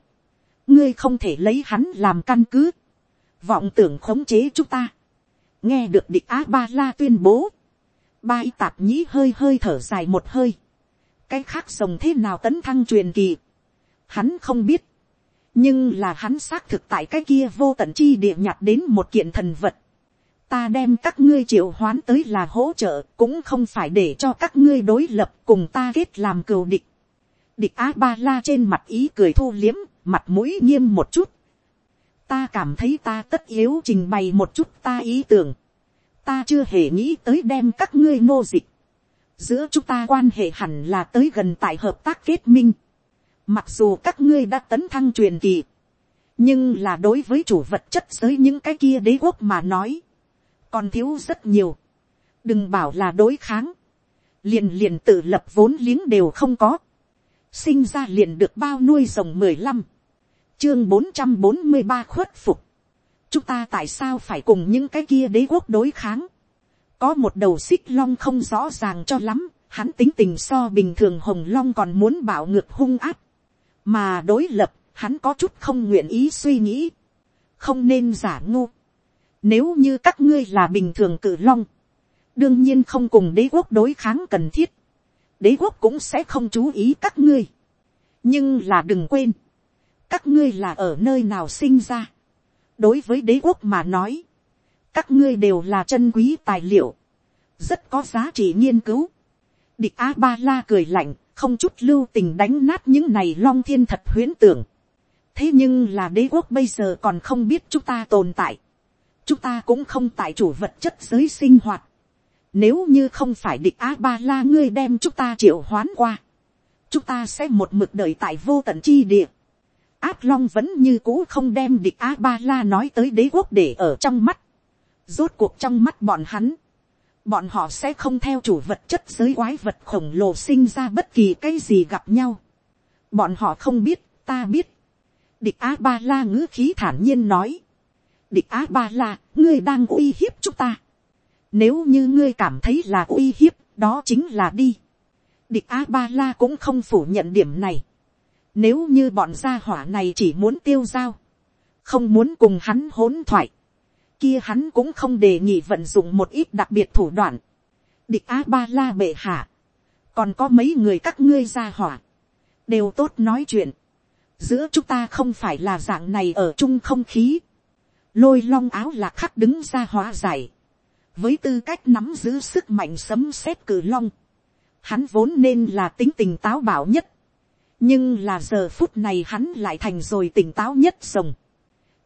Ngươi không thể lấy hắn làm căn cứ. Vọng tưởng khống chế chúng ta. Nghe được địch Á Ba La tuyên bố ba y tạp nhĩ hơi hơi thở dài một hơi. cái khác rồng thế nào tấn thăng truyền kỳ. hắn không biết. nhưng là hắn xác thực tại cái kia vô tận chi địa nhặt đến một kiện thần vật ta đem các ngươi triệu hoán tới là hỗ trợ cũng không phải để cho các ngươi đối lập cùng ta kết làm cừu địch. địch a ba la trên mặt ý cười thu liếm, mặt mũi nghiêm một chút. ta cảm thấy ta tất yếu trình bày một chút ta ý tưởng. ta chưa hề nghĩ tới đem các ngươi nô dịch. giữa chúng ta quan hệ hẳn là tới gần tại hợp tác kết minh. mặc dù các ngươi đã tấn thăng truyền kỳ, nhưng là đối với chủ vật chất giới những cái kia đế quốc mà nói, còn thiếu rất nhiều, đừng bảo là đối kháng, liền liền tự lập vốn liếng đều không có, sinh ra liền được bao nuôi rồng mười lăm, chương bốn trăm bốn mươi ba khuất phục, chúng ta tại sao phải cùng những cái kia đế quốc đối kháng, có một đầu xích long không rõ ràng cho lắm, hắn tính tình so bình thường hồng long còn muốn bảo ngược hung áp, mà đối lập, hắn có chút không nguyện ý suy nghĩ, không nên giả ngu, nếu như các ngươi là bình thường cử long, đương nhiên không cùng đế quốc đối kháng cần thiết, đế quốc cũng sẽ không chú ý các ngươi. nhưng là đừng quên, các ngươi là ở nơi nào sinh ra. đối với đế quốc mà nói, các ngươi đều là chân quý tài liệu, rất có giá trị nghiên cứu. địch a ba la cười lạnh, không chút lưu tình đánh nát những này long thiên thật huyễn tưởng. thế nhưng là đế quốc bây giờ còn không biết chúng ta tồn tại chúng ta cũng không tại chủ vật chất giới sinh hoạt. Nếu như không phải địch A-ba-la ngươi đem chúng ta triệu hoán qua. Chúng ta sẽ một mực đợi tại vô tận chi địa. Áp Long vẫn như cũ không đem địch A-ba-la nói tới đế quốc để ở trong mắt. Rốt cuộc trong mắt bọn hắn. Bọn họ sẽ không theo chủ vật chất giới quái vật khổng lồ sinh ra bất kỳ cái gì gặp nhau. Bọn họ không biết, ta biết. Địch A-ba-la ngữ khí thản nhiên nói địch á ba la, ngươi đang uy hiếp chúng ta. Nếu như ngươi cảm thấy là uy hiếp, đó chính là đi. Địch á ba la cũng không phủ nhận điểm này. Nếu như bọn gia hỏa này chỉ muốn tiêu giao, không muốn cùng hắn hỗn thoại, kia hắn cũng không đề nghị vận dụng một ít đặc biệt thủ đoạn. Địch á ba la bệ hạ, còn có mấy người các ngươi gia hỏa, đều tốt nói chuyện. Giữa chúng ta không phải là dạng này ở chung không khí lôi long áo lạc khắc đứng ra hóa giải, với tư cách nắm giữ sức mạnh sấm sét cử long, hắn vốn nên là tính tình táo bảo nhất, nhưng là giờ phút này hắn lại thành rồi tỉnh táo nhất rồng.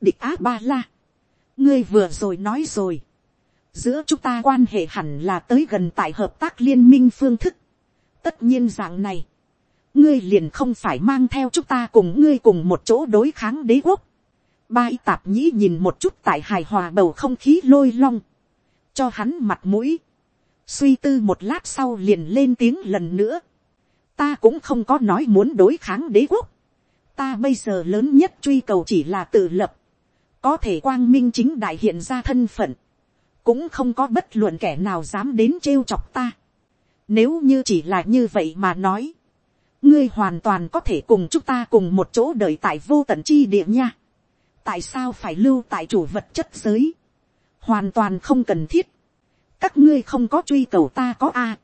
địch á ba la, ngươi vừa rồi nói rồi, giữa chúng ta quan hệ hẳn là tới gần tại hợp tác liên minh phương thức. tất nhiên dạng này, ngươi liền không phải mang theo chúng ta cùng ngươi cùng một chỗ đối kháng đế quốc ba y tạp nhĩ nhìn một chút tại hài hòa bầu không khí lôi long, cho hắn mặt mũi, suy tư một lát sau liền lên tiếng lần nữa, ta cũng không có nói muốn đối kháng đế quốc, ta bây giờ lớn nhất truy cầu chỉ là tự lập, có thể quang minh chính đại hiện ra thân phận, cũng không có bất luận kẻ nào dám đến trêu chọc ta. Nếu như chỉ là như vậy mà nói, ngươi hoàn toàn có thể cùng chúng ta cùng một chỗ đợi tại vô tận chi địa nha tại sao phải lưu tại chủ vật chất giới, hoàn toàn không cần thiết, các ngươi không có truy cầu ta có a,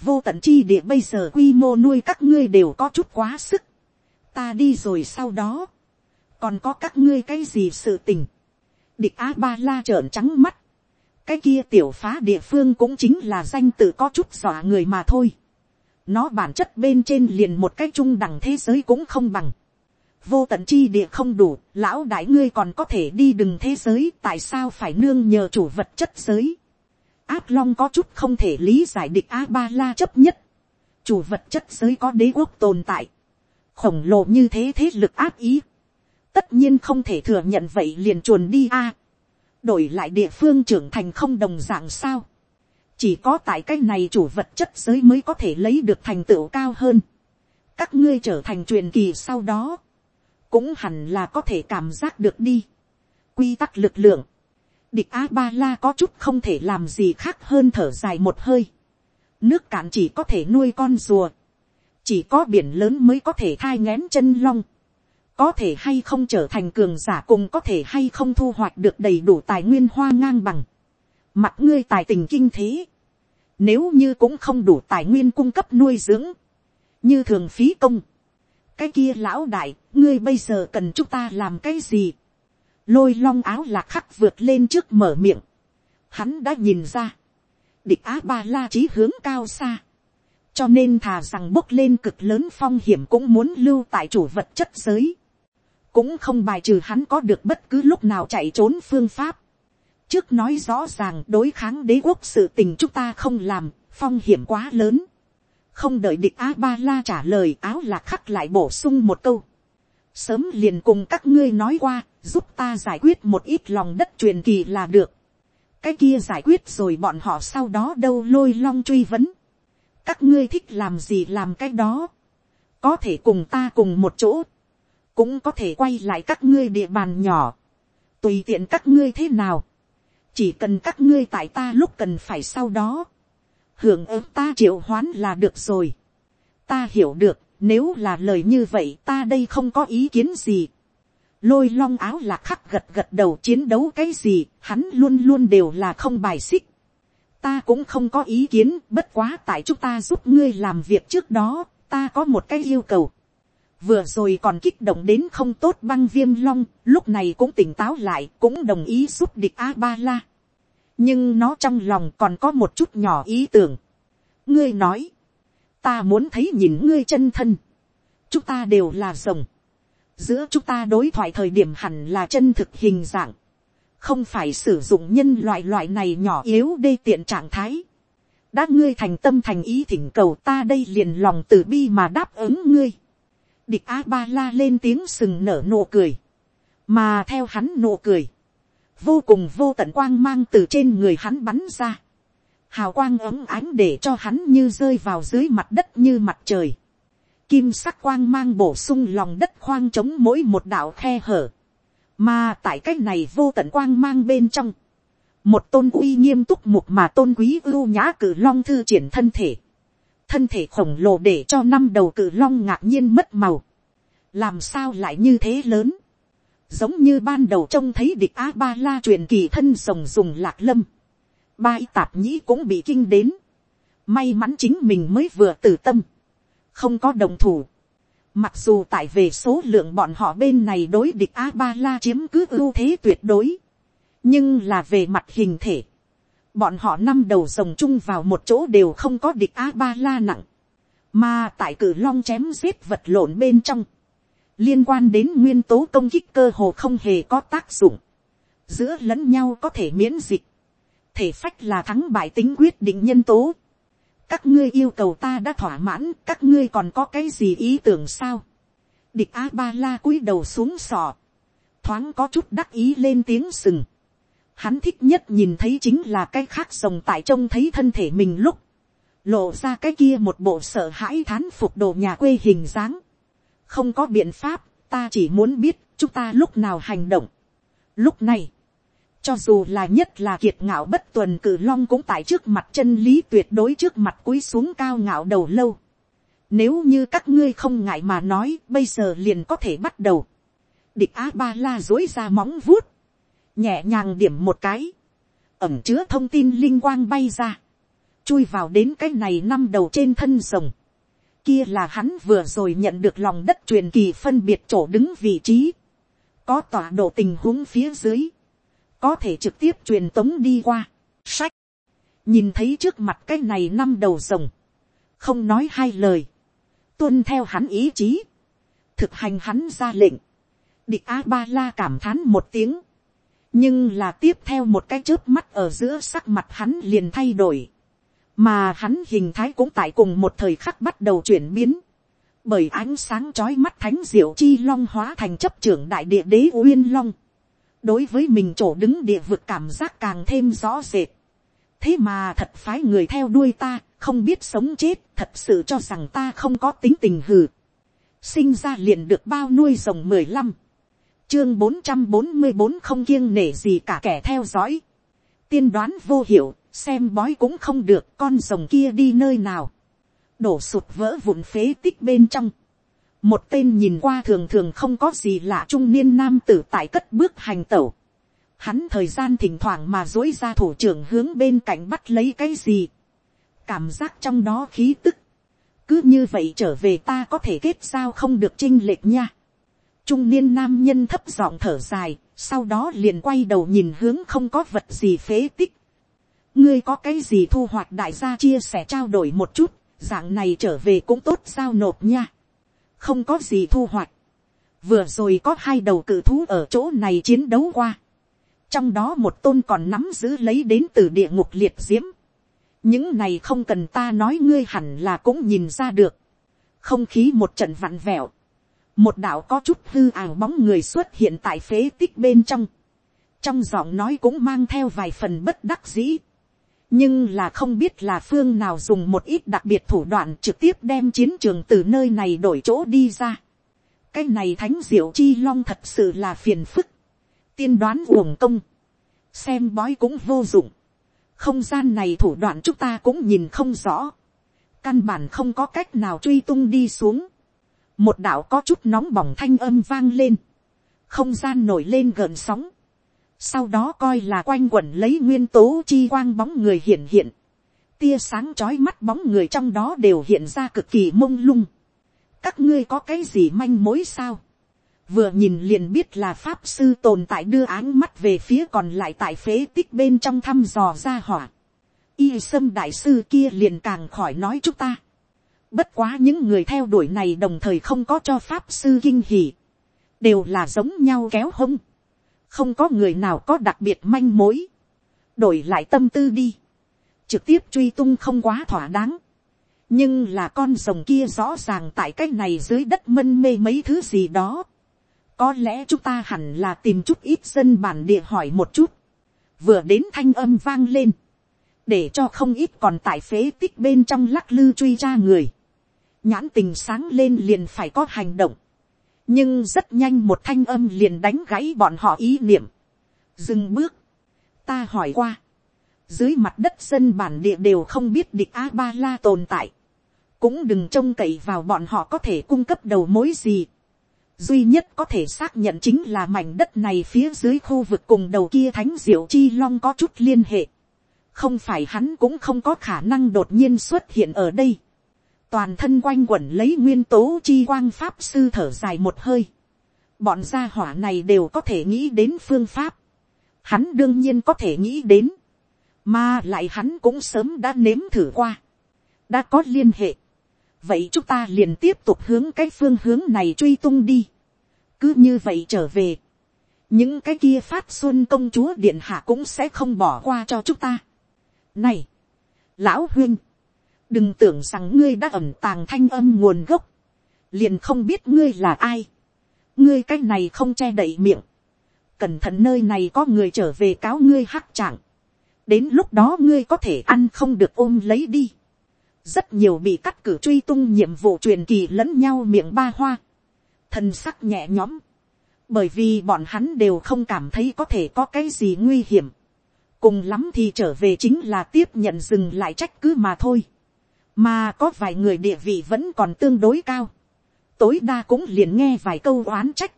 vô tận chi địa bây giờ quy mô nuôi các ngươi đều có chút quá sức, ta đi rồi sau đó, còn có các ngươi cái gì sự tình, địch a ba la trợn trắng mắt, cái kia tiểu phá địa phương cũng chính là danh tự có chút dọa người mà thôi, nó bản chất bên trên liền một cái trung đẳng thế giới cũng không bằng, vô tận chi địa không đủ, lão đại ngươi còn có thể đi đừng thế giới, tại sao phải nương nhờ chủ vật chất giới. Áp long có chút không thể lý giải địch A-ba-la chấp nhất. Chủ vật chất giới có đế quốc tồn tại. Khổng lồ như thế thế lực áp ý. Tất nhiên không thể thừa nhận vậy liền chuồn đi a Đổi lại địa phương trưởng thành không đồng dạng sao. Chỉ có tại cái này chủ vật chất giới mới có thể lấy được thành tựu cao hơn. Các ngươi trở thành truyền kỳ sau đó cũng hẳn là có thể cảm giác được đi. quy tắc lực lượng, địch a ba la có chút không thể làm gì khác hơn thở dài một hơi. nước cạn chỉ có thể nuôi con rùa, chỉ có biển lớn mới có thể thai ngén chân long, có thể hay không trở thành cường giả cùng có thể hay không thu hoạch được đầy đủ tài nguyên hoa ngang bằng. mặt ngươi tài tình kinh thế, nếu như cũng không đủ tài nguyên cung cấp nuôi dưỡng, như thường phí công, cái kia lão đại, ngươi bây giờ cần chúng ta làm cái gì. lôi long áo lạc khắc vượt lên trước mở miệng. Hắn đã nhìn ra, địch á ba la chí hướng cao xa, cho nên thà rằng bốc lên cực lớn phong hiểm cũng muốn lưu tại chủ vật chất giới, cũng không bài trừ hắn có được bất cứ lúc nào chạy trốn phương pháp. trước nói rõ ràng đối kháng đế quốc sự tình chúng ta không làm, phong hiểm quá lớn không đợi địch a ba la trả lời áo là khắc lại bổ sung một câu. sớm liền cùng các ngươi nói qua, giúp ta giải quyết một ít lòng đất truyền kỳ là được. cái kia giải quyết rồi bọn họ sau đó đâu lôi long truy vấn. các ngươi thích làm gì làm cái đó. có thể cùng ta cùng một chỗ. cũng có thể quay lại các ngươi địa bàn nhỏ. tùy tiện các ngươi thế nào. chỉ cần các ngươi tại ta lúc cần phải sau đó hưởng ứng ta triệu hoán là được rồi. ta hiểu được, nếu là lời như vậy ta đây không có ý kiến gì lôi long áo là khắc gật gật đầu chiến đấu cái gì, hắn luôn luôn đều là không bài xích. ta cũng không có ý kiến, bất quá tại chúng ta giúp ngươi làm việc trước đó, ta có một cái yêu cầu. vừa rồi còn kích động đến không tốt băng viêm long, lúc này cũng tỉnh táo lại, cũng đồng ý giúp địch a ba la nhưng nó trong lòng còn có một chút nhỏ ý tưởng. ngươi nói, ta muốn thấy nhìn ngươi chân thân. chúng ta đều là rồng giữa chúng ta đối thoại thời điểm hẳn là chân thực hình dạng, không phải sử dụng nhân loại loại này nhỏ yếu đê tiện trạng thái. đã ngươi thành tâm thành ý thỉnh cầu ta đây liền lòng từ bi mà đáp ứng ngươi. địch a ba la lên tiếng sừng nở nụ cười, mà theo hắn nụ cười, vô cùng vô tận quang mang từ trên người hắn bắn ra, hào quang ấm ánh để cho hắn như rơi vào dưới mặt đất như mặt trời kim sắc quang mang bổ sung lòng đất khoang trống mỗi một đạo khe hở. Mà tại cách này vô tận quang mang bên trong. Một tôn uy nghiêm túc mục mà tôn quý ưu nhã cử long thư triển thân thể. Thân thể khổng lồ để cho năm đầu cử long ngạc nhiên mất màu. Làm sao lại như thế lớn. Giống như ban đầu trông thấy địch A-ba-la truyền kỳ thân rồng dùng lạc lâm. Bai tạp nhĩ cũng bị kinh đến. May mắn chính mình mới vừa từ tâm không có đồng thủ. Mặc dù tại về số lượng bọn họ bên này đối địch A-ba-la chiếm cứ ưu thế tuyệt đối. Nhưng là về mặt hình thể. Bọn họ năm đầu rồng chung vào một chỗ đều không có địch A-ba-la nặng. Mà tại cử long chém giết vật lộn bên trong. Liên quan đến nguyên tố công kích cơ hồ không hề có tác dụng. Giữa lẫn nhau có thể miễn dịch. Thể phách là thắng bại tính quyết định nhân tố các ngươi yêu cầu ta đã thỏa mãn, các ngươi còn có cái gì ý tưởng sao. địch a ba la cúi đầu xuống sò thoáng có chút đắc ý lên tiếng sừng. hắn thích nhất nhìn thấy chính là cái khác rồng tại trông thấy thân thể mình lúc, lộ ra cái kia một bộ sợ hãi thán phục đồ nhà quê hình dáng không có biện pháp, ta chỉ muốn biết chúng ta lúc nào hành động. lúc này, cho dù là nhất là kiệt ngạo bất tuần cử long cũng tại trước mặt chân lý tuyệt đối trước mặt cúi xuống cao ngạo đầu lâu. Nếu như các ngươi không ngại mà nói, bây giờ liền có thể bắt đầu. Địch A-ba-la dối ra móng vuốt. Nhẹ nhàng điểm một cái. Ẩm chứa thông tin linh quang bay ra. Chui vào đến cái này năm đầu trên thân rồng. Kia là hắn vừa rồi nhận được lòng đất truyền kỳ phân biệt chỗ đứng vị trí. Có tọa độ tình huống phía dưới. Có thể trực tiếp truyền tống đi qua. Sách, nhìn thấy trước mặt cái này năm đầu rồng, không nói hai lời, tuân theo hắn ý chí, thực hành hắn ra lệnh, địch a ba la cảm thán một tiếng, nhưng là tiếp theo một cái chớp mắt ở giữa sắc mặt hắn liền thay đổi, mà hắn hình thái cũng tại cùng một thời khắc bắt đầu chuyển biến, bởi ánh sáng trói mắt thánh diệu chi long hóa thành chấp trưởng đại địa đế uyên long, đối với mình chỗ đứng địa vực cảm giác càng thêm rõ rệt. thế mà thật phái người theo đuôi ta, không biết sống chết, thật sự cho rằng ta không có tính tình hừ. sinh ra liền được bao nuôi rồng mười lăm, chương bốn trăm bốn mươi bốn không kiêng nể gì cả kẻ theo dõi. tiên đoán vô hiệu, xem bói cũng không được con rồng kia đi nơi nào. đổ sụt vỡ vụn phế tích bên trong một tên nhìn qua thường thường không có gì lạ trung niên nam tử tại cất bước hành tẩu. Hắn thời gian thỉnh thoảng mà dối ra thủ trưởng hướng bên cạnh bắt lấy cái gì. Cảm giác trong đó khí tức. Cứ như vậy trở về ta có thể kết sao không được chinh lệch nha. Trung niên nam nhân thấp giọng thở dài, sau đó liền quay đầu nhìn hướng không có vật gì phế tích ngươi có cái gì thu hoạch đại gia chia sẻ trao đổi một chút, dạng này trở về cũng tốt giao nộp nha. không có gì thu hoạch. vừa rồi có hai đầu cự thú ở chỗ này chiến đấu qua. trong đó một tôn còn nắm giữ lấy đến từ địa ngục liệt diễm. những này không cần ta nói ngươi hẳn là cũng nhìn ra được. không khí một trận vặn vẹo. một đạo có chút hư ảo bóng người xuất hiện tại phế tích bên trong. trong giọng nói cũng mang theo vài phần bất đắc dĩ nhưng là không biết là phương nào dùng một ít đặc biệt thủ đoạn trực tiếp đem chiến trường từ nơi này đổi chỗ đi ra. cái này thánh diệu chi long thật sự là phiền phức, tiên đoán uổng công, xem bói cũng vô dụng, không gian này thủ đoạn chúng ta cũng nhìn không rõ, căn bản không có cách nào truy tung đi xuống, một đạo có chút nóng bỏng thanh âm vang lên, không gian nổi lên gợn sóng, sau đó coi là quanh quẩn lấy nguyên tố chi quang bóng người hiện hiện, tia sáng trói mắt bóng người trong đó đều hiện ra cực kỳ mông lung. các ngươi có cái gì manh mối sao, vừa nhìn liền biết là pháp sư tồn tại đưa áng mắt về phía còn lại tại phế tích bên trong thăm dò ra hỏa. y sâm đại sư kia liền càng khỏi nói chúng ta. bất quá những người theo đuổi này đồng thời không có cho pháp sư kinh hỉ, đều là giống nhau kéo hông không có người nào có đặc biệt manh mối, đổi lại tâm tư đi, trực tiếp truy tung không quá thỏa đáng, nhưng là con rồng kia rõ ràng tại cái này dưới đất mân mê mấy thứ gì đó, có lẽ chúng ta hẳn là tìm chút ít dân bản địa hỏi một chút, vừa đến thanh âm vang lên, để cho không ít còn tại phế tích bên trong lắc lư truy ra người, nhãn tình sáng lên liền phải có hành động, nhưng rất nhanh một thanh âm liền đánh gãy bọn họ ý niệm. dừng bước, ta hỏi qua, dưới mặt đất dân bản địa đều không biết địch a ba la tồn tại, cũng đừng trông cậy vào bọn họ có thể cung cấp đầu mối gì. duy nhất có thể xác nhận chính là mảnh đất này phía dưới khu vực cùng đầu kia thánh diệu chi long có chút liên hệ. không phải hắn cũng không có khả năng đột nhiên xuất hiện ở đây toàn thân quanh quẩn lấy nguyên tố chi quang pháp sư thở dài một hơi. bọn gia hỏa này đều có thể nghĩ đến phương pháp. hắn đương nhiên có thể nghĩ đến. mà lại hắn cũng sớm đã nếm thử qua. đã có liên hệ. vậy chúng ta liền tiếp tục hướng cái phương hướng này truy tung đi. cứ như vậy trở về. những cái kia phát xuân công chúa điện hạ cũng sẽ không bỏ qua cho chúng ta. này, lão huynh, đừng tưởng rằng ngươi đã ẩm tàng thanh âm nguồn gốc, liền không biết ngươi là ai, ngươi cái này không che đậy miệng, cẩn thận nơi này có người trở về cáo ngươi hắc trạng, đến lúc đó ngươi có thể ăn không được ôm lấy đi, rất nhiều bị cắt cử truy tung nhiệm vụ truyền kỳ lẫn nhau miệng ba hoa, thân sắc nhẹ nhõm, bởi vì bọn hắn đều không cảm thấy có thể có cái gì nguy hiểm, cùng lắm thì trở về chính là tiếp nhận dừng lại trách cứ mà thôi mà có vài người địa vị vẫn còn tương đối cao, tối đa cũng liền nghe vài câu oán trách,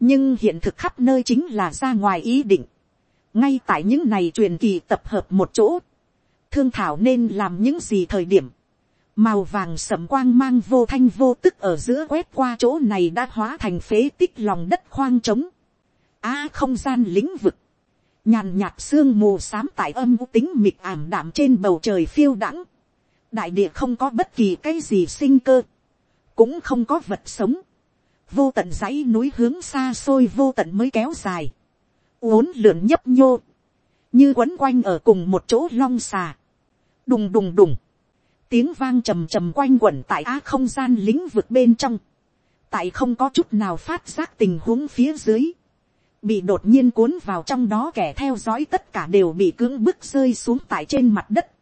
nhưng hiện thực khắp nơi chính là ra ngoài ý định, ngay tại những này truyền kỳ tập hợp một chỗ, thương thảo nên làm những gì thời điểm, màu vàng sầm quang mang vô thanh vô tức ở giữa quét qua chỗ này đã hóa thành phế tích lòng đất khoang trống, a à, không gian lĩnh vực, nhàn nhạt sương mù s á m tại âm u tính mịt ảm đạm trên bầu trời phiêu đãng, đại địa không có bất kỳ cái gì sinh cơ, cũng không có vật sống, vô tận dãy núi hướng xa xôi vô tận mới kéo dài, uốn lượn nhấp nhô, như quấn quanh ở cùng một chỗ long xà, đùng đùng đùng, tiếng vang trầm trầm quanh quẩn tại á không gian lĩnh vực bên trong, tại không có chút nào phát giác tình huống phía dưới, bị đột nhiên cuốn vào trong đó kẻ theo dõi tất cả đều bị cưỡng bức rơi xuống tại trên mặt đất,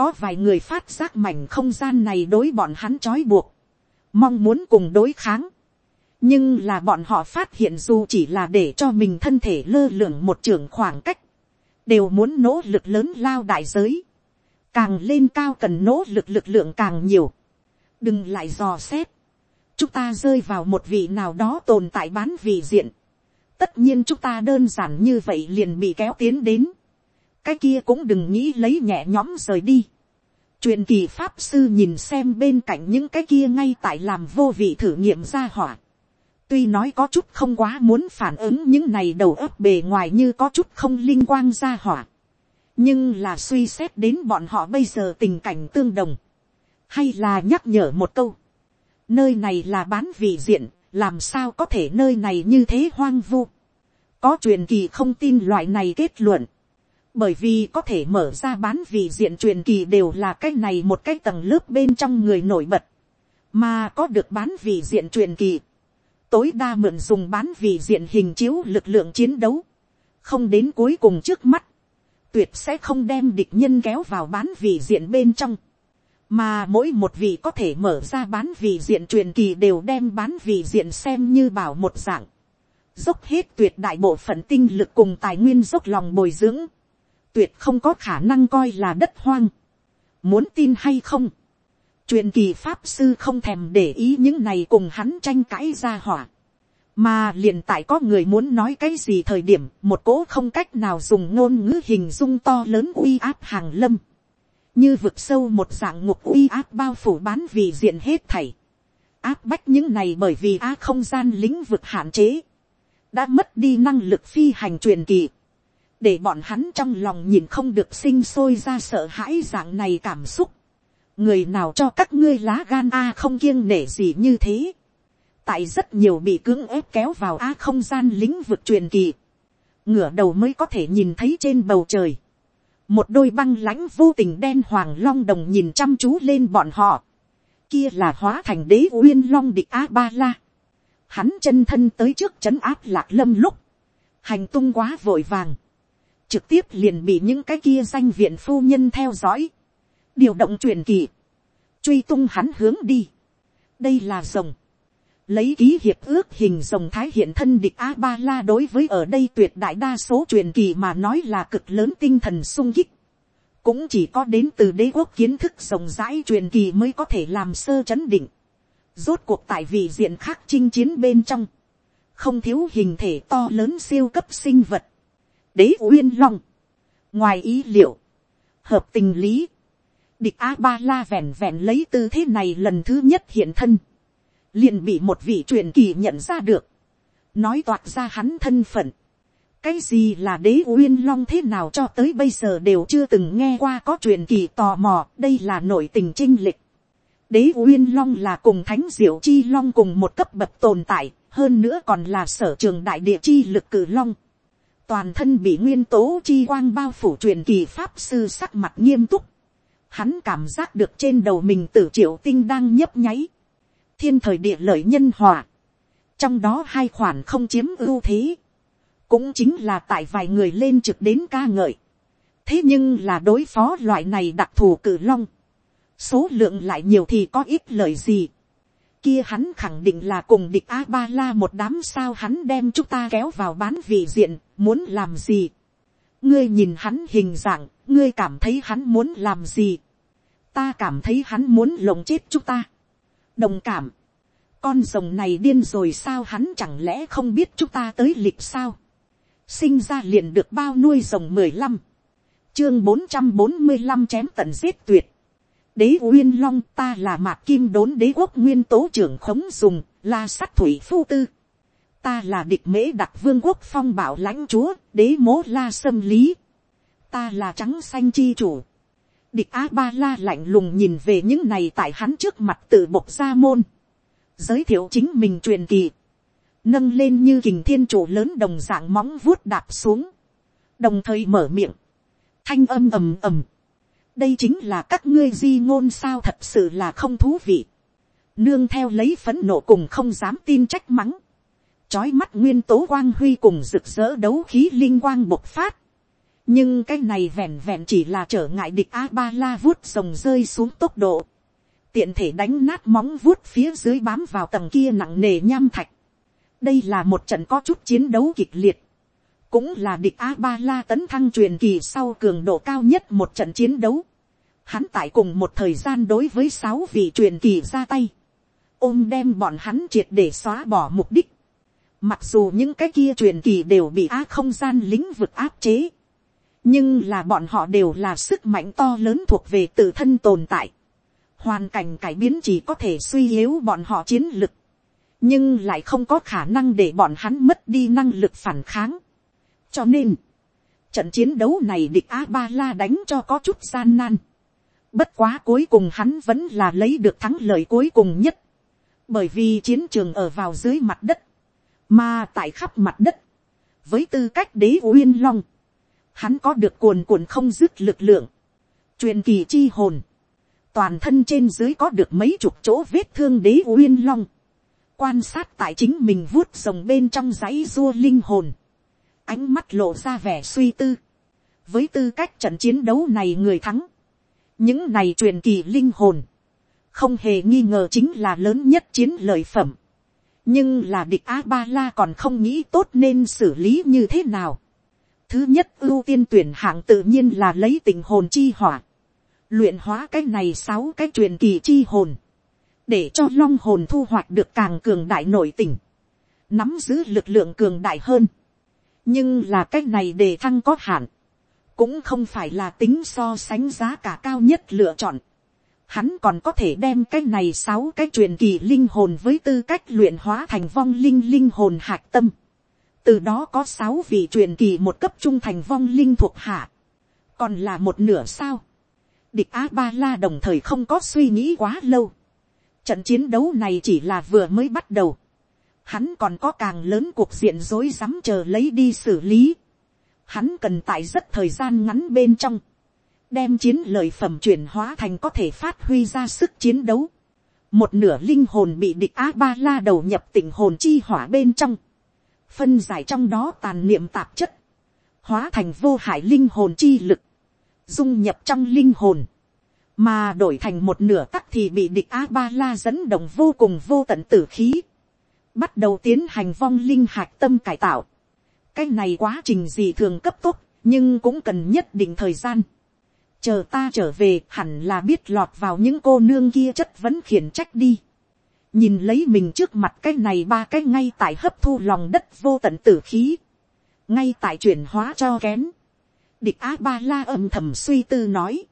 có vài người phát giác mảnh không gian này đối bọn hắn trói buộc, mong muốn cùng đối kháng. nhưng là bọn họ phát hiện dù chỉ là để cho mình thân thể lơ lửng một trường khoảng cách, đều muốn nỗ lực lớn lao đại giới, càng lên cao cần nỗ lực lực lượng càng nhiều, đừng lại dò xét, chúng ta rơi vào một vị nào đó tồn tại bán vị diện, tất nhiên chúng ta đơn giản như vậy liền bị kéo tiến đến, cái kia cũng đừng nghĩ lấy nhẹ nhõm rời đi. truyền kỳ pháp sư nhìn xem bên cạnh những cái kia ngay tại làm vô vị thử nghiệm ra hỏa. tuy nói có chút không quá muốn phản ứng những này đầu óc bề ngoài như có chút không linh quang ra hỏa. nhưng là suy xét đến bọn họ bây giờ tình cảnh tương đồng, hay là nhắc nhở một câu, nơi này là bán vị diện, làm sao có thể nơi này như thế hoang vu, có truyền kỳ không tin loại này kết luận, bởi vì có thể mở ra bán vì diện truyền kỳ đều là cái này một cái tầng lớp bên trong người nổi bật, mà có được bán vì diện truyền kỳ, tối đa mượn dùng bán vì diện hình chiếu lực lượng chiến đấu, không đến cuối cùng trước mắt, tuyệt sẽ không đem địch nhân kéo vào bán vì diện bên trong, mà mỗi một vị có thể mở ra bán vì diện truyền kỳ đều đem bán vì diện xem như bảo một dạng, dốc hết tuyệt đại bộ phận tinh lực cùng tài nguyên dốc lòng bồi dưỡng, tuyệt không có khả năng coi là đất hoang, muốn tin hay không, truyền kỳ pháp sư không thèm để ý những này cùng hắn tranh cãi ra hỏa, mà liền tại có người muốn nói cái gì thời điểm một cỗ không cách nào dùng ngôn ngữ hình dung to lớn uy áp hàng lâm. Như vực sâu một dạng ngục uy áp bao phủ bán vì diện hết thảy. Áp bách những này bởi vì á không gian lĩnh vực hạn chế. Đã mất đi năng lực phi hành truyền kỳ để bọn hắn trong lòng nhìn không được sinh sôi ra sợ hãi dạng này cảm xúc. Người nào cho các ngươi lá gan a không kiêng nể gì như thế. Tại rất nhiều bị cưỡng ép kéo vào a không gian lĩnh vực truyền kỳ, ngửa đầu mới có thể nhìn thấy trên bầu trời, một đôi băng lãnh vô tình đen hoàng long đồng nhìn chăm chú lên bọn họ, kia là hóa thành đế uyên long địch a ba la, hắn chân thân tới trước c h ấ n áp lạc lâm lúc, hành tung quá vội vàng, trực tiếp liền bị những cái kia danh viện phu nhân theo dõi, điều động truyền kỳ, truy tung hắn hướng đi. đây là rồng, lấy ký hiệp ước hình rồng thái hiện thân địch a ba la đối với ở đây tuyệt đại đa số truyền kỳ mà nói là cực lớn tinh thần sung kích cũng chỉ có đến từ đế quốc kiến thức rộng rãi truyền kỳ mới có thể làm sơ chấn định rốt cuộc tại vị diện khác chinh chiến bên trong không thiếu hình thể to lớn siêu cấp sinh vật đế uyên long ngoài ý liệu hợp tình lý địch a ba la vẹn vẹn lấy tư thế này lần thứ nhất hiện thân liền bị một vị truyền kỳ nhận ra được, nói toạc ra hắn thân phận. cái gì là đế uyên long thế nào cho tới bây giờ đều chưa từng nghe qua có truyền kỳ tò mò, đây là nội tình chinh lịch. đế uyên long là cùng thánh diệu chi long cùng một cấp bậc tồn tại, hơn nữa còn là sở trường đại địa chi lực cử long toàn thân bị nguyên tố chi quang bao phủ truyền kỳ pháp sư sắc mặt nghiêm túc. hắn cảm giác được trên đầu mình tử triệu tinh đang nhấp nháy thiên thời địa lợi nhân hòa. Trong đó hai khoản không chiếm ưu thế. Cũng chính là tại vài người lên trực đến ca ngợi. Thế nhưng là đối phó loại này đặc thù cử long. Số lượng lại nhiều thì có ít lời gì. Kia hắn khẳng định là cùng địch A-ba-la một đám sao hắn đem chúng ta kéo vào bán vị diện, muốn làm gì. Ngươi nhìn hắn hình dạng, ngươi cảm thấy hắn muốn làm gì. Ta cảm thấy hắn muốn lồng chết chúng ta đồng cảm. Con rồng này điên rồi sao hắn chẳng lẽ không biết chúng ta tới lịch sao. Sinh ra liền được bao nuôi rồng mười lăm. Chương bốn trăm bốn mươi lăm chém tận giết tuyệt. Đế Uyên Long ta là mạc kim đốn đế quốc nguyên tố trưởng khống dùng, là sắt thủy phu tư. Ta là địch mễ đặc vương quốc phong bảo lãnh chúa, đế mố la sâm lý. Ta là trắng xanh chi chủ Địch A-ba-la lạnh lùng nhìn về những này tại hắn trước mặt tự bộc gia môn. Giới thiệu chính mình truyền kỳ. Nâng lên như kình thiên chủ lớn đồng dạng móng vuốt đạp xuống. Đồng thời mở miệng. Thanh âm ầm ầm. Đây chính là các ngươi di ngôn sao thật sự là không thú vị. Nương theo lấy phấn nộ cùng không dám tin trách mắng. Chói mắt nguyên tố quang huy cùng rực rỡ đấu khí linh quang bộc phát nhưng cái này vẹn vẹn chỉ là trở ngại địch a ba la vuốt rồng rơi xuống tốc độ, tiện thể đánh nát móng vuốt phía dưới bám vào tầng kia nặng nề nham thạch. đây là một trận có chút chiến đấu kịch liệt, cũng là địch a ba la tấn thăng truyền kỳ sau cường độ cao nhất một trận chiến đấu. hắn tại cùng một thời gian đối với sáu vị truyền kỳ ra tay, ôm đem bọn hắn triệt để xóa bỏ mục đích. Mặc dù những cái kia truyền kỳ đều bị á không gian lĩnh vực áp chế nhưng là bọn họ đều là sức mạnh to lớn thuộc về tự thân tồn tại. hoàn cảnh cải biến chỉ có thể suy yếu bọn họ chiến lực, nhưng lại không có khả năng để bọn hắn mất đi năng lực phản kháng. cho nên, Trận chiến đấu này địch A-ba-la đánh cho có chút gian nan. Bất quá cuối cùng hắn vẫn là lấy được thắng lợi cuối cùng nhất. Bởi vì chiến trường ở vào dưới mặt đất. Mà tại khắp mặt đất. Với tư cách đế uyên long. Hắn có được cuồn cuộn không dứt lực lượng. Truyền kỳ chi hồn. Toàn thân trên dưới có được mấy chục chỗ vết thương đế uyên long. Quan sát tại chính mình vuốt rồng bên trong dãy rua linh hồn. Ánh mắt lộ ra vẻ suy tư. Với tư cách trận chiến đấu này người thắng. Những này truyền kỳ linh hồn. Không hề nghi ngờ chính là lớn nhất chiến lợi phẩm. Nhưng là địch A-ba-la còn không nghĩ tốt nên xử lý như thế nào. Thứ nhất, ưu tiên tuyển hạng tự nhiên là lấy tình hồn chi hỏa. Luyện hóa cái này sáu cái truyền kỳ chi hồn. Để cho long hồn thu hoạch được càng cường đại nội tình. Nắm giữ lực lượng cường đại hơn. Nhưng là cái này đề thăng có hạn. Cũng không phải là tính so sánh giá cả cao nhất lựa chọn. Hắn còn có thể đem cái này sáu cái truyền kỳ linh hồn với tư cách luyện hóa thành vong linh linh hồn hạc tâm từ đó có sáu vị truyền kỳ một cấp trung thành vong linh thuộc hạ, còn là một nửa sao. địch a ba la đồng thời không có suy nghĩ quá lâu. trận chiến đấu này chỉ là vừa mới bắt đầu. hắn còn có càng lớn cuộc diện rối rắm chờ lấy đi xử lý. hắn cần tại rất thời gian ngắn bên trong, đem chiến lợi phẩm chuyển hóa thành có thể phát huy ra sức chiến đấu. một nửa linh hồn bị địch a ba la đầu nhập tỉnh hồn chi hỏa bên trong phân giải trong đó tàn niệm tạp chất, hóa thành vô hại linh hồn chi lực, dung nhập trong linh hồn, mà đổi thành một nửa tắc thì bị địch a ba la dẫn động vô cùng vô tận tử khí, bắt đầu tiến hành vong linh hạch tâm cải tạo. cái này quá trình gì thường cấp tốc, nhưng cũng cần nhất định thời gian chờ ta trở về hẳn là biết lọt vào những cô nương kia chất vấn khiển trách đi. Nhìn lấy mình trước mặt cái này ba cái ngay tại hấp thu lòng đất vô tận tử khí, ngay tại chuyển hóa cho kén, địch a ba la âm thầm suy tư nói,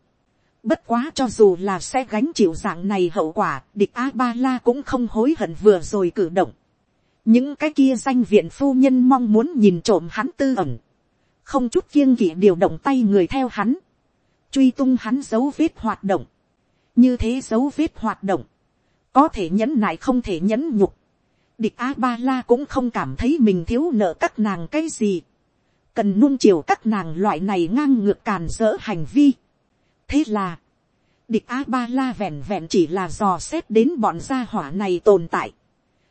bất quá cho dù là sẽ gánh chịu dạng này hậu quả, địch a ba la cũng không hối hận vừa rồi cử động, những cái kia danh viện phu nhân mong muốn nhìn trộm hắn tư ẩn, không chút kiêng kỵ điều động tay người theo hắn, truy tung hắn dấu vết hoạt động, như thế dấu vết hoạt động, có thể nhẫn nại không thể nhẫn nhục, địch a ba la cũng không cảm thấy mình thiếu nợ các nàng cái gì, cần nung chiều các nàng loại này ngang ngược càn dỡ hành vi. thế là, địch a ba la vẹn vẹn chỉ là dò xét đến bọn gia hỏa này tồn tại,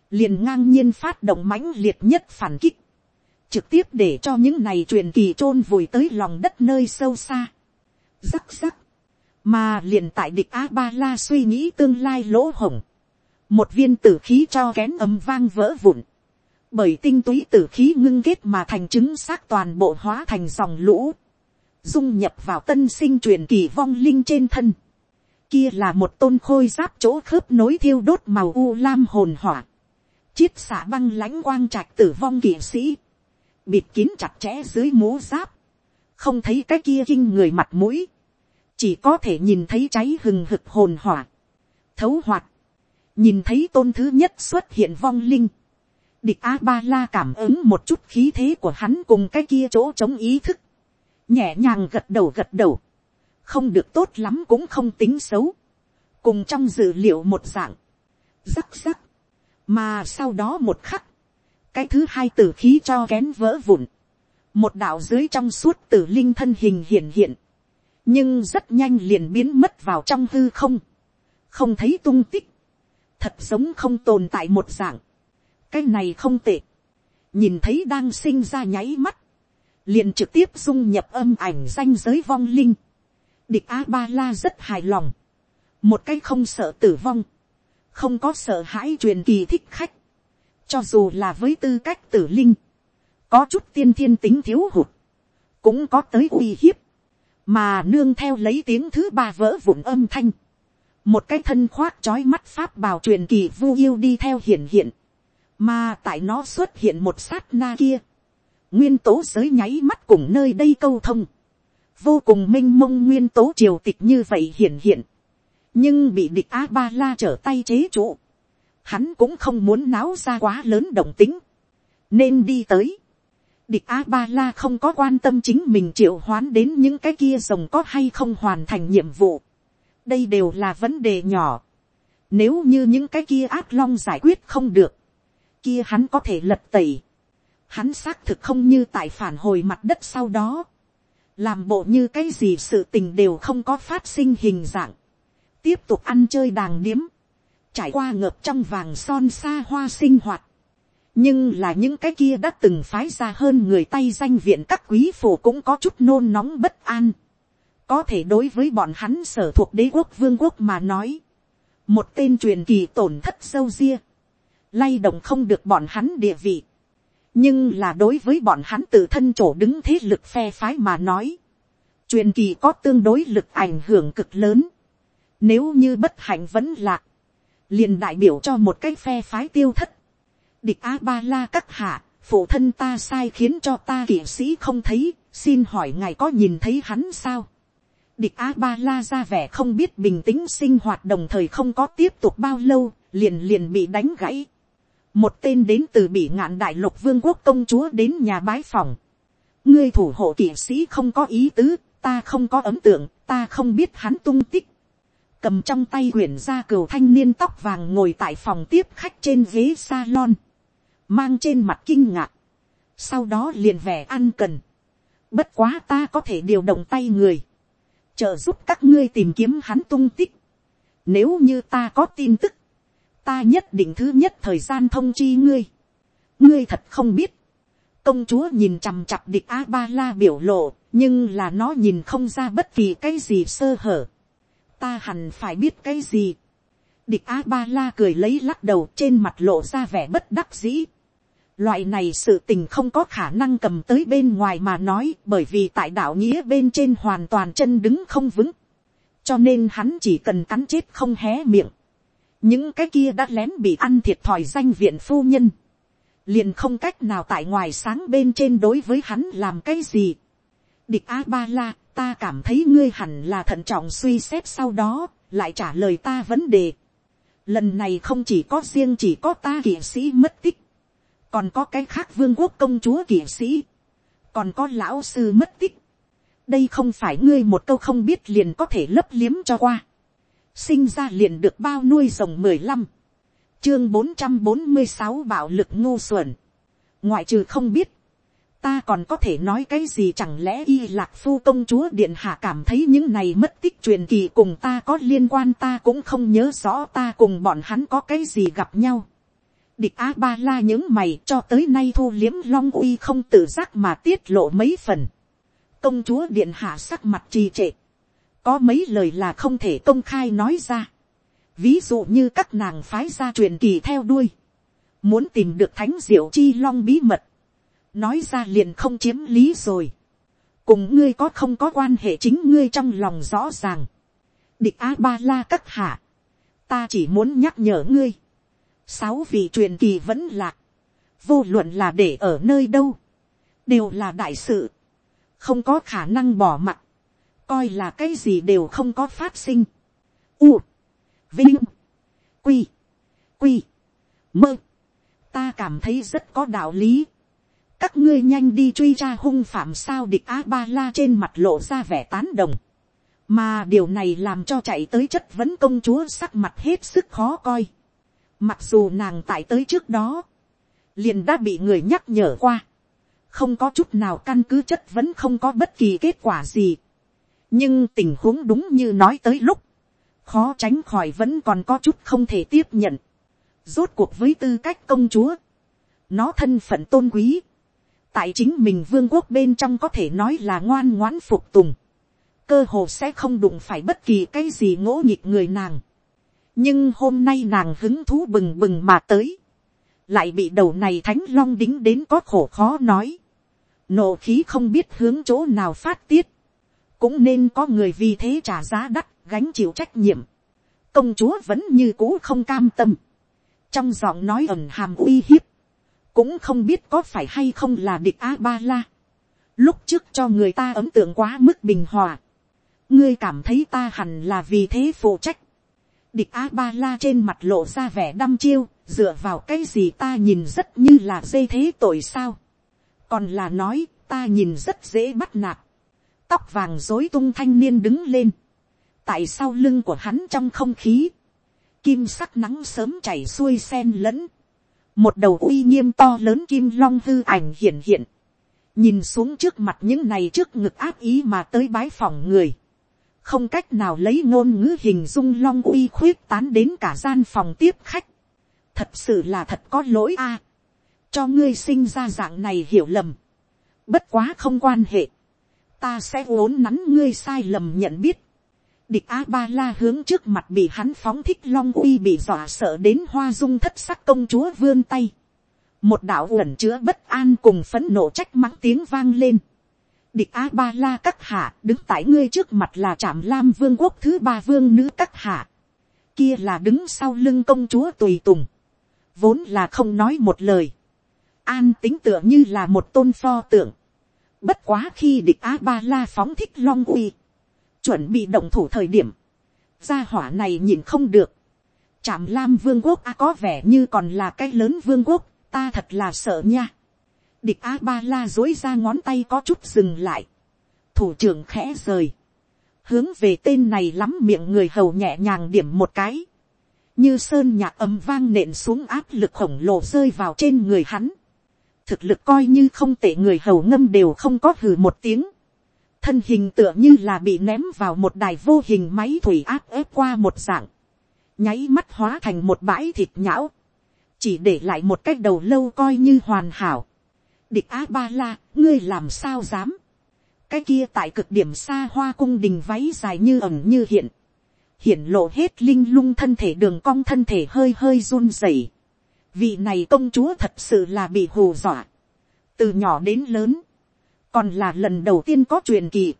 liền ngang nhiên phát động mãnh liệt nhất phản kích, trực tiếp để cho những này truyền kỳ t r ô n vùi tới lòng đất nơi sâu xa rắc rắc, mà liền tại địch a ba la suy nghĩ tương lai lỗ hổng, một viên tử khí cho kén ấm vang vỡ vụn, bởi tinh túy tử khí ngưng kết mà thành chứng xác toàn bộ hóa thành dòng lũ, dung nhập vào tân sinh truyền kỳ vong linh trên thân, kia là một tôn khôi giáp chỗ khớp nối thiêu đốt màu u lam hồn hỏa, chiết xả băng lãnh quang trạch tử vong kỵ sĩ, bịt kín chặt chẽ dưới mố giáp, không thấy cái kia kinh người mặt mũi, chỉ có thể nhìn thấy cháy hừng hực hồn hỏa, thấu hoạt, nhìn thấy tôn thứ nhất xuất hiện vong linh, địch a ba la cảm ứng một chút khí thế của hắn cùng cái kia chỗ chống ý thức, nhẹ nhàng gật đầu gật đầu, không được tốt lắm cũng không tính xấu, cùng trong dự liệu một dạng, rắc rắc, mà sau đó một khắc, cái thứ hai tử khí cho kén vỡ vụn, một đạo dưới trong suốt tử linh thân hình hiện hiện, nhưng rất nhanh liền biến mất vào trong hư không, không thấy tung tích, thật giống không tồn tại một dạng, cái này không tệ, nhìn thấy đang sinh ra nháy mắt, liền trực tiếp dung nhập âm ảnh danh giới vong linh, địch a ba la rất hài lòng, một cái không sợ tử vong, không có sợ hãi truyền kỳ thích khách, cho dù là với tư cách tử linh, có chút tiên thiên tính thiếu hụt, cũng có tới uy hiếp, mà nương theo lấy tiếng thứ ba vỡ vụn âm thanh, một cái thân khoác trói mắt pháp bào truyền kỳ vu yêu đi theo hiển hiện, mà tại nó xuất hiện một sát na kia, nguyên tố giới nháy mắt cùng nơi đây câu thông, vô cùng m i n h mông nguyên tố triều tịch như vậy hiển hiện, nhưng bị địch a ba la trở tay chế trụ, hắn cũng không muốn náo ra quá lớn động tính, nên đi tới, Địch A-ba-la không có quan tâm chính mình triệu hoán đến những cái kia rồng có hay không hoàn thành nhiệm vụ. Đây đều là vấn đề nhỏ. Nếu như những cái kia ác long giải quyết không được. Kia hắn có thể lật tẩy. Hắn xác thực không như tại phản hồi mặt đất sau đó. Làm bộ như cái gì sự tình đều không có phát sinh hình dạng. Tiếp tục ăn chơi đàng điếm. Trải qua ngợp trong vàng son xa hoa sinh hoạt nhưng là những cái kia đã từng phái ra hơn người tay danh viện các quý phủ cũng có chút nôn nóng bất an. có thể đối với bọn hắn sở thuộc đế quốc vương quốc mà nói, một tên truyền kỳ tổn thất sâu ria, lay động không được bọn hắn địa vị, nhưng là đối với bọn hắn tự thân chỗ đứng thế lực phe phái mà nói, truyền kỳ có tương đối lực ảnh hưởng cực lớn, nếu như bất hạnh vẫn lạc, liền đại biểu cho một cái phe phái tiêu thất, địch a ba la các hạ, phụ thân ta sai khiến cho ta kỵ sĩ không thấy, xin hỏi ngài có nhìn thấy hắn sao. địch a ba la ra vẻ không biết bình tĩnh sinh hoạt đồng thời không có tiếp tục bao lâu, liền liền bị đánh gãy. một tên đến từ bị ngạn đại lục vương quốc công chúa đến nhà bái phòng. ngươi thủ hộ kỵ sĩ không có ý tứ, ta không có ấm tượng, ta không biết hắn tung tích cầm trong tay quyển ra cừu thanh niên tóc vàng ngồi tại phòng tiếp khách trên ghế salon mang trên mặt kinh ngạc, sau đó liền vẻ ăn cần, bất quá ta có thể điều động tay người, trợ giúp các ngươi tìm kiếm hắn tung tích, nếu như ta có tin tức, ta nhất định thứ nhất thời gian thông chi ngươi, ngươi thật không biết, công chúa nhìn chằm chặp địch a ba la biểu lộ, nhưng là nó nhìn không ra bất kỳ cái gì sơ hở, ta hẳn phải biết cái gì, địch a ba la cười lấy lắc đầu trên mặt lộ ra vẻ bất đắc dĩ, Loại này sự tình không có khả năng cầm tới bên ngoài mà nói bởi vì tại đạo nghĩa bên trên hoàn toàn chân đứng không vững. Cho nên hắn chỉ cần cắn chết không hé miệng. Những cái kia đã lén bị ăn thiệt thòi danh viện phu nhân. Liền không cách nào tại ngoài sáng bên trên đối với hắn làm cái gì. Địch A-ba-la, ta cảm thấy ngươi hẳn là thận trọng suy xét sau đó, lại trả lời ta vấn đề. Lần này không chỉ có riêng chỉ có ta kiện sĩ mất tích còn có cái khác vương quốc công chúa kỵ sĩ, còn có lão sư mất tích. đây không phải ngươi một câu không biết liền có thể lấp liếm cho qua. sinh ra liền được bao nuôi rồng mười lăm, chương bốn trăm bốn mươi sáu bạo lực ngu xuẩn. ngoại trừ không biết, ta còn có thể nói cái gì chẳng lẽ y lạc phu công chúa điện hạ cảm thấy những này mất tích truyền kỳ cùng ta có liên quan ta cũng không nhớ rõ ta cùng bọn hắn có cái gì gặp nhau địch a ba la những mày cho tới nay thu liếm long uy không tự giác mà tiết lộ mấy phần. công chúa điện hạ sắc mặt trì trệ. có mấy lời là không thể công khai nói ra. ví dụ như các nàng phái ra truyền kỳ theo đuôi. muốn tìm được thánh diệu chi long bí mật. nói ra liền không chiếm lý rồi. cùng ngươi có không có quan hệ chính ngươi trong lòng rõ ràng. địch a ba la các hạ. ta chỉ muốn nhắc nhở ngươi sáu vị truyền kỳ vẫn lạc, vô luận là để ở nơi đâu, đều là đại sự, không có khả năng bỏ mặt, coi là cái gì đều không có phát sinh. U, vinh, quy, quy, mơ, ta cảm thấy rất có đạo lý. các ngươi nhanh đi truy ra hung phạm sao địch a ba la trên mặt lộ ra vẻ tán đồng. mà điều này làm cho chạy tới chất vấn công chúa sắc mặt hết sức khó coi. Mặc dù nàng tại tới trước đó, liền đã bị người nhắc nhở qua. Không có chút nào căn cứ chất vẫn không có bất kỳ kết quả gì. Nhưng tình huống đúng như nói tới lúc, khó tránh khỏi vẫn còn có chút không thể tiếp nhận. Rốt cuộc với tư cách công chúa, nó thân phận tôn quý. Tại chính mình vương quốc bên trong có thể nói là ngoan ngoãn phục tùng. Cơ hồ sẽ không đụng phải bất kỳ cái gì ngỗ nghịch người nàng nhưng hôm nay nàng hứng thú bừng bừng mà tới, lại bị đầu này thánh long đính đến có khổ khó nói, nộ khí không biết hướng chỗ nào phát tiết, cũng nên có người vì thế trả giá đắt gánh chịu trách nhiệm, công chúa vẫn như cũ không cam tâm, trong giọng nói ẩn hàm uy hiếp, cũng không biết có phải hay không là địch a ba la, lúc trước cho người ta ấn tượng quá mức bình hòa, ngươi cảm thấy ta hẳn là vì thế phụ trách, địch a ba la trên mặt lộ ra vẻ đăm chiêu, dựa vào cái gì ta nhìn rất như là dây thế tội sao. còn là nói ta nhìn rất dễ bắt nạt, tóc vàng dối tung thanh niên đứng lên, tại sau lưng của hắn trong không khí, kim sắc nắng sớm chảy xuôi sen lẫn, một đầu uy nghiêm to lớn kim long hư ảnh hiện hiện, nhìn xuống trước mặt những này trước ngực áp ý mà tới bái phòng người, không cách nào lấy ngôn ngữ hình dung long uy khuyết tán đến cả gian phòng tiếp khách, thật sự là thật có lỗi a, cho ngươi sinh ra dạng này hiểu lầm, bất quá không quan hệ, ta sẽ uốn nắn ngươi sai lầm nhận biết, Địch A-ba-la hướng trước mặt bị hắn phóng thích long uy bị dọa sợ đến hoa dung thất sắc công chúa vươn tay. Một đạo ẩn chứa bất an cùng phấn nộ trách mắng tiếng vang lên. Địch A-ba-la các hạ đứng tại ngươi trước mặt là trạm lam vương quốc thứ ba vương nữ các hạ. Kia là đứng sau lưng công chúa tùy tùng. Vốn là không nói một lời. An tính tựa như là một tôn pho tượng. Bất quá khi địch A-ba-la phóng thích long uy chuẩn bị động thủ thời điểm, gia hỏa này nhìn không được, chạm lam vương quốc a có vẻ như còn là cái lớn vương quốc, ta thật là sợ nha địch a ba la dối ra ngón tay có chút dừng lại, thủ trưởng khẽ rời, hướng về tên này lắm miệng người hầu nhẹ nhàng điểm một cái, như sơn nhạc ấm vang nện xuống áp lực khổng lồ rơi vào trên người hắn, thực lực coi như không tệ người hầu ngâm đều không có hừ một tiếng, thân hình tựa như là bị ném vào một đài vô hình máy thủy áp ép qua một dạng, nháy mắt hóa thành một bãi thịt nhão, chỉ để lại một cái đầu lâu coi như hoàn hảo địch á ba la, ngươi làm sao dám, cái kia tại cực điểm xa hoa cung đình váy dài như ẩm như hiện, hiển lộ hết linh lung thân thể đường cong thân thể hơi hơi run rẩy. vị này công chúa thật sự là bị hù dọa, từ nhỏ đến lớn, còn là lần đầu tiên có truyền kỳ,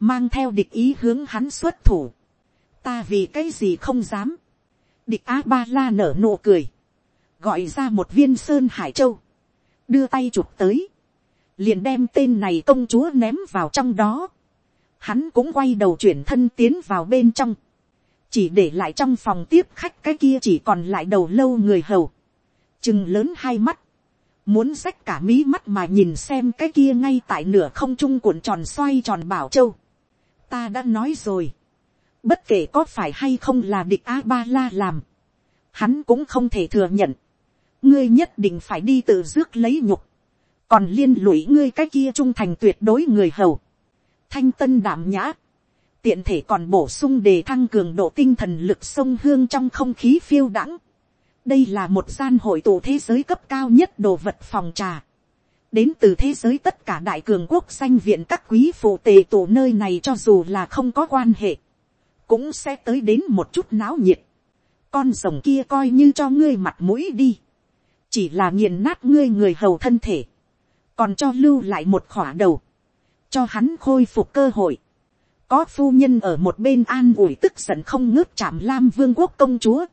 mang theo địch ý hướng hắn xuất thủ, ta vì cái gì không dám, địch á ba la nở nụ cười, gọi ra một viên sơn hải châu, đưa tay chụp tới, liền đem tên này công chúa ném vào trong đó, hắn cũng quay đầu chuyển thân tiến vào bên trong, chỉ để lại trong phòng tiếp khách cái kia chỉ còn lại đầu lâu người hầu, chừng lớn hai mắt, muốn xách cả mí mắt mà nhìn xem cái kia ngay tại nửa không trung cuộn tròn xoay tròn bảo châu. ta đã nói rồi, bất kể có phải hay không là địch a ba la làm, hắn cũng không thể thừa nhận, ngươi nhất định phải đi tự rước lấy nhục, còn liên lụy ngươi cái kia trung thành tuyệt đối người hầu, thanh tân đảm nhã, tiện thể còn bổ sung để thăng cường độ tinh thần lực sông hương trong không khí phiêu đãng, đây là một gian hội tụ thế giới cấp cao nhất đồ vật phòng trà. đến từ thế giới tất cả đại cường quốc danh viện các quý phụ tề tổ nơi này cho dù là không có quan hệ, cũng sẽ tới đến một chút náo nhiệt. con rồng kia coi như cho ngươi mặt mũi đi, chỉ là nghiền nát ngươi người hầu thân thể, còn cho lưu lại một khỏa đầu, cho hắn khôi phục cơ hội. có phu nhân ở một bên an ủi tức giận không ngớt chạm lam vương quốc công chúa.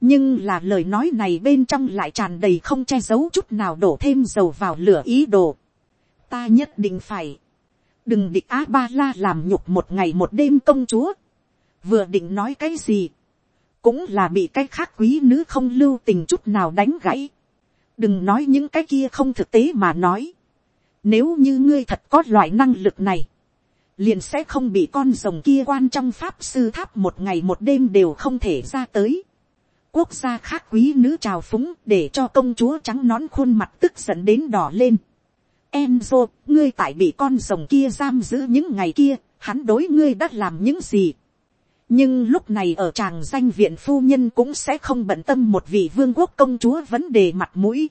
Nhưng là lời nói này bên trong lại tràn đầy không che giấu chút nào đổ thêm dầu vào lửa ý đồ. ta nhất định phải, đừng địch á ba la làm nhục một ngày một đêm công chúa, vừa định nói cái gì, cũng là bị cái khác quý nữ không lưu tình chút nào đánh gãy, đừng nói những cái kia không thực tế mà nói, nếu như ngươi thật có loại năng lực này, liền sẽ không bị con rồng kia quan trong pháp sư tháp một ngày một đêm đều không thể ra tới quốc gia khác quý nữ trào phúng để cho công chúa trắng nón khuôn mặt tức giận đến đỏ lên. Enzo, ngươi tại bị con rồng kia giam giữ những ngày kia, hắn đối ngươi đã làm những gì nhưng lúc này ở tràng danh viện phu nhân cũng sẽ không bận tâm một vị vương quốc công chúa vấn đề mặt mũi.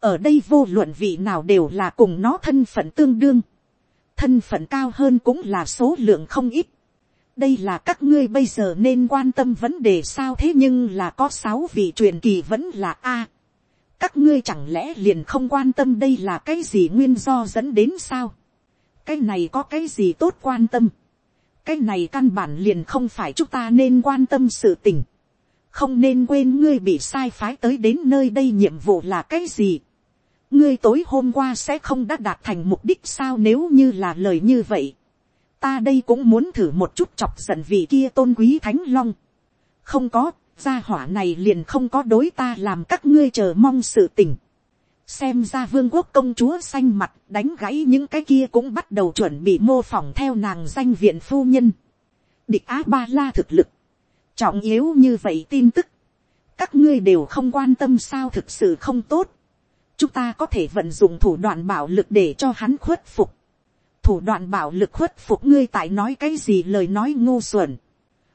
ở đây vô luận vị nào đều là cùng nó thân phận tương đương. thân phận cao hơn cũng là số lượng không ít đây là các ngươi bây giờ nên quan tâm vấn đề sao thế nhưng là có sáu vị truyền kỳ vẫn là a. các ngươi chẳng lẽ liền không quan tâm đây là cái gì nguyên do dẫn đến sao. cái này có cái gì tốt quan tâm cái này căn bản liền không phải chúng ta nên quan tâm sự tình. không nên quên ngươi bị sai phái tới đến nơi đây nhiệm vụ là cái gì. ngươi tối hôm qua sẽ không đã đạt thành mục đích sao nếu như là lời như vậy ta đây cũng muốn thử một chút chọc giận vị kia tôn quý thánh long. không có, gia hỏa này liền không có đối ta làm các ngươi chờ mong sự tình xem ra vương quốc công chúa xanh mặt đánh gãy những cái kia cũng bắt đầu chuẩn bị mô phỏng theo nàng danh viện phu nhân. địch á ba la thực lực, trọng yếu như vậy tin tức, các ngươi đều không quan tâm sao thực sự không tốt. chúng ta có thể vận dụng thủ đoạn bạo lực để cho hắn khuất phục. thủ đoạn bạo lực khuất phục ngươi tại nói cái gì lời nói ngu xuẩn.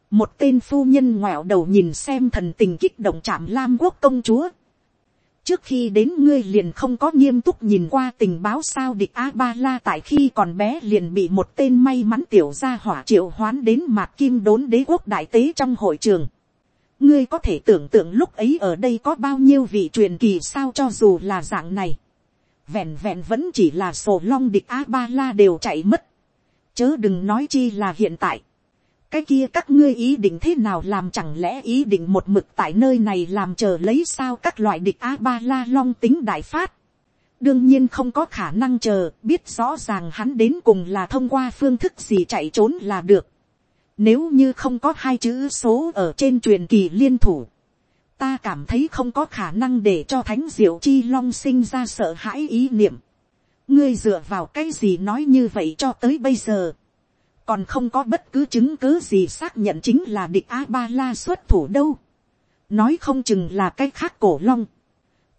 một tên phu nhân ngoẹo đầu nhìn xem thần tình kích động chạm lam quốc công chúa trước khi đến ngươi liền không có nghiêm túc nhìn qua tình báo sao địch a ba la tại khi còn bé liền bị một tên may mắn tiểu gia hỏa triệu hoán đến mạc kim đốn đế quốc đại tế trong hội trường. ngươi có thể tưởng tượng lúc ấy ở đây có bao nhiêu vị truyền kỳ sao cho dù là dạng này. vẹn vẹn vẫn chỉ là sổ long địch a ba la đều chạy mất. chớ đừng nói chi là hiện tại cái kia các ngươi ý định thế nào làm chẳng lẽ ý định một mực tại nơi này làm chờ lấy sao các loại địch a ba la long tính đại phát. đương nhiên không có khả năng chờ biết rõ ràng hắn đến cùng là thông qua phương thức gì chạy trốn là được. nếu như không có hai chữ số ở trên truyền kỳ liên thủ, ta cảm thấy không có khả năng để cho thánh diệu chi long sinh ra sợ hãi ý niệm. ngươi dựa vào cái gì nói như vậy cho tới bây giờ còn không có bất cứ chứng cứ gì xác nhận chính là địch a ba la xuất thủ đâu. nói không chừng là cái khác cổ long.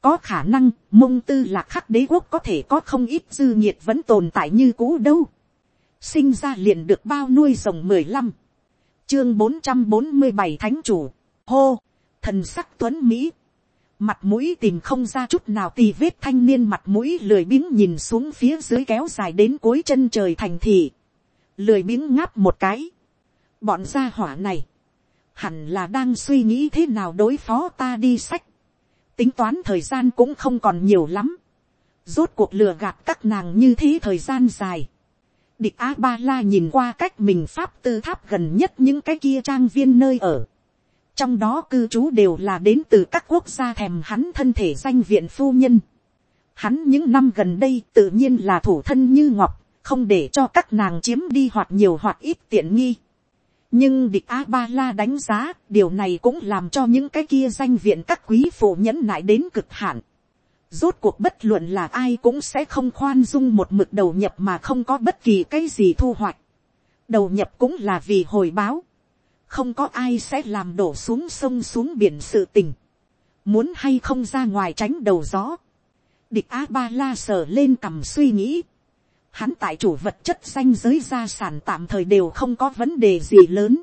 có khả năng mông tư là khắc đế quốc có thể có không ít dư nhiệt vẫn tồn tại như cũ đâu. sinh ra liền được bao nuôi rồng mười lăm. chương bốn trăm bốn mươi bảy thánh chủ. hô, thần sắc tuấn mỹ. mặt mũi tìm không ra chút nào tì vết thanh niên mặt mũi lười biếng nhìn xuống phía dưới kéo dài đến cuối chân trời thành thị lười biếng ngáp một cái. bọn gia hỏa này, hẳn là đang suy nghĩ thế nào đối phó ta đi sách. tính toán thời gian cũng không còn nhiều lắm. rốt cuộc lừa gạt các nàng như thế thời gian dài. địch a ba la nhìn qua cách mình pháp tư tháp gần nhất những cái kia trang viên nơi ở. trong đó cư trú đều là đến từ các quốc gia thèm hắn thân thể danh viện phu nhân. Hắn những năm gần đây tự nhiên là thủ thân như ngọc không để cho các nàng chiếm đi hoặc nhiều hoặc ít tiện nghi. nhưng địch a ba la đánh giá, điều này cũng làm cho những cái kia danh viện các quý phụ nhẫn nại đến cực hạn. rốt cuộc bất luận là ai cũng sẽ không khoan dung một mực đầu nhập mà không có bất kỳ cái gì thu hoạch. đầu nhập cũng là vì hồi báo. không có ai sẽ làm đổ xuống sông xuống biển sự tình. muốn hay không ra ngoài tránh đầu gió. địch a ba la sờ lên cầm suy nghĩ hắn tại chủ vật chất danh giới gia sản tạm thời đều không có vấn đề gì lớn.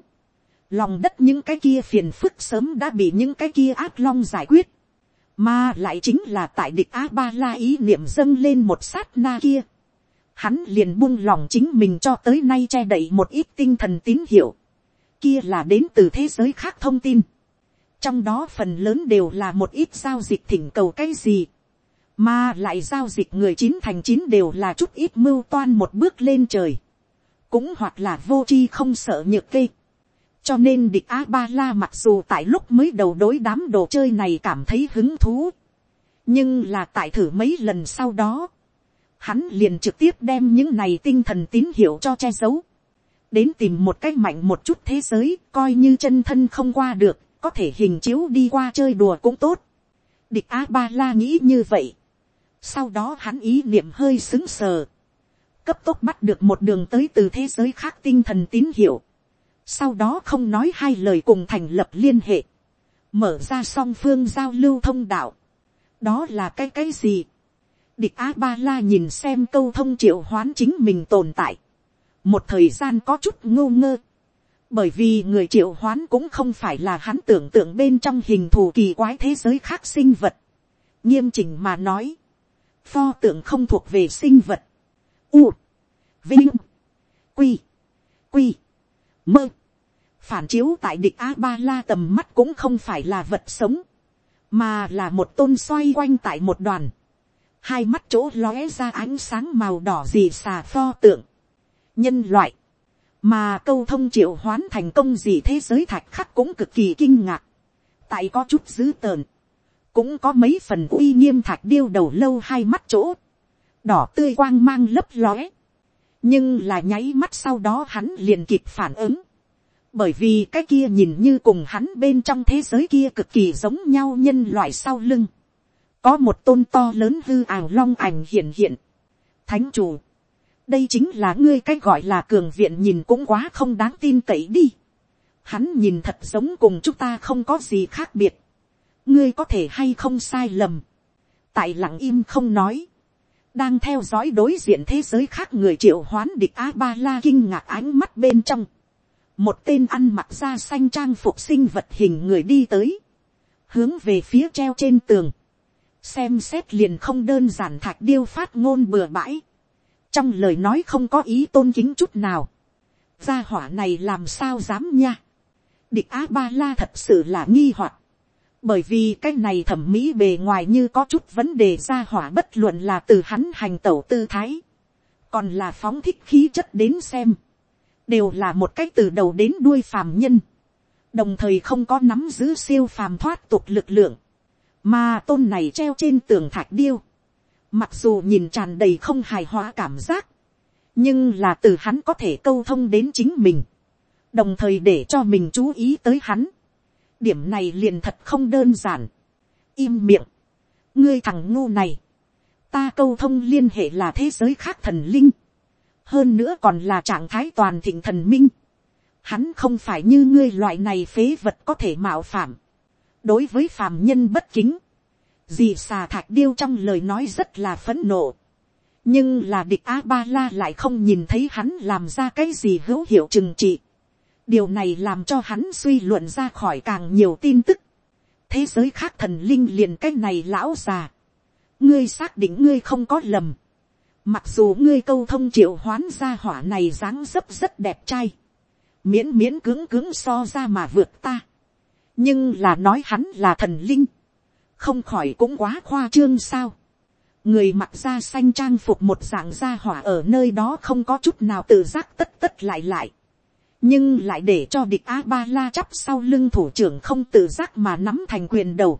Lòng đất những cái kia phiền phức sớm đã bị những cái kia ác long giải quyết. Mà lại chính là tại địch A-ba-la ý niệm dâng lên một sát na kia. Hắn liền buông lòng chính mình cho tới nay che đậy một ít tinh thần tín hiệu. Kia là đến từ thế giới khác thông tin. Trong đó phần lớn đều là một ít giao dịch thỉnh cầu cái gì mà lại giao dịch người chín thành chín đều là chút ít mưu toan một bước lên trời, cũng hoặc là vô c h i không sợ nhược kê. cho nên địch a ba la mặc dù tại lúc mới đầu đối đám đồ chơi này cảm thấy hứng thú, nhưng là tại thử mấy lần sau đó, hắn liền trực tiếp đem những này tinh thần tín hiệu cho che giấu, đến tìm một cách mạnh một chút thế giới, coi như chân thân không qua được, có thể hình chiếu đi qua chơi đùa cũng tốt. Địch A Ba La nghĩ như vậy. Sau đó hắn ý niệm hơi xứng sờ. Cấp tốc bắt được một đường tới từ thế giới khác tinh thần tín hiệu. Sau đó không nói hai lời cùng thành lập liên hệ. Mở ra song phương giao lưu thông đạo. Đó là cái cái gì? Địch A-ba-la nhìn xem câu thông triệu hoán chính mình tồn tại. Một thời gian có chút ngô ngơ. Bởi vì người triệu hoán cũng không phải là hắn tưởng tượng bên trong hình thù kỳ quái thế giới khác sinh vật. Nghiêm chỉnh mà nói pho tượng không thuộc về sinh vật, u, vinh, quy, quy, mơ, phản chiếu tại địch a ba la tầm mắt cũng không phải là vật sống, mà là một tôn xoay quanh tại một đoàn, hai mắt chỗ lóe ra ánh sáng màu đỏ gì xà pho tượng, nhân loại, mà câu thông triệu hoán thành công gì thế giới thạch khắc cũng cực kỳ kinh ngạc, tại có chút dữ tợn, cũng có mấy phần uy nghiêm thạch điêu đầu lâu hai mắt chỗ, đỏ tươi quang mang lấp lóe, nhưng là nháy mắt sau đó hắn liền kịp phản ứng, bởi vì cái kia nhìn như cùng hắn bên trong thế giới kia cực kỳ giống nhau nhân loại sau lưng, có một tôn to lớn hư ảo long ảnh hiện hiện. thánh chủ, đây chính là ngươi cái gọi là cường viện nhìn cũng quá không đáng tin cậy đi. hắn nhìn thật giống cùng chúng ta không có gì khác biệt ngươi có thể hay không sai lầm. tại lặng im không nói. đang theo dõi đối diện thế giới khác người triệu hoán địch a ba la kinh ngạc ánh mắt bên trong. một tên ăn mặc da xanh trang phục sinh vật hình người đi tới. hướng về phía treo trên tường xem xét liền không đơn giản thạch điêu phát ngôn bừa bãi, trong lời nói không có ý tôn kính chút nào, gia hỏa này làm sao dám nha, địch á ba la thật sự là nghi hoặc, bởi vì cái này thẩm mỹ bề ngoài như có chút vấn đề gia hỏa bất luận là từ hắn hành tẩu tư thái, còn là phóng thích khí chất đến xem, đều là một cách từ đầu đến đuôi phàm nhân, đồng thời không có nắm giữ siêu phàm thoát tục lực lượng, mà tôn này treo trên tường thạch điêu, mặc dù nhìn tràn đầy không hài hòa cảm giác, nhưng là từ hắn có thể câu thông đến chính mình, đồng thời để cho mình chú ý tới hắn điểm này liền thật không đơn giản. im miệng, ngươi thằng ngu này, ta câu thông liên hệ là thế giới khác thần linh, hơn nữa còn là trạng thái toàn thịnh thần minh. Hắn không phải như ngươi loại này phế vật có thể mạo phạm đối với phàm nhân bất kính, dì xà thạch điêu trong lời nói rất là phẫn nộ, nhưng là địch a ba la lại không nhìn thấy hắn làm ra cái gì hữu hiệu trừng trị điều này làm cho hắn suy luận ra khỏi càng nhiều tin tức. thế giới khác thần linh liền cái này lão già. ngươi xác định ngươi không có lầm. mặc dù ngươi câu thông triệu hoán gia hỏa này dáng dấp rất đẹp trai. miễn miễn cứng cứng so ra mà vượt ta nhưng là nói hắn là thần linh, không khỏi cũng quá khoa trương sao. người mặc da xanh trang phục một dạng da hỏa ở nơi đó không có chút nào tự giác tất tất lại lại nhưng lại để cho địch a ba la chắp sau lưng thủ trưởng không tự giác mà nắm thành quyền đầu.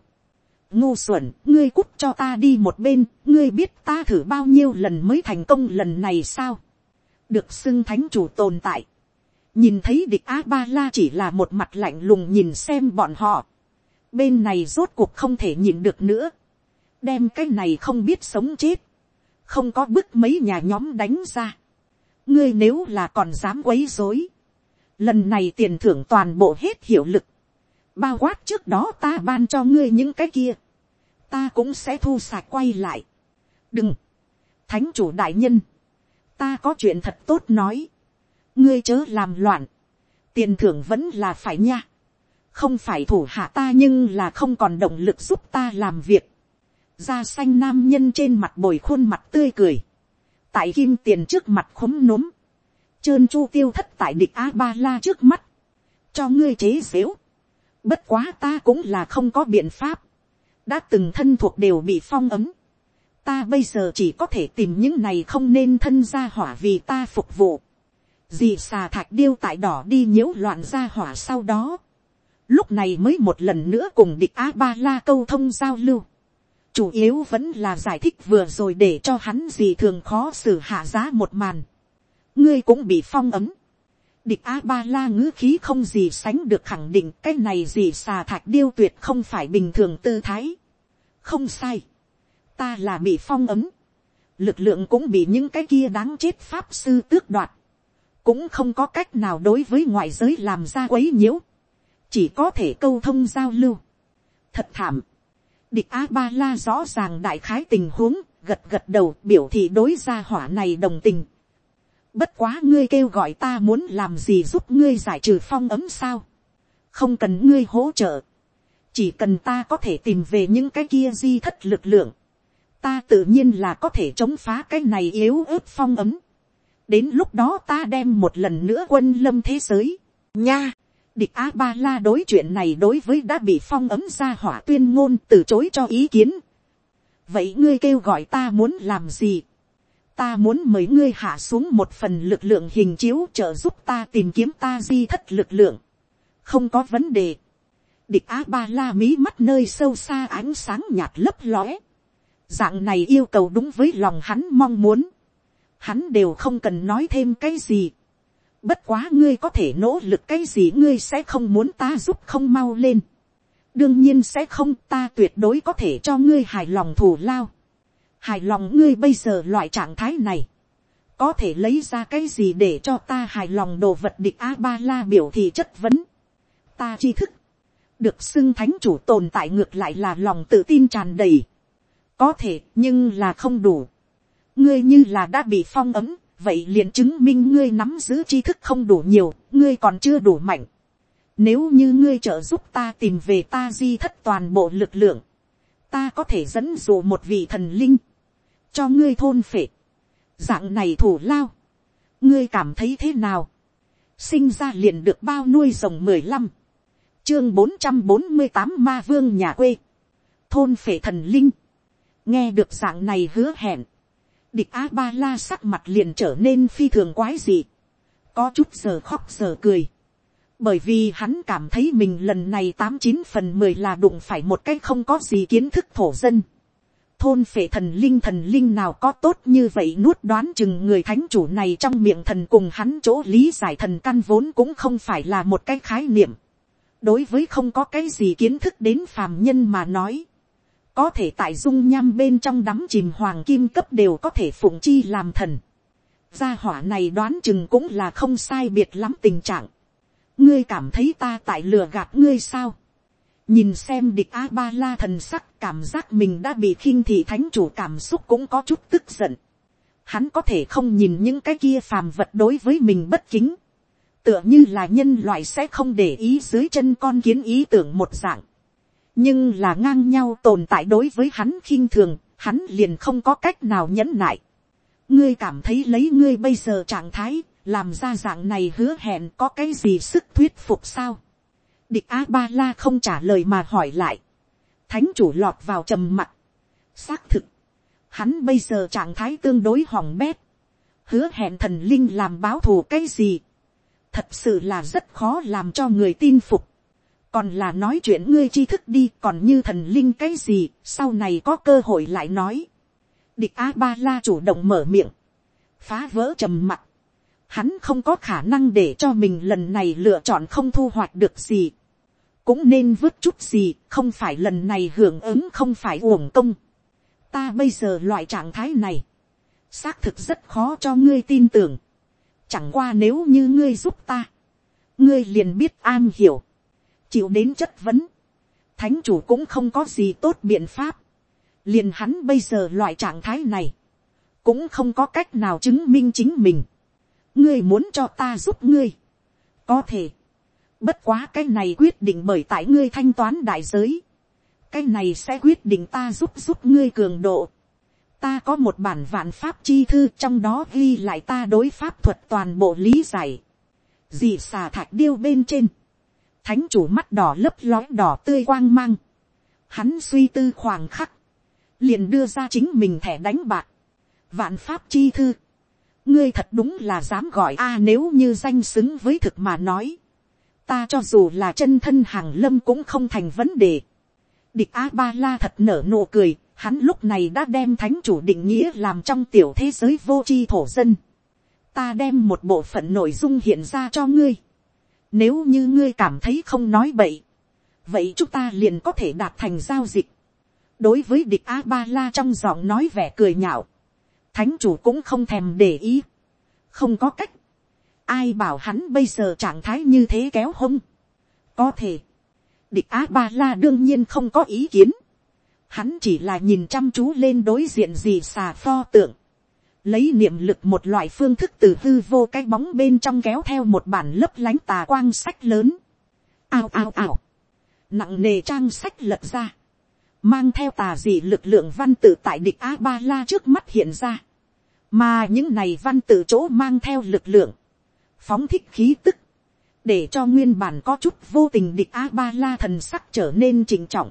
ngu xuẩn, ngươi cút cho ta đi một bên, ngươi biết ta thử bao nhiêu lần mới thành công lần này sao. được xưng thánh chủ tồn tại. Nhìn thấy địch a ba la chỉ là một mặt lạnh lùng nhìn xem bọn họ, bên này rốt cuộc không thể nhìn được nữa, đem cái này không biết sống chết, không có bức mấy nhà nhóm đánh ra, ngươi nếu là còn dám quấy dối, lần này tiền thưởng toàn bộ hết hiệu lực, bao quát trước đó ta ban cho ngươi những cái kia, ta cũng sẽ thu sạc quay lại. đừng, thánh chủ đại nhân, ta có chuyện thật tốt nói, ngươi chớ làm loạn, tiền thưởng vẫn là phải nha, không phải thủ hạ ta nhưng là không còn động lực giúp ta làm việc, da xanh nam nhân trên mặt bồi khuôn mặt tươi cười, tại kim tiền trước mặt khúm núm, trơn chu tiêu thất tại địch a ba la trước mắt, cho ngươi chế xếu, bất quá ta cũng là không có biện pháp, đã từng thân thuộc đều bị phong ấm, ta bây giờ chỉ có thể tìm những này không nên thân ra hỏa vì ta phục vụ, dì xà thạch điêu tại đỏ đi nhiễu loạn ra hỏa sau đó, lúc này mới một lần nữa cùng địch a ba la câu thông giao lưu, chủ yếu vẫn là giải thích vừa rồi để cho hắn gì thường khó xử hạ giá một màn, ngươi cũng bị phong ấm, địch a ba la ngữ khí không gì sánh được khẳng định cái này gì xà thạch điêu tuyệt không phải bình thường tư thái, không sai, ta là bị phong ấm, lực lượng cũng bị những cái kia đáng chết pháp sư tước đoạt, cũng không có cách nào đối với ngoại giới làm ra quấy nhiễu, chỉ có thể câu thông giao lưu. thật thảm, địch a ba la rõ ràng đại khái tình huống, gật gật đầu biểu thị đối gia hỏa này đồng tình bất quá ngươi kêu gọi ta muốn làm gì giúp ngươi giải trừ phong ấm sao, không cần ngươi hỗ trợ, chỉ cần ta có thể tìm về những cái kia di thất lực lượng, ta tự nhiên là có thể chống phá cái này yếu ớt phong ấm. Đến lúc đó ta đem một lần nữa quân lâm thế giới, nha, địch a ba la đối chuyện này đối với đã bị phong ấm ra hỏa tuyên ngôn từ chối cho ý kiến. vậy ngươi kêu gọi ta muốn làm gì, ta muốn mời ngươi hạ xuống một phần lực lượng hình chiếu trợ giúp ta tìm kiếm ta di thất lực lượng, không có vấn đề. địch a ba la mí mắt nơi sâu xa ánh sáng nhạt lấp lóe, dạng này yêu cầu đúng với lòng hắn mong muốn hắn đều không cần nói thêm cái gì. Bất quá ngươi có thể nỗ lực cái gì ngươi sẽ không muốn ta giúp không mau lên. đương nhiên sẽ không ta tuyệt đối có thể cho ngươi hài lòng thù lao hài lòng ngươi bây giờ loại trạng thái này, có thể lấy ra cái gì để cho ta hài lòng đồ vật địch a ba la biểu thị chất vấn. ta tri thức, được xưng thánh chủ tồn tại ngược lại là lòng tự tin tràn đầy. có thể nhưng là không đủ. ngươi như là đã bị phong ấm, vậy liền chứng minh ngươi nắm giữ tri thức không đủ nhiều, ngươi còn chưa đủ mạnh. Nếu như ngươi trợ giúp ta tìm về ta di thất toàn bộ lực lượng, ta có thể dẫn dụ một vị thần linh, cho ngươi thôn phệ. Dạng này thủ lao, ngươi cảm thấy thế nào? Sinh ra liền được bao nuôi rồng mười lăm, chương bốn trăm bốn mươi tám ma vương nhà quê, thôn phệ thần linh. nghe được dạng này hứa hẹn, địch a ba la sắc mặt liền trở nên phi thường quái dị, có chút giờ khóc giờ cười, bởi vì hắn cảm thấy mình lần này tám chín phần mười là đụng phải một cái không có gì kiến thức thổ dân thôn phệ thần linh thần linh nào có tốt như vậy nuốt đoán chừng người thánh chủ này trong miệng thần cùng hắn chỗ lý giải thần căn vốn cũng không phải là một cái khái niệm. đối với không có cái gì kiến thức đến phàm nhân mà nói. có thể tại dung nham bên trong đắm chìm hoàng kim cấp đều có thể phụng chi làm thần. gia hỏa này đoán chừng cũng là không sai biệt lắm tình trạng ngươi cảm thấy ta tại lừa gạt ngươi sao nhìn xem địch a ba la thần sắc cảm giác mình đã bị khinh thị thánh chủ cảm xúc cũng có chút tức giận. hắn có thể không nhìn những cái kia phàm vật đối với mình bất kính. tựa như là nhân loại sẽ không để ý dưới chân con kiến ý tưởng một dạng. nhưng là ngang nhau tồn tại đối với hắn khinh thường, hắn liền không có cách nào nhẫn nại. ngươi cảm thấy lấy ngươi bây giờ trạng thái làm ra dạng này hứa hẹn có cái gì sức thuyết phục sao địch a ba la không trả lời mà hỏi lại. thánh chủ lọt vào trầm mặt. xác thực, hắn bây giờ trạng thái tương đối hỏng bét. hứa hẹn thần linh làm báo thù cái gì. thật sự là rất khó làm cho người tin phục. còn là nói chuyện ngươi tri thức đi còn như thần linh cái gì sau này có cơ hội lại nói. địch a ba la chủ động mở miệng. phá vỡ trầm mặt hắn không có khả năng để cho mình lần này lựa chọn không thu hoạch được gì cũng nên vứt chút gì, không phải lần này hưởng ứng không phải uổng công. ta bây giờ loại trạng thái này, xác thực rất khó cho ngươi tin tưởng. chẳng qua nếu như ngươi giúp ta, ngươi liền biết an hiểu, chịu đến chất vấn. thánh chủ cũng không có gì tốt biện pháp. liền hắn bây giờ loại trạng thái này, cũng không có cách nào chứng minh chính mình ngươi muốn cho ta giúp ngươi, có thể, bất quá cái này quyết định bởi tại ngươi thanh toán đại giới, cái này sẽ quyết định ta giúp giúp ngươi cường độ, ta có một bản vạn pháp chi thư trong đó ghi lại ta đối pháp thuật toàn bộ lý giải, dì xà thạch điêu bên trên, thánh chủ mắt đỏ lấp lói đỏ tươi quang mang, hắn suy tư khoảng khắc, liền đưa ra chính mình thẻ đánh bạc, vạn pháp chi thư, ngươi thật đúng là dám gọi a à, nếu như danh xứng với thực mà nói ta cho dù là chân thân hàng lâm cũng không thành vấn đề. địch a ba la thật nở nụ cười, hắn lúc này đã đem thánh chủ định nghĩa làm trong tiểu thế giới vô tri thổ dân. ta đem một bộ phận nội dung hiện ra cho ngươi. nếu như ngươi cảm thấy không nói bậy, vậy chúng ta liền có thể đạt thành giao dịch. đối với địch a ba la trong giọng nói vẻ cười nhạo, thánh chủ cũng không thèm để ý, không có cách, ai bảo hắn bây giờ trạng thái như thế kéo hông, có thể, địch á ba la đương nhiên không có ý kiến, hắn chỉ là nhìn chăm chú lên đối diện gì xà pho tượng, lấy niệm lực một loại phương thức từ hư vô cái bóng bên trong kéo theo một bản lấp lánh tà quang sách lớn, ao ao ao, nặng nề trang sách lật ra, mang theo tà dị lực lượng văn tự tại địch a ba la trước mắt hiện ra, mà những này văn tự chỗ mang theo lực lượng, phóng thích khí tức, để cho nguyên bản có chút vô tình địch a ba la thần sắc trở nên trình trọng.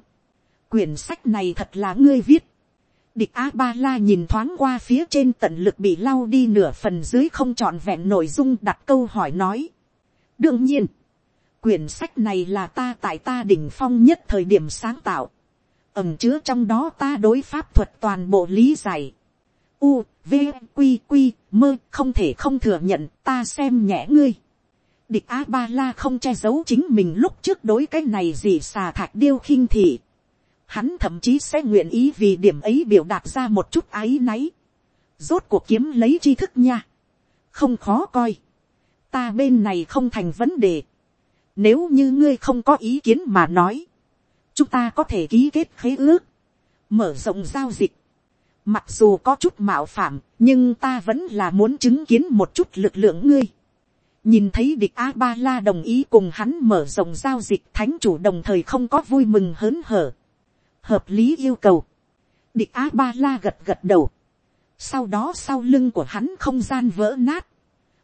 quyển sách này thật là ngươi viết. địch a ba la nhìn thoáng qua phía trên tận lực bị lau đi nửa phần dưới không trọn vẹn nội dung đặt câu hỏi nói. đương nhiên, quyển sách này là ta tại ta đỉnh phong nhất thời điểm sáng tạo ẩm chứa trong đó ta đối pháp thuật toàn bộ lý giải. U, V, Quy, Quy, mơ không thể không thừa nhận ta xem nhẹ ngươi. địch a ba la không che giấu chính mình lúc trước đối cái này gì xà thạch điêu khinh thị. hắn thậm chí sẽ nguyện ý vì điểm ấy biểu đạt ra một chút áy náy. rốt cuộc kiếm lấy tri thức nha. không khó coi. ta bên này không thành vấn đề. nếu như ngươi không có ý kiến mà nói, chúng ta có thể ký kết khế ước, mở rộng giao dịch. Mặc dù có chút mạo phạm, nhưng ta vẫn là muốn chứng kiến một chút lực lượng ngươi. Nhìn thấy địch a ba la đồng ý cùng hắn mở rộng giao dịch thánh chủ đồng thời không có vui mừng hớn hở. Hợp lý yêu cầu. Địch a ba la gật gật đầu. Sau đó sau lưng của hắn không gian vỡ nát.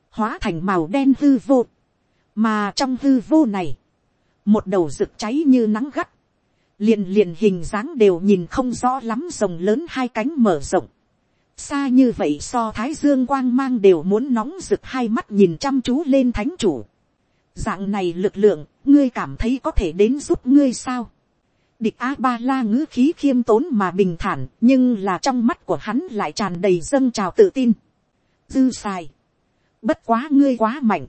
Hóa thành màu đen hư vô. Mà trong hư vô này một đầu rực cháy như nắng gắt liền liền hình dáng đều nhìn không rõ lắm rồng lớn hai cánh mở rộng xa như vậy so thái dương quang mang đều muốn nóng rực hai mắt nhìn chăm chú lên thánh chủ. dạng này lực lượng, ngươi cảm thấy có thể đến giúp ngươi sao. địch a ba la ngữ khí khiêm tốn mà bình thản, nhưng là trong mắt của hắn lại tràn đầy dâng trào tự tin. dư sai. bất quá ngươi quá mạnh.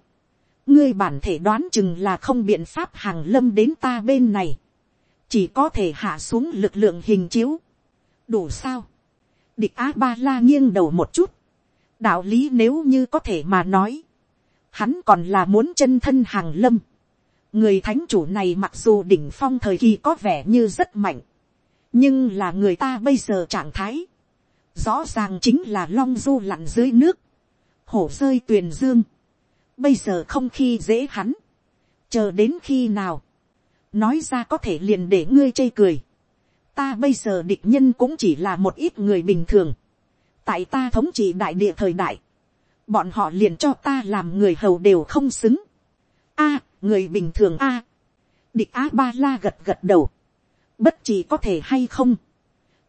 ngươi bản thể đoán chừng là không biện pháp hàng lâm đến ta bên này chỉ có thể hạ xuống lực lượng hình chiếu. đủ sao Địch A Ba La nghiêng đầu một chút. Đạo lý nếu như có thể mà nói. Hắn còn là muốn chân thân hàng lâm. Người thánh chủ này mặc dù đỉnh phong thời kỳ có vẻ như rất mạnh. Nhưng là người ta bây giờ trạng thái. Rõ ràng chính là long du lặn dưới nước. Hổ rơi tuyền dương. Bây giờ không khi dễ hắn. Chờ đến khi nào. Nói ra có thể liền để ngươi chê cười ta bây giờ địch nhân cũng chỉ là một ít người bình thường. tại ta thống trị đại địa thời đại, bọn họ liền cho ta làm người hầu đều không xứng. a, người bình thường a. địch a ba la gật gật đầu. bất chỉ có thể hay không.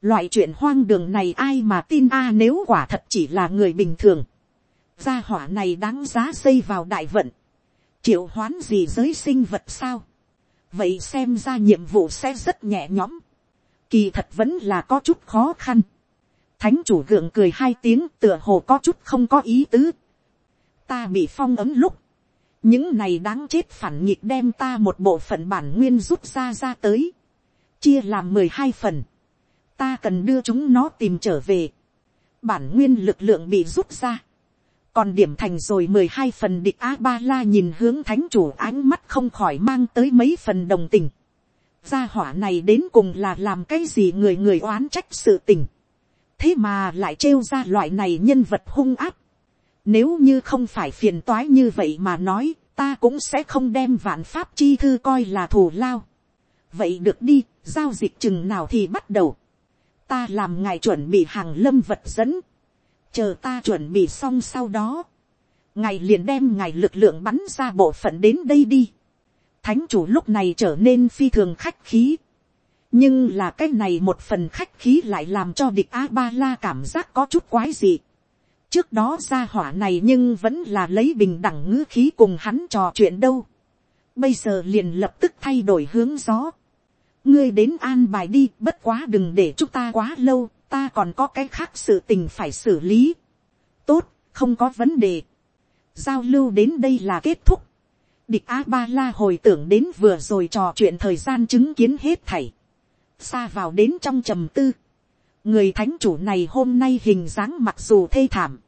loại chuyện hoang đường này ai mà tin a nếu quả thật chỉ là người bình thường. gia hỏa này đáng giá xây vào đại vận. triệu hoán gì giới sinh vật sao vậy xem ra nhiệm vụ sẽ rất nhẹ nhõm. Kỳ thật vẫn là có chút khó khăn. thánh chủ gượng cười hai tiếng tựa hồ có chút không có ý tứ. ta bị phong ấm lúc, những này đáng chết phản nghịch đem ta một bộ phận bản nguyên rút ra ra tới, chia làm mười hai phần, ta cần đưa chúng nó tìm trở về, bản nguyên lực lượng bị rút ra, còn điểm thành rồi mười hai phần địch a ba la nhìn hướng thánh chủ ánh mắt không khỏi mang tới mấy phần đồng tình, gia hỏa này đến cùng là làm cái gì người người oán trách sự tình. thế mà lại trêu ra loại này nhân vật hung áp. nếu như không phải phiền toái như vậy mà nói, ta cũng sẽ không đem vạn pháp chi thư coi là thù lao. vậy được đi, giao dịch chừng nào thì bắt đầu. ta làm ngài chuẩn bị hàng lâm vật dẫn chờ ta chuẩn bị xong sau đó. ngài liền đem ngài lực lượng bắn ra bộ phận đến đây đi thánh chủ lúc này trở nên phi thường khách khí. nhưng là cái này một phần khách khí lại làm cho địch a ba la cảm giác có chút quái dị. trước đó ra hỏa này nhưng vẫn là lấy bình đẳng ngữ khí cùng hắn trò chuyện đâu. bây giờ liền lập tức thay đổi hướng gió. ngươi đến an bài đi, bất quá đừng để chúng ta quá lâu ta còn có cái khác sự tình phải xử lý. tốt, không có vấn đề. giao lưu đến đây là kết thúc Địch A-ba-la hồi tưởng đến vừa rồi trò chuyện thời gian chứng kiến hết thảy. Xa vào đến trong trầm tư. Người thánh chủ này hôm nay hình dáng mặc dù thê thảm.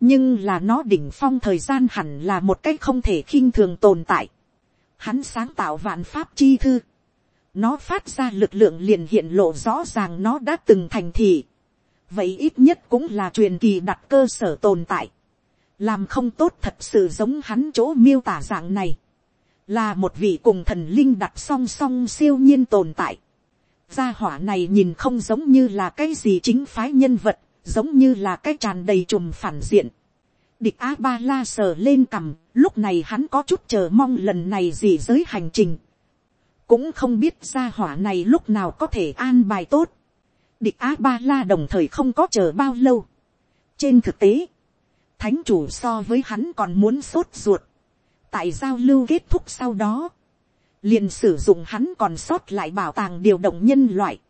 Nhưng là nó đỉnh phong thời gian hẳn là một cách không thể khinh thường tồn tại. Hắn sáng tạo vạn pháp chi thư. Nó phát ra lực lượng liền hiện lộ rõ ràng nó đã từng thành thị. Vậy ít nhất cũng là truyền kỳ đặt cơ sở tồn tại làm không tốt thật sự giống hắn chỗ miêu tả dạng này, là một vị cùng thần linh đặt song song siêu nhiên tồn tại. gia hỏa này nhìn không giống như là cái gì chính phái nhân vật, giống như là cái tràn đầy trùm phản diện. địch a ba la sờ lên cằm, lúc này hắn có chút chờ mong lần này gì giới hành trình cũng không biết gia hỏa này lúc nào có thể an bài tốt. địch a ba la đồng thời không có chờ bao lâu. trên thực tế, thánh chủ so với hắn còn muốn sốt ruột. tại giao lưu kết thúc sau đó, liền sử dụng hắn còn sót lại bảo tàng điều động nhân loại,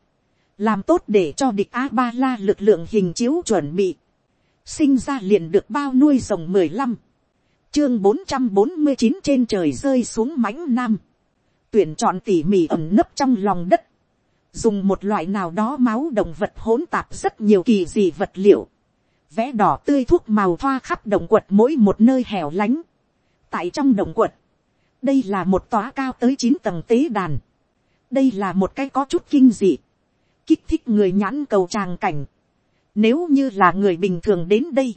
làm tốt để cho địch a ba la lực lượng hình chiếu chuẩn bị, sinh ra liền được bao nuôi rồng mười lăm, chương bốn trăm bốn mươi chín trên trời rơi xuống mãnh nam. Tuyển chọn tỉ mỉ ẩm nấp trong lòng đất. Dùng một loại nào đó máu động vật hỗn tạp rất nhiều kỳ dị vật liệu. Vẽ đỏ tươi thuốc màu thoa khắp động quật mỗi một nơi hẻo lánh. Tại trong động quật. Đây là một tòa cao tới chín tầng tế đàn. Đây là một cái có chút kinh dị. Kích thích người nhãn cầu tràng cảnh. Nếu như là người bình thường đến đây.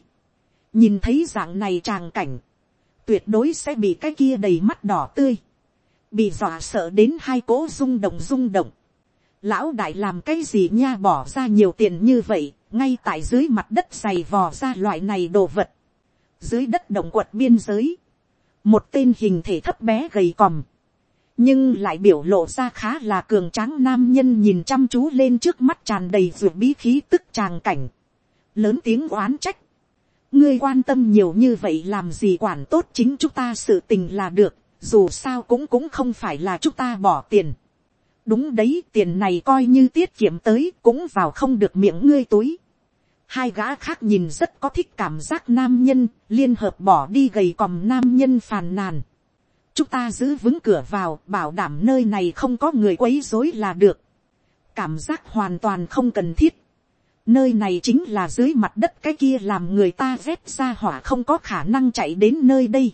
Nhìn thấy dạng này tràng cảnh tuyệt đối sẽ bị cái kia đầy mắt đỏ tươi, bị dọa sợ đến hai cố rung động rung động. Lão đại làm cái gì nha bỏ ra nhiều tiền như vậy, ngay tại dưới mặt đất dày vò ra loại này đồ vật. Dưới đất động quật biên giới, một tên hình thể thấp bé gầy còm, nhưng lại biểu lộ ra khá là cường tráng nam nhân nhìn chăm chú lên trước mắt tràn đầy ruột bí khí tức tràng cảnh. Lớn tiếng oán trách ngươi quan tâm nhiều như vậy làm gì quản tốt chính chúng ta sự tình là được, dù sao cũng cũng không phải là chúng ta bỏ tiền. đúng đấy tiền này coi như tiết kiệm tới cũng vào không được miệng ngươi túi. hai gã khác nhìn rất có thích cảm giác nam nhân, liên hợp bỏ đi gầy còm nam nhân phàn nàn. chúng ta giữ vững cửa vào, bảo đảm nơi này không có người quấy rối là được. cảm giác hoàn toàn không cần thiết Nơi này chính là dưới mặt đất cái kia làm người ta rét ra hỏa không có khả năng chạy đến nơi đây.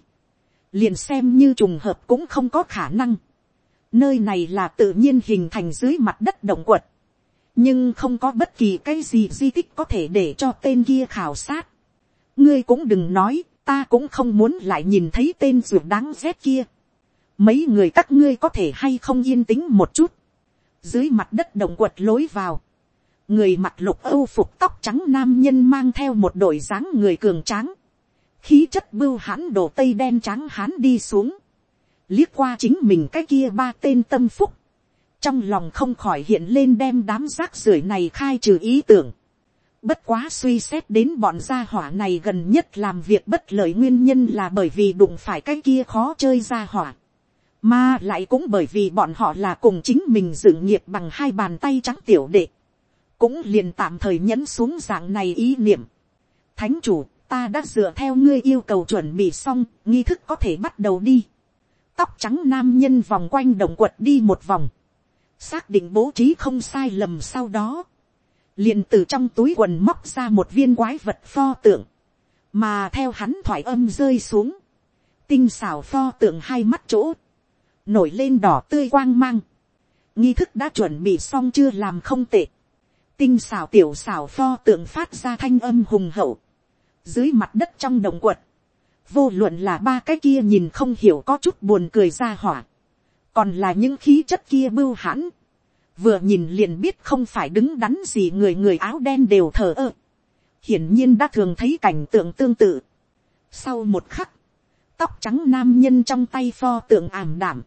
Liền xem như trùng hợp cũng không có khả năng. Nơi này là tự nhiên hình thành dưới mặt đất động quật. Nhưng không có bất kỳ cái gì di tích có thể để cho tên kia khảo sát. Ngươi cũng đừng nói, ta cũng không muốn lại nhìn thấy tên ruột đáng rét kia. Mấy người các ngươi có thể hay không yên tĩnh một chút. Dưới mặt đất động quật lối vào người mặt lục âu phục tóc trắng nam nhân mang theo một đội dáng người cường tráng, khí chất bưu hãn đổ tây đen trắng hán đi xuống, liếc qua chính mình cái kia ba tên tâm phúc, trong lòng không khỏi hiện lên đem đám rác rưởi này khai trừ ý tưởng, bất quá suy xét đến bọn gia hỏa này gần nhất làm việc bất lợi nguyên nhân là bởi vì đụng phải cái kia khó chơi gia hỏa, mà lại cũng bởi vì bọn họ là cùng chính mình dựng nghiệp bằng hai bàn tay trắng tiểu đệ, cũng liền tạm thời nhẫn xuống dạng này ý niệm. Thánh chủ, ta đã dựa theo ngươi yêu cầu chuẩn bị xong, nghi thức có thể bắt đầu đi. Tóc trắng nam nhân vòng quanh đồng quật đi một vòng. Xác định bố trí không sai lầm sau đó. Liền từ trong túi quần móc ra một viên quái vật pho tượng. Mà theo hắn thoải âm rơi xuống. Tinh xảo pho tượng hai mắt chỗ. Nổi lên đỏ tươi quang mang. Nghi thức đã chuẩn bị xong chưa làm không tệ tinh xảo tiểu xảo pho tượng phát ra thanh âm hùng hậu, dưới mặt đất trong đồng quật, vô luận là ba cái kia nhìn không hiểu có chút buồn cười ra hỏa, còn là những khí chất kia bưu hãn, vừa nhìn liền biết không phải đứng đắn gì người người áo đen đều thờ ơ, hiển nhiên đã thường thấy cảnh tượng tương tự. Sau một khắc, tóc trắng nam nhân trong tay pho tượng ảm đảm,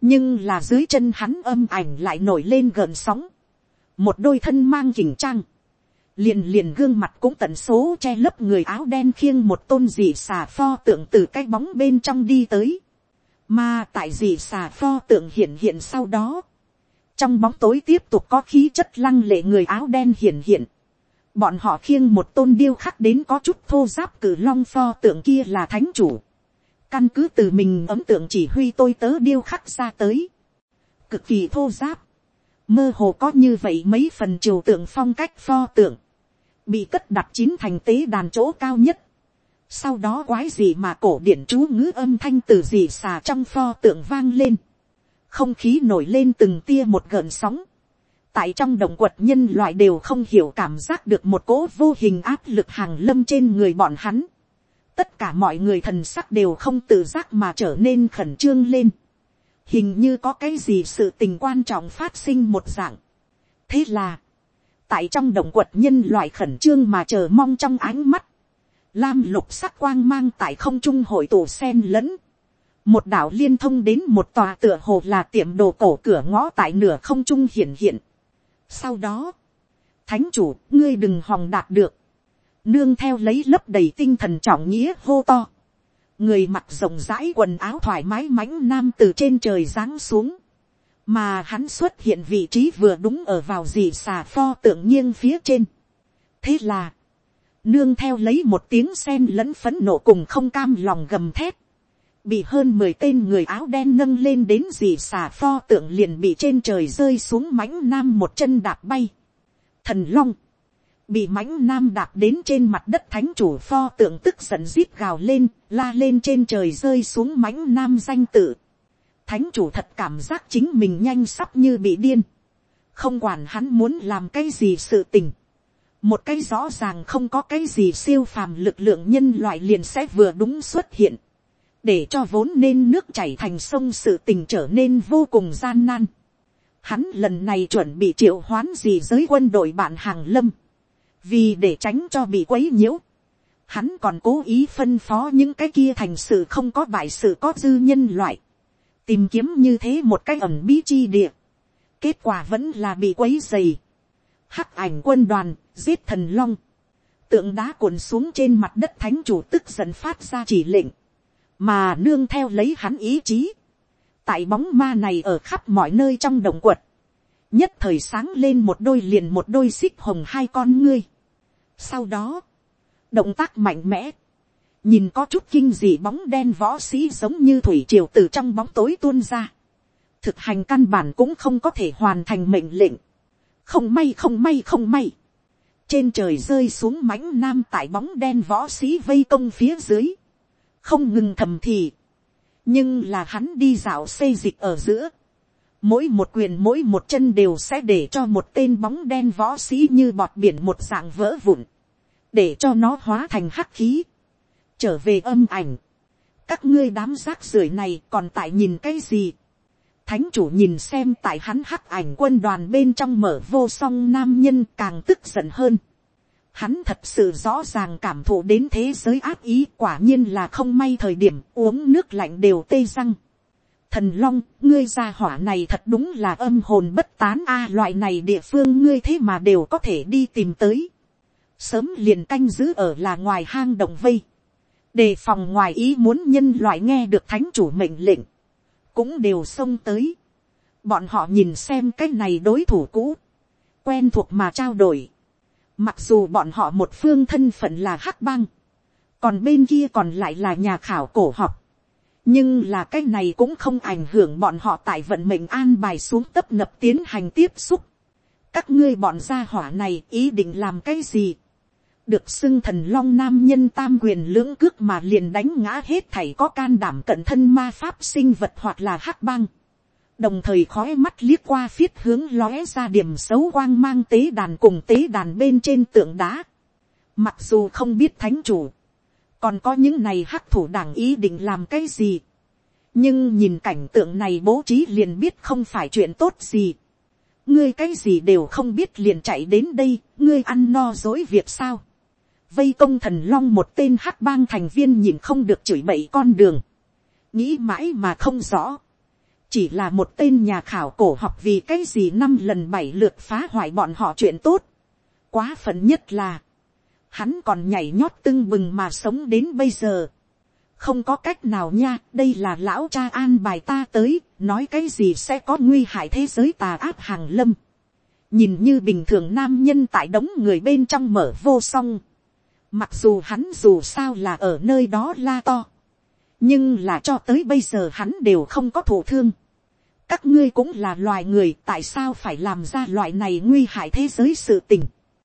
nhưng là dưới chân hắn âm ảnh lại nổi lên gợn sóng, một đôi thân mang chỉnh trang, liền liền gương mặt cũng tận số che lấp người áo đen khiêng một tôn dị xà pho tượng từ cái bóng bên trong đi tới, mà tại dị xà pho tượng hiện hiện sau đó, trong bóng tối tiếp tục có khí chất lăng lệ người áo đen hiện hiện, bọn họ khiêng một tôn điêu khắc đến có chút thô giáp cử long pho tượng kia là thánh chủ, căn cứ từ mình ấm tượng chỉ huy tôi tớ điêu khắc ra tới, cực kỳ thô giáp, mơ hồ có như vậy mấy phần triều tượng phong cách pho tượng, bị cất đặt chín thành tế đàn chỗ cao nhất. sau đó quái gì mà cổ điển chú ngữ âm thanh từ gì xà trong pho tượng vang lên. không khí nổi lên từng tia một gợn sóng. tại trong động quật nhân loại đều không hiểu cảm giác được một cỗ vô hình áp lực hàng lâm trên người bọn hắn. tất cả mọi người thần sắc đều không tự giác mà trở nên khẩn trương lên hình như có cái gì sự tình quan trọng phát sinh một dạng. thế là, tại trong động quật nhân loại khẩn trương mà chờ mong trong ánh mắt, lam lục sắc quang mang tại không trung hội tụ sen lẫn, một đảo liên thông đến một tòa tựa hồ là tiệm đồ cổ cửa ngõ tại nửa không trung hiện hiện. sau đó, thánh chủ ngươi đừng hòng đạt được, nương theo lấy lấp đầy tinh thần trọng nghĩa hô to, người mặc rộng rãi quần áo thoải mái mãnh nam từ trên trời giáng xuống, mà hắn xuất hiện vị trí vừa đúng ở vào dì xà pho tượng nghiêng phía trên. thế là, nương theo lấy một tiếng sen lẫn phấn nộ cùng không cam lòng gầm thép, bị hơn mười tên người áo đen nâng lên đến dì xà pho tượng liền bị trên trời rơi xuống mãnh nam một chân đạp bay. Thần long, bị mãnh nam đạp đến trên mặt đất thánh chủ pho tượng tức giận rít gào lên, la lên trên trời rơi xuống mãnh nam danh tự. Thánh chủ thật cảm giác chính mình nhanh sắp như bị điên. Không quản hắn muốn làm cái gì sự tình. Một cái rõ ràng không có cái gì siêu phàm lực lượng nhân loại liền sẽ vừa đúng xuất hiện để cho vốn nên nước chảy thành sông sự tình trở nên vô cùng gian nan. Hắn lần này chuẩn bị triệu hoán gì giới quân đội bạn hàng lâm. Vì để tránh cho bị quấy nhiễu. Hắn còn cố ý phân phó những cái kia thành sự không có bại sự có dư nhân loại. Tìm kiếm như thế một cái ẩm bí chi địa. Kết quả vẫn là bị quấy dày. Hắc ảnh quân đoàn, giết thần long. Tượng đá cuộn xuống trên mặt đất thánh chủ tức giận phát ra chỉ lệnh mà nương theo lấy hắn ý chí, tại bóng ma này ở khắp mọi nơi trong đồng quật, nhất thời sáng lên một đôi liền một đôi xích hồng hai con ngươi. Sau đó, động tác mạnh mẽ, nhìn có chút kinh dị bóng đen võ sĩ giống như thủy triều từ trong bóng tối tuôn ra. thực hành căn bản cũng không có thể hoàn thành mệnh lệnh. không may không may không may. trên trời rơi xuống mãnh nam tại bóng đen võ sĩ vây công phía dưới không ngừng thầm thì, nhưng là hắn đi dạo xây dịch ở giữa, mỗi một quyền mỗi một chân đều sẽ để cho một tên bóng đen võ sĩ như bọt biển một dạng vỡ vụn, để cho nó hóa thành hắc khí, trở về âm ảnh. các ngươi đám rác rưởi này còn tại nhìn cái gì. thánh chủ nhìn xem tại hắn hắc ảnh quân đoàn bên trong mở vô song nam nhân càng tức giận hơn hắn thật sự rõ ràng cảm thụ đến thế giới áp ý quả nhiên là không may thời điểm uống nước lạnh đều tê răng. Thần long, ngươi gia hỏa này thật đúng là âm hồn bất tán a loại này địa phương ngươi thế mà đều có thể đi tìm tới. Sớm liền canh giữ ở là ngoài hang động vây. Đề phòng ngoài ý muốn nhân loại nghe được thánh chủ mệnh lệnh. Cũng đều xông tới. Bọn họ nhìn xem cái này đối thủ cũ. Quen thuộc mà trao đổi Mặc dù bọn họ một phương thân phận là hắc băng. Còn bên kia còn lại là nhà khảo cổ học. Nhưng là cái này cũng không ảnh hưởng bọn họ tại vận mệnh an bài xuống tấp nập tiến hành tiếp xúc. Các ngươi bọn gia hỏa này ý định làm cái gì? Được xưng thần long nam nhân tam quyền lưỡng cước mà liền đánh ngã hết thảy có can đảm cận thân ma pháp sinh vật hoặc là hắc băng đồng thời khói mắt liếc qua phiết hướng lóe ra điểm xấu quang mang tế đàn cùng tế đàn bên trên tượng đá. Mặc dù không biết thánh chủ, còn có những này hắc thủ đảng ý định làm cái gì. nhưng nhìn cảnh tượng này bố trí liền biết không phải chuyện tốt gì. ngươi cái gì đều không biết liền chạy đến đây, ngươi ăn no dối việc sao vây công thần long một tên hắc bang thành viên nhìn không được chửi bậy con đường. nghĩ mãi mà không rõ chỉ là một tên nhà khảo cổ học vì cái gì năm lần bảy lượt phá hoại bọn họ chuyện tốt. quá phận nhất là, hắn còn nhảy nhót tưng bừng mà sống đến bây giờ. không có cách nào nha, đây là lão cha an bài ta tới, nói cái gì sẽ có nguy hại thế giới tà áp hàng lâm. nhìn như bình thường nam nhân tại đống người bên trong mở vô song mặc dù hắn dù sao là ở nơi đó la to nhưng là cho tới bây giờ hắn đều không có thổ thương các ngươi cũng là loài người, tại sao phải làm ra loại này nguy hại thế giới sự tình.